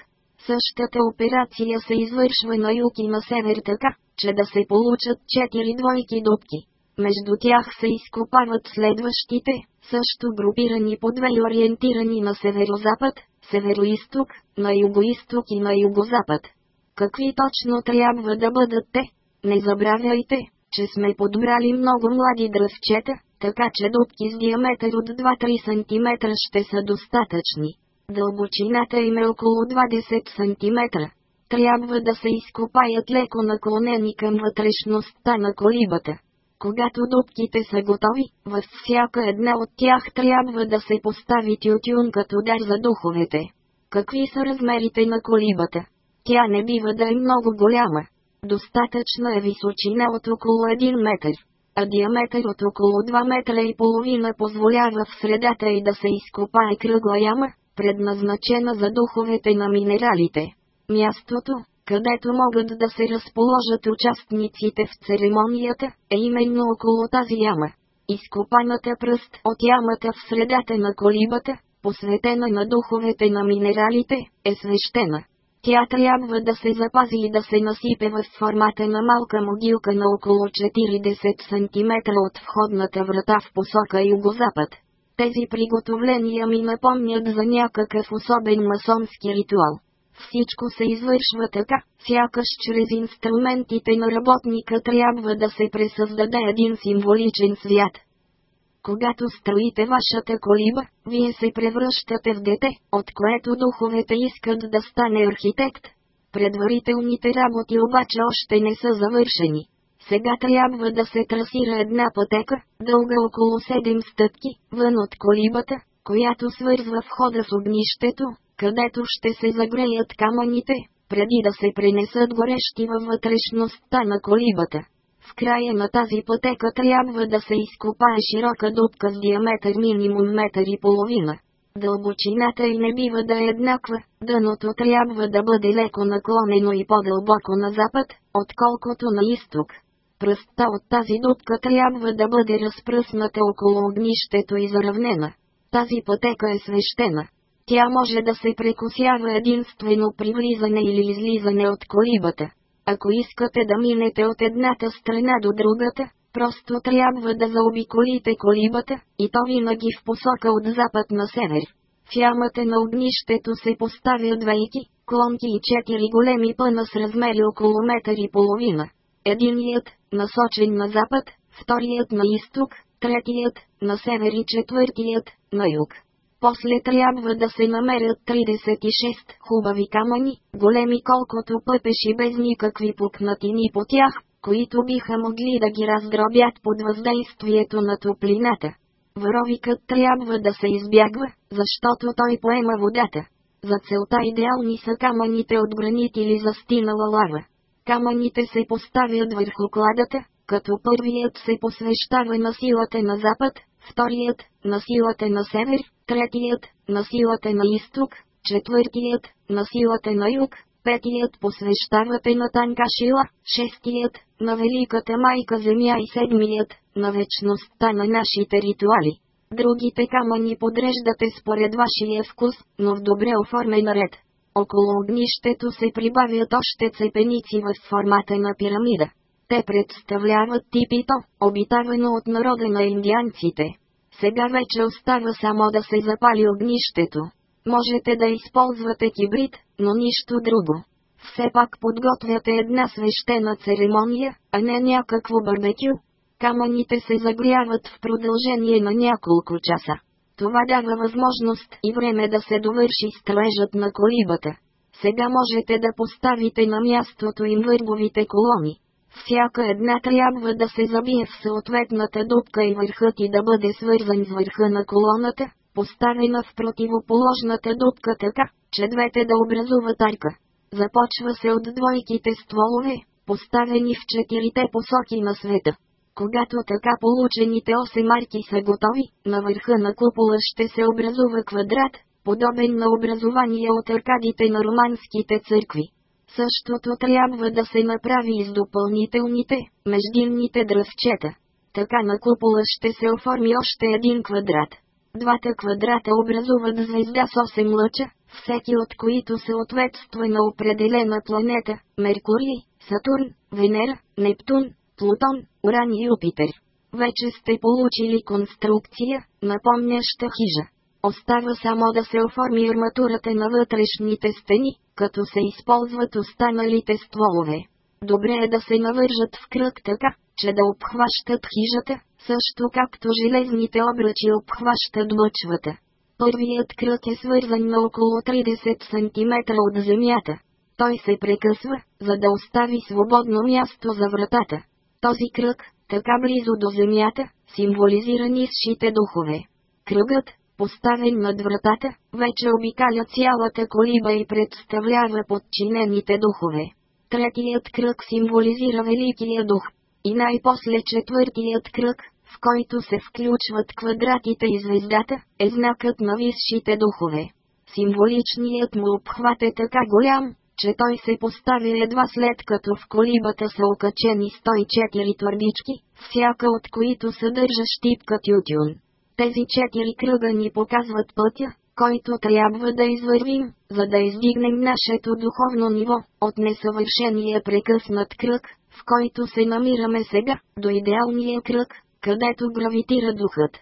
Същата операция се извършва на юг и на север така, че да се получат четири двойки дупки. Между тях се изкопават следващите, също групирани по две и ориентирани на северозапад, североисток, на югоисток и на югозапад. Какви точно трябва да бъдат те? Не забравяйте, че сме подбрали много млади дръвчета, така че дупки с диаметър от 2-3 см ще са достатъчни. Дълбочината им е около 20 см. трябва да се изкопаят леко наклонени към вътрешността на колибата. Когато дубките са готови, във всяка една от тях трябва да се постави тютюн като дар за духовете. Какви са размерите на колибата? Тя не бива да е много голяма. Достатъчна е височина от около 1 метър, а диаметър от около 2 метра и половина позволява в средата и да се изкопае кръгла яма, предназначена за духовете на минералите. Мястото, където могат да се разположат участниците в церемонията, е именно около тази яма. Изкопаната пръст от ямата в средата на колибата, посветена на духовете на минералите, е свещена. Тя трябва да се запази и да се насипе в формата на малка могилка на около 40 см от входната врата в посока югозапад. Тези приготовления ми напомнят за някакъв особен масонски ритуал. Всичко се извършва така, сякаш чрез инструментите на работника трябва да се пресъздаде един символичен свят. Когато строите вашата колиба, вие се превръщате в дете, от което духовете искат да стане архитект. Предварителните работи обаче още не са завършени. Сега трябва да се трасира една пътека, дълга около 7 стъпки, вън от колибата, която свързва входа с огнището, където ще се загреят камъните, преди да се пренесат горещи във вътрешността на колибата. В края на тази пътека трябва да се изкопае широка дупка с диаметър минимум метър и половина. Дълбочината й не бива да е еднаква, дъното трябва да бъде леко наклонено и по-дълбоко на запад, отколкото на изток. Пръстта от тази дупка трябва да бъде разпръсната около огнището и заравнена. Тази пътека е свещена. Тя може да се прекусява единствено при влизане или излизане от колибата. Ако искате да минете от едната страна до другата, просто трябва да заобиколите колибата, и то винаги в посока от запад на север. В ямата на огнището се поставят вейки, клонки и четири големи пъна с размери около метър и половина. Единият, насочен на запад, вторият на изток, третият, на север и четвъртият, на юг. После трябва да се намерят 36 хубави камъни, големи колкото пъпеши без никакви пукнатини по тях, които биха могли да ги раздробят под въздействието на топлината. Варовикът трябва да се избягва, защото той поема водата. За целта идеални са камъните от гранит или застинала лава. Камъните се поставят върху кладата, като първият се посвещава на силата на запад, вторият – на силата на север, третият – на силата на изток, четвъртият – на силата на юг, петият посвещавате на Танкашила, шестият – на Великата майка Земя и седмият – на вечността на нашите ритуали. Другите камъни подреждате според вашия вкус, но в добре оформен ред. Около огнището се прибавят още цепеници в формата на пирамида. Те представляват типито, обитавано от народа на индианците. Сега вече остава само да се запали огнището. Можете да използвате кибрид, но нищо друго. Все пак подготвяте една свещена церемония, а не някакво барбекю. Камъните се загряват в продължение на няколко часа. Това дава възможност и време да се довърши строежът на колибата. Сега можете да поставите на мястото им върбовите колони. Всяка една трябва да се забие в съответната дупка и върхът и да бъде свързан с върха на колоната, поставена в противоположната дупка така, че двете да образуват арка. Започва се от двойките стволове, поставени в четирите посоки на света. Когато така получените 8 арки са готови, на върха на купола ще се образува квадрат, подобен на образование от аркадите на романските църкви. Същото трябва да се направи и с допълнителните, междинните дръвчета. Така на купола ще се оформи още един квадрат. Двата квадрата образуват звезда с 8 лъча, всеки от които съответства на определена планета – Меркурий, Сатурн, Венера, Нептун, Плутон, Уран и Юпитер. Вече сте получили конструкция, напомняща хижа. Остава само да се оформи арматурата на вътрешните стени, като се използват останалите стволове. Добре е да се навържат в кръг така, че да обхващат хижата, също както железните обръчи обхващат бъчвата. Първият кръг е свързан на около 30 см от земята. Той се прекъсва, за да остави свободно място за вратата. Този кръг, така близо до земята, символизира низшите духове. Кръгът, поставен над вратата, вече обикаля цялата колиба и представлява подчинените духове. Третият кръг символизира Великия дух. И най-после четвъртият кръг, в който се включват квадратите и звездата, е знакът на висшите духове. Символичният му обхват е така голям, че той се постави едва след като в колибата са окачени 104 твърдички, всяка от които съдържа щипка тютюн. Тези четири кръга ни показват пътя, който трябва да извървим, за да издигнем нашето духовно ниво, от несъвършения прекъснат кръг, в който се намираме сега, до идеалния кръг, където гравитира духът.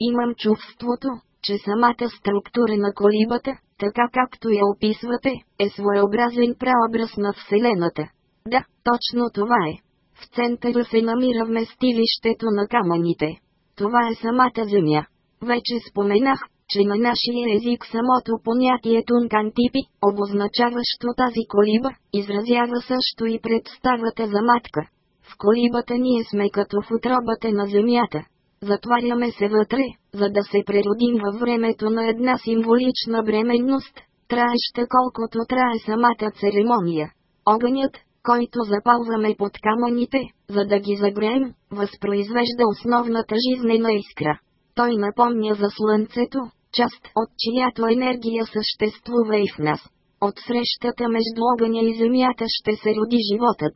Имам чувството, че самата структура на колибата, така както я описвате, е своеобразен преобраз на Вселената. Да, точно това е. В центъра се намира вместилището на камъните. Това е самата Земя. Вече споменах, че на нашия език самото понятие тункантипи, обозначаващо тази колиба, изразява също и представата за матка. В колибата ние сме като в отробата на земята. Затваряме се вътре, за да се преродим във времето на една символична бременност, траеща колкото трае самата церемония. Огънят, който запалваме под камъните, за да ги загреем, възпроизвежда основната жизнена искра. Той напомня за Слънцето, част от чиято енергия съществува и в нас. От срещата между огъня и земята ще се роди животът.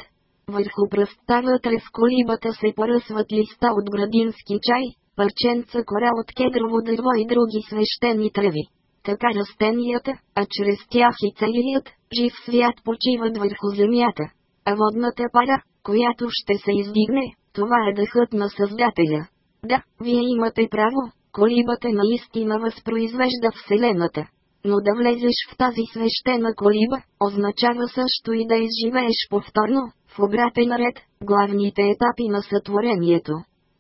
Върху пръста вътре в колибата се поръсват листа от градински чай, парченца кора от кедрово дърво и други свещени треви. Така растенията, а чрез тях и целият, жив свят почиват върху земята. А водната пара, която ще се издигне, това е дъхът на Създателя. Да, вие имате право, колибата наистина възпроизвежда Вселената. Но да влезеш в тази свещена колиба, означава също и да изживееш повторно, в обратен ред, главните етапи на сътворението.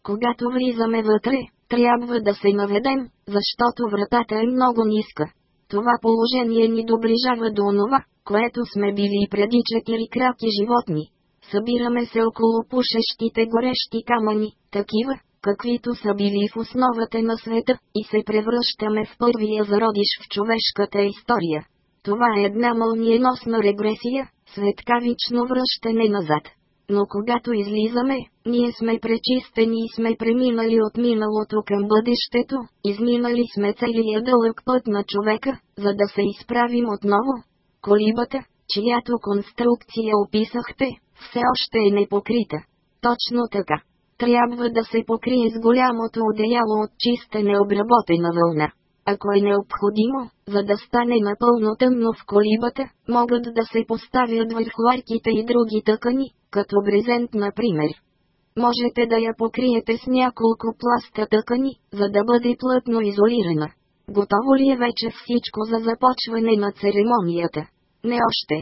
Когато влизаме вътре, трябва да се наведем, защото вратата е много ниска. Това положение ни доближава до онова, което сме били преди четири краки животни. Събираме се около пушещите горещи камъни, такива, каквито са били в основата на света, и се превръщаме в първия зародиш в човешката история. Това е една мълниеносна регресия, светкавично връщане назад. Но когато излизаме, ние сме пречистени и сме преминали от миналото към бъдещето, изминали сме целия дълъг път на човека, за да се изправим отново. Колибата, чиято конструкция описахте, все още е непокрита. Точно така трябва да се покрие с голямото одеяло от чиста необработена вълна. Ако е необходимо, за да стане напълно тъмно в колибата, могат да се поставят върху арките и други тъкани, като брезент например. Можете да я покриете с няколко пласта тъкани, за да бъде плътно изолирана. Готово ли е вече всичко за започване на церемонията? Не още.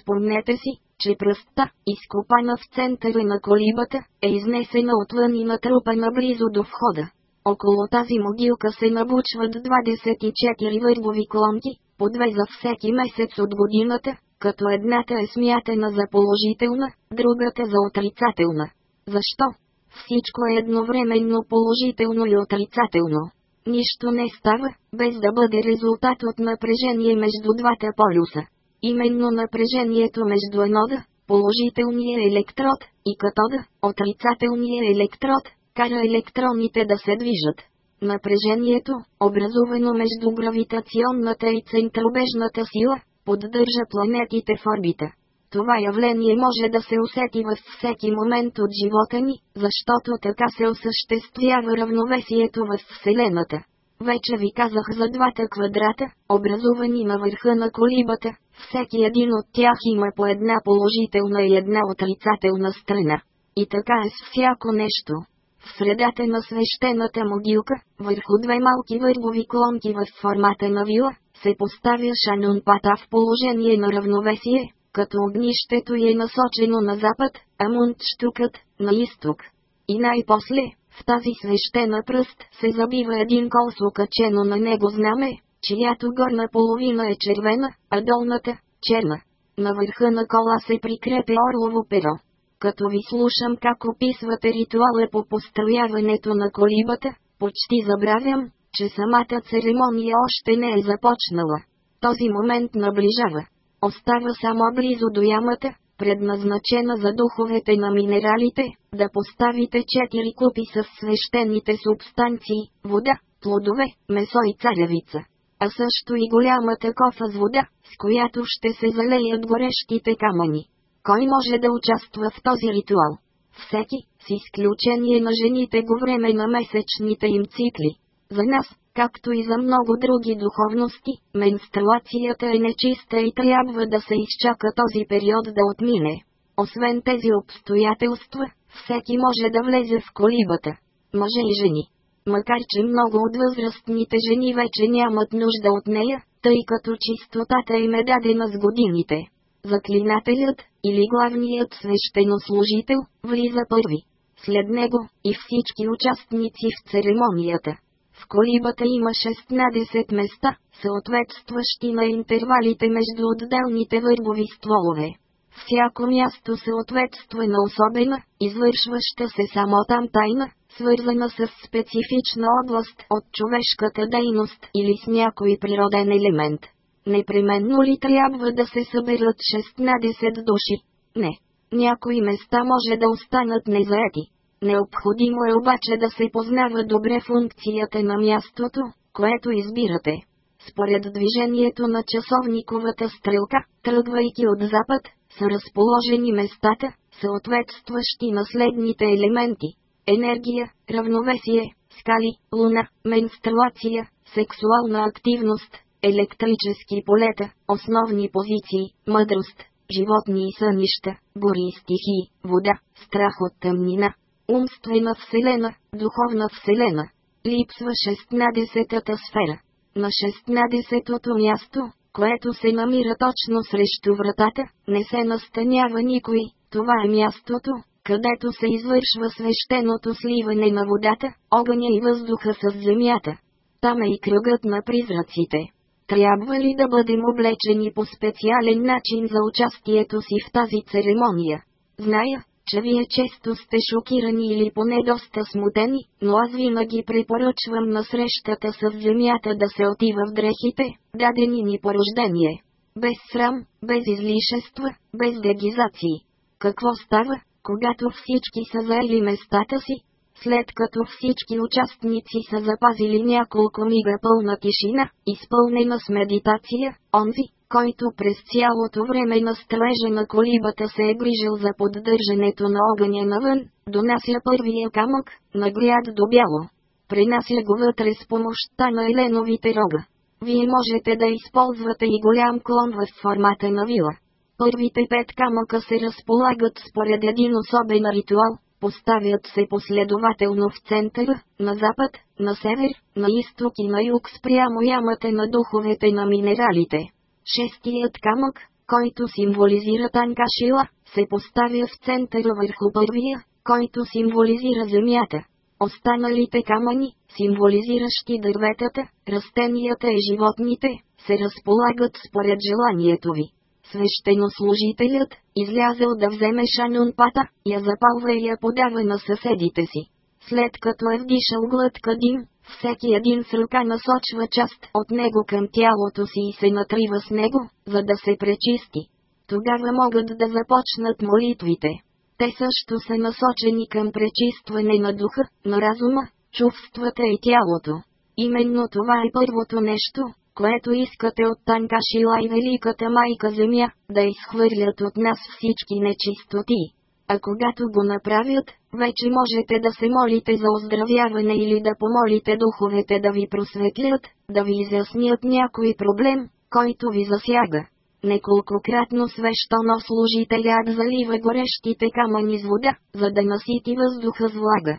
Спомнете си, че пръстта, изкопана в центъра на колибата, е изнесена отвън и натрупана близо до входа. Около тази могилка се набучват 24 върбови клонки, по две за всеки месец от годината, като едната е смятана за положителна, другата за отрицателна. Защо? Всичко е едновременно положително и отрицателно. Нищо не става, без да бъде резултат от напрежение между двата полюса. Именно напрежението между енода, положителния електрод, и катода, отрицателния електрод, кара електроните да се движат. Напрежението, образувано между гравитационната и центробежната сила, поддържа планетите в орбита. Това явление може да се усети във всеки момент от живота ни, защото така се осъществява равновесието в Вселената. Вече ви казах за двата квадрата, образувани на върха на колибата, всеки един от тях има по една положителна и една отрицателна страна. И така е с всяко нещо. В средата на свещената могилка, върху две малки върбови клонки в формата на вила, се поставя Шанун Пата в положение на равновесие, като огнището е насочено на запад, а мундштукът – на изток. И най-после, в тази свещена пръст се забива един кол с окачено на него знаме, чиято горна половина е червена, а долната – черна. На върха на кола се прикрепя орлово перо. Като ви слушам как описвате ритуала по построяването на колибата, почти забравям, че самата церемония още не е започнала. Този момент наближава. Остава само близо до ямата, предназначена за духовете на минералите, да поставите четири купи с свещените субстанции, вода, плодове, месо и царевица. А също и голямата кофа с вода, с която ще се залеят горещите камъни. Кой може да участва в този ритуал? Всеки, с изключение на жените го време на месечните им цикли. За нас, както и за много други духовности, менструацията е нечиста и трябва да се изчака този период да отмине. Освен тези обстоятелства, всеки може да влезе в колибата. Мъже и жени. Макар че много от възрастните жени вече нямат нужда от нея, тъй като чистотата им е дадена с годините. Заклинателят, или главният свещенослужител, влиза първи. След него, и всички участници в церемонията. В колибата има 16 места, съответстващи на интервалите между отделните върбови стволове. Всяко място съответства на особена, извършваща се само там тайна, свързана с специфична област от човешката дейност или с някой природен елемент. Непременно ли трябва да се съберат 16 души? Не. Някои места може да останат незаети. Необходимо е обаче да се познава добре функцията на мястото, което избирате. Според движението на часовниковата стрелка, тръгвайки от запад, са разположени местата, съответстващи на следните елементи. Енергия, равновесие, скали, луна, менструация, сексуална активност, електрически полета, основни позиции, мъдрост, животни и сънища, гори и стихии, вода, страх от тъмнина, умствена вселена, духовна вселена. Липсва 16-та сфера. На 16-тото място, което се намира точно срещу вратата, не се настанява никой, това е мястото, където се извършва свещеното сливане на водата, огъня и въздуха с земята. Там е и кръгът на призраците. Трябва ли да бъдем облечени по специален начин за участието си в тази церемония? Зная, че вие често сте шокирани или поне доста смутени, но аз винаги препоръчвам на срещата с земята да се отива в дрехите, дадени ни по рождение. Без срам, без излишества, без дегизации. Какво става, когато всички са заели местата си? След като всички участници са запазили няколко мига пълна тишина, изпълнена с медитация, онзи, който през цялото време на строежа на колибата се е грижил за поддържането на огъня навън, донася първия камък, нагряд до бяло. Принася го вътре с помощта на еленовите рога. Вие можете да използвате и голям клон в формата на вила. Първите пет камъка се разполагат според един особен ритуал, поставят се последователно в центъра, на запад, на север, на изток и на юг спрямо ямата на духовете на минералите. Шестият камък, който символизира Танкашила, се поставя в центъра върху първия, който символизира земята. Останалите камъни, символизиращи дърветата, растенията и животните, се разполагат според желанието ви. Свещенослужителят, излязъл да вземе шанунпата, я запалва и я подава на съседите си. След като е вдишал глътка дим, всеки един с ръка насочва част от него към тялото си и се натрива с него, за да се пречисти. Тогава могат да започнат молитвите. Те също са насочени към пречистване на духа, на разума, чувствата и тялото. Именно това е първото нещо, което искате от Танкашила и Великата Майка Земя, да изхвърлят от нас всички нечистоти. А когато го направят, вече можете да се молите за оздравяване или да помолите духовете да ви просветлят, да ви изяснят някой проблем, който ви засяга. Неколкократно свещано служителят залива горещите камъни с вода, за да насити въздуха с влага.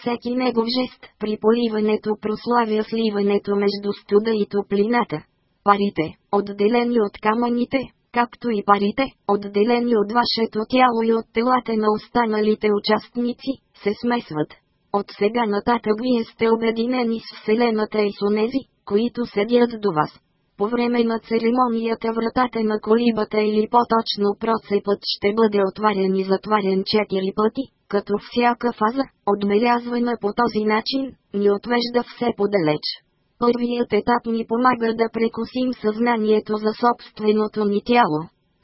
Всеки негов жест при поливането прославя сливането между студа и топлината. Парите, отделени от камъните, както и парите, отделени от вашето тяло и от телата на останалите участници, се смесват. От сега нататък вие сте обединени с Вселената и с онези, които седят до вас. По време на церемонията вратата на колибата или по-точно процепът ще бъде отварен и затварен четири пъти, като всяка фаза, отбелязвана по този начин, ни отвежда все подалеч. Първият етап ни помага да прекусим съзнанието за собственото ни тяло.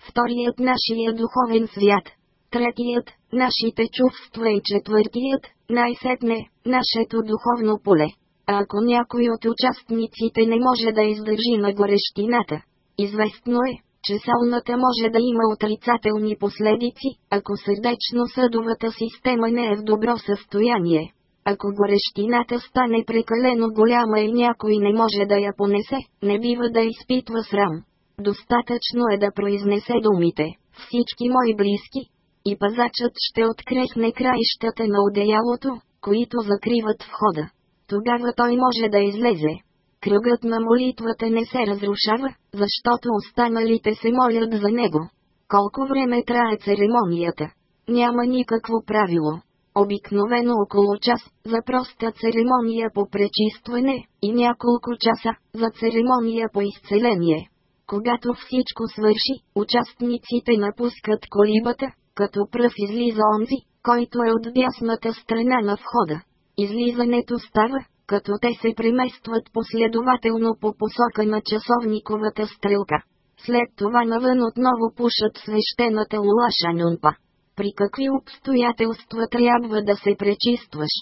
Вторият нашия духовен свят. Третият – нашите чувства и четвъртият – най-сетне – нашето духовно поле. А ако някой от участниците не може да издържи на горещината, известно е, че сауната може да има отрицателни последици, ако сърдечно-съдовата система не е в добро състояние. Ако горещината стане прекалено голяма и някой не може да я понесе, не бива да изпитва срам. Достатъчно е да произнесе думите «Всички мои близки» и пазачът ще открехне краищата на одеялото, които закриват входа. Тогава той може да излезе. Кръгът на молитвата не се разрушава, защото останалите се молят за него. Колко време трае церемонията? Няма никакво правило. Обикновено около час, за проста церемония по пречистване, и няколко часа, за церемония по изцеление. Когато всичко свърши, участниците напускат колибата, като пръв излиза онзи, който е от дясната страна на входа. Излизането става, като те се преместват последователно по посока на часовниковата стрелка. След това навън отново пушат свещената лулаша нюнпа. При какви обстоятелства трябва да се пречистваш?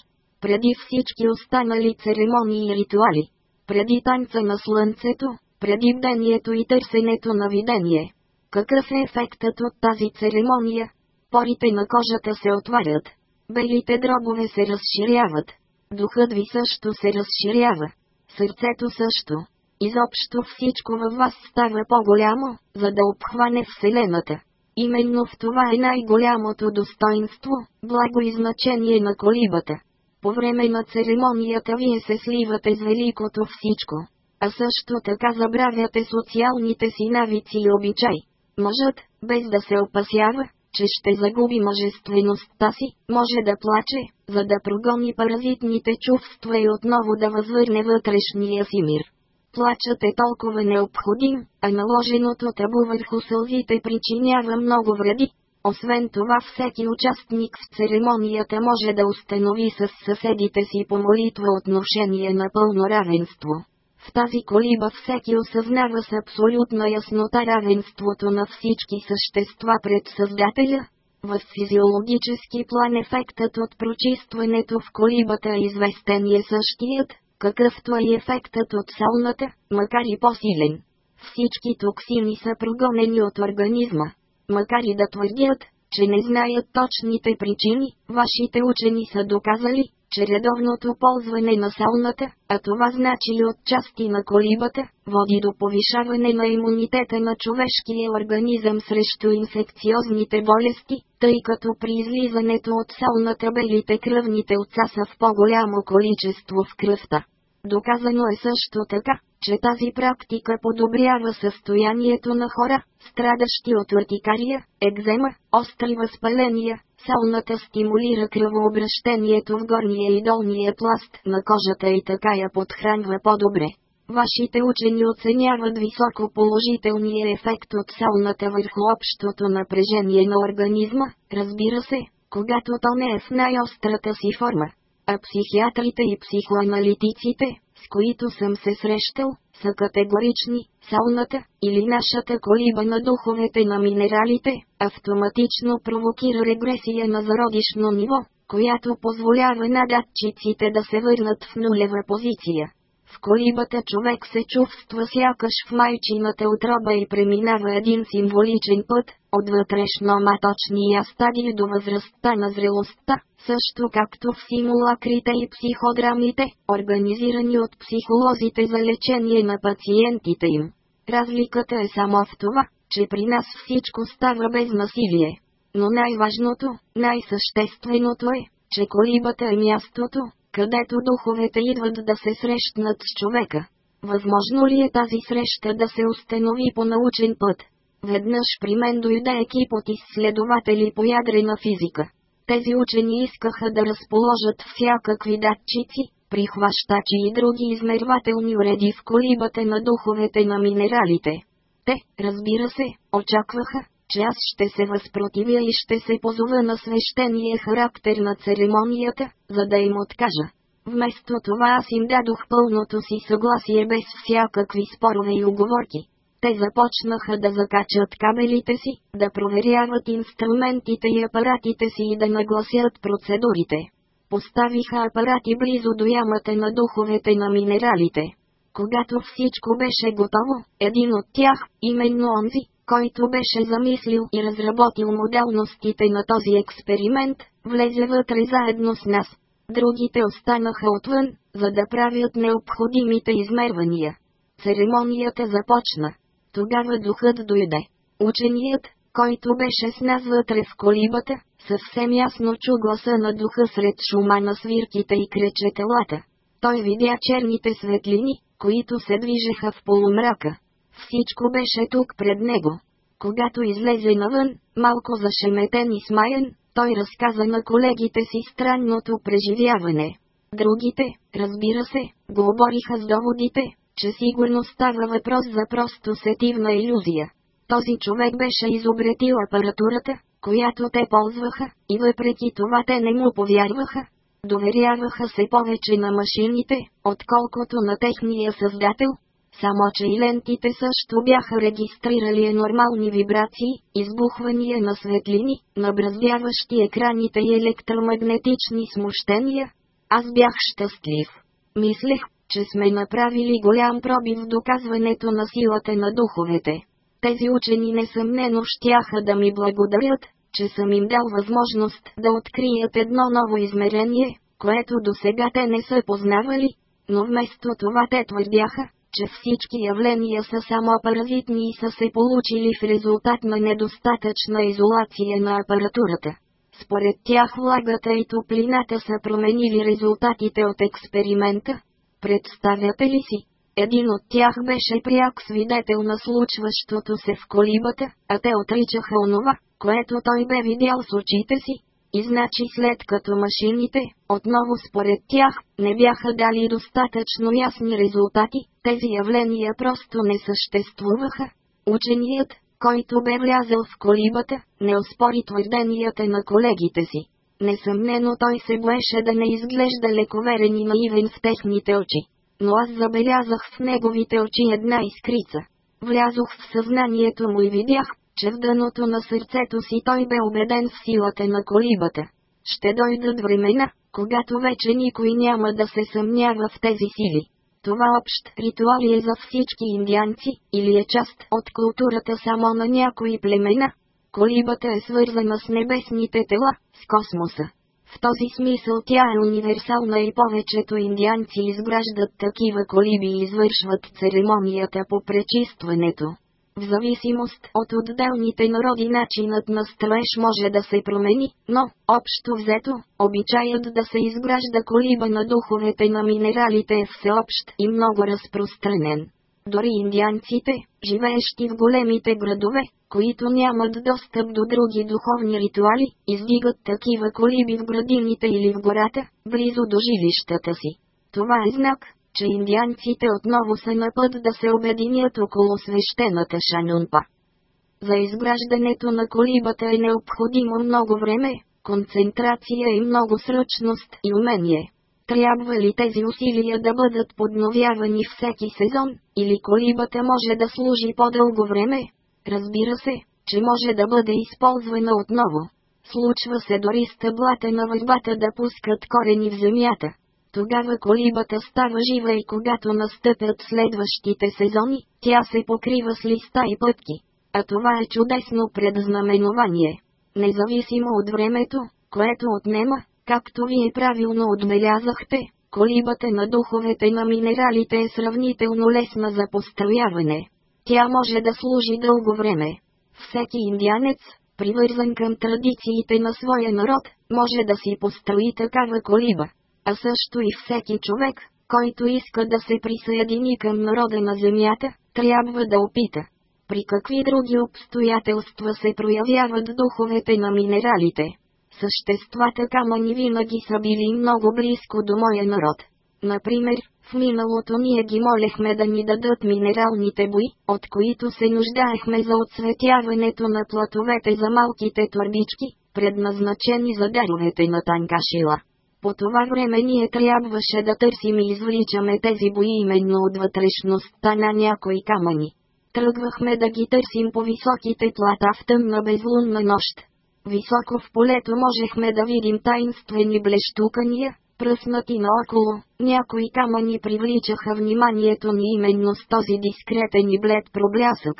Преди всички останали церемонии и ритуали. Преди танца на слънцето, преди бдението и търсенето на видение. Какъв е ефектът от тази церемония? Порите на кожата се отварят. Белите дробове се разширяват. Духът ви също се разширява. Сърцето също. Изобщо всичко във вас става по-голямо, за да обхване Вселената. Именно в това е най-голямото достоинство, благо и значение на колибата. По време на церемонията вие се сливате с великото всичко. А също така забравяте социалните си навици и обичай. Мъжът, без да се опасява, че ще загуби мъжествеността си, може да плаче, за да прогони паразитните чувства и отново да възвърне вътрешния си мир. Плачът е толкова необходим, а наложеното табу върху сълзите причинява много вреди. Освен това всеки участник в церемонията може да установи с съседите си по молитва отношение на пълно равенство. В тази колиба всеки осъзнава с абсолютна яснота равенството на всички същества пред Създателя. В физиологически план ефектът от прочистването в колибата е известен и е същият, какъвто е ефектът от сауната, макар и по-силен. Всички токсини са прогонени от организма. Макар и да твърдят, че не знаят точните причини, вашите учени са доказали, че редовното ползване на сауната, а това значи и от части на колибата, води до повишаване на имунитета на човешкия организъм срещу инфекциозните болести, тъй като при излизането от сауната белите кръвни телца са в по-голямо количество в кръвта. Доказано е също така, че тази практика подобрява състоянието на хора, страдащи от латикария, екзема, остри възпаления, Сауната стимулира кръвообращението в горния и долния пласт на кожата и така я подхранва по-добре. Вашите учени оценяват високо положителния ефект от сауната върху общото напрежение на организма, разбира се, когато то не е в най-острата си форма. А психиатрите и психоаналитиците, с които съм се срещал, са категорични, сауната, или нашата колиба на духовете на минералите, автоматично провокира регресия на зародишно ниво, която позволява на датчиците да се върнат в нулева позиция. Колибата човек се чувства сякаш в майчината отроба и преминава един символичен път, от вътрешно-маточния стадий до възрастта на зрелостта, също както в симулакрите и психодрамите, организирани от психолозите за лечение на пациентите им. Разликата е само в това, че при нас всичко става без насилие. Но най-важното, най-същественото е, че колибата е мястото, където духовете идват да се срещнат с човека. Възможно ли е тази среща да се установи по научен път? Веднъж при мен дойде екип от изследователи по ядрена физика. Тези учени искаха да разположат всякакви датчици, прихващачи и други измервателни уреди в колибата на духовете на минералите. Те, разбира се, очакваха, че аз ще се възпротивя и ще се позова на свещения характер на церемонията, за да им откажа. Вместо това аз им дадох пълното си съгласие без всякакви спорове и оговорки. Те започнаха да закачат кабелите си, да проверяват инструментите и апаратите си и да нагласят процедурите. Поставиха апарати близо до ямата на духовете на минералите. Когато всичко беше готово, един от тях, именно онзи, който беше замислил и разработил моделностите на този експеримент, влезе вътре заедно с нас. Другите останаха отвън, за да правят необходимите измервания. Церемонията започна. Тогава духът дойде. Ученият, който беше с нас вътре в колибата, съвсем ясно чу гласа на духа сред шума на свирките и кречетелата. Той видя черните светлини, които се движеха в полумрака. Всичко беше тук пред него. Когато излезе навън, малко зашеметен и смаян, той разказа на колегите си странното преживяване. Другите, разбира се, го обориха с доводите, че сигурно става въпрос за просто сетивна иллюзия. Този човек беше изобретил апаратурата, която те ползваха, и въпреки това те не му повярваха. Доверяваха се повече на машините, отколкото на техния създател. Само че и лентите също бяха регистрирали нормални вибрации, избухвания на светлини, набраздяващи екраните и електромагнетични смущения. Аз бях щастлив. Мислех, че сме направили голям пробив в доказването на силата на духовете. Тези учени несъмнено щяха да ми благодарят, че съм им дал възможност да открият едно ново измерение, което до сега те не са познавали, но вместо това те твърдяха, че всички явления са само паразитни и са се получили в резултат на недостатъчна изолация на апаратурата. Според тях влагата и топлината са променили резултатите от експеримента. Представяте ли си? Един от тях беше пряк свидетел на случващото се в колибата, а те отричаха онова, което той бе видял с очите си. И значи след като машините, отново според тях, не бяха дали достатъчно ясни резултати, тези явления просто не съществуваха. Ученият, който бе влязъл в колибата, не оспори твърденията на колегите си. Несъмнено той се боеше да не изглежда лековерен и наивен в техните очи. Но аз забелязах в неговите очи една искрица. Влязох в съзнанието му и видях, че в дъното на сърцето си той бе убеден в силата на колибата. Ще дойдат времена, когато вече никой няма да се съмнява в тези сили. Това общ ритуал е за всички индианци, или е част от културата само на някои племена. Колибата е свързана с небесните тела, с космоса. В този смисъл тя е универсална и повечето индианци изграждат такива колиби и извършват церемонията по пречистването. В зависимост от отделните народи начинът на строеж може да се промени, но, общо взето, обичаят да се изгражда колиба на духовете на минералите е всеобщ и много разпространен. Дори индианците, живеещи в големите градове, които нямат достъп до други духовни ритуали, издигат такива колиби в градините или в гората, близо до жилищата си. Това е знак, че индианците отново са на път да се обединят около свещената шанунпа. За изграждането на колибата е необходимо много време, концентрация и много сръчност и умение. Трябва ли тези усилия да бъдат подновявани всеки сезон, или колибата може да служи по-дълго време? Разбира се, че може да бъде използвана отново. Случва се дори стъблата на върбата да пускат корени в земята. Тогава колибата става жива и когато настъпят следващите сезони, тя се покрива с листа и пътки. А това е чудесно предзнаменование. Независимо от времето, което отнема, както вие правилно отбелязахте, колибата на духовете на минералите е сравнително лесна за построяване. Тя може да служи дълго време. Всеки индианец, привързан към традициите на своя народ, може да си построи такава колиба а също и всеки човек, който иска да се присъедини към народа на земята, трябва да опита. При какви други обстоятелства се проявяват духовете на минералите? Съществата камъни винаги са били много близко до моя народ. Например, в миналото ние ги молехме да ни дадат минералните бои, от които се нуждаехме за отсветяването на платовете за малките турбички, предназначени за даровете на Танкашила. По това време ние трябваше да търсим и извличаме тези бои именно от вътрешността на някои камъни. Тръгвахме да ги търсим по високите плата в тъмна безлунна нощ. Високо в полето можехме да видим таинствени блещукания, пръснати наоколо, някои камъни привличаха вниманието ни именно с този дискретен и блед проблясък.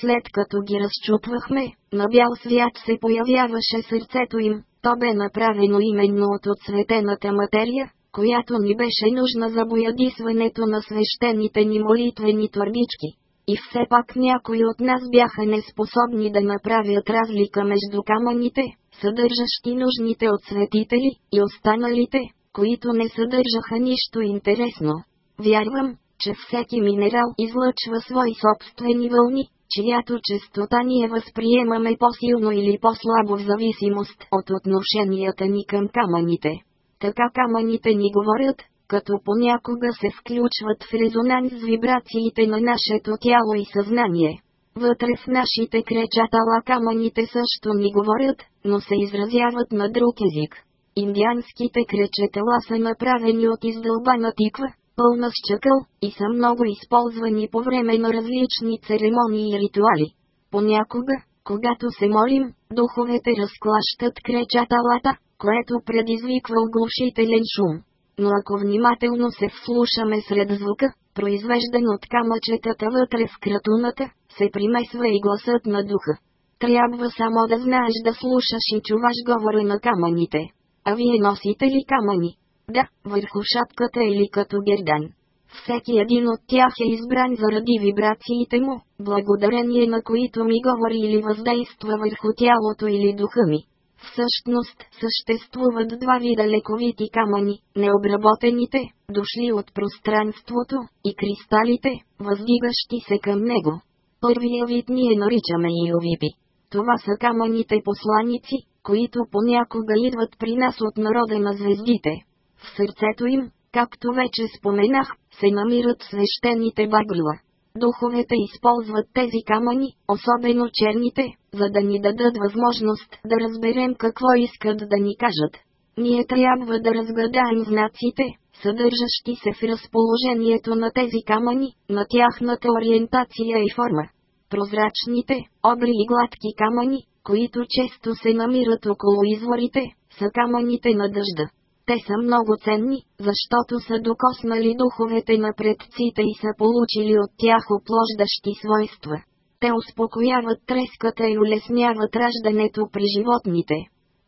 След като ги разчупвахме, на бял свят се появяваше сърцето им, то бе направено именно от отцветената материя, която ни беше нужна за боядисването на свещените ни молитвени твърдички. И все пак някои от нас бяха неспособни да направят разлика между камъните, съдържащи нужните отсветители, и останалите, които не съдържаха нищо интересно. Вярвам, че всеки минерал излъчва свои собствени вълни, чиято честота ние възприемаме по-силно или по-слабо в зависимост от отношенията ни към камъните. Така камъните ни говорят, като понякога се включват в резонанс с вибрациите на нашето тяло и съзнание. Вътре в нашите кречатала камъните също ни говорят, но се изразяват на друг език. Индианските кречетела са направени от издълбана тиква, пълна с чакъл, и са много използвани по време на различни церемонии и ритуали. Понякога, когато се молим, духовете разклащат кречаталата, което предизвиква оглушителен шум. Но ако внимателно се вслушаме сред звука, произвеждан от камъчетата вътре в кратуната, се примесва и гласът на духа. Трябва само да знаеш да слушаш и чуваш говора на камъните. А вие носите ли камъни? Да, върху шапката или като гердан. Всеки един от тях е избран заради вибрациите му, благодарение на които ми говори или въздейства върху тялото или духа ми. Всъщност съществуват два вида лековити камъни, необработените, дошли от пространството, и кристалите, въздигащи се към него. Първия вид ние наричаме иовипи. Това са камъните посланици, които понякога идват при нас от народа на звездите. В сърцето им, както вече споменах, се намират свещените багрила. Духовете използват тези камъни, особено черните, за да ни дадат възможност да разберем какво искат да ни кажат. Ние трябва да разгадаем знаците, съдържащи се в разположението на тези камъни, на тяхната ориентация и форма. Прозрачните, обри и гладки камъни, които често се намират около изворите, са камъните на дъжда. Те са много ценни, защото са докоснали духовете на предците и са получили от тях оплождащи свойства. Те успокояват треската и улесняват раждането при животните.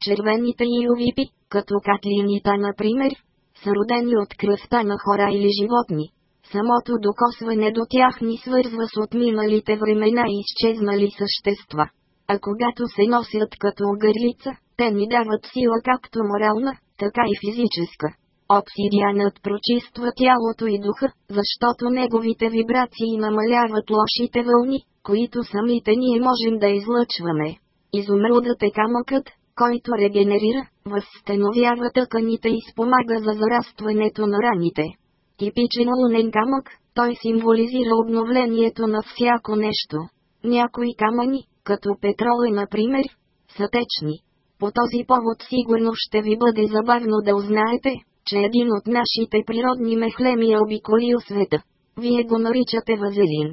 Червените иовипи, като катлинита например, са родени от кръвта на хора или животни. Самото докосване до тях ни свързва с отминалите времена и изчезнали същества а когато се носят като огърлица, те ни дават сила както морална, така и физическа. Обсидианът прочиства тялото и духа, защото неговите вибрации намаляват лошите вълни, които самите ние можем да излъчваме. Изумрудът е камъкът, който регенерира, възстановява тъканите и спомага за зарастването на раните. Типичен лунен камък, той символизира обновлението на всяко нещо. Някои камъни, като петрола например, са течни. По този повод сигурно ще ви бъде забавно да узнаете, че един от нашите природни мехлеми е обиколил света. Вие го наричате вазелин.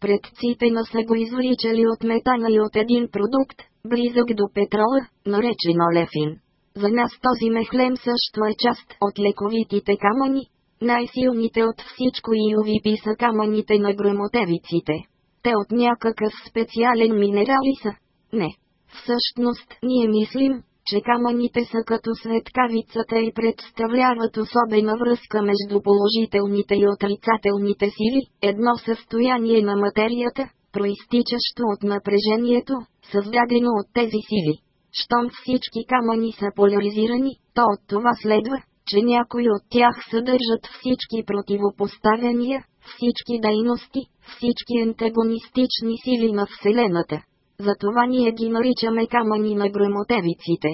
Предците на са го извличали от метана и от един продукт, близък до петрола, наречен олефин. За нас този мехлем също е част от лековитите камъни. Най-силните от всичко и увипи са камъните на грамотевиците. Те от някакъв специален минерал ли са? Не. Всъщност, ние мислим, че камъните са като светкавицата и представляват особена връзка между положителните и отрицателните сили, едно състояние на материята, проистичащо от напрежението, създадено от тези сили. Щом всички камъни са поляризирани, то от това следва, че някои от тях съдържат всички противопоставяния, всички дейности, всички антагонистични сили на Вселената. Затова ние ги наричаме камъни на грамотевиците.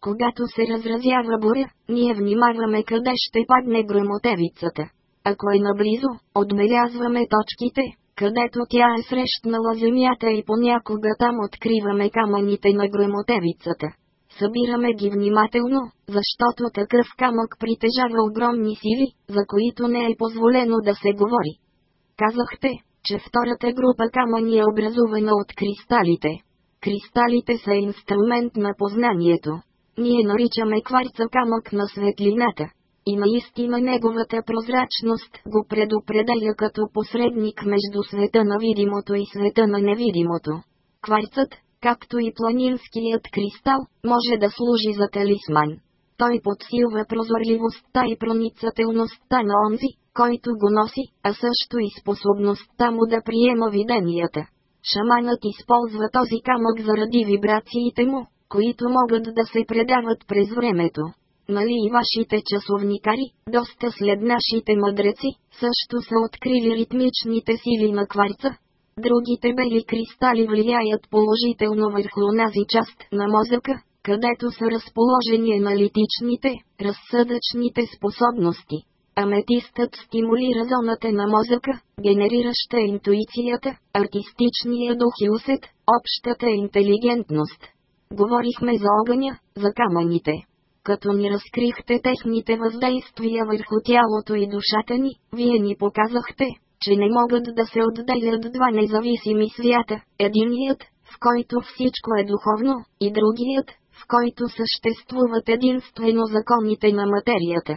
Когато се разразява буря, ние внимаваме къде ще падне грамотевицата. Ако е наблизо, отбелязваме точките, където тя е срещнала земята и понякога там откриваме камъните на грамотевицата. Събираме ги внимателно, защото такъв камък притежава огромни сили, за които не е позволено да се говори. Казахте, че втората група камъни е образувана от кристалите. Кристалите са инструмент на познанието. Ние наричаме кварца камък на светлината. И наистина неговата прозрачност го предопределя като посредник между света на видимото и света на невидимото. Кварцът, както и планинският кристал, може да служи за талисман. Той подсилва прозорливостта и проницателността на онзи, който го носи, а също и способността му да приема виденията. Шаманът използва този камък заради вибрациите му, които могат да се предават през времето. Нали и вашите часовникари, доста след нашите мъдреци, също са открили ритмичните сили на кварца. Другите бели кристали влияят положително върху онази част на мозъка, където са разположени аналитичните, разсъдъчните способности. Аметистът стимулира зоната на мозъка, генерираща интуицията, артистичния дух и усет, общата интелигентност. Говорихме за огъня, за камъните. Като ни разкрихте техните въздействия върху тялото и душата ни, вие ни показахте, че не могат да се отделят два независими свята, единият, в който всичко е духовно, и другият, в който съществуват единствено законите на материята.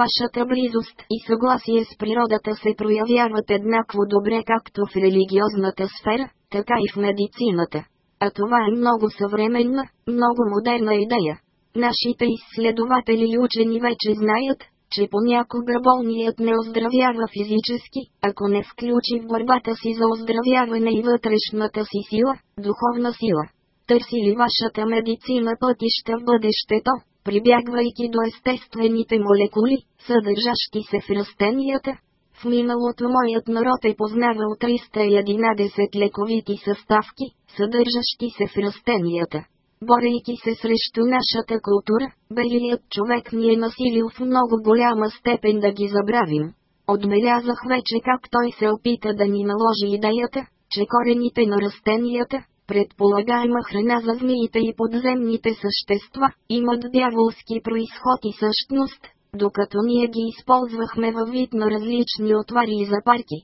Вашата близост и съгласие с природата се проявяват еднакво добре както в религиозната сфера, така и в медицината. А това е много съвременна, много модерна идея. Нашите изследователи и учени вече знаят, че понякога болният не оздравява физически, ако не включи в борбата си за оздравяване и вътрешната си сила, духовна сила. Търси ли вашата медицина пътища в бъдещето, прибягвайки до естествените молекули, съдържащи се в растенията? В миналото моят народ е познавал 311 лековити съставки, съдържащи се в растенията. Борейки се срещу нашата култура, белият човек ни е насилил в много голяма степен да ги забравим. Отбелязах вече как той се опита да ни наложи идеята, че корените на растенията, предполагаема храна за змиите и подземните същества, имат дяволски происход и същност, докато ние ги използвахме във вид на различни отвари и запарки.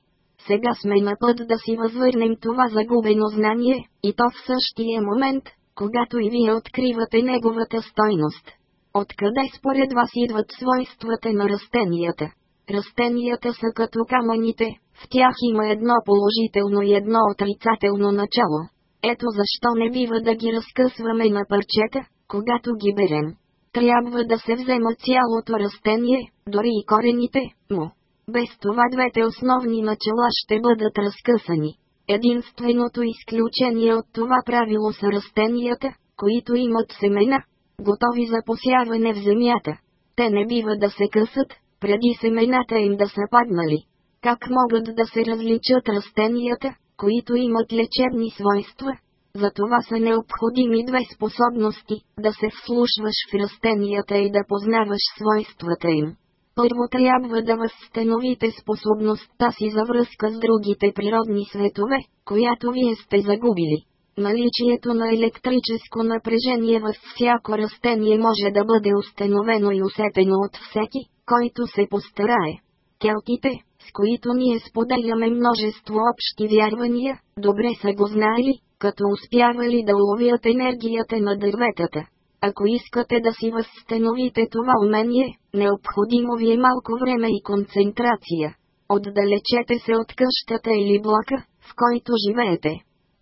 Сега сме на път да си възвърнем това загубено знание, и то в същия момент, когато и вие откривате неговата стойност. Откъде според вас идват свойствата на растенията? Растенията са като камъните, в тях има едно положително и едно отрицателно начало. Ето защо не бива да ги разкъсваме на парчета, когато ги берем. Трябва да се взема цялото растение, дори и корените му. Без това двете основни начала ще бъдат разкъсани. Единственото изключение от това правило са растенията, които имат семена, готови за посяване в земята. Те не бива да се късат, преди семената им да са паднали. Как могат да се различат растенията, които имат лечебни свойства? За това са необходими две способности – да се вслушваш в растенията и да познаваш свойствата им. Първо трябва да възстановите способността си за връзка с другите природни светове, която вие сте загубили. Наличието на електрическо напрежение във всяко растение може да бъде установено и усетено от всеки, който се постарае. Келтите, с които ние споделяме множество общи вярвания, добре са го знали, като успявали да уловят енергията на дърветата. Ако искате да си възстановите това умение, необходимо ви е малко време и концентрация. Отдалечете се от къщата или блока, в който живеете.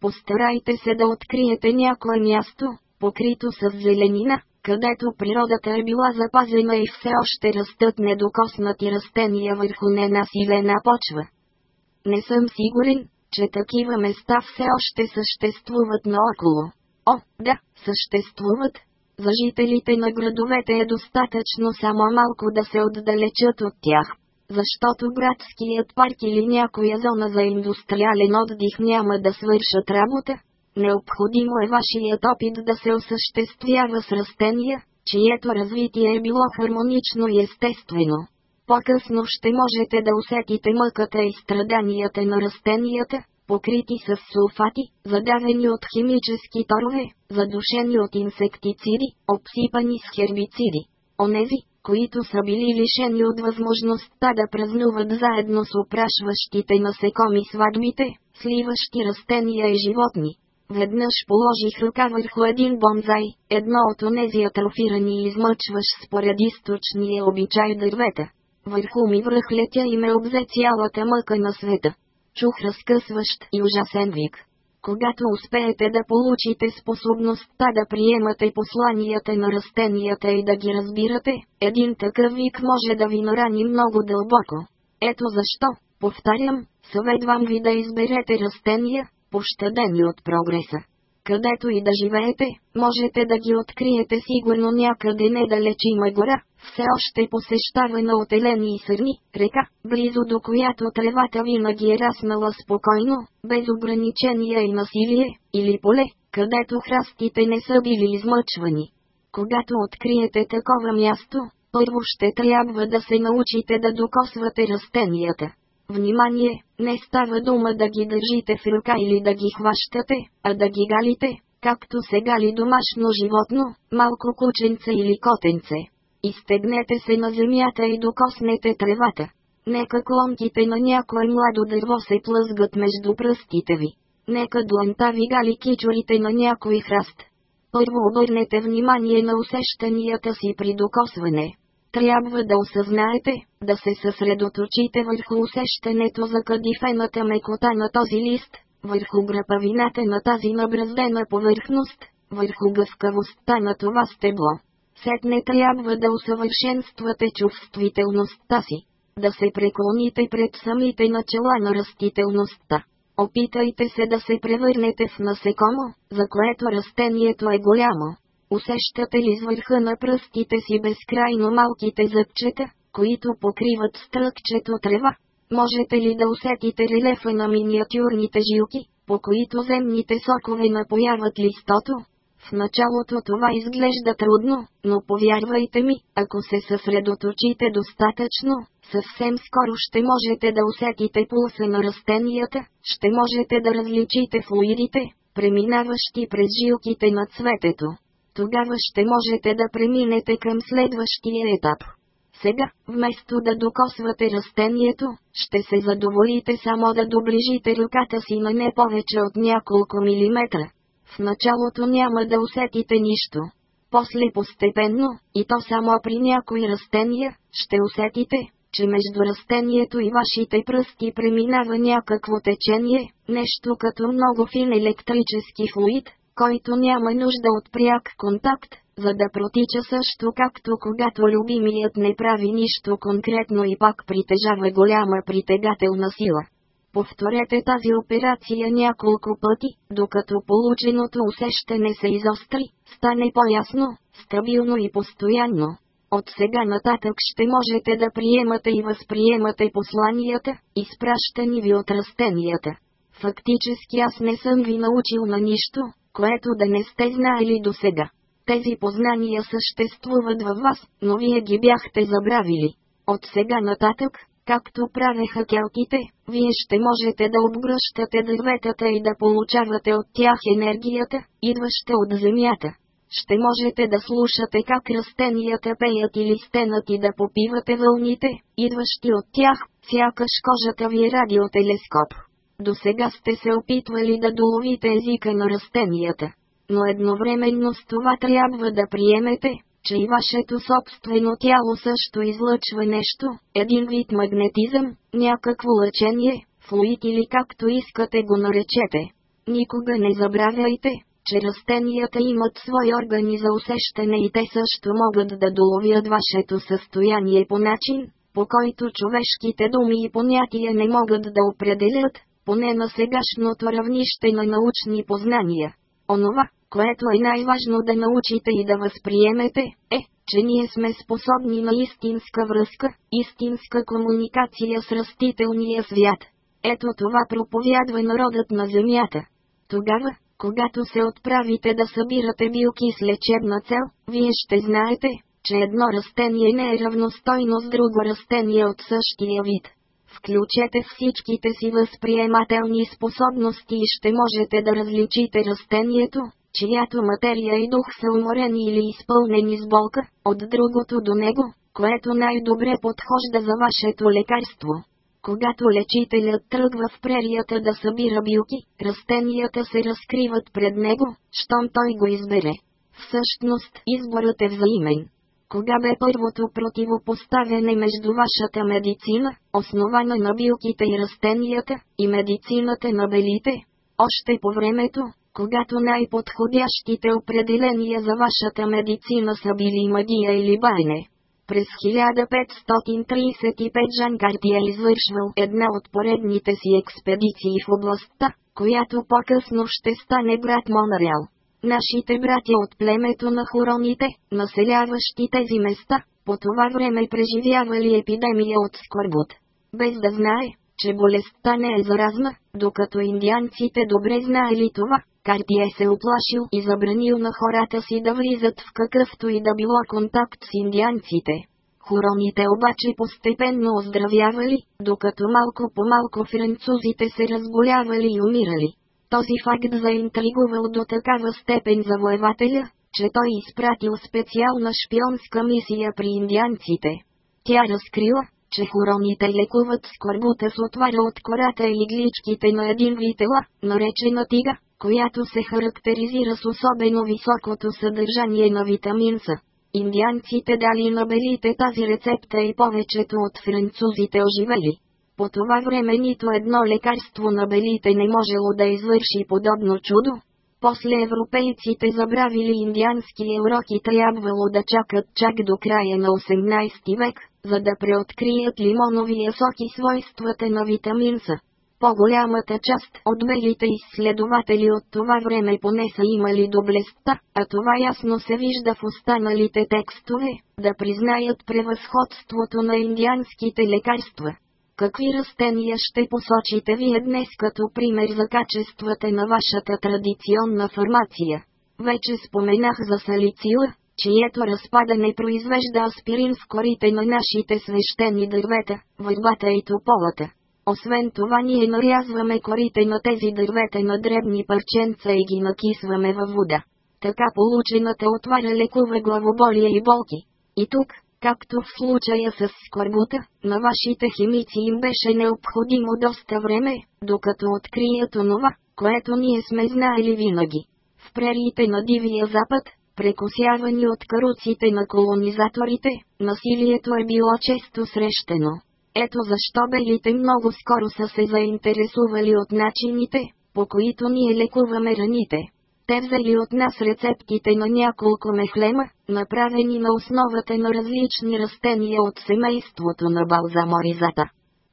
Постарайте се да откриете някое място, покрито с зеленина, където природата е била запазена и все още растат недокоснати растения върху ненасилена почва. Не съм сигурен, че такива места все още съществуват наоколо. О, да, съществуват, за жителите на градовете е достатъчно само малко да се отдалечат от тях. Защото градският парк или някоя зона за индустриален отдих няма да свършат работа. Необходимо е вашият опит да се осъществява с растения, чието развитие е било хармонично и естествено. По-късно ще можете да усетите мъката и страданията на растенията, покрити с сулфати, задавени от химически торове, задушени от инсектициди, обсипани с хербициди. Онези, които са били лишени от възможността да празнуват заедно с опрашващите насекоми сватбите, сливащи растения и животни. Веднъж положих ръка върху един бонзай, едно от онези атрофирани и измъчваш според източния обичай дървета. Върху ми връхлетя и ме обзе цялата мъка на света. Чух разкъсващ и ужасен вик. Когато успеете да получите способността да приемате посланията на растенията и да ги разбирате, един такъв вик може да ви нарани много дълбоко. Ето защо, повтарям, съветвам ви да изберете растения, пощадени от прогреса. Където и да живеете, можете да ги откриете сигурно някъде недалечима гора, все още посещавана от елени и сърни, река, близо до която тревата винаги е раснала спокойно, без ограничения и насилие, или поле, където храстите не са били измъчвани. Когато откриете такова място, първо ще трябва да се научите да докосвате растенията. Внимание, не става дума да ги държите в ръка или да ги хващате, а да ги галите, както се гали домашно животно, малко кученце или котенце. Изтегнете се на земята и докоснете тревата. Нека клонките на някое младо дърво се плъзгат между пръстите ви. Нека дланта ви гали кичурите на някой храст. Първо обърнете внимание на усещанията си при докосване. Трябва да осъзнаете, да се съсредоточите върху усещането за кадифената мекота на този лист, върху грапавината на тази набраздена повърхност, върху гъвкавостта на това стебло. Сетне трябва да усъвършенствате чувствителността си, да се преклоните пред самите начала на растителността. Опитайте се да се превърнете в насекомо, за което растението е голямо. Усещате ли с върха на пръстите си безкрайно малките зъбчета, които покриват стръкчето трева? Можете ли да усетите релефа на миниатюрните жилки, по които земните сокове напояват листото? В началото това изглежда трудно, но повярвайте ми, ако се съсредоточите достатъчно, съвсем скоро ще можете да усетите пулса на растенията, ще можете да различите флуидите, преминаващи през жилките на цветето тогава ще можете да преминете към следващия етап. Сега, вместо да докосвате растението, ще се задоволите само да доближите ръката си на не повече от няколко милиметра. В началото няма да усетите нищо. После постепенно, и то само при някои растения, ще усетите, че между растението и вашите пръсти преминава някакво течение, нещо като много фин електрически флуид, който няма нужда от пряк контакт, за да протича също както когато любимият не прави нищо конкретно и пак притежава голяма притегателна сила. Повторете тази операция няколко пъти, докато полученото усещане се изостри, стане по-ясно, стабилно и постоянно. От сега нататък ще можете да приемате и възприемате посланията, изпращани ви от растенията. Фактически аз не съм ви научил на нищо, което да не сте знаели до сега. Тези познания съществуват във вас, но вие ги бяхте забравили. От сега нататък, както правеха келтите, вие ще можете да обгръщате дърветата и да получавате от тях енергията, идваща от земята. Ще можете да слушате как растенията пеят или стенат и да попивате вълните, идващи от тях, сякаш кожата ви е радиотелескоп. До сега сте се опитвали да доловите езика на растенията. Но едновременно с това трябва да приемете, че и вашето собствено тяло също излъчва нещо, един вид магнетизъм, някакво лъчение, флуид или както искате го наречете. Никога не забравяйте, че растенията имат свои органи за усещане и те също могат да доловят вашето състояние по начин, по който човешките думи и понятия не могат да определят, поне на сегашното равнище на научни познания. Онова, което е най-важно да научите и да възприемете, е, че ние сме способни на истинска връзка, истинска комуникация с растителния свят. Ето това проповядва народът на Земята. Тогава, Когато се отправите да събирате билки с лечебна цел, вие ще знаете, че едно растение не е равностойно с друго растение от същия вид. Включете всичките си възприемателни способности и ще можете да различите растението, чиято материя и дух са уморени или изпълнени с болка, от другото до него, което най-добре подхожда за вашето лекарство. Когато лечителят тръгва в прерията да събира билки, растенията се разкриват пред него, щом той го избере. Всъщност изборът е взаимен. Кога бе първото противопоставяне между вашата медицина, основана на билките и растенията, и медицината на белите? Още по времето, когато най-подходящите определения за вашата медицина са били магия или байне. През 1535 Жан Карти е извършвал една от поредните си експедиции в областта, която по-късно ще стане брат Монреал. Нашите братя от племето на хуроните, населяващи тези места, по това време преживявали епидемия от скорбут. Без да знае, че болестта не е заразна, докато индианците добре знаели това, Картие се оплашил и забранил на хората си да влизат в какъвто и да било контакт с индианците. Хороните обаче постепенно оздравявали, докато малко по малко французите се разболявали и умирали. Този факт заинтригувал до такава степен завоевателя, че той изпратил специална шпионска мисия при индианците. Тя разкрила, че хороните лекуват скорбута с отвара от кората и игличките на един витела, наречена тига, която се характеризира с особено високото съдържание на витамин С. Индианците дали на белите тази рецепта и повечето от французите оживели. По това време нито едно лекарство на белите не можело да извърши подобно чудо. После европейците забравили индианския урок и трябвало да чакат чак до края на 18 век, за да преоткрият лимоновия сок и свойствата на витамин С. По-голямата част от белите изследователи от това време поне са имали доблестта, а това ясно се вижда в останалите текстове, да признаят превъзходството на индианските лекарства. Какви растения ще посочите вие днес като пример за качествата на вашата традиционна формация? Вече споменах за салицила, чието разпадане произвежда аспирин в корите на нашите свещени дървета, върбата и тополата. Освен това ние нарязваме корите на тези дървета на дребни парченца и ги накисваме във вода. Така получената отваря лекува главоболие и болки. И тук, както в случая с скорбута, на вашите химици им беше необходимо доста време, докато открият онова, което ние сме знаели винаги. В прериите на Дивия Запад, прекосявани от каруците на колонизаторите, насилието е било често срещано. Ето защо белите много скоро са се заинтересували от начините, по които ние лекуваме раните. Те взели от нас рецептите на няколко мехлема, направени на основата на различни растения от семейството на балзаморизата.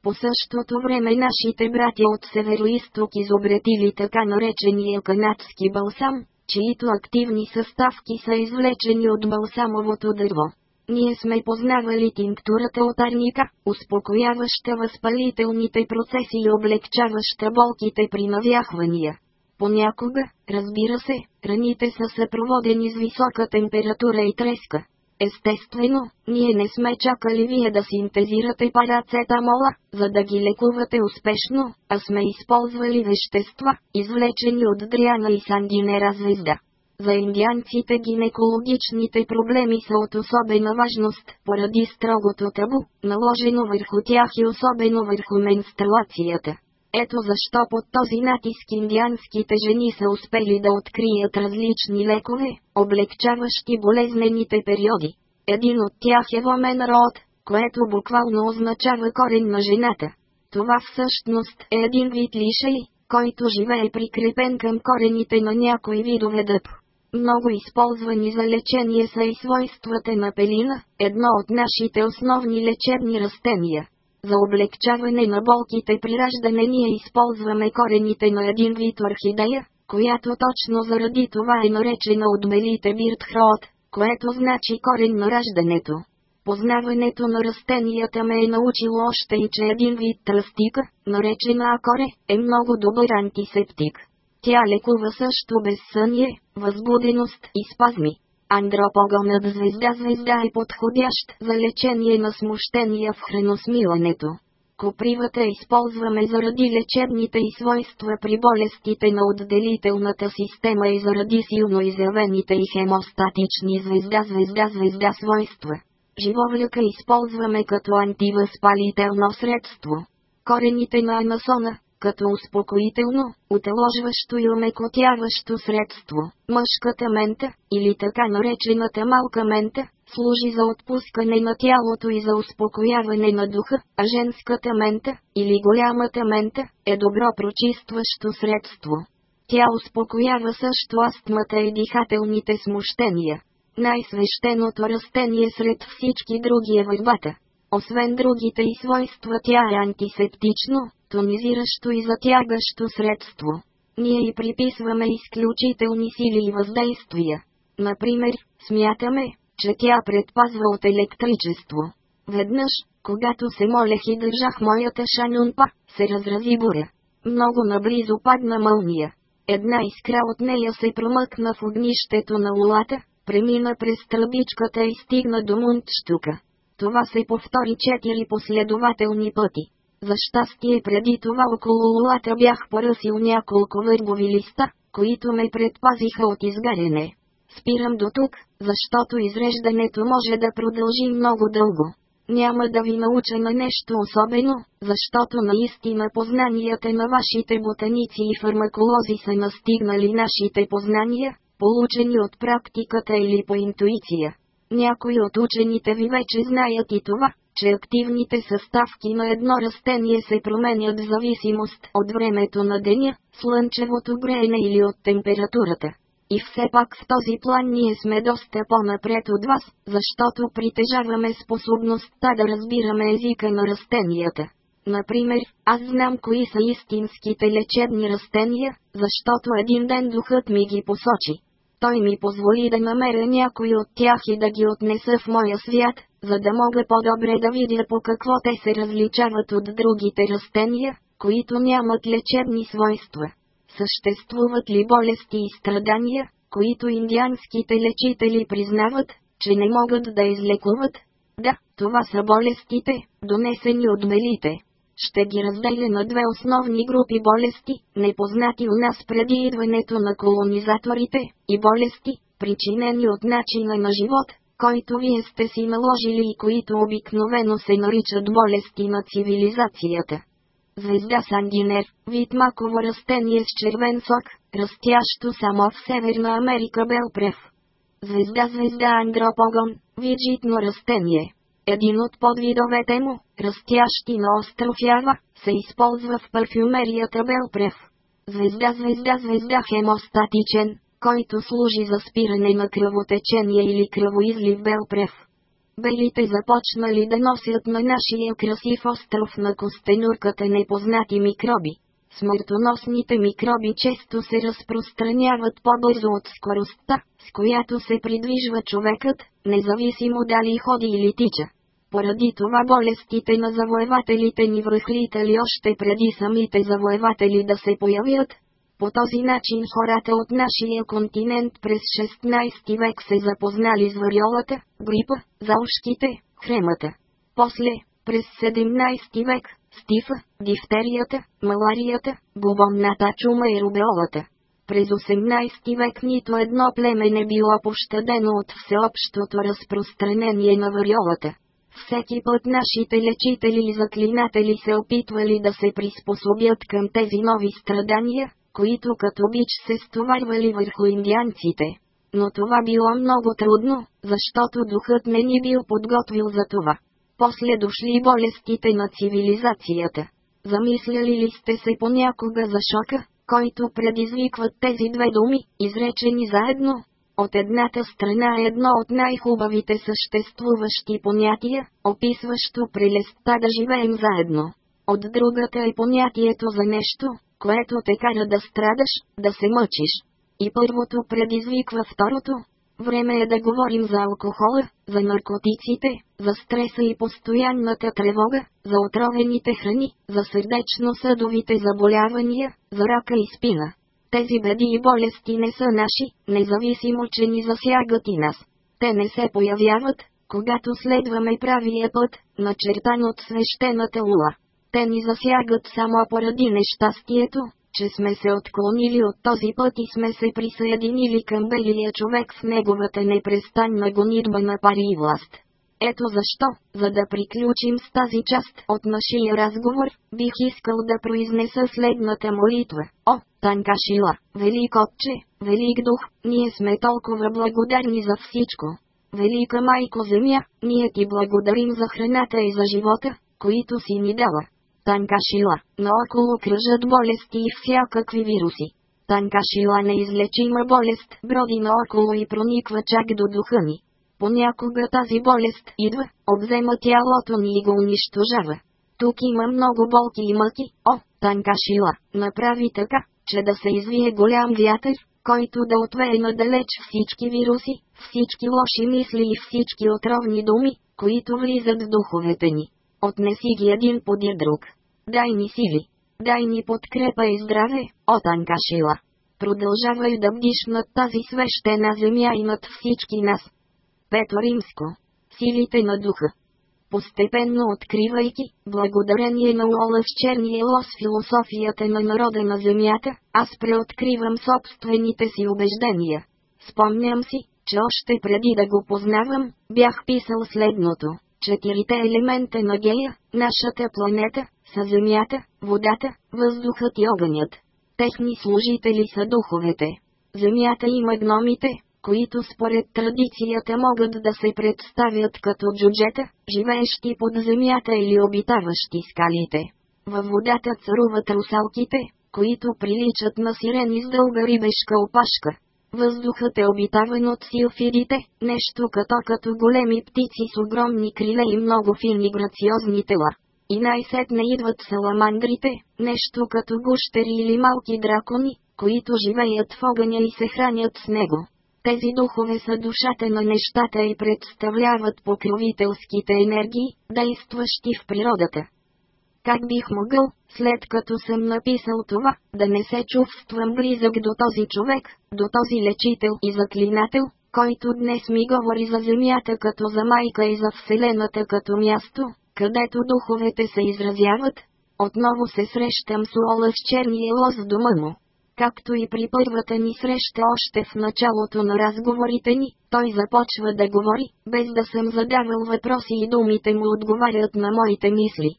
По същото време нашите братя от североисток изобретили така наречения канадски балсам, чието активни съставки са извлечени от балсамовото дърво. Ние сме познавали тинктурата от арника, успокояваща възпалителните процеси и облегчаваща болките при навяхвания. Понякога, разбира се, раните са съпроводени с висока температура и треска. Естествено, ние не сме чакали вие да синтезирате парацетамола, за да ги лекувате успешно, а сме използвали вещества, извлечени от Дриана и Сангинера звезда. За индианците гинекологичните проблеми са от особена важност, поради строгото табу, наложено върху тях и особено върху менструацията. Ето защо под този натиск индианските жени са успели да открият различни лекове, облегчаващи болезнените периоди. Един от тях е вомен род, което буквално означава корен на жената. Това всъщност е един вид лишей, който живее прикрепен към корените на някои видове дъб. Много използвани за лечение са и свойствата на пелина, едно от нашите основни лечебни растения. За облегчаване на болките при раждане ние използваме корените на един вид орхидея, която точно заради това е наречена от белите биртхрот, което значи корен на раждането. Познаването на растенията ме е научило още и че един вид тръстика, наречена акоре, е много добър антисептик. Тя лекува също безсъние, възбуденост и спазми. Андропогонът звезда-звезда е подходящ за лечение на смущения в храносмилането. Копривата използваме заради лечебните и свойства при болестите на отделителната система и заради силно изявените и хемостатични звезда-звезда-звезда свойства. Живовляка използваме като антивъзпалително средство. Корените на анасона, като успокоително, утеложващо и омекотяващо средство. Мъжката мента, или така наречената малка мента, служи за отпускане на тялото и за успокояване на духа, а женската мента, или голямата мента, е добро прочистващо средство. Тя успокоява също астмата и дихателните смущения. Най-свещеното растение сред всички други е върбата. Освен другите и свойства тя е антисептично, тонизиращо и затягащо средство. Ние и приписваме изключителни сили и въздействия. Например, смятаме, че тя предпазва от електричество. Веднъж, когато се молех и държах моята шанунпа, се разрази буря. Много наблизо падна мълния. Една искра от нея се промъкна в огнището на лулата, премина през тръбичката и стигна до мунтштука. Това се повтори четири последователни пъти. За щастие преди това около лулата бях поръсил няколко върбови листа, които ме предпазиха от изгаряне. Спирам до тук, защото изреждането може да продължи много дълго. Няма да ви науча на нещо особено, защото наистина познанията на вашите ботаници и фармаколози са настигнали нашите познания, получени от практиката или по интуиция. Някои от учените ви вече знаят и това, че активните съставки на едно растение се променят в зависимост от времето на деня, слънчевото греене или от температурата. И все пак в този план ние сме доста по-напред от вас, защото притежаваме способността да разбираме езика на растенията. Например, аз знам кои са истинските лечебни растения, защото един ден духът ми ги посочи. Той ми позволи да намеря някои от тях и да ги отнеса в моя свят, за да мога по-добре да видя по какво те се различават от другите растения, които нямат лечебни свойства. Съществуват ли болести и страдания, които индианските лечители признават, че не могат да излекуват? Да, това са болестите, донесени от белите. Ще ги разделя на две основни групи болести, непознати у нас преди идването на колонизаторите, и болести, причинени от начина на живот, който вие сте си наложили и които обикновено се наричат болести на цивилизацията. Звезда Сангинер, вид маково растение с червен сок, растящо само в Северна Америка Белпрев. Звезда Звезда Андропогон, вид житно растение. Един от подвидовете му, растящи на остров Ява, се използва в парфюмерията Белпрев. Звезда Звезда Звезда хемостатичен, който служи за спиране на кръвотечение или кръвоизлив Белпрев белите започнали да носят на нашия красив остров на костенурката непознати микроби. Смъртоносните микроби често се разпространяват по-бързо от скоростта, с която се придвижва човекът, независимо дали ходи или тича. Поради това болестите на завоевателите ни връхлитали още преди самите завоеватели да се появят, по този начин хората от нашия континент през 16 век се запознали с вариолата, грипа, заушките, хремата. После, през 17 век, стифа, дифтерията, маларията, бубонната чума и рубеолата. През 18 век нито едно племе не било пощадено от всеобщото разпространение на вариолата. Всеки път нашите лечители и заклинатели се опитвали да се приспособят към тези нови страдания, които като бич се стоварвали върху индианците. Но това било много трудно, защото духът не ни бил подготвил за това. После дошли болестите на цивилизацията. Замисляли ли сте се понякога за шока, който предизвикват тези две думи, изречени заедно? От едната страна е едно от най-хубавите съществуващи понятия, описващо прелестта да живеем заедно. От другата е понятието за нещо, което те кара да страдаш, да се мъчиш. И първото предизвиква второто. Време е да говорим за алкохола, за наркотиците, за стреса и постоянната тревога, за отровените храни, за сърдечно-съдовите заболявания, за рака и спина. Тези беди и болести не са наши, независимо че ни засягат и нас. Те не се появяват, когато следваме правия път, начертан от свещената ула. Те ни засягат само поради нещастието, че сме се отклонили от този път и сме се присъединили към белия човек в неговата непрестанна гонитба на пари и власт. Ето защо, за да приключим с тази част от нашия разговор, бих искал да произнеса следната молитва. О, Танкашила, Велик Отче, Велик Дух, ние сме толкова благодарни за всичко. Велика Майко Земя, ние ти благодарим за храната и за живота, които си ни дала. Танкашила, наоколо кръжат болести и всякакви вируси. Танкашила неизлечима болест броди наоколо и прониква чак до духа ни. Понякога тази болест идва, обзема тялото ни и го унищожава. Тук има много болки и мъки, о, Танкашила, направи така, че да се извие голям вятър, който да отвее надалеч всички вируси, всички лоши мисли и всички отровни думи, които влизат в духовете ни. Отнеси ги един подир друг. Дай ни сили. Дай ни подкрепа и здраве, о Танкашила. Продължавай да бдиш над тази свещена земя и над всички нас. Пето Римско. Силите на духа. Постепенно откривайки, благодарение на Уолъс черния лос философията на народа на земята, аз преоткривам собствените си убеждения. Спомням си, че още преди да го познавам, бях писал следното. Четирите елемента на гея, нашата планета, са земята, водата, въздухът и огънят. Техни служители са духовете. Земята има гномите, които според традицията могат да се представят като джуджета, живеещи под земята или обитаващи скалите. Във водата царуват русалките, които приличат на сирени с дълга рибешка опашка. Въздухът е обитаван от силфидите, нещо като като големи птици с огромни криле и много фини грациозни тела. И най-сетне идват саламандрите, нещо като гущери или малки дракони, които живеят в огъня и се хранят с него. Тези духове са душата на нещата и представляват покровителските енергии, действащи в природата. Как бих могъл, след като съм написал това, да не се чувствам близък до този човек, до този лечител и заклинател, който днес ми говори за земята като за майка и за вселената като място, където духовете се изразяват? Отново се срещам с Уола с черния лоз дома му. Както и при първата ни среща още в началото на разговорите ни, той започва да говори, без да съм задавал въпроси и думите му отговарят на моите мисли.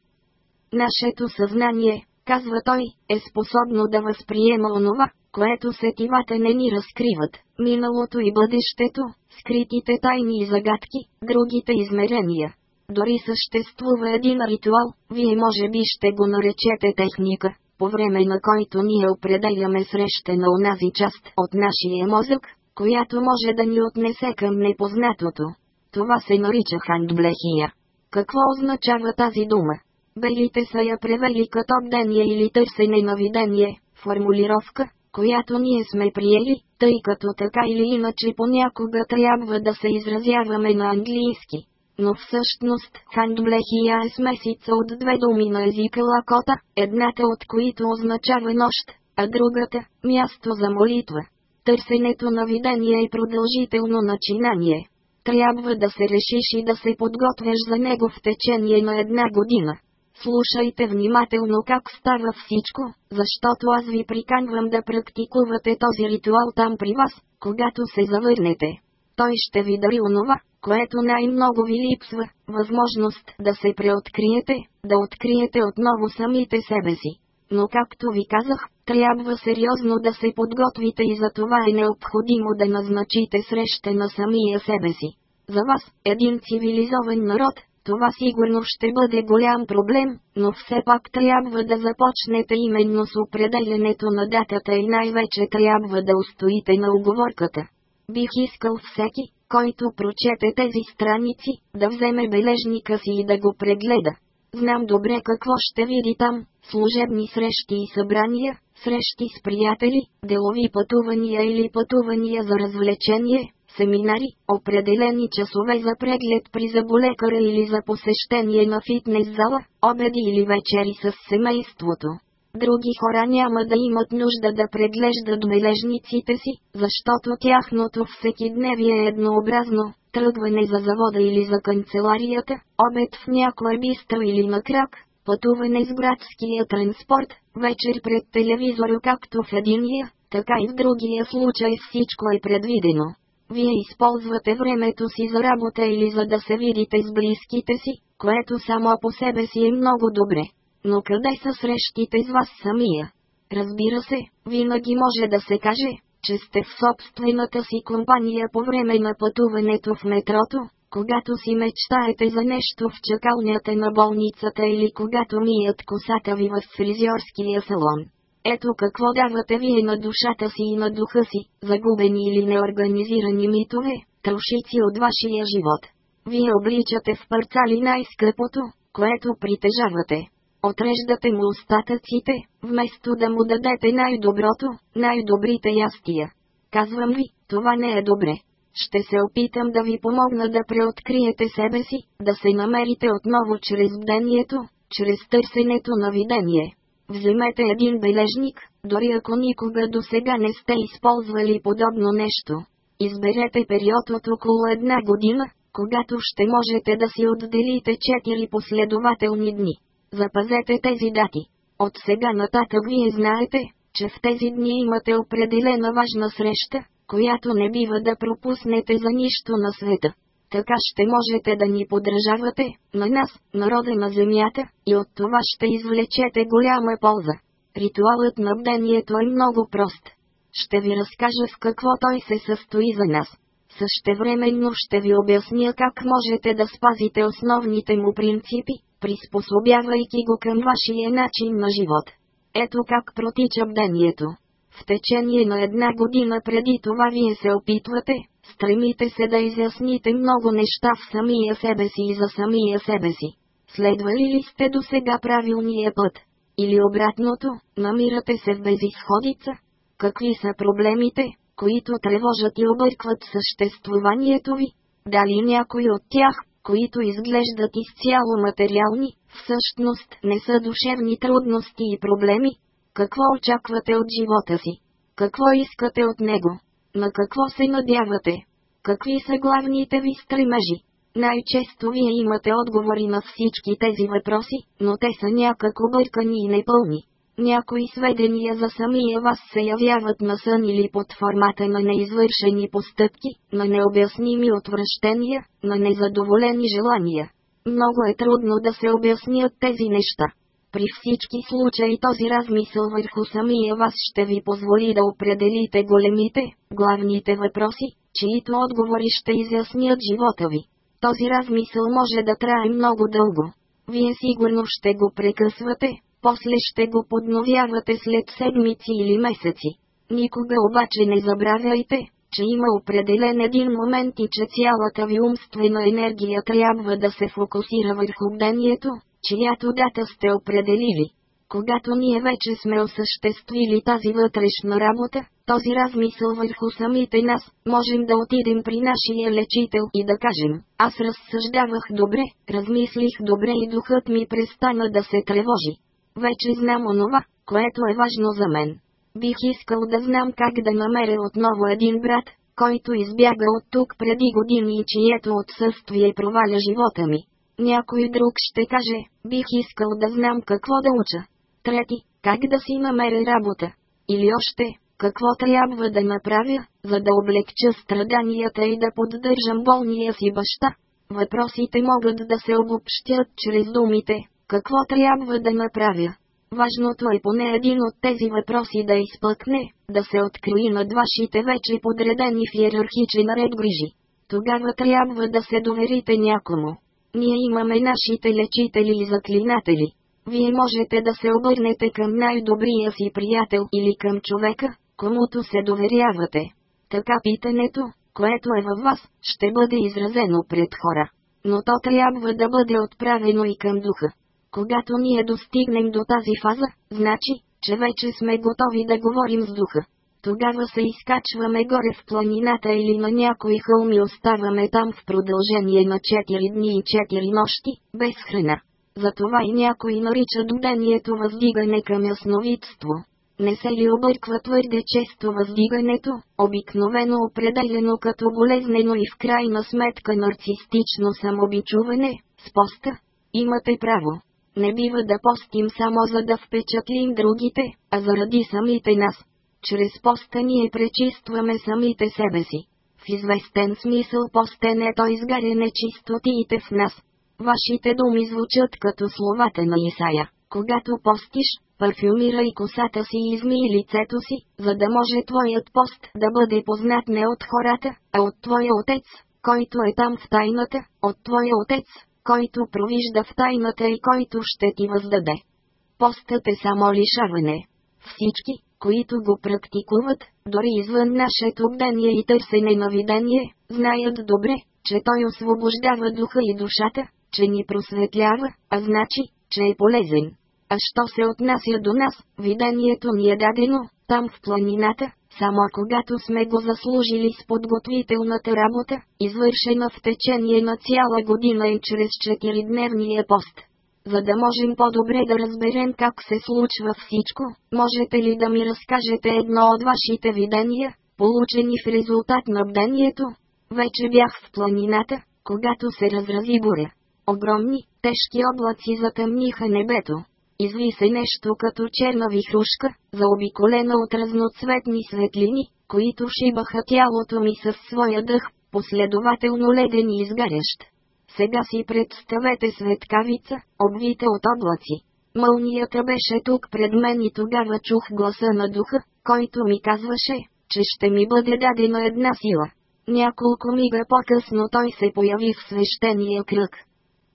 Нашето съзнание, казва той, е способно да възприема онова, което сетивата не ни разкриват, миналото и бъдещето, скритите тайни и загадки, другите измерения. Дори съществува един ритуал, вие може би ще го наречете техника, по време на който ние определяме среща на онази част от нашия мозък, която може да ни отнесе към непознатото. Това се нарича хандблехия. Какво означава тази дума? Белите са я превели като бдение или търсене на видение, формулировка, която ние сме приели, тъй като така или иначе понякога трябва да се изразяваме на английски но всъщност хандлехия е смесица от две думи на езика лакота, едната от които означава нощ, а другата – място за молитва. Търсенето на видение е продължително начинание. Трябва да се решиш и да се подготвяш за него в течение на една година. Слушайте внимателно как става всичко, защото аз ви приканвам да практикувате този ритуал там при вас, когато се завърнете. Той ще ви дари онова, което най-много ви липсва, възможност да се преоткриете, да откриете отново самите себе си. Но както ви казах, трябва сериозно да се подготвите и за това е необходимо да назначите среща на самия себе си. За вас, един цивилизован народ, това сигурно ще бъде голям проблем, но все пак трябва да започнете именно с определенето на датата и най-вече трябва да устоите на оговорката. Бих искал всеки, който прочете тези страници, да вземе бележника си и да го прегледа. Знам добре какво ще види там, служебни срещи и събрания, срещи с приятели, делови пътувания или пътувания за развлечение, семинари, определени часове за преглед при заболекара или за посещение на фитнес зала, обеди или вечери с семейството. Други хора няма да имат нужда да преглеждат бележниците си, защото тяхното всекидневие е еднообразно, тръгване за завода или за канцеларията, обед в някоя бистро или на крак, пътуване с градския транспорт, вечер пред телевизора както в единия, така и в другия случай всичко е предвидено. Вие използвате времето си за работа или за да се видите с близките си, което само по себе си е много добре. Но къде са срещите с вас самия? Разбира се, винаги може да се каже, че сте в собствената си компания по време на пътуването в метрото, когато си мечтаете за нещо в чакалнята на болницата или когато мият косата ви в фризьорския салон. Ето какво давате вие на душата си и на духа си, загубени или неорганизирани митове, трошици от вашия живот. Вие обличате в парцали най-скъпото, което притежавате. Отреждате му остатъците, вместо да му дадете най-доброто, най-добрите ястия. Казвам ви, това не е добре. Ще се опитам да ви помогна да преоткриете себе си, да се намерите отново чрез бдението, чрез търсенето на видение. Вземете един бележник, дори ако никога до сега не сте използвали подобно нещо. Изберете период от около една година, когато ще можете да си отделите 4 последователни дни. Запазете тези дати. От сега нататък вие знаете, че в тези дни имате определена важна среща, която не бива да пропуснете за нищо на света. Така ще можете да ни подражавате, на нас, народа на земята, и от това ще извлечете голяма полза. Ритуалът на бдението е много прост. Ще ви разкажа в какво той се състои за нас. Същевременно ще ви обясня как можете да спазите основните му принципи, приспособявайки го към вашия начин на живот. Ето как протича бдението. В течение на една година преди това вие се опитвате, стремите се да изясните много неща в самия себе си и за самия себе си. Следвали ли сте до сега правилния път? Или обратното, намирате се в безисходица? Какви са проблемите, които тревожат и объркват съществуванието ви? Дали някой от тях, които изглеждат изцяло материални, всъщност не са душевни трудности и проблеми? Какво очаквате от живота си? Какво искате от него? На какво се надявате? Какви са главните ви стремежи? Най-често вие имате отговори на всички тези въпроси, но те са някак объркани и непълни. Някои сведения за самия вас се явяват на сън или под формата на неизвършени постъпки, на необясними отвращения, на незадоволени желания. Много е трудно да се обяснят тези неща. При всички случаи този размисъл върху самия вас ще ви позволи да определите големите, главните въпроси, чието отговори ще изяснят живота ви. Този размисъл може да трае много дълго. Вие сигурно ще го прекъсвате, после ще го подновявате след седмици или месеци. Никога обаче не забравяйте, че има определен един момент и че цялата ви умствена енергия трябва да се фокусира върху бдението, чиято дата сте определили. Когато ние вече сме осъществили тази вътрешна работа, този размисъл върху самите нас, можем да отидем при нашия лечител и да кажем, аз разсъждавах добре, размислих добре и духът ми престана да се тревожи. Вече знам онова, което е важно за мен. Бих искал да знам как да намеря отново един брат, който избяга от тук преди години и чието отсъствие проваля живота ми. Някой друг ще каже, бих искал да знам какво да уча. Трети, как да си намеря работа. Или още, какво трябва да направя, за да облегча страданията и да поддържам болния си баща. Въпросите могат да се обобщят чрез думите, какво трябва да направя. Важното е поне един от тези въпроси да изпъкне, да се открои над вашите вече подредени в иерархичен ред грижи. Тогава трябва да се доверите някому. Ние имаме нашите лечители и заклинатели. Вие можете да се обърнете към най-добрия си приятел или към човека, комуто се доверявате. Така питането, което е във вас, ще бъде изразено пред хора. Но то трябва да бъде отправено и към духа. Когато ние достигнем до тази фаза, значи, че вече сме готови да говорим с духа. Тогава се изкачваме горе в планината или на някой хълм и оставаме там в продължение на 4 дни и 4 нощи, без храна. Затова и някои наричат бдението въздигане към ясновидство. Не се ли обърква твърде често въздигането, обикновено определено като болезнено и в крайна сметка нарцистично самобичуване, с поста? Имате право. Не бива да постим само за да впечатлим другите, а заради самите нас. Чрез поста ние пречистваме самите себе си. В известен смисъл постен е то изгаряне чистотиите в нас. Вашите думи звучат като словата на Исая. Когато постиш, парфюмирай косата си и измий лицето си, за да може твоят пост да бъде познат не от хората, а от твоя отец, който е там в тайната, от твоя отец, който провижда в тайната и който ще ти въздаде. Постът е само лишаване. Всички, които го практикуват, дори извън нашето бдение и търсене на видение, знаят добре, че той освобождава духа и душата, че ни просветлява, а значи, че е полезен. А що се отнася до нас, видението ни е дадено, там в планината, само когато сме го заслужили с подготвителната работа, извършена в течение на цяла година и чрез четиридневния пост. За да можем по-добре да разберем как се случва всичко, можете ли да ми разкажете едно от вашите видения, получени в резултат на бдението? Вече бях в планината, когато се разрази буря. Огромни, тежки облаци затъмниха небето. Изви се нещо като черна вихрушка, заобиколена от разноцветни светлини, които шибаха тялото ми със своя дъх, последователно леден и изгарящ. Сега си представете светкавица, обвита от облаци. Мълнията беше тук пред мен и тогава чух гласа на духа, който ми казваше, че ще ми бъде дадена една сила. Няколко мига по-късно той се появи в свещения кръг.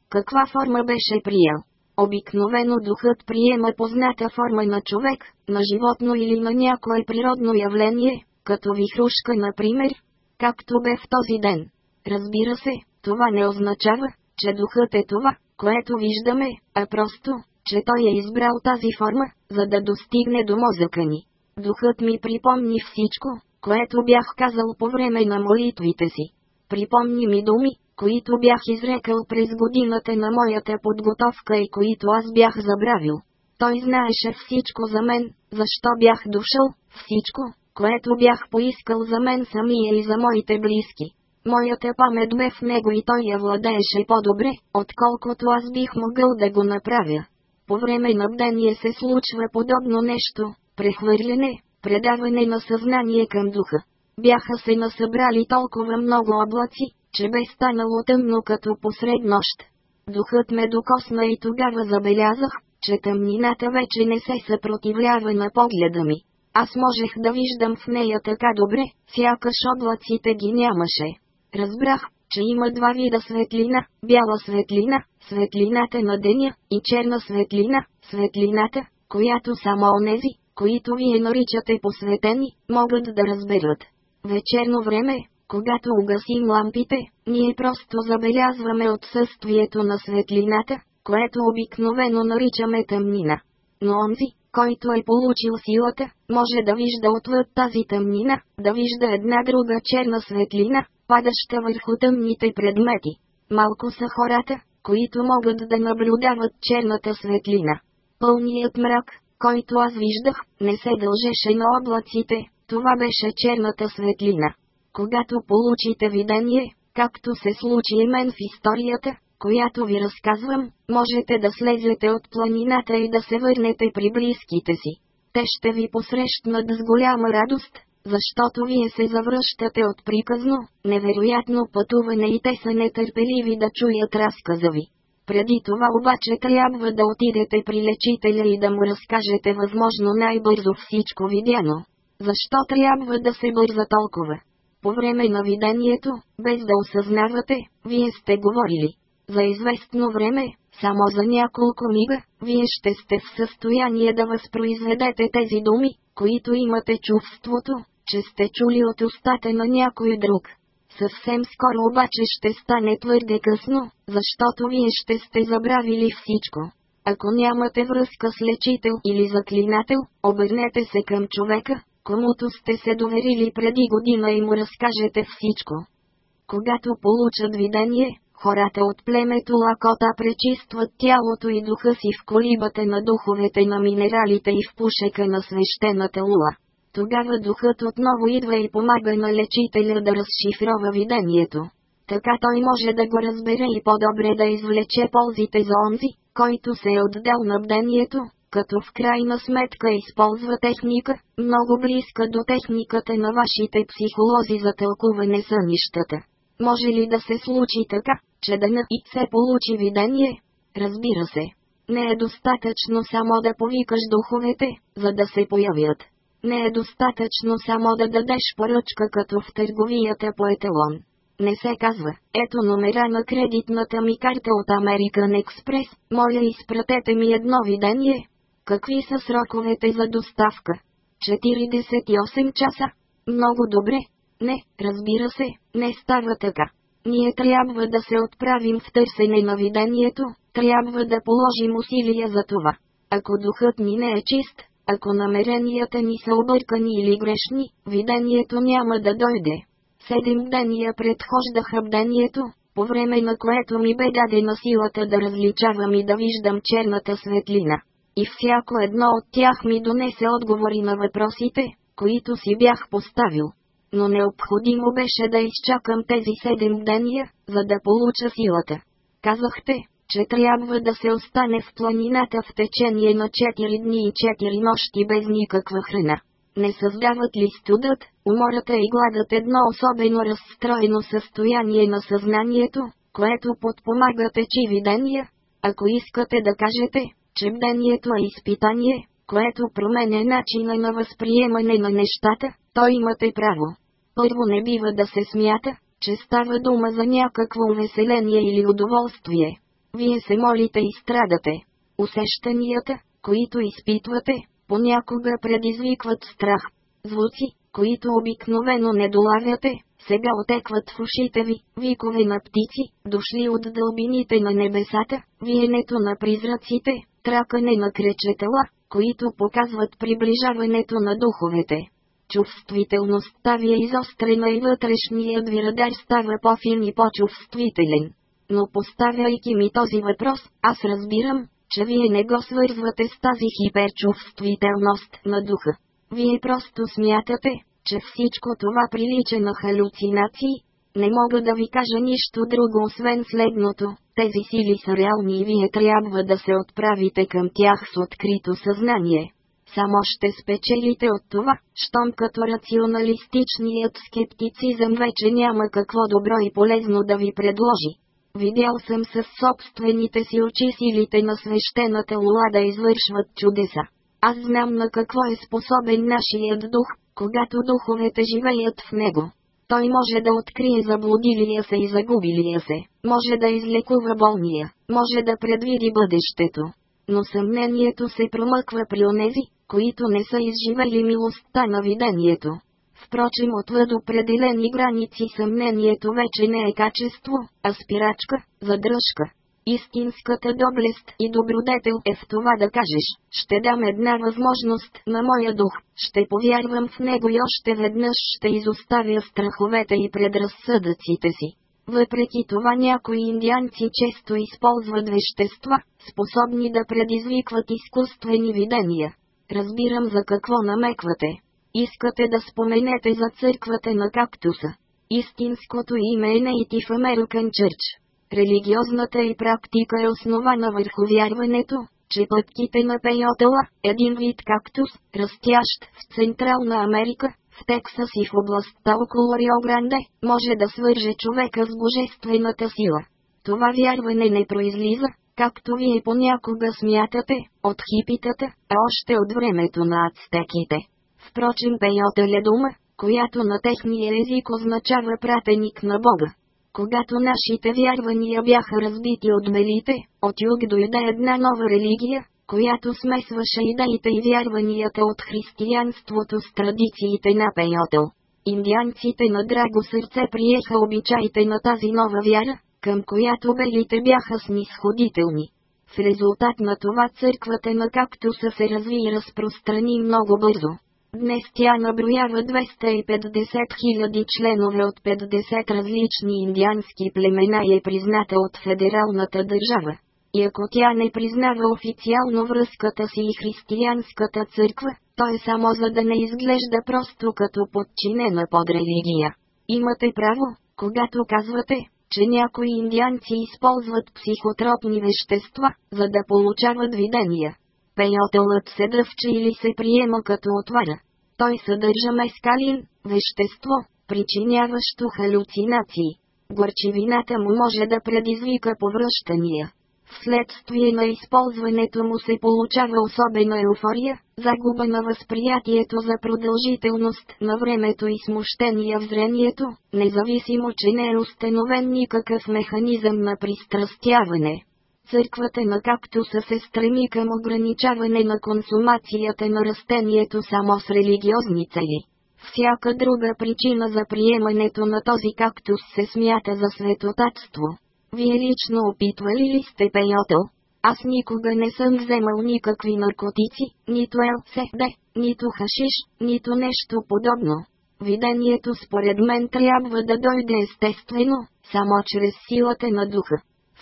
Каква форма беше приел? Обикновено духът приема позната форма на човек, на животно или на някое природно явление, като вихрушка например, както бе в този ден. Разбира се, това не означава, че духът е това, което виждаме, а просто, че той е избрал тази форма, за да достигне до мозъка ни. Духът ми припомни всичко, което бях казал по време на молитвите си. Припомни ми думи, които бях изрекал през годината на моята подготовка и които аз бях забравил. Той знаеше всичко за мен, защо бях дошъл, всичко, което бях поискал за мен самия и за моите близки. Моята памет бе в него и той я владееше по-добре, отколкото аз бих могъл да го направя. По време на бдение се случва подобно нещо – прехвърляне, предаване на съзнание към духа. Бяха се насъбрали толкова много облаци, че бе станало тъмно като посред нощ. Духът ме докосна и тогава забелязах, че тъмнината вече не се съпротивлява на погледа ми. Аз можех да виждам в нея така добре, сякаш облаците ги нямаше. Разбрах, че има два вида светлина – бяла светлина, светлината на деня, и черна светлина, светлината, която само онези, които вие наричате посветени, могат да разберат. Вечерно време, когато угасим лампите, ние просто забелязваме отсъствието на светлината, което обикновено наричаме тъмнина. Но онзи, който е получил силата, може да вижда отвъд тази тъмнина, да вижда една друга черна светлина, падаща върху тъмните предмети. Малко са хората, които могат да наблюдават черната светлина. Пълният мрак, който аз виждах, не се дължеше на облаците, това беше черната светлина. Когато получите видение, както се случи и мен в историята, която ви разказвам, можете да слезете от планината и да се върнете при близките си. Те ще ви посрещнат с голяма радост, защото вие се завръщате от приказно, невероятно пътуване и те са нетърпеливи да чуят разказа ви. Преди това обаче трябва да отидете при лечителя и да му разкажете възможно най-бързо всичко видяно. Защо трябва да се бърза толкова? По време на видението, без да осъзнавате, вие сте говорили. За известно време, само за няколко мига, вие ще сте в състояние да възпроизведете тези думи, които имате чувството, че сте чули от устата на някой друг. Съвсем скоро обаче ще стане твърде късно, защото вие ще сте забравили всичко. Ако нямате връзка с лечител или заклинател, обърнете се към човека, комуто сте се доверили преди година и му разкажете всичко. Когато получат видение, Хората от племето Лакота пречистват тялото и духа си в колибата на духовете на минералите и в пушека на свещената лула. Тогава духът отново идва и помага на лечителя да разшифрова видението. Така той може да го разбере и по-добре да извлече ползите за онзи, който се е отдал на бдението, като в крайна сметка използва техника, много близка до техниката на вашите психолози за тълкуване сънищата. Може ли да се случи така, че да и се получи видение? Разбира се. Не е достатъчно само да повикаш духовете, за да се появят. Не е достатъчно само да дадеш поръчка като в търговията по еталон. Не се казва, ето номера на кредитната ми карта от American Express, моля изпратете ми едно видение. Какви са сроковете за доставка? 48 часа. Много добре. Не, разбира се, не става така. Ние трябва да се отправим в търсене на видението, трябва да положим усилия за това. Ако духът ни не е чист, ако намеренията ни са объркани или грешни, видението няма да дойде. Седем дения предхождаха бдението, по време на което ми бе дадена силата да различавам и да виждам черната светлина. И всяко едно от тях ми донесе отговори на въпросите, които си бях поставил. Но необходимо беше да изчакам тези седем дения, за да получа силата. Казахте, че трябва да се остане в планината в течение на 4 дни и 4 нощи без никаква храна. Не създават ли студът, умората и гладът едно особено разстроено състояние на съзнанието, което подпомага течи видения? Ако искате да кажете, че бдението е изпитание, което променя начина на възприемане на нещата, то имате право. Първо не бива да се смята, че става дума за някакво увеселение или удоволствие. Вие се молите и страдате. Усещанията, които изпитвате, понякога предизвикват страх. Звуци, които обикновено не долавяте, сега отекват в ушите ви, викове на птици, дошли от дълбините на небесата, виенето на призраците, тракане на кречетела, които показват приближаването на духовете. Чувствителността ви е изострена и вътрешният ви радар става по-фин и по-чувствителен. Но поставяйки ми този въпрос, аз разбирам, че вие не го свързвате с тази хиперчувствителност на духа. Вие просто смятате, че всичко това прилича на халюцинации. Не мога да ви кажа нищо друго освен следното. Тези сили са реални и вие трябва да се отправите към тях с открито съзнание. Само ще спечелите от това, щом като рационалистичният скептицизъм вече няма какво добро и полезно да ви предложи. Видял съм със собствените си очи силите на свещената лула да извършват чудеса. Аз знам на какво е способен нашият дух, когато духовете живеят в него. Той може да открие заблудилия се и загубилия се, може да излекува болния, може да предвиди бъдещето. Но съмнението се промъква при онези, които не са изживели милостта на видението. Впрочем отвъд определени граници съмнението вече не е качество, а спирачка, задръжка. Истинската доблест и добродетел е в това да кажеш, ще дам една възможност на моя дух, ще повярвам в него и още веднъж ще изоставя страховете и предразсъдъците си. Въпреки това някои индианци често използват вещества, способни да предизвикват изкуствени видения. Разбирам за какво намеквате. Искате да споменете за църквата на кактуса. Истинското име е Native American Church. Религиозната и практика е основана върху вярването, че пътките на пейотела, един вид кактус, растящ в Централна Америка, в Тексас и в областта около Рио Гранде, може да свърже човека с божествената сила. Това вярване не произлиза, както вие понякога смятате, от хипитата, а още от времето на ацтеките. Впрочем пейотел е дума, която на техния език означава пратеник на Бога. Когато нашите вярвания бяха разбити от белите, от юг дойде една нова религия, която смесваше идеите и вярванията от християнството с традициите на Пейотел. Индианците на драго сърце приеха обичаите на тази нова вяра, към която белите бяха снисходителни. В резултат на това църквата на кактуса се разви и разпространи много бързо. Днес тя наброява 250 000 членове от 50 различни индиански племена и е призната от федералната държава. И ако тя не признава официално връзката си и християнската църква, то е само за да не изглежда просто като подчинена под религия. Имате право, когато казвате, че някои индианци използват психотропни вещества, за да получават видения. Пейотелът се дъвче или се приема като отваря. Той съдържа мескалин, вещество, причиняващо халюцинации. Горчивината му може да предизвика повръщания. Вследствие на използването му се получава особена еуфория, загуба на възприятието за продължителност на времето и смущение в зрението, независимо че не е установен никакъв механизъм на пристрастяване. Църквата на кактуса се стреми към ограничаване на консумацията на растението само с религиозни цели. Всяка друга причина за приемането на този кактус се смята за светотатство. Вие лично опитвали ли сте пейотел? Аз никога не съм вземал никакви наркотици, нито ЛСД, нито хашиш, нито нещо подобно. Видението според мен трябва да дойде естествено, само чрез силата на духа.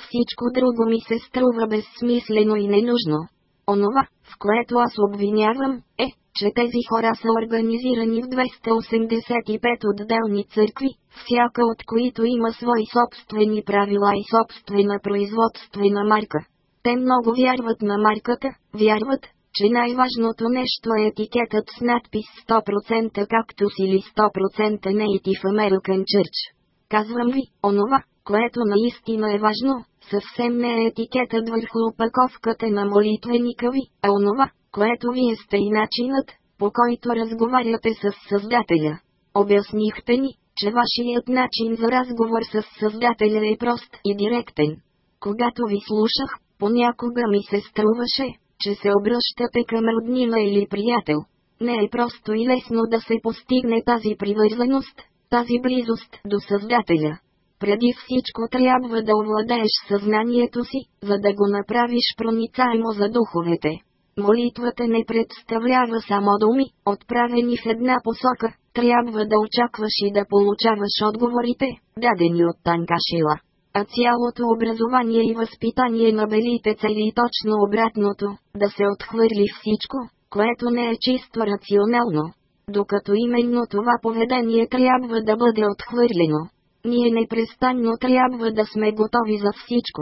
Всичко друго ми се струва безсмислено и ненужно. Онова, в което аз обвинявам, е, че тези хора са организирани в 285 отделни църкви, всяка от които има свои собствени правила и собствена производствена марка. Те много вярват на марката, вярват, че най-важното нещо е етикетът с надпис 100% кактус или 100% Native American Church. Казвам ви, онова, което наистина е важно, съвсем не е етикетът върху опаковката на молитвеника ви, а онова, което вие сте и начинът, по който разговаряте с Създателя. Обяснихте ни, че вашият начин за разговор с Създателя е прост и директен. Когато ви слушах, понякога ми се струваше, че се обръщате към роднина или приятел. Не е просто и лесно да се постигне тази привързаност, тази близост до Създателя. Преди всичко трябва да овладееш съзнанието си, за да го направиш проницаемо за духовете. Молитвата не представлява само думи, отправени в една посока, трябва да очакваш и да получаваш отговорите, дадени от Танкашила. А цялото образование и възпитание на белите цели точно обратното, да се отхвърли всичко, което не е чисто рационално. Докато именно това поведение трябва да бъде отхвърлено. Ние непрестанно трябва да сме готови за всичко.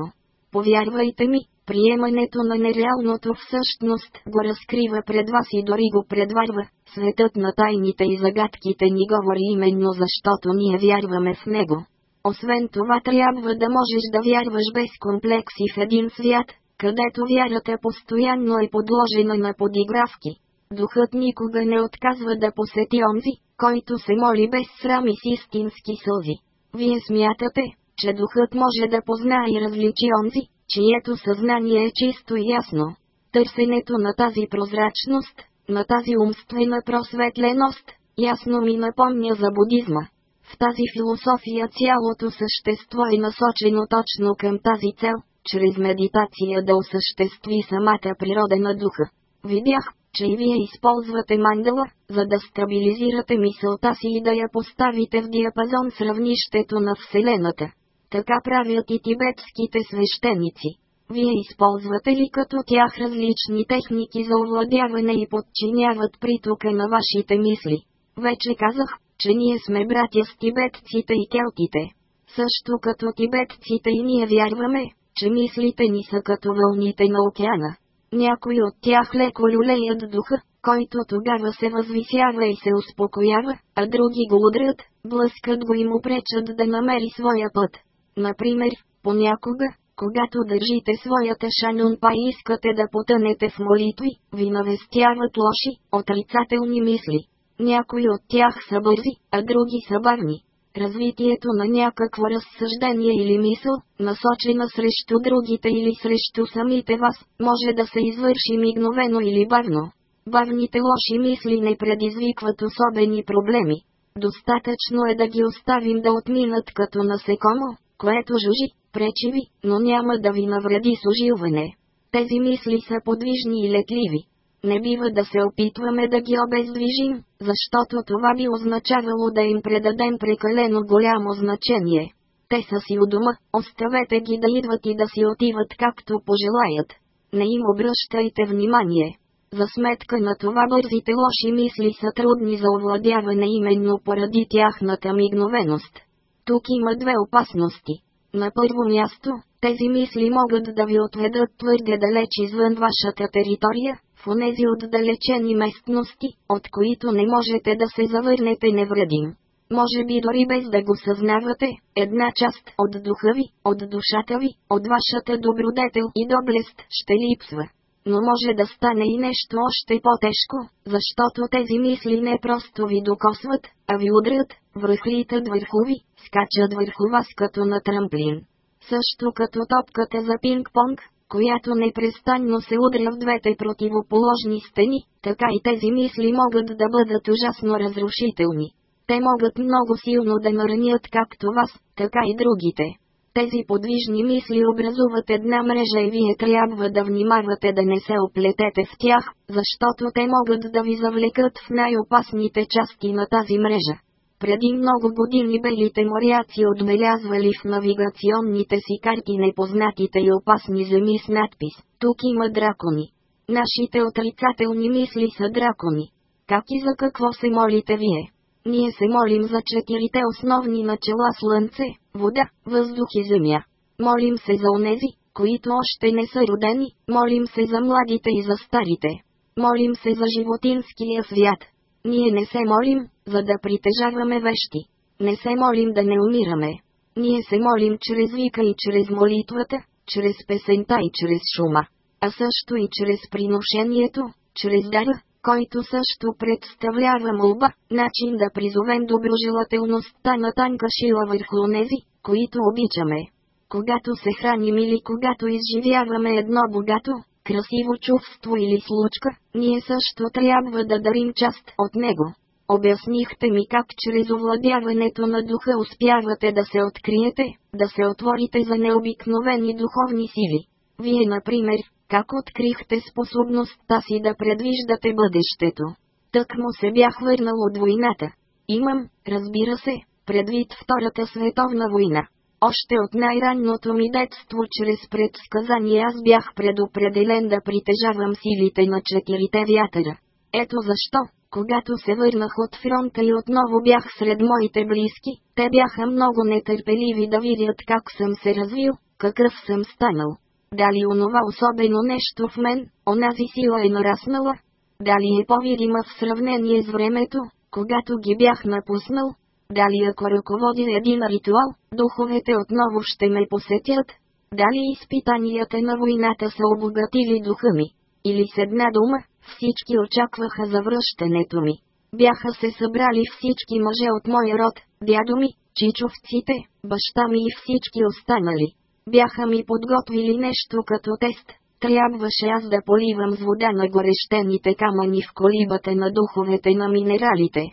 Повярвайте ми, приемането на нереалното всъщност го разкрива пред вас и дори го предварва. Светът на тайните и загадките ни говори именно защото ние вярваме в него. Освен това трябва да можеш да вярваш без комплекси в един свят, където вярата постоянно е подложена на подигравки. Духът никога не отказва да посети онзи, който се моли без срам и с истински сълзи. Вие смятате, че духът може да познае и различи онзи, чието съзнание е чисто и ясно. Търсенето на тази прозрачност, на тази умствена просветленост, ясно ми напомня за будизма. В тази философия цялото същество е насочено точно към тази цел, чрез медитация да осъществи самата природа на духа. Видях, че и вие използвате мандала, за да стабилизирате мисълта си и да я поставите в диапазон с равнището на Вселената. Така правят и тибетските свещеници. Вие използвате ли като тях различни техники за овладяване и подчиняват притока на вашите мисли? Вече казах, че ние сме братя с тибетците и келтите. Също като тибетците и ние вярваме, че мислите ни са като вълните на океана. Някои от тях леко люлеят духа, който тогава се възвисява и се успокоява, а други го удрят, блъскат го и му пречат да намери своя път. Например, понякога, когато държите своята шанунпа и искате да потънете в молитви, ви навестяват лоши, отрицателни мисли. Някои от тях са бързи, а други са бавни. Развитието на някакво разсъждение или мисъл, насочена срещу другите или срещу самите вас, може да се извърши мигновено или бавно. Бавните лоши мисли не предизвикват особени проблеми. Достатъчно е да ги оставим да отминат като насекомо, което жужи, пречи ви, но няма да ви навреди с ожилване. Тези мисли са подвижни и летливи. Не бива да се опитваме да ги обездвижим, защото това би означавало да им предадем прекалено голямо значение. Те са си у дома, оставете ги да идват и да си отиват както пожелаят. Не им обръщайте внимание. За сметка на това бързите лоши мисли са трудни за овладяване именно поради тяхната мигновеност. Тук има две опасности. На първо място, тези мисли могат да ви отведат твърде далеч извън вашата територия, в онези отдалечени местности, от които не можете да се завърнете невредим. Може би дори без да го съзнавате, една част от духа ви, от душата ви, от вашата добродетел и доблест ще липсва. Но може да стане и нещо още по-тежко, защото тези мисли не просто ви докосват, а ви удрят, връхлитат върху ви, скачат върху вас като на трамплин. Също като топката за пинг-понг, която непрестанно се удря в двете противоположни стени, така и тези мисли могат да бъдат ужасно разрушителни. Те могат много силно да наранят както вас, така и другите. Тези подвижни мисли образуват една мрежа и вие трябва да внимавате да не се оплетете в тях, защото те могат да ви завлекат в най-опасните части на тази мрежа. Преди много години белите моряци отбелязвали в навигационните си карти непознатите и опасни земи с надпис «Тук има дракони». Нашите отрицателни мисли са дракони. Как и за какво се молите вие? Ние се молим за четирите основни начала слънце, вода, въздух и земя. Молим се за онези, които още не са родени, молим се за младите и за старите. Молим се за животинския свят. Ние не се молим, за да притежаваме вещи. Не се молим да не умираме. Ние се молим чрез вика и чрез молитвата, чрез песента и чрез шума, а също и чрез приношението, чрез дара, който също представлява молба, начин да призовем доброжелателността на танка шила върху онези, които обичаме. Когато се храним или когато изживяваме едно богато, красиво чувство или случка, ние също трябва да дарим част от него. Обяснихте ми как чрез овладяването на духа успявате да се откриете, да се отворите за необикновени духовни сили. Вие, например, как открихте способността си да предвиждате бъдещето? Тък му се бях върнал от войната. Имам, разбира се, предвид Втората световна война. Още от най-ранното ми детство чрез предсказание аз бях предопределен да притежавам силите на четирите вятъра. Ето защо, когато се върнах от фронта и отново бях сред моите близки, те бяха много нетърпеливи да видят как съм се развил, какъв съм станал. Дали онова особено нещо в мен, онази сила е нараснала? Дали е по-видима в сравнение с времето, когато ги бях напуснал? Дали ако ръководя един ритуал, духовете отново ще ме посетят? Дали изпитанията на войната са обогатили духа ми? Или с една дума, всички очакваха завръщането ми. Бяха се събрали всички мъже от моя род, дядо ми, чичовците, баща ми и всички останали. Бяха ми подготвили нещо като тест. Трябваше аз да поливам с вода на горещените камъни в колибата на духовете на минералите.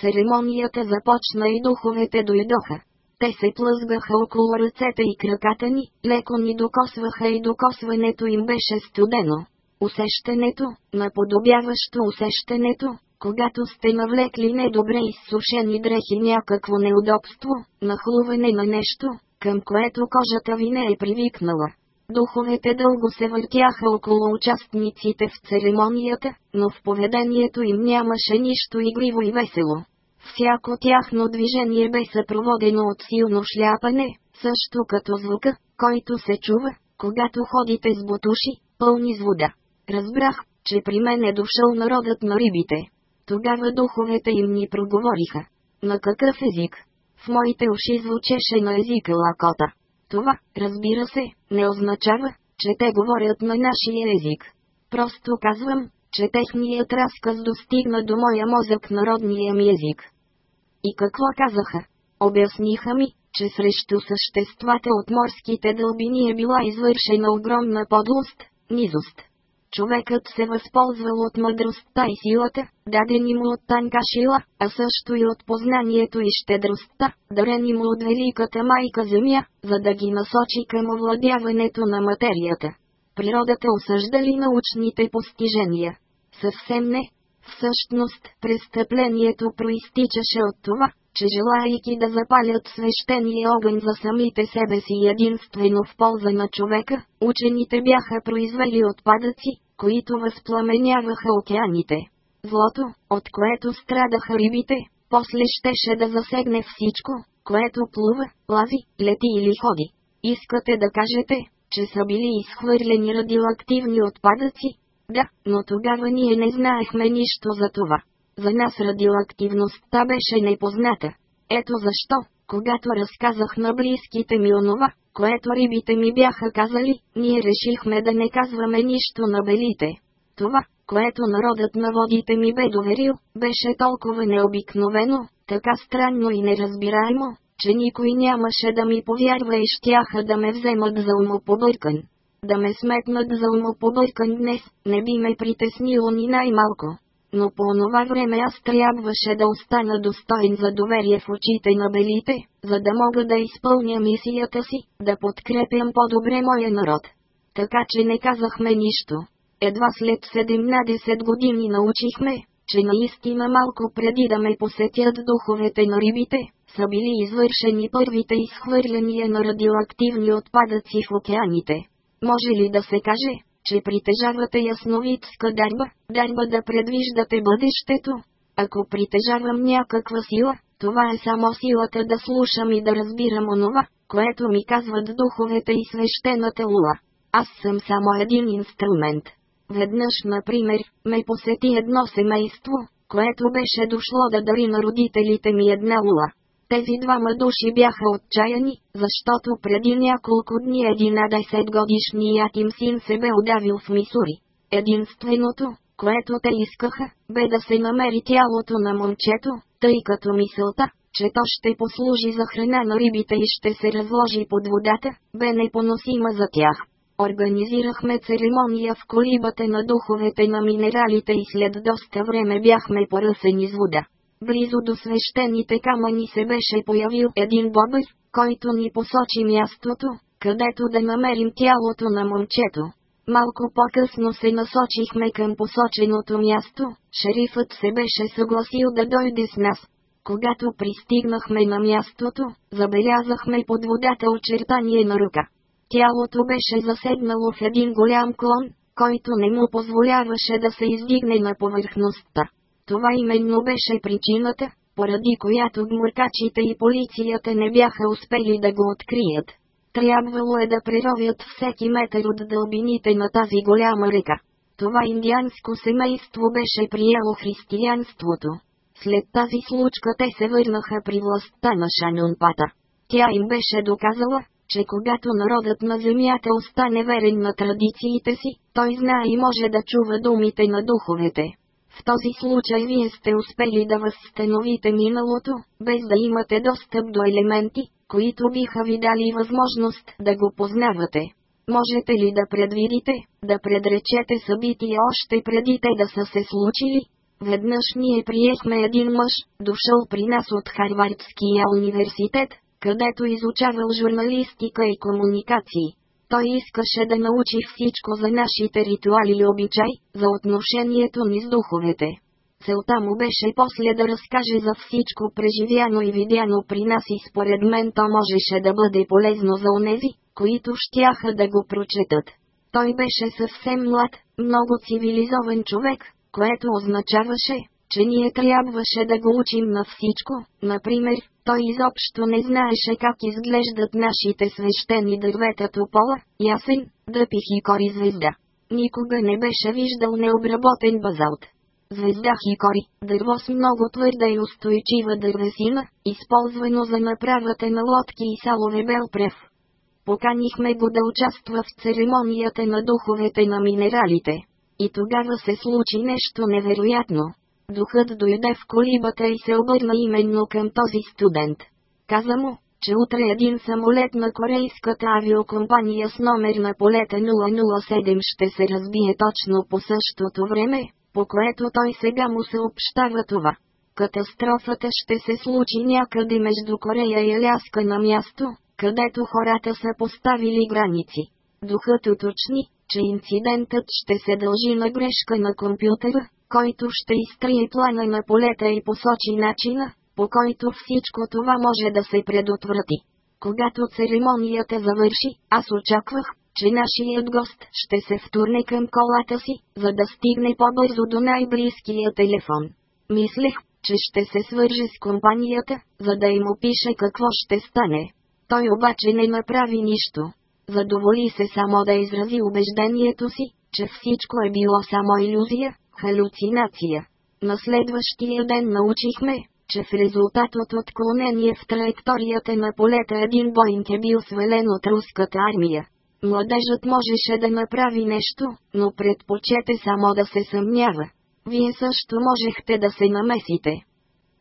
Церемонията започна и духовете дойдоха. Те се плъзгаха около ръцете и краката ни, леко ни докосваха и докосването им беше студено. Усещането, наподобяващо усещането, когато сте навлекли недобре изсушени дрехи някакво неудобство, нахлуване на нещо, към което кожата ви не е привикнала. Духовете дълго се въртяха около участниците в церемонията, но в поведението им нямаше нищо игриво и весело. Всяко тяхно движение бе съпроводено от силно шляпане, също като звука, който се чува, когато ходите с бутуши, пълни с вода. Разбрах, че при мен е дошъл народът на рибите. Тогава духовете им ни проговориха. На какъв език? В моите уши звучеше на езика лакота. Това, разбира се, не означава, че те говорят на нашия език. Просто казвам, че техният разказ достигна до моя мозък народния ми език. И какво казаха? Обясниха ми, че срещу съществата от морските дълбини е била извършена огромна подлост, низост. Човекът се възползвал от мъдростта и силата, дадени му от Танкашила, а също и от познанието и щедростта, дарени му от Великата майка Земя, за да ги насочи към овладяването на материята. Природата осъждали научните постижения. Съвсем не. Всъщност, престъплението проистичаше от това, че желаяйки да запалят свещения огън за самите себе си единствено в полза на човека, учените бяха произвели отпадъци, които възпламеняваха океаните. Злото, от което страдаха рибите, после щеше да засегне всичко, което плува, лази, лети или ходи. Искате да кажете, че са били изхвърлени радиоактивни отпадъци? Да, но тогава ние не знаехме нищо за това. За нас радиоактивността беше непозната. Ето защо, когато разказах на близките ми онова, което рибите ми бяха казали, ние решихме да не казваме нищо на белите. Това, което народът на водите ми бе доверил, беше толкова необикновено, така странно и неразбираемо, че никой нямаше да ми повярва и щяха да ме вземат за умопобъркан. Да ме сметнат за умопобъркан днес, не би ме притеснило ни най-малко. Но по онова време аз трябваше да остана достоен за доверие в очите на белите, за да мога да изпълня мисията си, да подкрепям по-добре моя народ. Така че не казахме нищо. Едва след 17 години научихме, че наистина малко преди да ме посетят духовете на рибите, са били извършени първите изхвърляния на радиоактивни отпадъци в океаните. Може ли да се каже, че притежавате ясновидска дарба, дарба да предвиждате бъдещето? Ако притежавам някаква сила, това е само силата да слушам и да разбирам онова, което ми казват духовете и свещената лула. Аз съм само един инструмент. Веднъж, например, ме посети едно семейство, което беше дошло да дари на родителите ми една лула. Тези двама души бяха отчаяни, защото преди няколко дни 11 годишният им син се бе удавил в Мисури. Единственото, което те искаха, бе да се намери тялото на момчето, тъй като мисълта, че то ще послужи за храна на рибите и ще се разложи под водата, бе непоносима за тях. Организирахме церемония в колибата на духовете на минералите и след доста време бяхме поръсени с вода. Близо до свещените камъни се беше появил един бобър, който ни посочи мястото, където да намерим тялото на момчето. Малко по-късно се насочихме към посоченото място, шерифът се беше съгласил да дойде с нас. Когато пристигнахме на мястото, забелязахме под водата очертание на ръка. Тялото беше заседнало в един голям клон, който не му позволяваше да се издигне на повърхността. Това именно беше причината, поради която гмуркачите и полицията не бяха успели да го открият. Трябвало е да преровят всеки метър от дълбините на тази голяма река. Това индианско семейство беше приело християнството. След тази случка те се върнаха при властта на Шанунпата. Тя им беше доказала, че когато народът на земята остане верен на традициите си, той знае и може да чува думите на духовете. В този случай вие сте успели да възстановите миналото, без да имате достъп до елементи, които биха ви дали възможност да го познавате. Можете ли да предвидите, да предречете събития още преди те да са се случили? Веднъж ние приехме един мъж, дошъл при нас от Харвардския университет, където изучавал журналистика и комуникации. Той искаше да научи всичко за нашите ритуали и обичай, за отношението ни с духовете. Целта му беше после да разкаже за всичко преживяно и видяно при нас и според мен то можеше да бъде полезно за онези, които щяха да го прочетат. Той беше съвсем млад, много цивилизован човек, което означаваше, че ние трябваше да го учим на всичко, например, той изобщо не знаеше как изглеждат нашите свещени дървета топола, ясен, дъпих и кори звезда. Никога не беше виждал необработен базалт. Звезда хикори, дърво с много твърда и устойчива дървесина, използвано за направата на лодки и салове бел. Поканихме го да участва в церемонията на духовете на минералите. И тогава се случи нещо невероятно. Духът дойде в колибата и се обърна именно към този студент. Каза му, че утре един самолет на корейската авиокомпания с номер на полета 007 ще се разбие точно по същото време, по което той сега му съобщава това. Катастрофата ще се случи някъде между Корея и Аляска на място, където хората са поставили граници. Духът уточни, че инцидентът ще се дължи на грешка на компютъра, който ще изтрие плана на полета и посочи начина, по който всичко това може да се предотврати. Когато церемонията завърши, аз очаквах, че нашият гост ще се втурне към колата си, за да стигне по-бързо до най-близкия телефон. Мислех, че ще се свърже с компанията, за да им опише какво ще стане. Той обаче не направи нищо. Задоволи се само да изрази убеждението си, че всичко е било само иллюзия, халюцинация. На следващия ден научихме, че в резултат от отклонение в траекторията на полета един Боинг е бил свален от руската армия. Младежът можеше да направи нещо, но предпочете само да се съмнява. Вие също можехте да се намесите.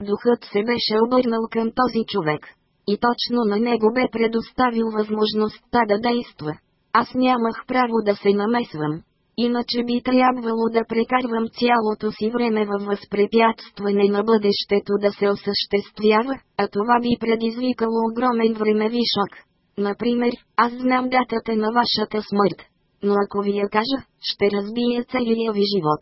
Духът се беше обърнал към този човек. И точно на него бе предоставил възможността да действа. Аз нямах право да се намесвам. Иначе би трябвало да прекарвам цялото си време във възпрепятстване на бъдещето да се осъществява, а това би предизвикало огромен времеви шок. Например, аз знам датата на вашата смърт. Но ако ви я кажа, ще разбие целия ви живот.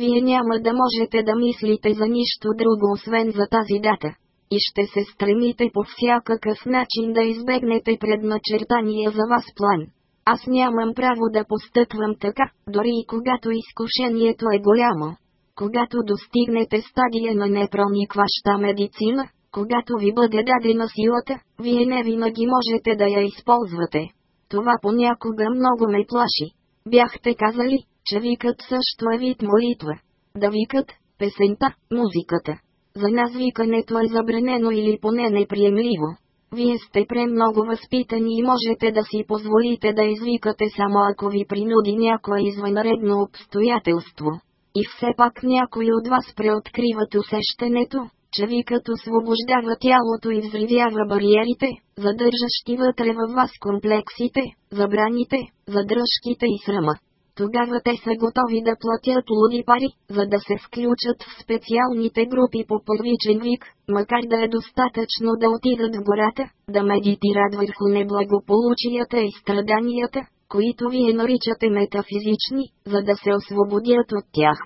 Вие няма да можете да мислите за нищо друго освен за тази дата. И ще се стремите по всякакъв начин да избегнете предначертания за вас план. Аз нямам право да постъпвам така, дори и когато изкушението е голямо. Когато достигнете стадия на непроникваща медицина, когато ви бъде дадена силата, вие не винаги можете да я използвате. Това понякога много ме плаши. Бяхте казали, че викът също е вид молитва. Да викат, песента, музиката. За нас викането е забранено или поне неприемливо. Вие сте премного възпитани и можете да си позволите да извикате само ако ви принуди някое извънредно обстоятелство. И все пак някои от вас преоткриват усещането, че викът освобождава тялото и взривява бариерите, задържащи вътре във вас комплексите, забраните, задръжките и срама тогава те са готови да платят луди пари, за да се включат в специалните групи по първичен вик, макар да е достатъчно да отидат в гората, да медитират върху неблагополучията и страданията, които вие наричате метафизични, за да се освободят от тях.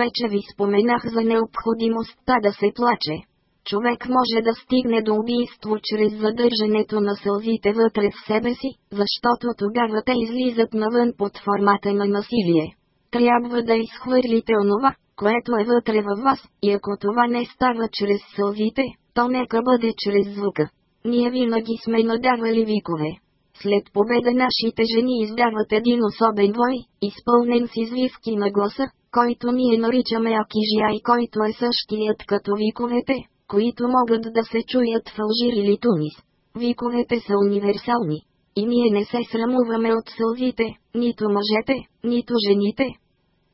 Вече ви споменах за необходимостта да се плаче човек може да стигне до убийство чрез задържането на сълзите вътре в себе си, защото тогава те излизат навън под формата на насилие. Трябва да изхвърлите онова, което е вътре във вас, и ако това не става чрез сълзите, то нека бъде чрез звука. Ние винаги сме надавали викове. След победа нашите жени издават един особен вой, изпълнен с извивки на гласа, който ние наричаме акижия и който е същият като виковете, които могат да се чуят в Алжир или Тунис. Виковете са универсални. И ние не се срамуваме от сълзите, нито мъжете, нито жените.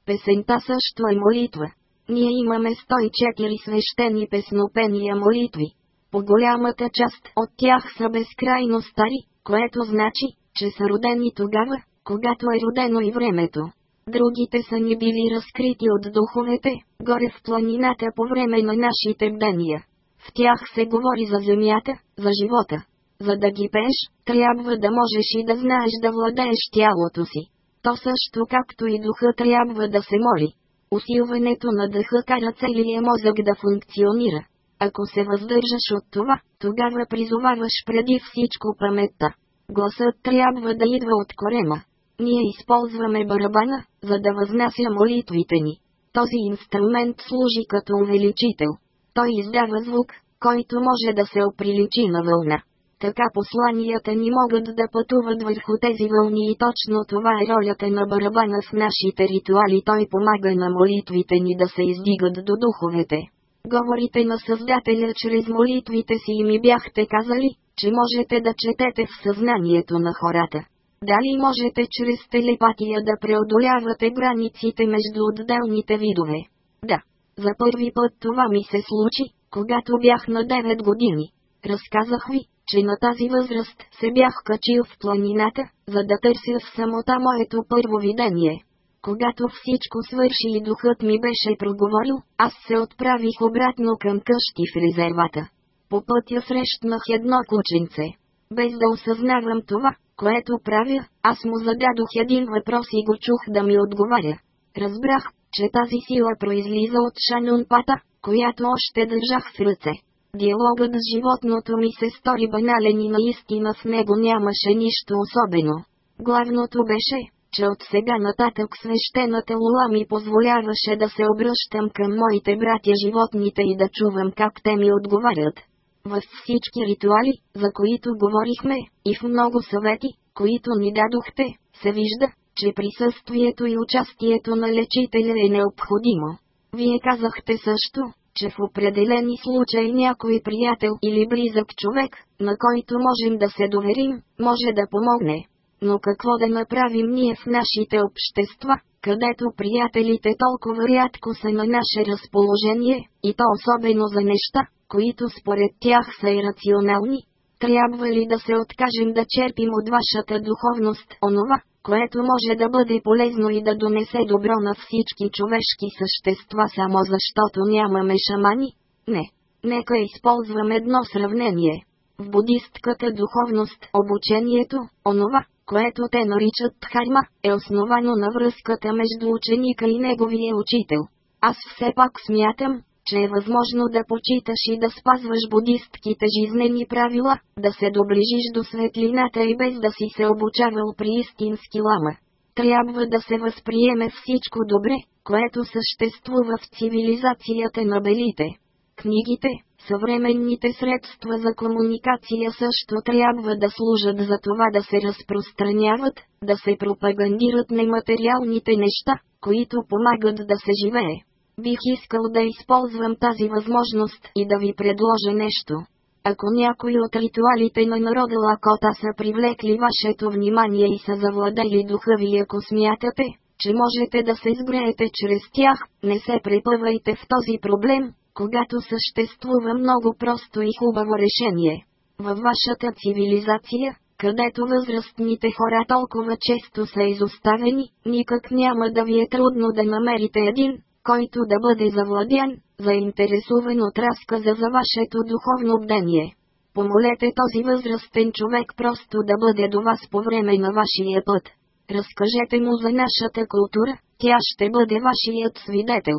Песента също е молитва. Ние имаме 104 свещени песнопения молитви. По голямата част от тях са безкрайно стари, което значи, че са родени тогава, когато е родено и времето. Другите са ни били разкрити от духовете, горе в планината по време на нашите бдения. В тях се говори за земята, за живота. За да ги пееш, трябва да можеш и да знаеш да владееш тялото си. То също както и духа трябва да се моли. Усилването на дъха кара целия мозък да функционира. Ако се въздържаш от това, тогава призоваваш преди всичко паметта. Гласът трябва да идва от корема. Ние използваме барабана, за да възнася молитвите ни. Този инструмент служи като увеличител. Той издава звук, който може да се оприличи на вълна. Така посланията ни могат да пътуват върху тези вълни и точно това е ролята на барабана с нашите ритуали. Той помага на молитвите ни да се издигат до духовете. Говорите на Създателя чрез молитвите си и ми бяхте казали, че можете да четете в съзнанието на хората. Дали можете чрез телепатия да преодолявате границите между отделните видове? Да. За първи път това ми се случи, когато бях на 9 години. Разказах ви, че на тази възраст се бях качил в планината, за да търся в самота моето първо видение. Когато всичко свърши и духът ми беше проговорил, аз се отправих обратно към къщи в резервата. По пътя срещнах едно кученце. Без да осъзнавам това, което правя, аз му зададох един въпрос и го чух да ми отговаря. Разбрах, че тази сила произлиза от Шанун Пата, която още държах в ръце. Диалогът с животното ми се стори банален и наистина в него нямаше нищо особено. Главното беше, че от сега нататък свещената лула ми позволяваше да се обръщам към моите братя животните и да чувам как те ми отговарят. Във всички ритуали, за които говорихме, и в много съвети, които ни дадохте, се вижда, че присъствието и участието на лечителя е необходимо. Вие казахте също, че в определени случаи някой приятел или близък човек, на който можем да се доверим, може да помогне. Но какво да направим ние в нашите общества, където приятелите толкова рядко са на наше разположение, и то особено за неща, които според тях са ирационални? Трябва ли да се откажем да черпим от вашата духовност онова, което може да бъде полезно и да донесе добро на всички човешки същества само защото нямаме шамани? Не. Нека използвам едно сравнение. В будистката духовност обучението, онова, което те наричат дхарма, е основано на връзката между ученика и неговия учител. Аз все пак смятам, че е възможно да почиташ и да спазваш будистките жизнени правила, да се доближиш до светлината и без да си се обучавал при истински лама. Трябва да се възприеме всичко добре, което съществува в цивилизацията на белите. Книгите, съвременните средства за комуникация също трябва да служат за това да се разпространяват, да се пропагандират нематериалните неща, които помагат да се живее. Бих искал да използвам тази възможност и да ви предложа нещо. Ако някои от ритуалите на народа Лакота са привлекли вашето внимание и са завладели духа ви ако смятате, че можете да се сгреете чрез тях, не се препъвайте в този проблем, когато съществува много просто и хубаво решение. Във вашата цивилизация, където възрастните хора толкова често са изоставени, никак няма да ви е трудно да намерите един, който да бъде завладян, заинтересуван от разказа за вашето духовно бдение. Помолете този възрастен човек просто да бъде до вас по време на вашия път. Разкажете му за нашата култура, тя ще бъде вашият свидетел.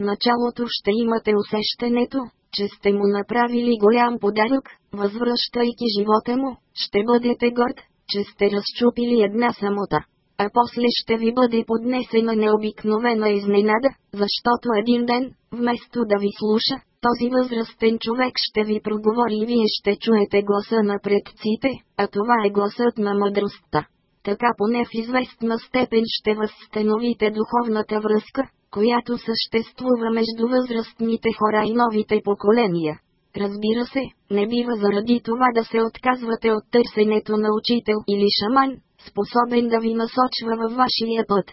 Началото ще имате усещането, че сте му направили голям подарък, възвръщайки живота му, ще бъдете горд, че сте разчупили една самота а после ще ви бъде поднесена необикновена изненада, защото един ден, вместо да ви слуша, този възрастен човек ще ви проговори и вие ще чуете гласа на предците, а това е гласът на мъдростта. Така поне в известна степен ще възстановите духовната връзка, която съществува между възрастните хора и новите поколения. Разбира се, не бива заради това да се отказвате от търсенето на учител или шаман, способен да ви насочва във вашия път.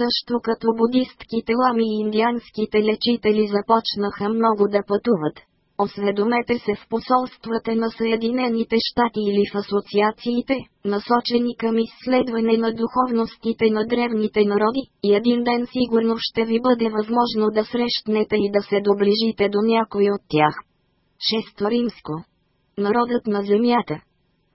Също като будистките лами и индианските лечители започнаха много да пътуват. Осведомете се в посолствата на Съединените щати или в асоциациите, насочени към изследване на духовностите на древните народи, и един ден сигурно ще ви бъде възможно да срещнете и да се доближите до някой от тях. Шесто римско. Народът на земята.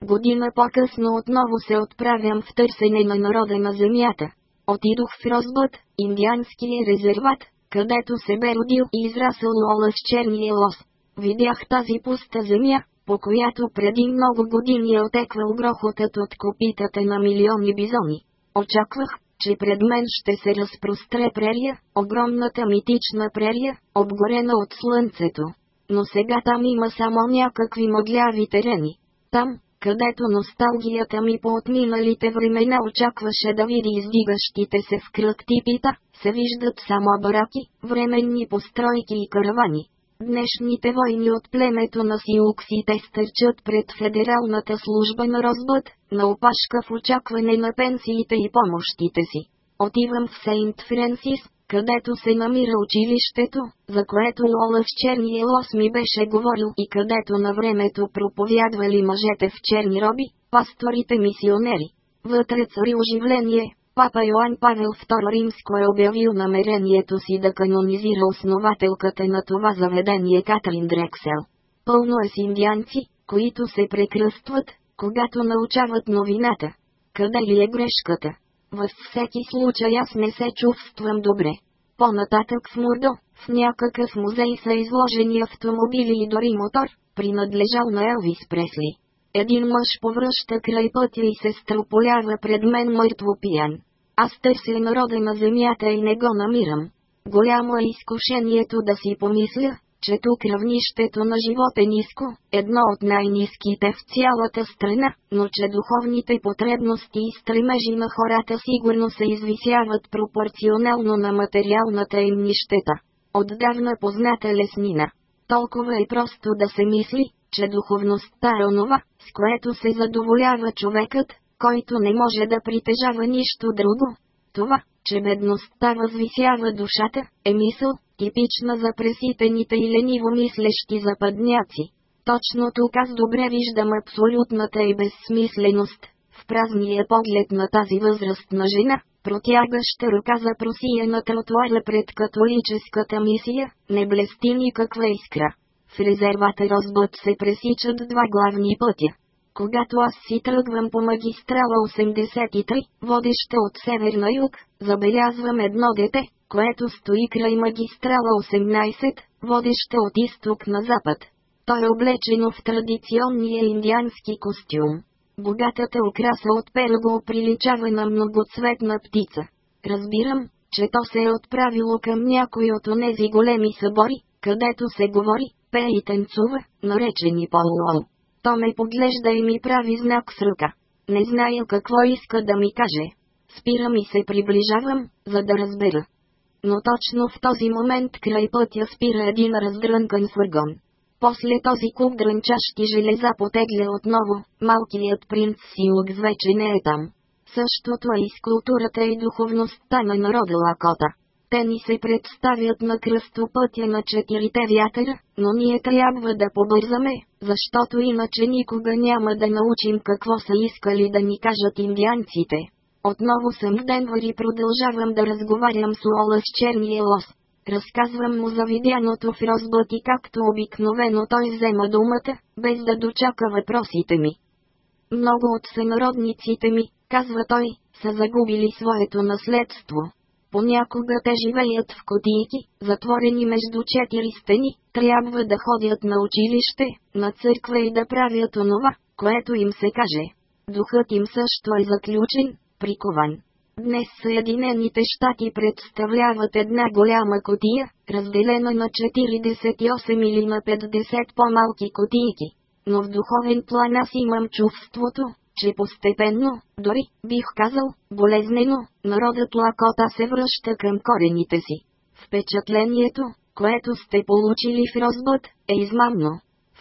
Година по-късно отново се отправям в търсене на народа на земята. Отидох в Розбът, индианския резерват, където се бе родил и израсъл Лола с черния лос. Видях тази пуста земя, по която преди много години е отеквал грохотът от копитата на милиони бизони. Очаквах, че пред мен ще се разпростре прерия, огромната митична прерия, обгорена от слънцето. Но сега там има само някакви мъгляви терени. Там, където носталгията ми по отминалите времена очакваше да види издигащите се в кръг типита, се виждат само бараки, временни постройки и каравани. Днешните войни от племето на сиуксите стърчат пред Федералната служба на Розбът, на опашка в очакване на пенсиите и помощите си. Отивам в Сейнт Френсис, където се намира училището, за което Лола в черния лос ми беше говорил и където на времето проповядвали мъжете в черни роби, пасторите мисионери. Вътре цари оживление, Папа Йоан Павел II Римско е обявил намерението си да канонизира основателката на това заведение Катрин Дрексел. Пълно е с индианци, които се прекръстват, когато научават новината. Къде ли е грешката? Във всеки случай аз не се чувствам добре. По-нататък в Мурдо, в някакъв музей са изложени автомобили и дори мотор, принадлежал на Елвис Пресли. Един мъж повръща край пътя и се стълполява пред мен мъртво пиян. Аз търся народа на земята и не го намирам. Голямо е изкушението да си помисля, че тук равнището на живот е ниско, едно от най-низките в цялата страна, но че духовните потребности и стремежи на хората сигурно се извисяват пропорционално на материалната им нищета. Отдавна позната леснина. Толкова е просто да се мисли, че духовността е онова, с което се задоволява човекът, който не може да притежава нищо друго. Това, че бедността възвисява душата, е мисъл, типична за преситените и лениво мислещи западняци. Точно тук аз добре виждам абсолютната и безсмисленост, в празния поглед на тази възрастна жена, протягаща ръка за просия на тротуара пред католическата мисия, не блести никаква искра. В резервата Розбът се пресичат два главни пътя. Когато аз си тръгвам по магистрала 83, водеща от север на юг, забелязвам едно дете, което стои край магистрала 18, водеща от изток на запад. Той е облечено в традиционния индиански костюм. Богатата украса от пера го приличава на многоцветна птица. Разбирам, че то се е отправило към някой от онези големи събори, където се говори, пее и танцува, наречени полуол. То ме поглежда и ми прави знак с ръка. Не зная какво иска да ми каже. Спирам и се приближавам, за да разбера. Но точно в този момент край пътя спира един раздрънкан фургон. После този куп дрънчащи железа потегля отново, малкият принц Силукс вече не е там. Същото е и с културата и духовността на народа Лакота. Те ни се представят на кръстопътя на четирите вятъра, но ние трябва да побързаме, защото иначе никога няма да научим какво са искали да ни кажат индианците. Отново съм в Денвър и продължавам да разговарям с Уола с черния лос. Разказвам му за видяното в Розбът и както обикновено той взема думата, без да дочака въпросите ми. Много от сънародниците ми, казва той, са загубили своето наследство. Понякога те живеят в котийки, затворени между четири стени, трябва да ходят на училище, на църква и да правят онова, което им се каже. Духът им също е заключен, прикован. Днес Съединените щати представляват една голяма котия, разделена на 48 или на 50 по-малки котийки. Но в духовен план аз имам чувството, че постепенно, дори, бих казал, болезнено, народът Лакота се връща към корените си. Впечатлението, което сте получили в Розбът, е измамно.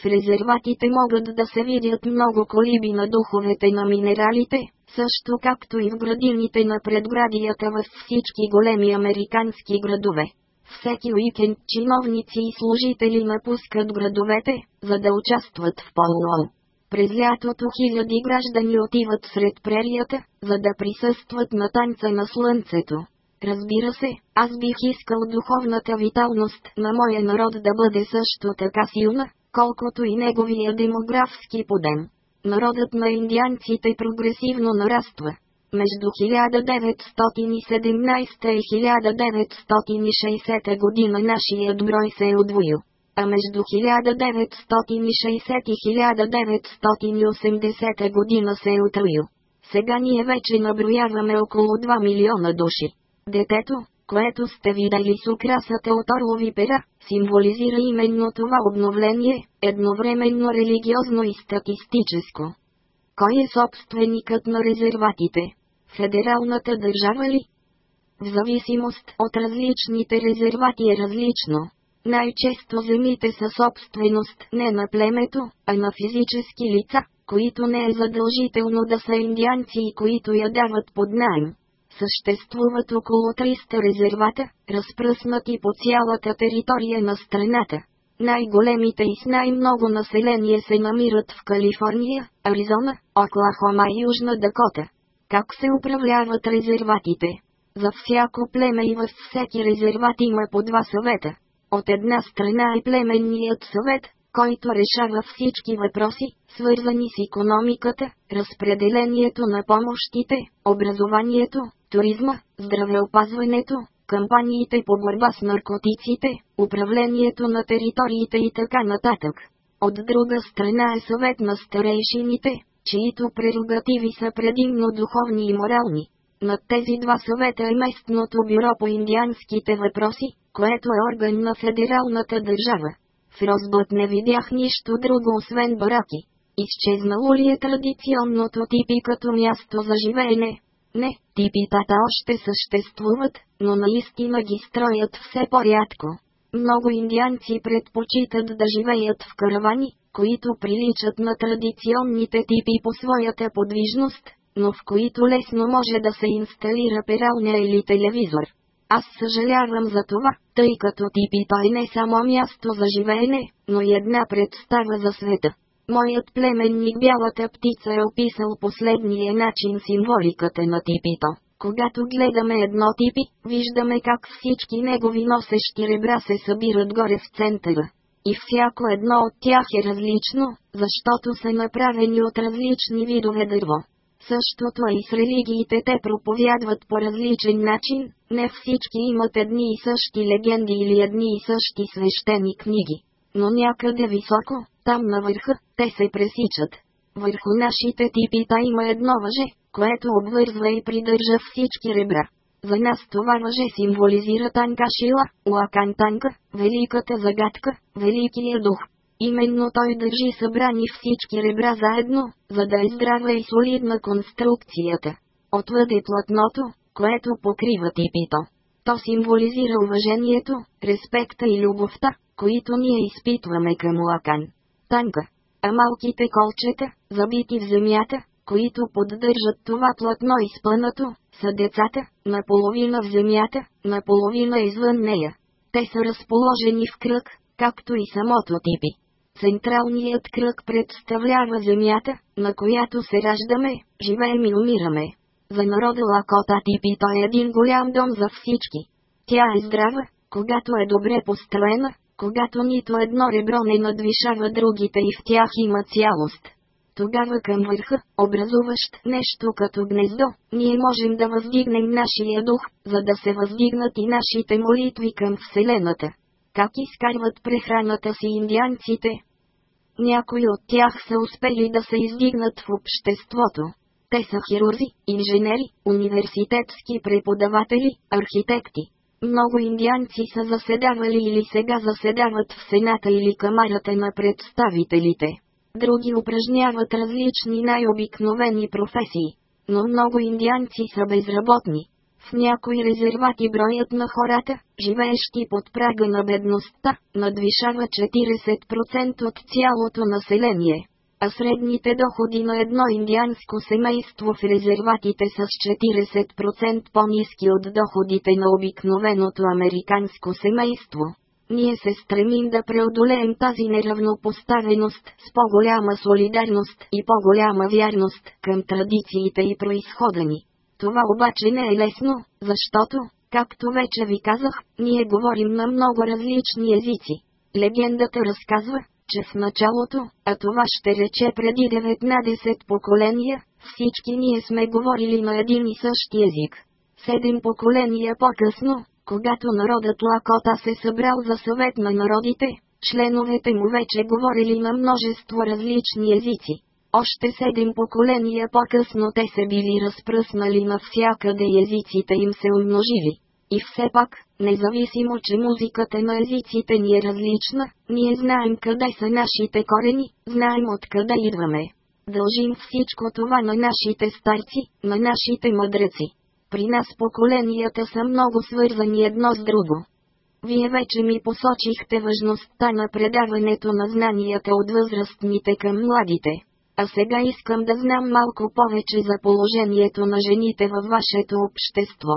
В резерватите могат да се видят много колиби на духовете на минералите, също както и в градините на предградията във всички големи американски градове. Всеки уикенд чиновници и служители напускат градовете, за да участват в полуол. През лятото хиляди граждани отиват сред прерията, за да присъстват на танца на слънцето. Разбира се, аз бих искал духовната виталност на моя народ да бъде също така силна, колкото и неговия демографски подем. Народът на индианците прогресивно нараства. Между 1917 и 1960 година нашият брой се е удвоил а между 1960 и 1980 година се е утроил. Сега ние вече наброяваме около 2 милиона души. Детето, което сте видели с украсата от орлови пера, символизира именно това обновление, едновременно религиозно и статистическо. Кой е собственикът на резерватите? Федералната държава ли? В зависимост от различните резервати е различно. Най-често земите са собственост не на племето, а на физически лица, които не е задължително да са индианци и които я дават под найем. Съществуват около 300 резервата, разпръснати по цялата територия на страната. Най-големите и с най-много население се намират в Калифорния, Аризона, Оклахома и Южна Дакота. Как се управляват резерватите? За всяко племе и във всеки резерват има по два съвета. От една страна е племенният съвет, който решава всички въпроси, свързани с економиката, разпределението на помощите, образованието, туризма, здравеопазването, кампаниите по борба с наркотиците, управлението на териториите и така нататък. От друга страна е съвет на старейшините, чието прерогативи са предимно духовни и морални. Над тези два съвета е местното бюро по индианските въпроси, което е орган на федералната държава. В Розбът не видях нищо друго освен бараки. Изчезнало ли е традиционното типи като място за живеене? Не, типитата още съществуват, но наистина ги строят все по-рядко. Много индианци предпочитат да живеят в каравани, които приличат на традиционните типи по своята подвижност, но в които лесно може да се инсталира пералня или телевизор. Аз съжалявам за това, тъй като типито е не само място за живеене, но и една представа за света. Моят племенник Бялата птица е описал последния начин символиката на типито. Когато гледаме едно типи, виждаме как всички негови носещи ребра се събират горе в центъра. И всяко едно от тях е различно, защото са направени от различни видове дърво. Същото е и с религиите те проповядват по различен начин, не всички имат едни и същи легенди или едни и същи свещени книги. Но някъде високо, там на върха, те се пресичат. Върху нашите типита има едно въже, което обвързва и придържа всички ребра. За нас това въже символизира Танкашила, Уакантанка, великата загадка, великия дух. Именно той държи събрани всички ребра заедно, за да е здрава и солидна конструкцията. Отвъд е платното, което покрива типито. То символизира уважението, респекта и любовта, които ние изпитваме към Лакан. Танка. А малките колчета, забити в земята, които поддържат това платно изпънато, са децата, наполовина в земята, наполовина извън нея. Те са разположени в кръг, както и самото типи. Централният кръг представлява земята, на която се раждаме, живеем и умираме. За народа Лакота типи той е един голям дом за всички. Тя е здрава, когато е добре построена, когато нито едно ребро не надвишава другите и в тях има цялост. Тогава към върха, образуващ нещо като гнездо, ние можем да въздигнем нашия дух, за да се въздигнат и нашите молитви към Вселената. Как изкарват прехраната си индианците? Някои от тях са успели да се издигнат в обществото. Те са хирурзи, инженери, университетски преподаватели, архитекти. Много индианци са заседавали или сега заседават в Сената или Камарата на представителите. Други упражняват различни най-обикновени професии. Но много индианци са безработни. В някои резервати броят на хората, живеещи под прага на бедността, надвишава 40% от цялото население а средните доходи на едно индианско семейство в резерватите са с 40% по-низки от доходите на обикновеното американско семейство. Ние се стремим да преодолеем тази неравнопоставеност с по-голяма солидарност и по-голяма вярност към традициите и произхода ни. Това обаче не е лесно, защото, както вече ви казах, ние говорим на много различни езици. Легендата разказва, че в началото, а това ще рече преди 19 поколения, всички ние сме говорили на един и същи език. Седем поколения по-късно, когато народът Лакота се събрал за съвет на народите, членовете му вече говорили на множество различни езици. Още седем поколения по-късно те се били разпръснали навсякъде и езиците им се умножили. И все пак, независимо че музиката на езиците ни е различна, ние знаем къде са нашите корени, знаем откъде идваме. Дължим всичко това на нашите старци, на нашите мъдреци. При нас поколенията са много свързани едно с друго. Вие вече ми посочихте важността на предаването на знанията от възрастните към младите. А сега искам да знам малко повече за положението на жените във вашето общество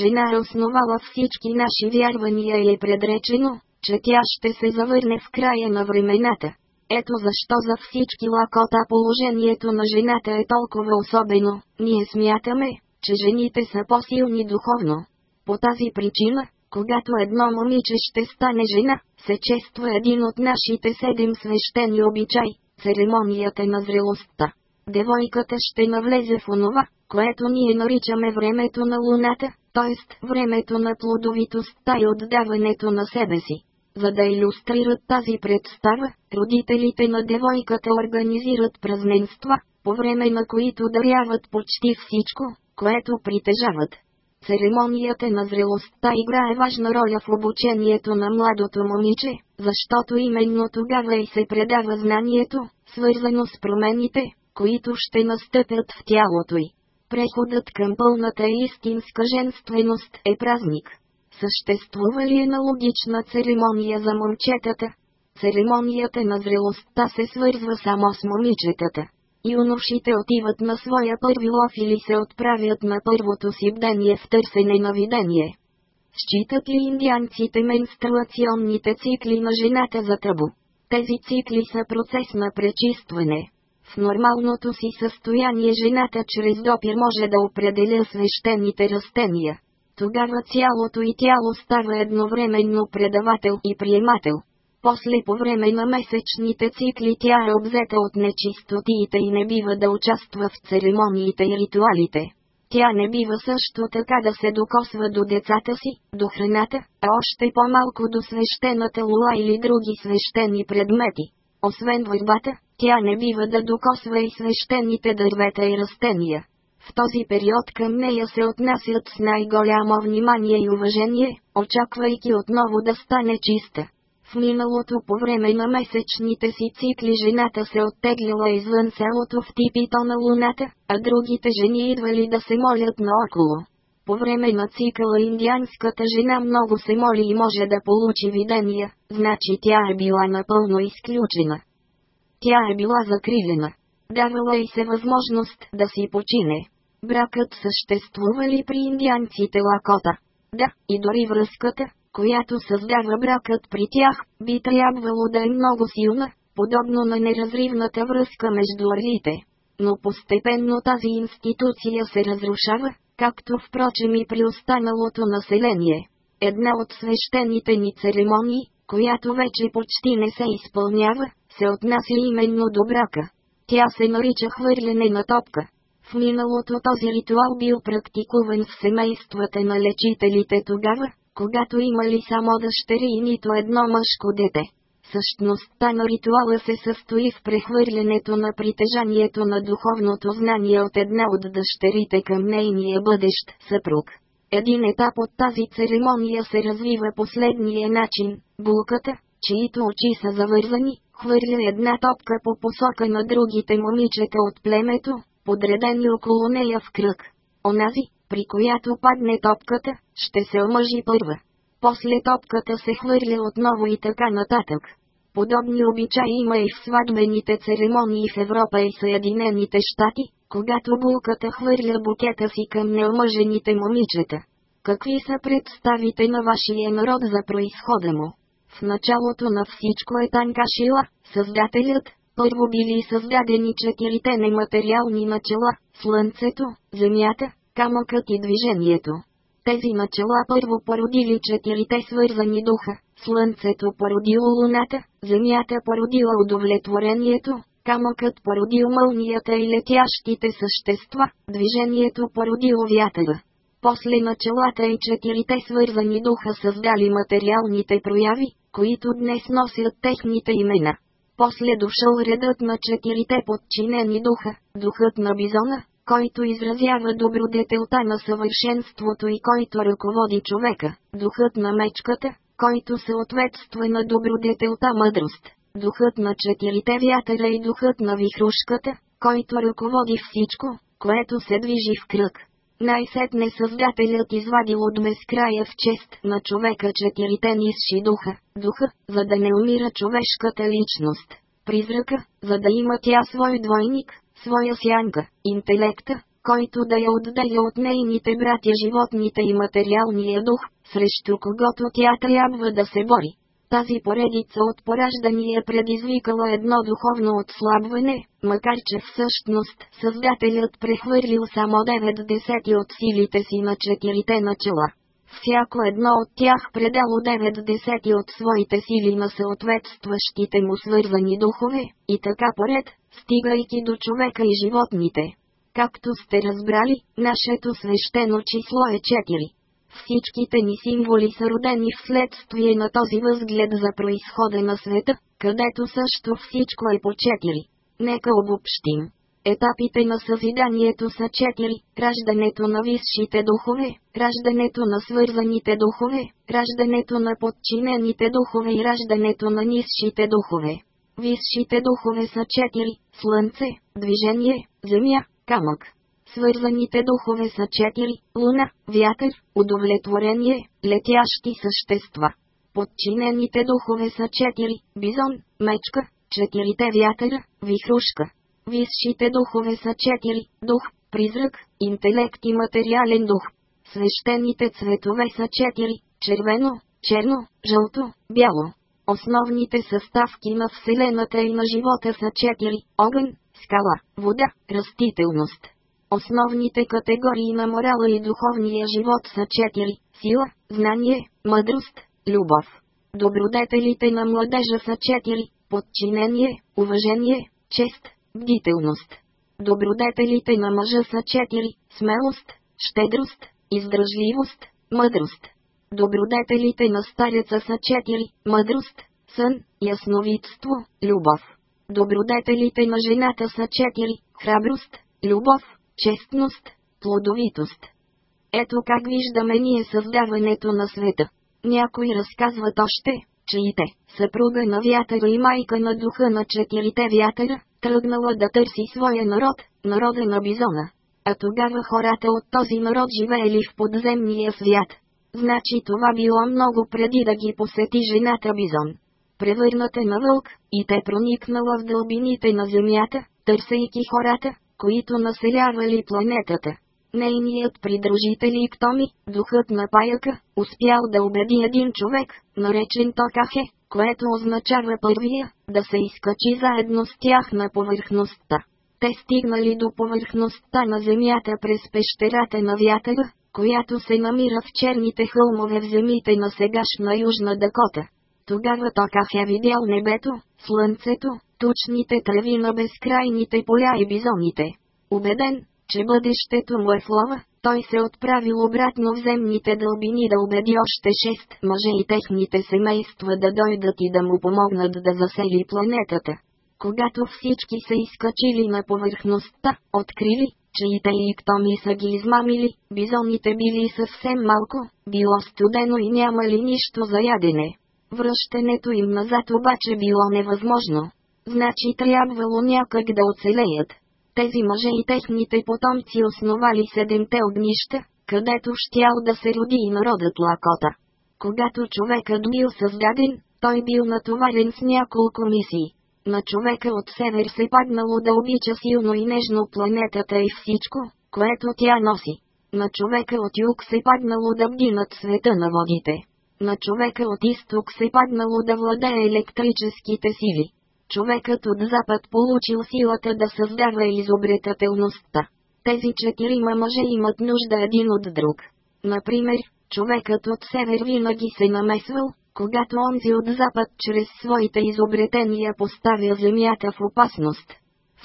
жена е основала всички наши вярвания и е предречено, че тя ще се завърне в края на времената. Ето защо за всички лакота положението на жената е толкова особено, ние смятаме, че жените са по-силни духовно. По тази причина, Когато едно момиче ще стане жена, се чества един от нашите седем свещени обичай – церемонията на зрелостта. Девойката ще навлезе в онова, което ние наричаме времето на луната, т.е. времето на плодовитостта и отдаването на себе си. За да иллюстрират тази представа, родителите на девойката организират празненства, по време на които даряват почти всичко, което притежават. Церемонията на зрелостта играе важна роля в обучението на младото момиче, защото именно тогава и се предава знанието, свързано с промените, които ще настъпят в тялото й. Преходът към пълната истинска женственост е празник. Съществува ли аналогична церемония за момчетата? Церемонията на зрелостта се свързва само с момичетата. Юношите отиват на своя първи лов или се отправят на първото си бдение в търсене на видение. Считат ли индианците менструационните цикли на жената за табу? Тези цикли са процес на пречистване. В нормалното си състояние жената чрез допир може да определя свещените растения. Тогава цялото и тяло става едновременно предавател и приемател. После по време на месечните цикли тя е обзета от нечистотиите и не бива да участва в церемониите и ритуалите. Тя не бива също така да се докосва до децата си, до храната, а още по-малко до свещената лула или други свещени предмети. Освен върбата, тя не бива да докосва и свещените дървета и растения. В този период към нея се отнасят с най-голямо внимание и уважение, очаквайки отново да стане чиста. Миналото по време на месечните си цикли жената се оттеглила извън селото в типито на луната, а другите жени идвали да се молят наоколо. По време на цикъла индианската жена много се моли и може да получи видения, значи тя е била напълно изключена. Тя е била закрилена. Давала и се възможност да си почине. Бракът съществува ли при индианците Лакота? Да, и дори връзката, която създава бракът при тях, би трябвало да е много силна, подобно на неразривната връзка между орлите. Но постепенно тази институция се разрушава, както впрочем и при останалото население. Една от свещените ни церемонии, която вече почти не се изпълнява, се отнася именно до брака. Тя се нарича хвърляне на топка. В миналото този ритуал бил практикуван в семействата на лечителите тогава, когато имали само дъщери и нито едно мъжко дете. Същността на ритуала се състои в прехвърлянето на притежанието на духовното знание от една от дъщерите към нейния бъдещ съпруг. Един етап от тази церемония се развива последния начин. Булката, чието очи са завързани, хвърля една топка по посока на другите момичета от племето, подредени около нея в кръг. Онази, при която падне топката, ще се омъжи първа. После топката се хвърля отново и така нататък. Подобни обичаи има и в сватбените церемонии в Европа и Съединените щати, когато булката хвърля букета си към неомъжените момичета. Какви са представите на вашия народ за происхода му? В началото на всичко е Танкашила, създателят, първо били създадени четирите нематериални начала – Слънцето, Земята, камъкът и движението. Тези начала първо породили четирите свързани духа, Слънцето породило луната, Земята породила удовлетворението, камъкът породил мълнията и летящите същества, движението породило вятъра. После началата и четирите свързани духа създали материалните прояви, които днес носят техните имена. После дошъл редът на четирите подчинени духа, духът на бизона, който изразява добродетелта на съвършенството и който ръководи човека, духът на мечката, който съответства на добродетелта мъдрост, духът на четирите вятъра и духът на вихрушката, който ръководи всичко, което се движи в кръг. Най-сетне Създателят извадил от безкрая в чест на човека четирите нисши духа, духа, за да не умира човешката личност, призрака, за да има тя свой двойник, своя сянка, интелекта, който да я отделя от нейните братя животните и материалния дух, срещу когото тя трябва да се бори. Тази поредица от пораждания предизвикала едно духовно отслабване, макар че всъщност Създателят прехвърлил само 9 десети от силите си на четирите начала. Всяко едно от тях предало 9 десети от своите сили на съответстващите му свързани духове, и така поред, стигайки до човека и животните. Както сте разбрали, нашето свещено число е 4. Всичките ни символи са родени вследствие на този възглед за происхода на света, където също всичко е по 4. Нека обобщим. Етапите на съзиданието са четири – раждането на висшите духове, раждането на свързаните духове, раждането на подчинените духове и раждането на нисшите духове. Висшите духове са четири – слънце, движение, земя, камък. Свързаните духове са четири – луна, вятър, удовлетворение, летящи същества. Подчинените духове са четири – бизон, мечка, четирите вятъра, вихрушка. Висшите духове са четири – дух, призрак, интелект и материален дух. Свещените цветове са четири – червено, черно, жълто, бяло. Основните съставки на Вселената и на живота са четири – огън, скала, вода, растителност. Основните категории на морала и духовния живот са четири – сила, знание, мъдрост, любов. Добродетелите на младежа са четири – подчинение, уважение, чест, бдителност. Добродетелите на мъжа са четири – смелост, щедрост, издръжливост, мъдрост. Добродетелите на стареца са четири – мъдрост, сън, ясновидство, любов. Добродетелите на жената са четири – храброст, любов, честност, плодовитост. Ето как виждаме ние създаването на света. Някои разказват още, че и те, съпруга на вятъра и майка на духа на четирите вятъра, тръгнала да търси своя народ, народа на бизона. А тогава хората от този народ живеели в подземния свят. Значи това било много преди да ги посети жената бизон. Превърната на вълк, и те проникнала в дълбините на земята, търсейки хората, които населявали планетата. Нейният придружител Иктоми, духът на паяка, успял да убеди един човек, наречен Токахе, което означава първия, да се изкачи заедно с тях на повърхността. Те стигнали до повърхността на земята през пещерата на вятъра, която се намира в черните хълмове в земите на сегашна Южна Дакота. Тогава Токах е видял небето, слънцето, тучните треви на безкрайните поля и бизоните. Убеден, че бъдещето му е в лова, той се отправил обратно в земните дълбини да убеди още шест мъже и техните семейства да дойдат и да му помогнат да засели планетата. Когато всички се изкачили на повърхността, открили, че и те и ктоми са ги измамили, бизоните били съвсем малко, било студено и нямали нищо за ядене. Връщането им назад обаче било невъзможно. Значи трябвало някак да оцелеят. Тези мъже и техните потомци основали седемте огнища, където щял да се роди и народът Лакота. Когато човекът бил създаден, той бил натоварен с няколко мисии. На човека от север се паднало да обича силно и нежно планетата и всичко, което тя носи. На човека от юг се паднало да бди над света на водите. На човека от изток се паднало да владее електрическите сили човекът от запад получил силата да създава изобретателността. Тези четирима мъже имат нужда един от друг. Например, човекът от север винаги се намесвал, когато онзи от запад чрез своите изобретения поставя земята в опасност.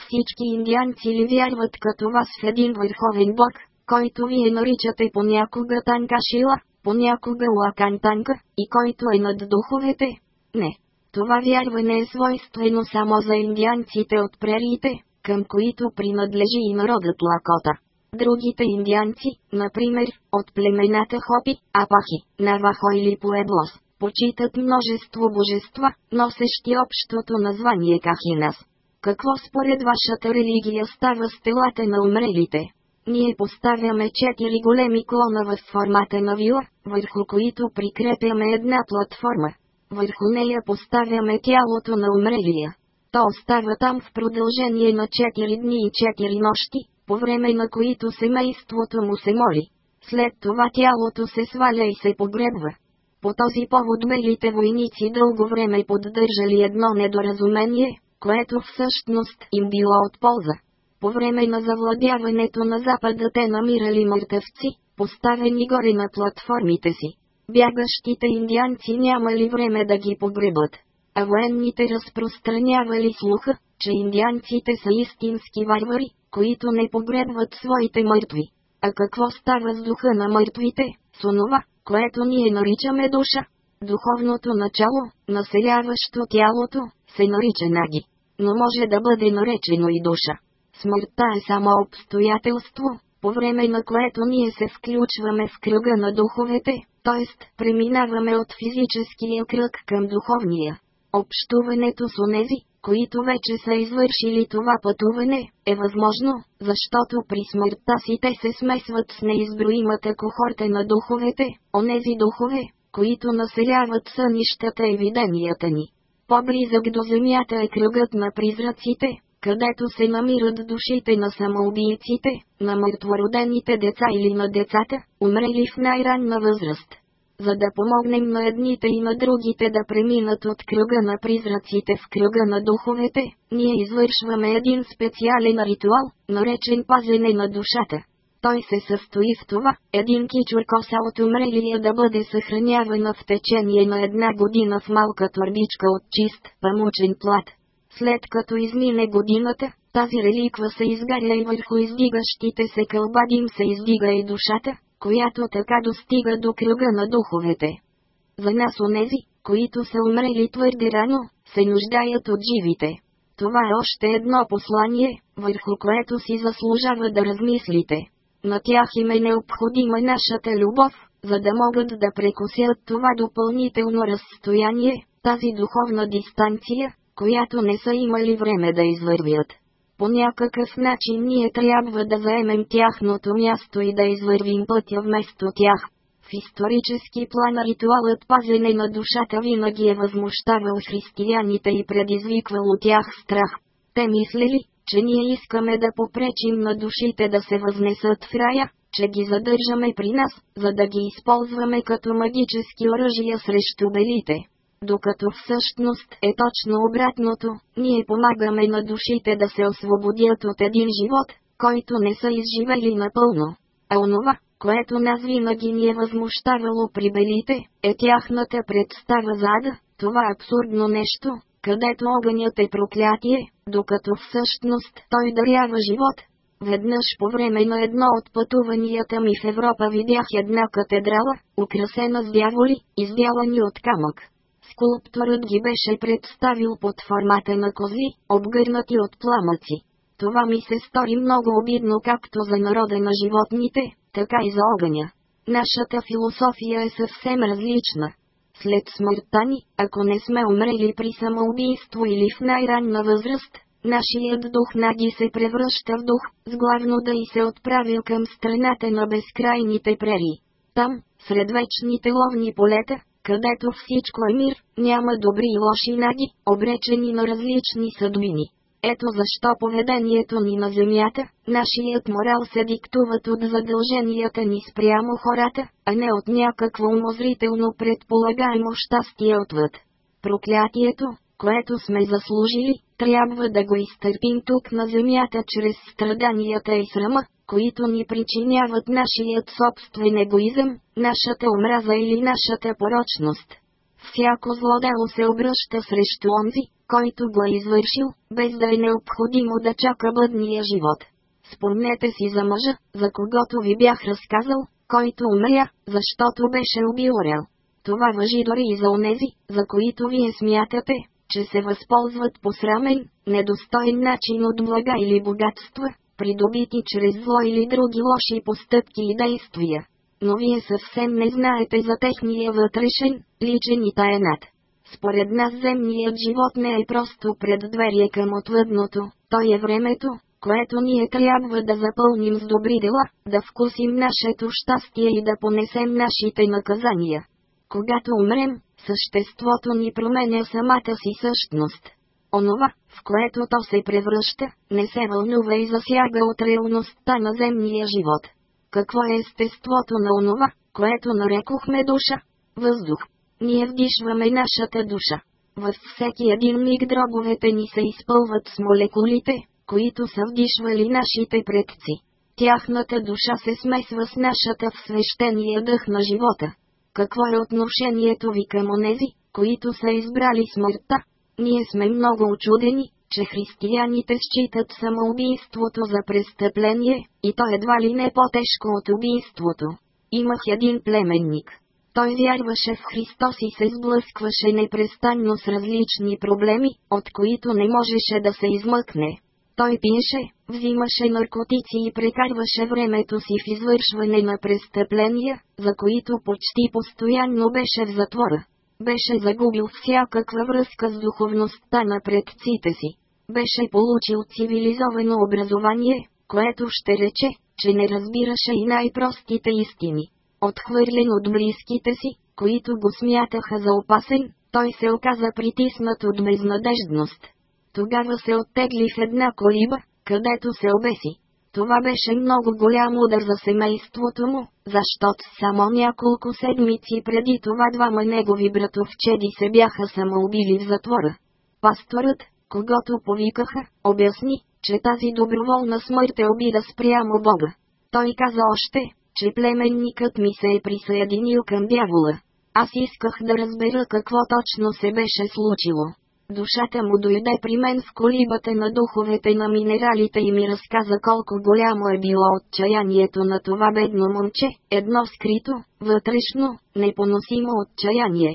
Всички индианци ли вярват като вас в един върховен бог, който вие наричате понякога Танкашила, понякога Лакантанка, и който е над духовете? Не. Това вярване е свойствено само за индианците от прериите, към които принадлежи и народът Лакота. Другите индианци, например, от племената Хопи, Апахи, Навахо или Пуеблос, почитат множество божества, носещи общото название Кахинас. Какво според вашата религия става с телата на умрелите? Ние поставяме четири големи клона в формата на вила, върху които прикрепяме една платформа, върху нея поставяме тялото на умрелия. То остава там в продължение на 4 дни и 4 нощи, по време на които семейството му се моли. След това тялото се сваля и се погребва. По този повод белите войници дълго време поддържали едно недоразумение, което всъщност им било от полза. По време на завладяването на Запада те намирали мъртъвци, поставени горе на платформите си. Бягащите индианци нямали време да ги погребат. А военните разпространявали слуха, че индианците са истински варвари, които не погребват своите мъртви. А какво става с духа на мъртвите, с онова, което ние наричаме душа? Духовното начало, населяващо тялото, се нарича наги. Но може да бъде наречено и душа. Смъртта е само обстоятелство, по време на което ние се включваме в кръга на духовете, т.е. преминаваме от физическия кръг към духовния. Общуването с онези, които вече са извършили това пътуване, е възможно, защото при смъртта си те се смесват с неизброимата кохорта на духовете, онези духове, които населяват сънищата и виденията ни. По-близък до земята е кръгът на призраците, където се намират душите на самоубийците, на мъртвородените деца или на децата, умрели в най-ранна възраст. За да помогнем на едните и на другите да преминат от кръга на призраците в кръга на духовете, ние извършваме един специален ритуал, наречен пазене на душата. Той се състои в това, един кичур коса от умрелия да бъде съхранявана в течение на една година в малка турбичка от чист, памучен плат. След като измине годината, тази реликва се изгаря и върху издигащите се кълбадим се издига и душата, която така достига до кръга на духовете. За нас онези, които са умрели твърде рано, се нуждаят от живите. Това е още едно послание, върху което си заслужава да размислите. На тях им е необходима нашата любов, за да могат да прекусят това допълнително разстояние, тази духовна дистанция, която не са имали време да извървят. По някакъв начин ние трябва да заемем тяхното място и да извървим пътя вместо тях. В исторически план ритуалът пазене на душата винаги е възмущавал християните и предизвиквал от тях страх. Те мислели, че ние искаме да попречим на душите да се възнесат в рая, че ги задържаме при нас, за да ги използваме като магически оръжия срещу белите. Докато всъщност е точно обратното, ние помагаме на душите да се освободят от един живот, който не са изживели напълно. А онова, което нас винаги ни е възмущавало при белите, е тяхната представа за ада, това абсурдно нещо, където огънят е проклятие, докато всъщност той дарява живот. Веднъж по време на едно от пътуванията ми в Европа видях една катедрала, украсена с дяволи, издялани от камък. Скулпторът ги беше представил под формата на кози, обгърнати от пламъци. Това ми се стори много обидно както за народа на животните, така и за огъня. Нашата философия е съвсем различна. След смъртта ни, ако не сме умрели при самоубийство или в най-ранна възраст, нашият дух наги се превръща в дух, с главно да и се отправил към страната на безкрайните прерии. Там, сред вечните ловни полета, където всичко е мир, няма добри и лоши наги, обречени на различни съдмини. Ето защо поведението ни на земята, нашият морал се диктуват от задълженията ни спрямо хората, а не от някакво умозрително предполагаемо щастие отвъд. Проклятието, което сме заслужили, трябва да го изтърпим тук на земята чрез страданията и срама, които ни причиняват нашият собствен егоизъм, нашата омраза или нашата порочност. Всяко зло дело се обръща срещу онзи, който го е извършил, без да е необходимо да чака бъдния живот. Спомнете си за мъжа, за когото ви бях разказал, който умря, защото беше убил Орел. Това въжи дори и за онези, за които вие смятате, че се възползват по срамен, недостоен начин от блага или богатства, придобити чрез зло или други лоши постъпки и действия. Но вие съвсем не знаете за техния вътрешен, личен и таенат. Според нас земният живот не е просто преддверие към отвъдното, той е времето, което ние трябва да запълним с добри дела, да вкусим нашето щастие и да понесем нашите наказания. Когато умрем, съществото ни променя самата си същност. Онова, в което то се превръща, не се вълнува и засяга от реалността на земния живот. Какво е естеството на онова, което нарекохме душа? Въздух. Ние вдишваме нашата душа. Във всеки един миг дробовете ни се изпълват с молекулите, които са вдишвали нашите предци. Тяхната душа се смесва с нашата в свещения дъх на живота. Какво е отношението ви към онези, които са избрали смъртта? Ние сме много очудени, че християните считат самоубийството за престъпление, и то едва ли не по-тежко от убийството. Имах един племенник. Той вярваше в Христос и се сблъскваше непрестанно с различни проблеми, от които не можеше да се измъкне. Той пиеше, взимаше наркотици и прекарваше времето си в извършване на престъпления, за които почти постоянно беше в затвора. Беше загубил всякаква връзка с духовността на предците си. Беше получил цивилизовано образование, което ще рече, че не разбираше и най-простите истини. Отхвърлен от близките си, които го смятаха за опасен, той се оказа притиснат от безнадеждност. Тогава се оттегли в една колиба, където се обеси. Това беше много голям удар за семейството му, защото само няколко седмици преди това двама негови братовчеди се бяха самоубили в затвора. Пасторът, когато повикаха, обясни, че тази доброволна смърт е обида спрямо Бога. Той каза още, че племенникът ми се е присъединил към дявола. Аз исках да разбера какво точно се беше случило. Душата му дойде при мен в колибата на духовете на минералите и ми разказа колко голямо е било отчаянието на това бедно момче, едно скрито, вътрешно, непоносимо отчаяние.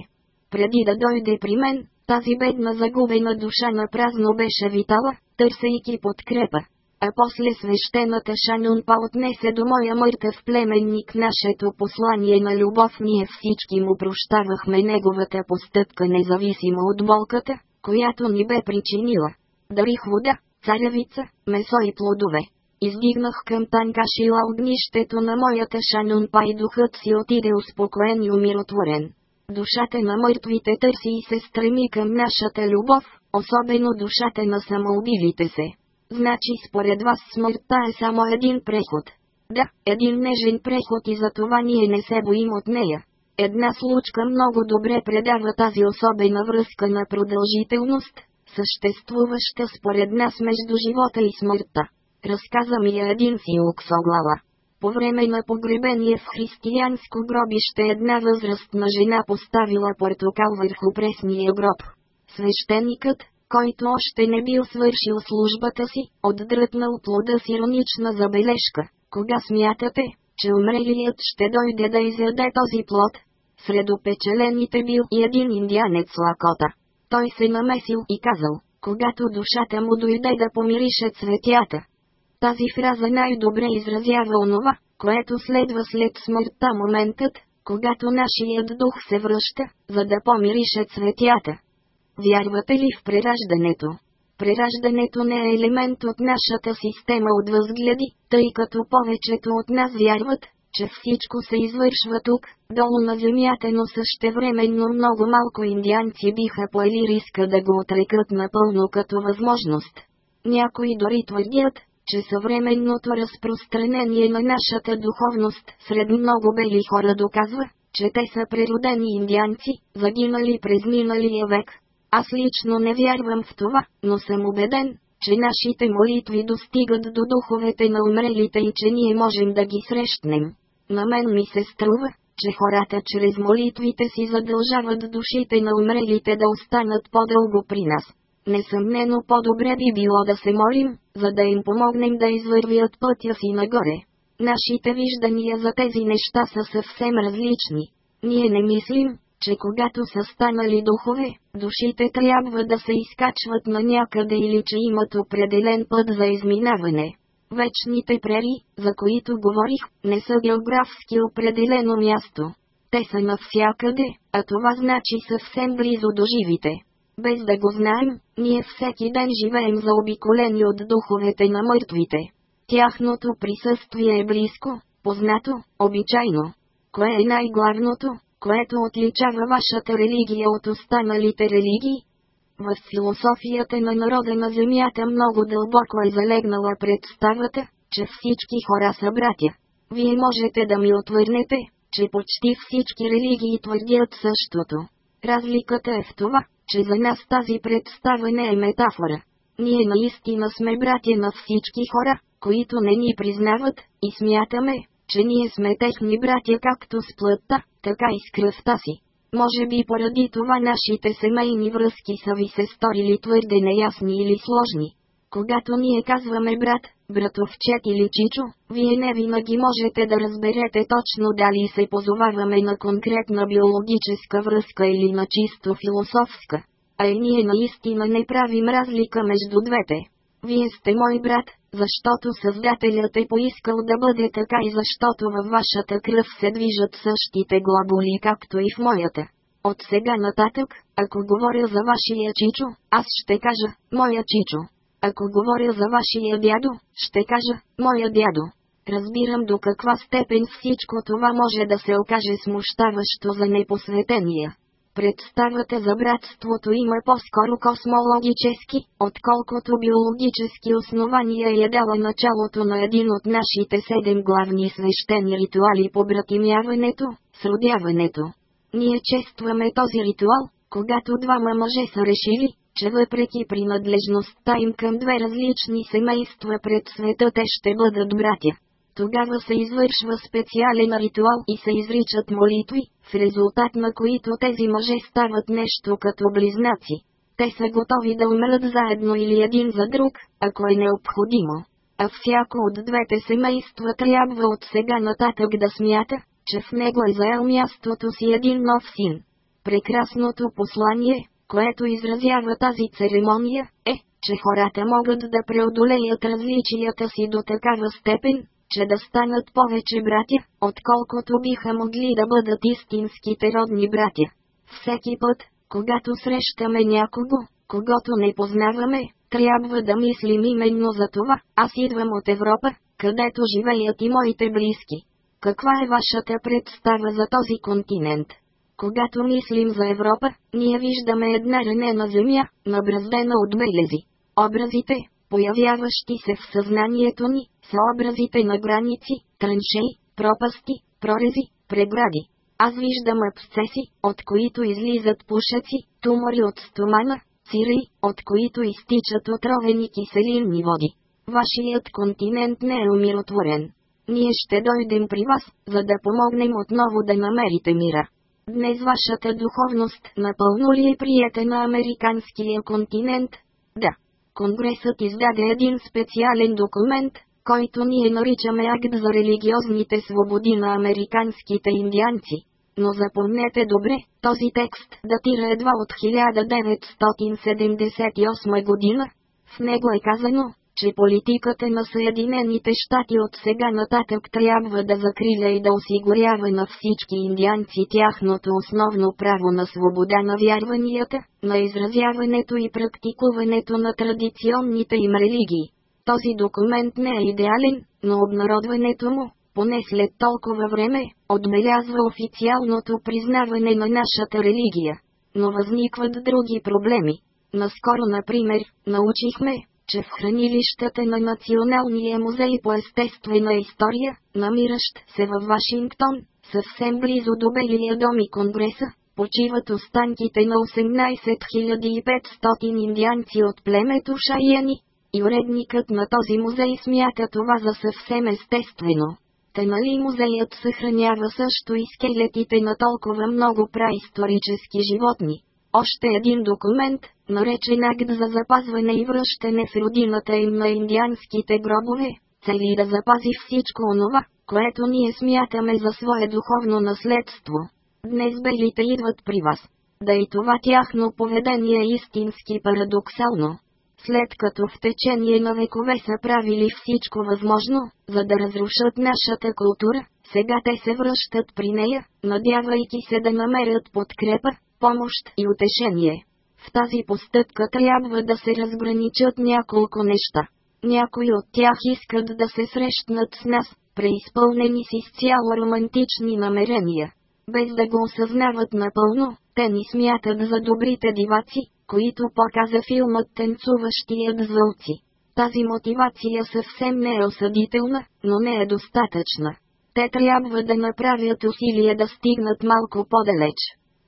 Преди да дойде при мен, тази бедна загубена душа на празно беше витала, търсейки подкрепа. А после свещената Шанунпа отнесе до моя мъртъв племенник нашето послание на любов. Ние всички му прощавахме неговата постъпка независимо от болката, която ни бе причинила. Дарих вода, царевица, месо и плодове. Издигнах към Танкашила огнището на моята Шанунпа и духът си отиде успокоен и умиротворен. Душата на мъртвите търси и се стреми към нашата любов, особено душата на самоубилите се. Значи според вас смъртта е само един преход. Да, един нежен преход и за това ние не се боим от нея. Една случка много добре предава тази особена връзка на продължителност, съществуваща според нас между живота и смъртта. Разказа ми я един филоксоглава. По време на погребение в християнско гробище една възрастна жена поставила портокал върху пресния гроб. Свещеникът, който още не бил свършил службата си, отдръпнал плода с иронична забележка. Кога смятате, че умрелият ще дойде да изяде този плод? Сред опечелените бил и един индианец Лакота. Той се намесил и казал, когато душата му дойде да помирише цветята, тази фраза най-добре изразява онова, което следва след смъртта моментът, когато нашият дух се връща, за да помирише цветята. Вярвате ли в прераждането? Прераждането не е елемент от нашата система от възгледи, тъй като повечето от нас вярват, че всичко се извършва тук, долу на земята, но същевременно много малко индианци биха поели риска да го отрекат напълно като възможност. Някои дори твърдят, че съвременното разпространение на нашата духовност сред много бели хора доказва, че те са природени индианци, загинали през миналия век. Аз лично не вярвам в това, но съм убеден, че нашите молитви достигат до духовете на умрелите и че ние можем да ги срещнем. На мен ми се струва, че хората чрез молитвите си задължават душите на умрелите да останат по-дълго при нас. Несъмнено по-добре би било да се молим, за да им помогнем да извървят пътя си нагоре. Нашите виждания за тези неща са съвсем различни. Ние не мислим, че когато са станали духове, душите трябва да се изкачват на някъде или че имат определен път за изминаване. Вечните прери, за които говорих, не са географски определено място. Те са навсякъде, а това значи съвсем близо до живите. Без да го знаем, ние всеки ден живеем заобиколени от духовете на мъртвите. Тяхното присъствие е близко, познато, обичайно. Кое е най-главното, което отличава вашата религия от останалите религии? В философията на народа на Земята много дълбоко е залегнала представата, че всички хора са братя. Вие можете да ми отвърнете, че почти всички религии твърдят същото. Разликата е в това, че за нас тази представа не е метафора. Ние наистина сме братя на всички хора, които не ни признават, и смятаме, че ние сме техни братя както с плътта, така и с кръвта си. Може би поради това нашите семейни връзки са ви се сторили твърде неясни или сложни. Когато ние казваме брат, братовчет или чичо, вие не винаги можете да разберете точно дали се позоваваме на конкретна биологическа връзка или на чисто философска. А и ние наистина не правим разлика между двете. Вие сте мой брат, защото Създателят е поискал да бъде така и защото във вашата кръв се движат същите глаболи както и в моята. От сега нататък, ако говоря за вашия чичо, аз ще кажа, моя чичо. Ако говоря за вашия дядо, ще кажа, моя дядо. Разбирам до каква степен всичко това може да се окаже смущаващо за непосветения. Представата за братството има по-скоро космологически, отколкото биологически основания и е дала началото на един от нашите седем главни свещени ритуали по братимяването, сродяването. Ние честваме този ритуал, когато двама мъже са решили, че въпреки принадлежността им към две различни семейства пред света те ще бъдат братя. Тогава се извършва специален ритуал и се изричат молитви, в резултат на които тези мъже стават нещо като близнаци. Те са готови да умрат заедно или един за друг, ако е необходимо. А всяко от двете семейства трябва от сега нататък да смята, че в него е заел мястото си един нов син. Прекрасното послание, което изразява тази церемония, е, че хората могат да преодолеят различията си до такава степен, че да станат повече братя, отколкото биха могли да бъдат истинските родни братя. Всеки път, когато срещаме някого, когато не познаваме, трябва да мислим именно за това. Аз идвам от Европа, където живеят и моите близки. Каква е вашата представа за този континент? Когато мислим за Европа, ние виждаме една ранена земя, набраздена от белези. Образите, появяващи се в съзнанието ни, са образите на граници, траншеи, пропасти, прорези, прегради. Аз виждам абсцеси, от които излизат пушеци, тумори от стомана, цири, от които изтичат отровени киселинни води. Вашият континент не е умиротворен. Ние ще дойдем при вас, за да помогнем отново да намерите мира. Днес вашата духовност напълно ли е приета на американския континент? Да. Конгресът издаде един специален документ, който ние наричаме акт за религиозните свободи на американските индианци. Но запомнете добре, този текст датира едва от 1978 година. В него е казано, че политиката на Съединените щати от сега нататък трябва да закриля и да осигурява на всички индианци тяхното основно право на свобода на вярванията, на изразяването и практикуването на традиционните им религии. Този документ не е идеален, но обнародването му, поне след толкова време, отбелязва официалното признаване на нашата религия. Но възникват други проблеми. Наскоро, например, научихме, че в хранилищата на Националния музей по естествена история, намиращ се във Вашингтон, съвсем близо до Белия дом и Конгреса, почиват останките на 18 500 индианци от племето Шаяни, и уредникът на този музей смята това за съвсем естествено. Те нали музеят съхранява също и скелетите на толкова много праисторически животни. Още един документ, наречен акт за запазване и връщане в родината им на индианските гробове, цели да запази всичко онова, което ние смятаме за свое духовно наследство. Днес белите идват при вас. Да и това тяхно поведение е истински парадоксално след като в течение на векове са правили всичко възможно, за да разрушат нашата култура, сега те се връщат при нея, надявайки се да намерят подкрепа, помощ и утешение. В тази постъпка трябва да се разграничат няколко неща. Някои от тях искат да се срещнат с нас, преизпълнени с изцяло романтични намерения. Без да го осъзнават напълно, те ни смятат за добрите диваци, които показа филмът Танцуващият звълци. Тази мотивация съвсем не е осъдителна, но не е достатъчна. Те трябва да направят усилия да стигнат малко по-далеч.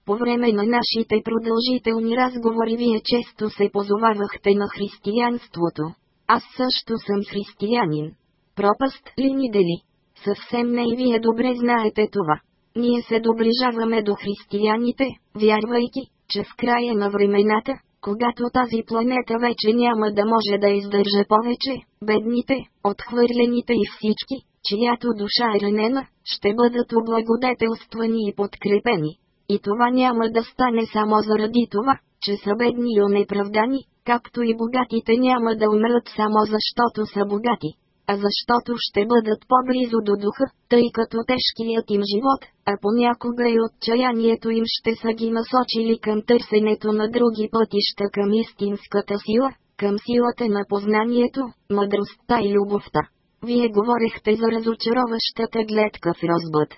По време на нашите продължителни разговори вие често се позовавахте на християнството. Аз също съм християнин. Пропаст ли ни дели? Съвсем не и вие добре знаете това. Ние се доближаваме до християните, вярвайки, че в края на времената, когато тази планета вече няма да може да издържа повече, бедните, отхвърлените и всички, чиято душа е ранена, ще бъдат облагодетелствани и подкрепени. И това няма да стане само заради това, че са бедни и онеправдани, както и богатите няма да умрат само защото са богати, а защото ще бъдат по-близо до духа, тъй като тежкият им живот, а понякога и отчаянието им ще са ги насочили към търсенето на други пътища към истинската сила, към силата на познанието, мъдростта и любовта. Вие говорехте за разочароващата гледка в розбът.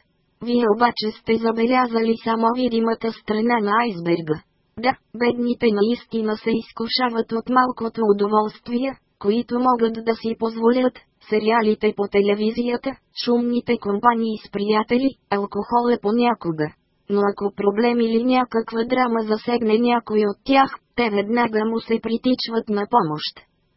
Вие обаче сте забелязали само видимата страна на айсберга. Да, бедните наистина се изкушават от малкото удоволствия, които могат да си позволят, сериалите по телевизията, шумните компании с приятели, алкохола понякога. Но ако проблем или някаква драма засегне някой от тях, те веднага му се притичват на помощ.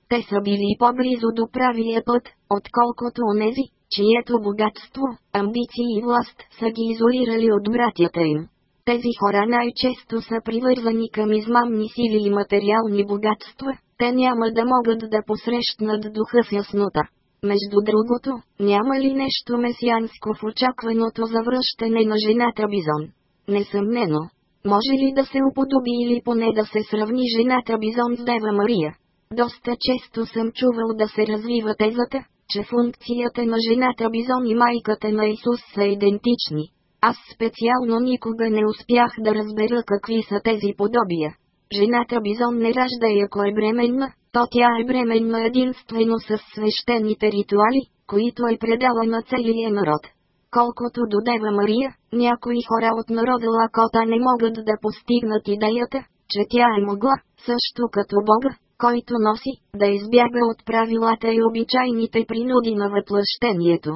Те са били по-близо до правия път, отколкото онези, чието богатство, амбиции и власт са ги изолирали от братята им. Тези хора най-често са привързани към измамни сили и материални богатства, те няма да могат да посрещнат духа с яснота. Между другото, няма ли нещо месианско в очакваното завръщане на жената Бизон? Несъмнено. Може ли да се уподоби или поне да се сравни жената Бизон с Дева Мария? Доста често съм чувал да се развива тезата, че функцията на жената Бизон и майката на Исус са идентични. Аз специално никога не успях да разбера какви са тези подобия. Жената Бизон не ражда и ако е бременна, то тя е бременна единствено с свещените ритуали, които е предала на целия народ. Колкото до Дева Мария, някои хора от народа Лакота не могат да постигнат идеята, че тя е могла, също като Бога, който носи, да избяга от правилата и обичайните принуди на въплъщението.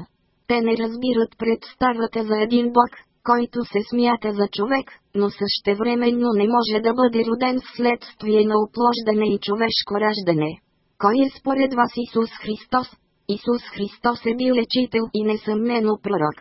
Те не разбират представата за един Бог, който се смята за човек, но същевременно не може да бъде роден вследствие на оплождане и човешко раждане. Кой е според вас Исус Христос? Исус Христос е бил лечител и несъмнено пророк.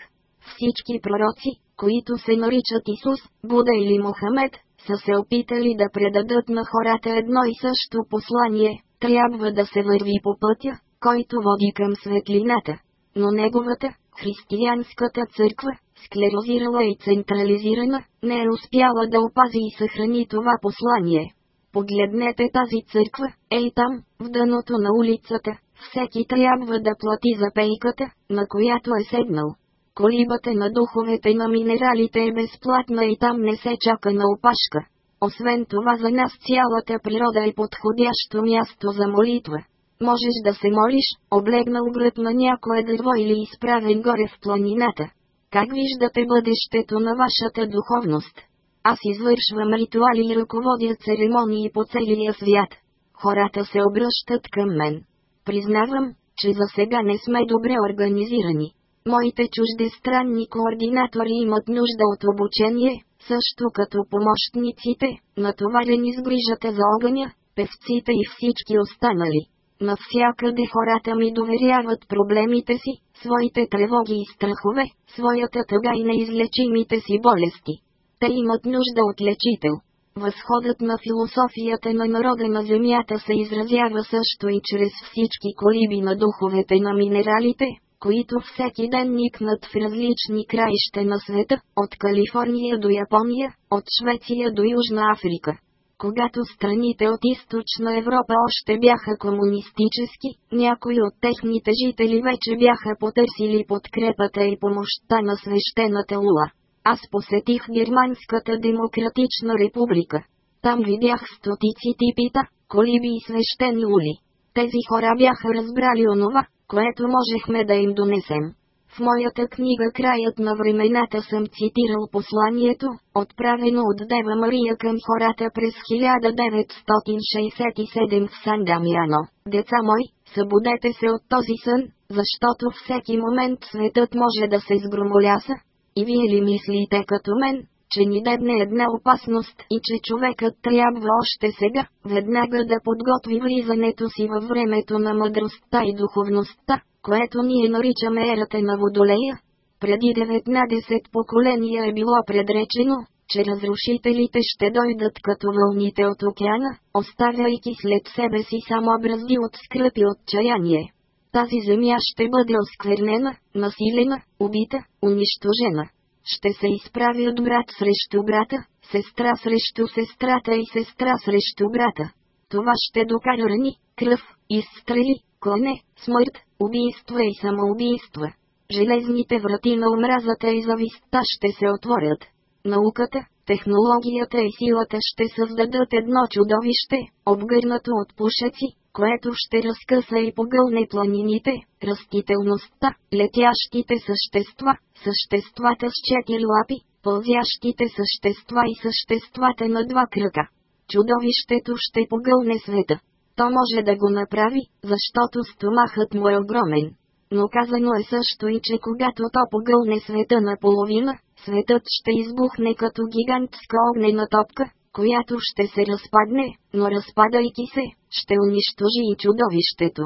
Всички пророци, които се наричат Исус, Буда или Мохамед, са се опитали да предадат на хората едно и също послание, трябва да се върви по пътя, който води към светлината. Но неговата, християнската църква, склерозирала и централизирана, не е успяла да опази и съхрани това послание. Погледнете тази църква, ей там, в дъното на улицата, всеки трябва да плати за пейката, на която е седнал. Колибата на духовете на минералите е безплатна и там не се чака на опашка. Освен това за нас цялата природа е подходящо място за молитва. Можеш да се молиш, облегнал гръб на някое дърво или изправен горе в планината. Как виждате бъдещето на вашата духовност? Аз извършвам ритуали и ръководя церемонии по целия свят. Хората се обръщат към мен. Признавам, че за сега не сме добре организирани. Моите чуждестранни координатори имат нужда от обучение, също като помощниците, натоварени с грижата за огъня, певците и всички останали. Навсякъде хората ми доверяват проблемите си, своите тревоги и страхове, своята тъга и неизлечимите си болести. Те имат нужда от лечител. Възходът на философията на народа на Земята се изразява също и чрез всички колиби на духовете на минералите, които всеки ден никнат в различни краища на света, от Калифорния до Япония, от Швеция до Южна Африка. Когато страните от източна Европа още бяха комунистически, някои от техните жители вече бяха потърсили подкрепата и помощта на свещената лула. Аз посетих Германската демократична република. Там видях стотици типита, колиби и свещени ули. Тези хора бяха разбрали онова, което можехме да им донесем. В моята книга Краят на времената съм цитирал посланието, отправено от Дева Мария към хората през 1967 в Сан Дамяно. Деца мои, събудете се от този сън, защото всеки момент светът може да се сгромоляса. И вие ли мислите като мен, че ни дебне една опасност и че човекът трябва още сега, веднага да подготви влизането си във времето на мъдростта и духовността, което ние наричаме ерата на Водолея. Преди 19 поколения е било предречено, че разрушителите ще дойдат като вълните от океана, оставяйки след себе си само бразди от скръп и отчаяние. Тази земя ще бъде осквернена, насилена, убита, унищожена. Ще се изправят брат срещу брата, сестра срещу сестрата и сестра срещу брата. Това ще докара рани, кръв, изстрели, клане, смърт, убийства и самоубийства. Железните врати на омразата и завистта ще се отворят. Науката, технологията и силата ще създадат едно чудовище, обгърнато от пушеци, което ще разкъса и погълне планините, растителността, летящите същества, съществата с четири лапи, пълзящите същества и съществата на два кръка. Чудовището ще погълне света. То може да го направи, защото стомахът му е огромен. Но казано е също и че когато то погълне света наполовина, светът ще избухне като гигантска огнена топка, която ще се разпадне, но разпадайки се, ще унищожи и чудовището.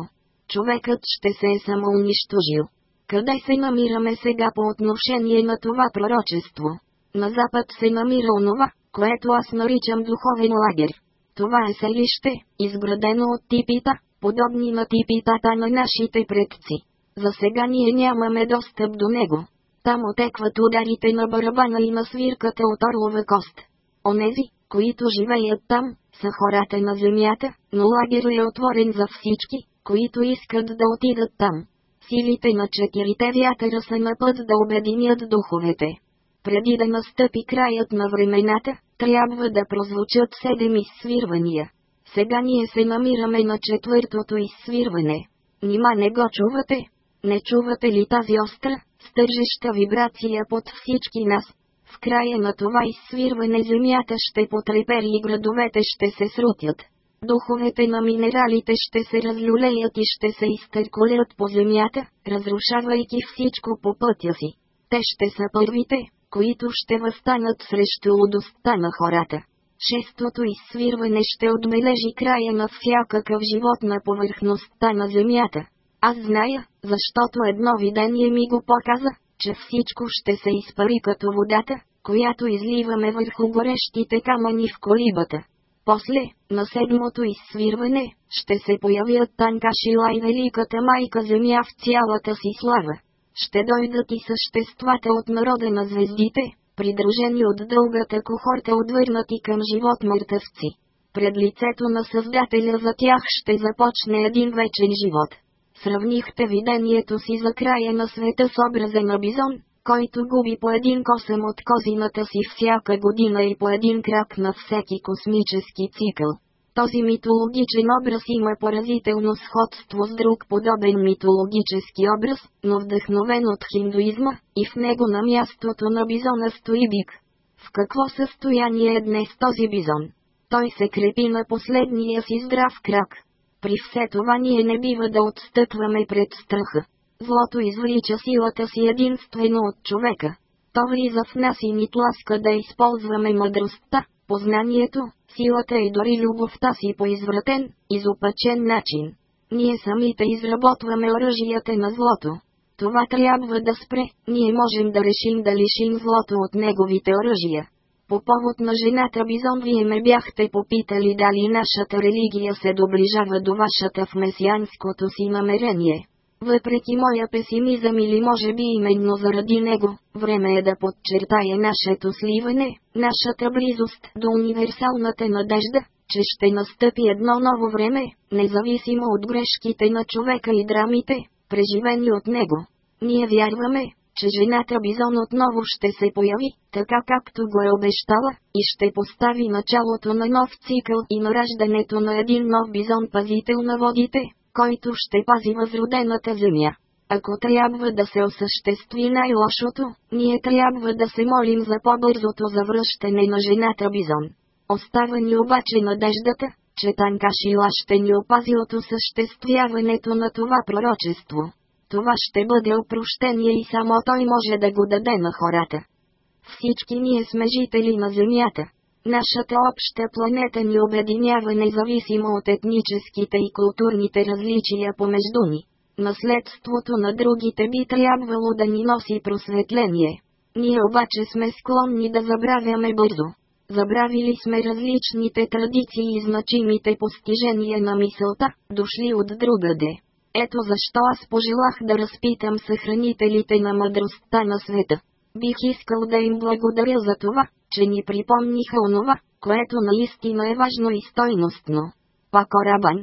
Човекът ще се е самоунищожил. Къде се намираме сега по отношение на това пророчество? На запад се намира онова, което аз наричам духовен лагер. Това е селище, изградено от типита, подобни на типитата на нашите предци. За сега ние нямаме достъп до него. Там отекват ударите на барабана и на свирката от орлова кост. Онези, които живеят там, са хората на земята, но лагерът е отворен за всички, които искат да отидат там. Силите на четирите вятъра са на път да обединят духовете. Преди да настъпи краят на времената, трябва да прозвучат седем изсвирвания. Сега ние се намираме на четвъртото изсвирване. Нима не го чувате? Не чувате ли тази остра, стържеща вибрация под всички нас? В края на това изсвирване земята ще потрепери и градовете ще се срутят. Духовете на минералите ще се разлюлеят и ще се изтърколят по земята, разрушавайки всичко по пътя си. Те ще са първите, които ще възстанат срещу лудостта на хората. Шестото изсвирване ще отбележи края на всякакъв живот на повърхността на земята. Аз зная, защото едно видение ми го показа, че всичко ще се изпари като водата, която изливаме върху горещите камъни в колибата. После, на седмото изсвирване, ще се появят Танкашила и Великата майка Земя в цялата си слава. Ще дойдат и съществата от народа на звездите, придружени от дългата кохорта отвърнати към живот мъртъвци. Пред лицето на Създателя за тях ще започне един вечен живот. Сравнихте видението си за края на света с образа на бизон, който губи по един косъм от козината си всяка година и по един крак на всеки космически цикъл. Този митологичен образ има поразително сходство с друг подобен митологически образ, но вдъхновен от хиндуизма, и в него на мястото на бизона стои бик. В какво състояние е днес този бизон? Той се крепи на последния си здрав крак. При все това ние не бива да отстъпваме пред страха. Злото извлича силата си единствено от човека. То влиза в нас и ни тласка да използваме мъдростта, познанието, силата и дори любовта си по извратен, изопачен начин. Ние самите изработваме оръжията на злото. Това трябва да спре, ние можем да решим да лишим злото от неговите оръжия. По повод на жената Бизон вие ме бяхте попитали дали нашата религия се доближава до вашата в месианското си намерение. Въпреки моя песимизъм или може би именно заради него, време е да подчертая нашето сливане, нашата близост до универсалната надежда, че ще настъпи едно ново време, независимо от грешките на човека и драмите, преживени от него. Ние вярваме, че жената Бизон отново ще се появи, така както го е обещала, и ще постави началото на нов цикъл и на раждането на един нов Бизон пазител на водите, който ще пази възродената земя. Ако трябва да се осъществи най-лошото, ние трябва да се молим за по-бързото завръщане на жената Бизон. Остава ни обаче надеждата, че Танкашила ще ни опази от осъществяването на това пророчество. Това ще бъде опрощение и само той може да го даде на хората. Всички ние сме жители на Земята. Нашата обща планета ни обединява независимо от етническите и културните различия помежду ни. наследството на другите би трябвало да ни носи просветление. Ние обаче сме склонни да забравяме бързо. Забравили сме различните традиции и значимите постижения на мисълта, дошли от другаде. Ето защо аз пожелах да разпитам съхранителите на мъдростта на света. Бих искал да им благодаря за това, че ни припомниха онова, което наистина е важно и стойностно. Пакорабан.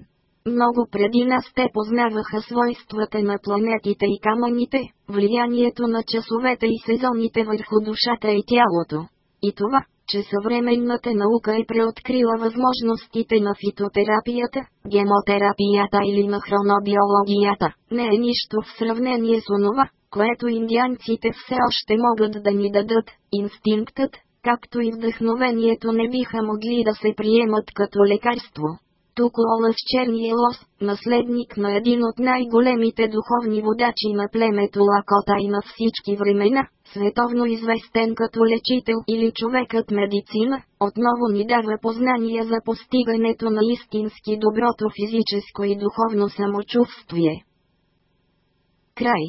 Много преди нас те познаваха свойствата на планетите и камъните, влиянието на часовете и сезоните върху душата и тялото. И това, че съвременната наука е преоткрила възможностите на фитотерапията, гемотерапията или на хронобиологията, не е нищо в сравнение с онова, което индианците все още могат да ни дадат, инстинктът, както и вдъхновението не биха могли да се приемат като лекарство. Тук Олас Черния лос, наследник на един от най-големите духовни водачи на племето Лакота и на всички времена, световно известен като лечител или човекът медицина, отново ни дава познания за постигането на истински доброто физическо и духовно самочувствие. Край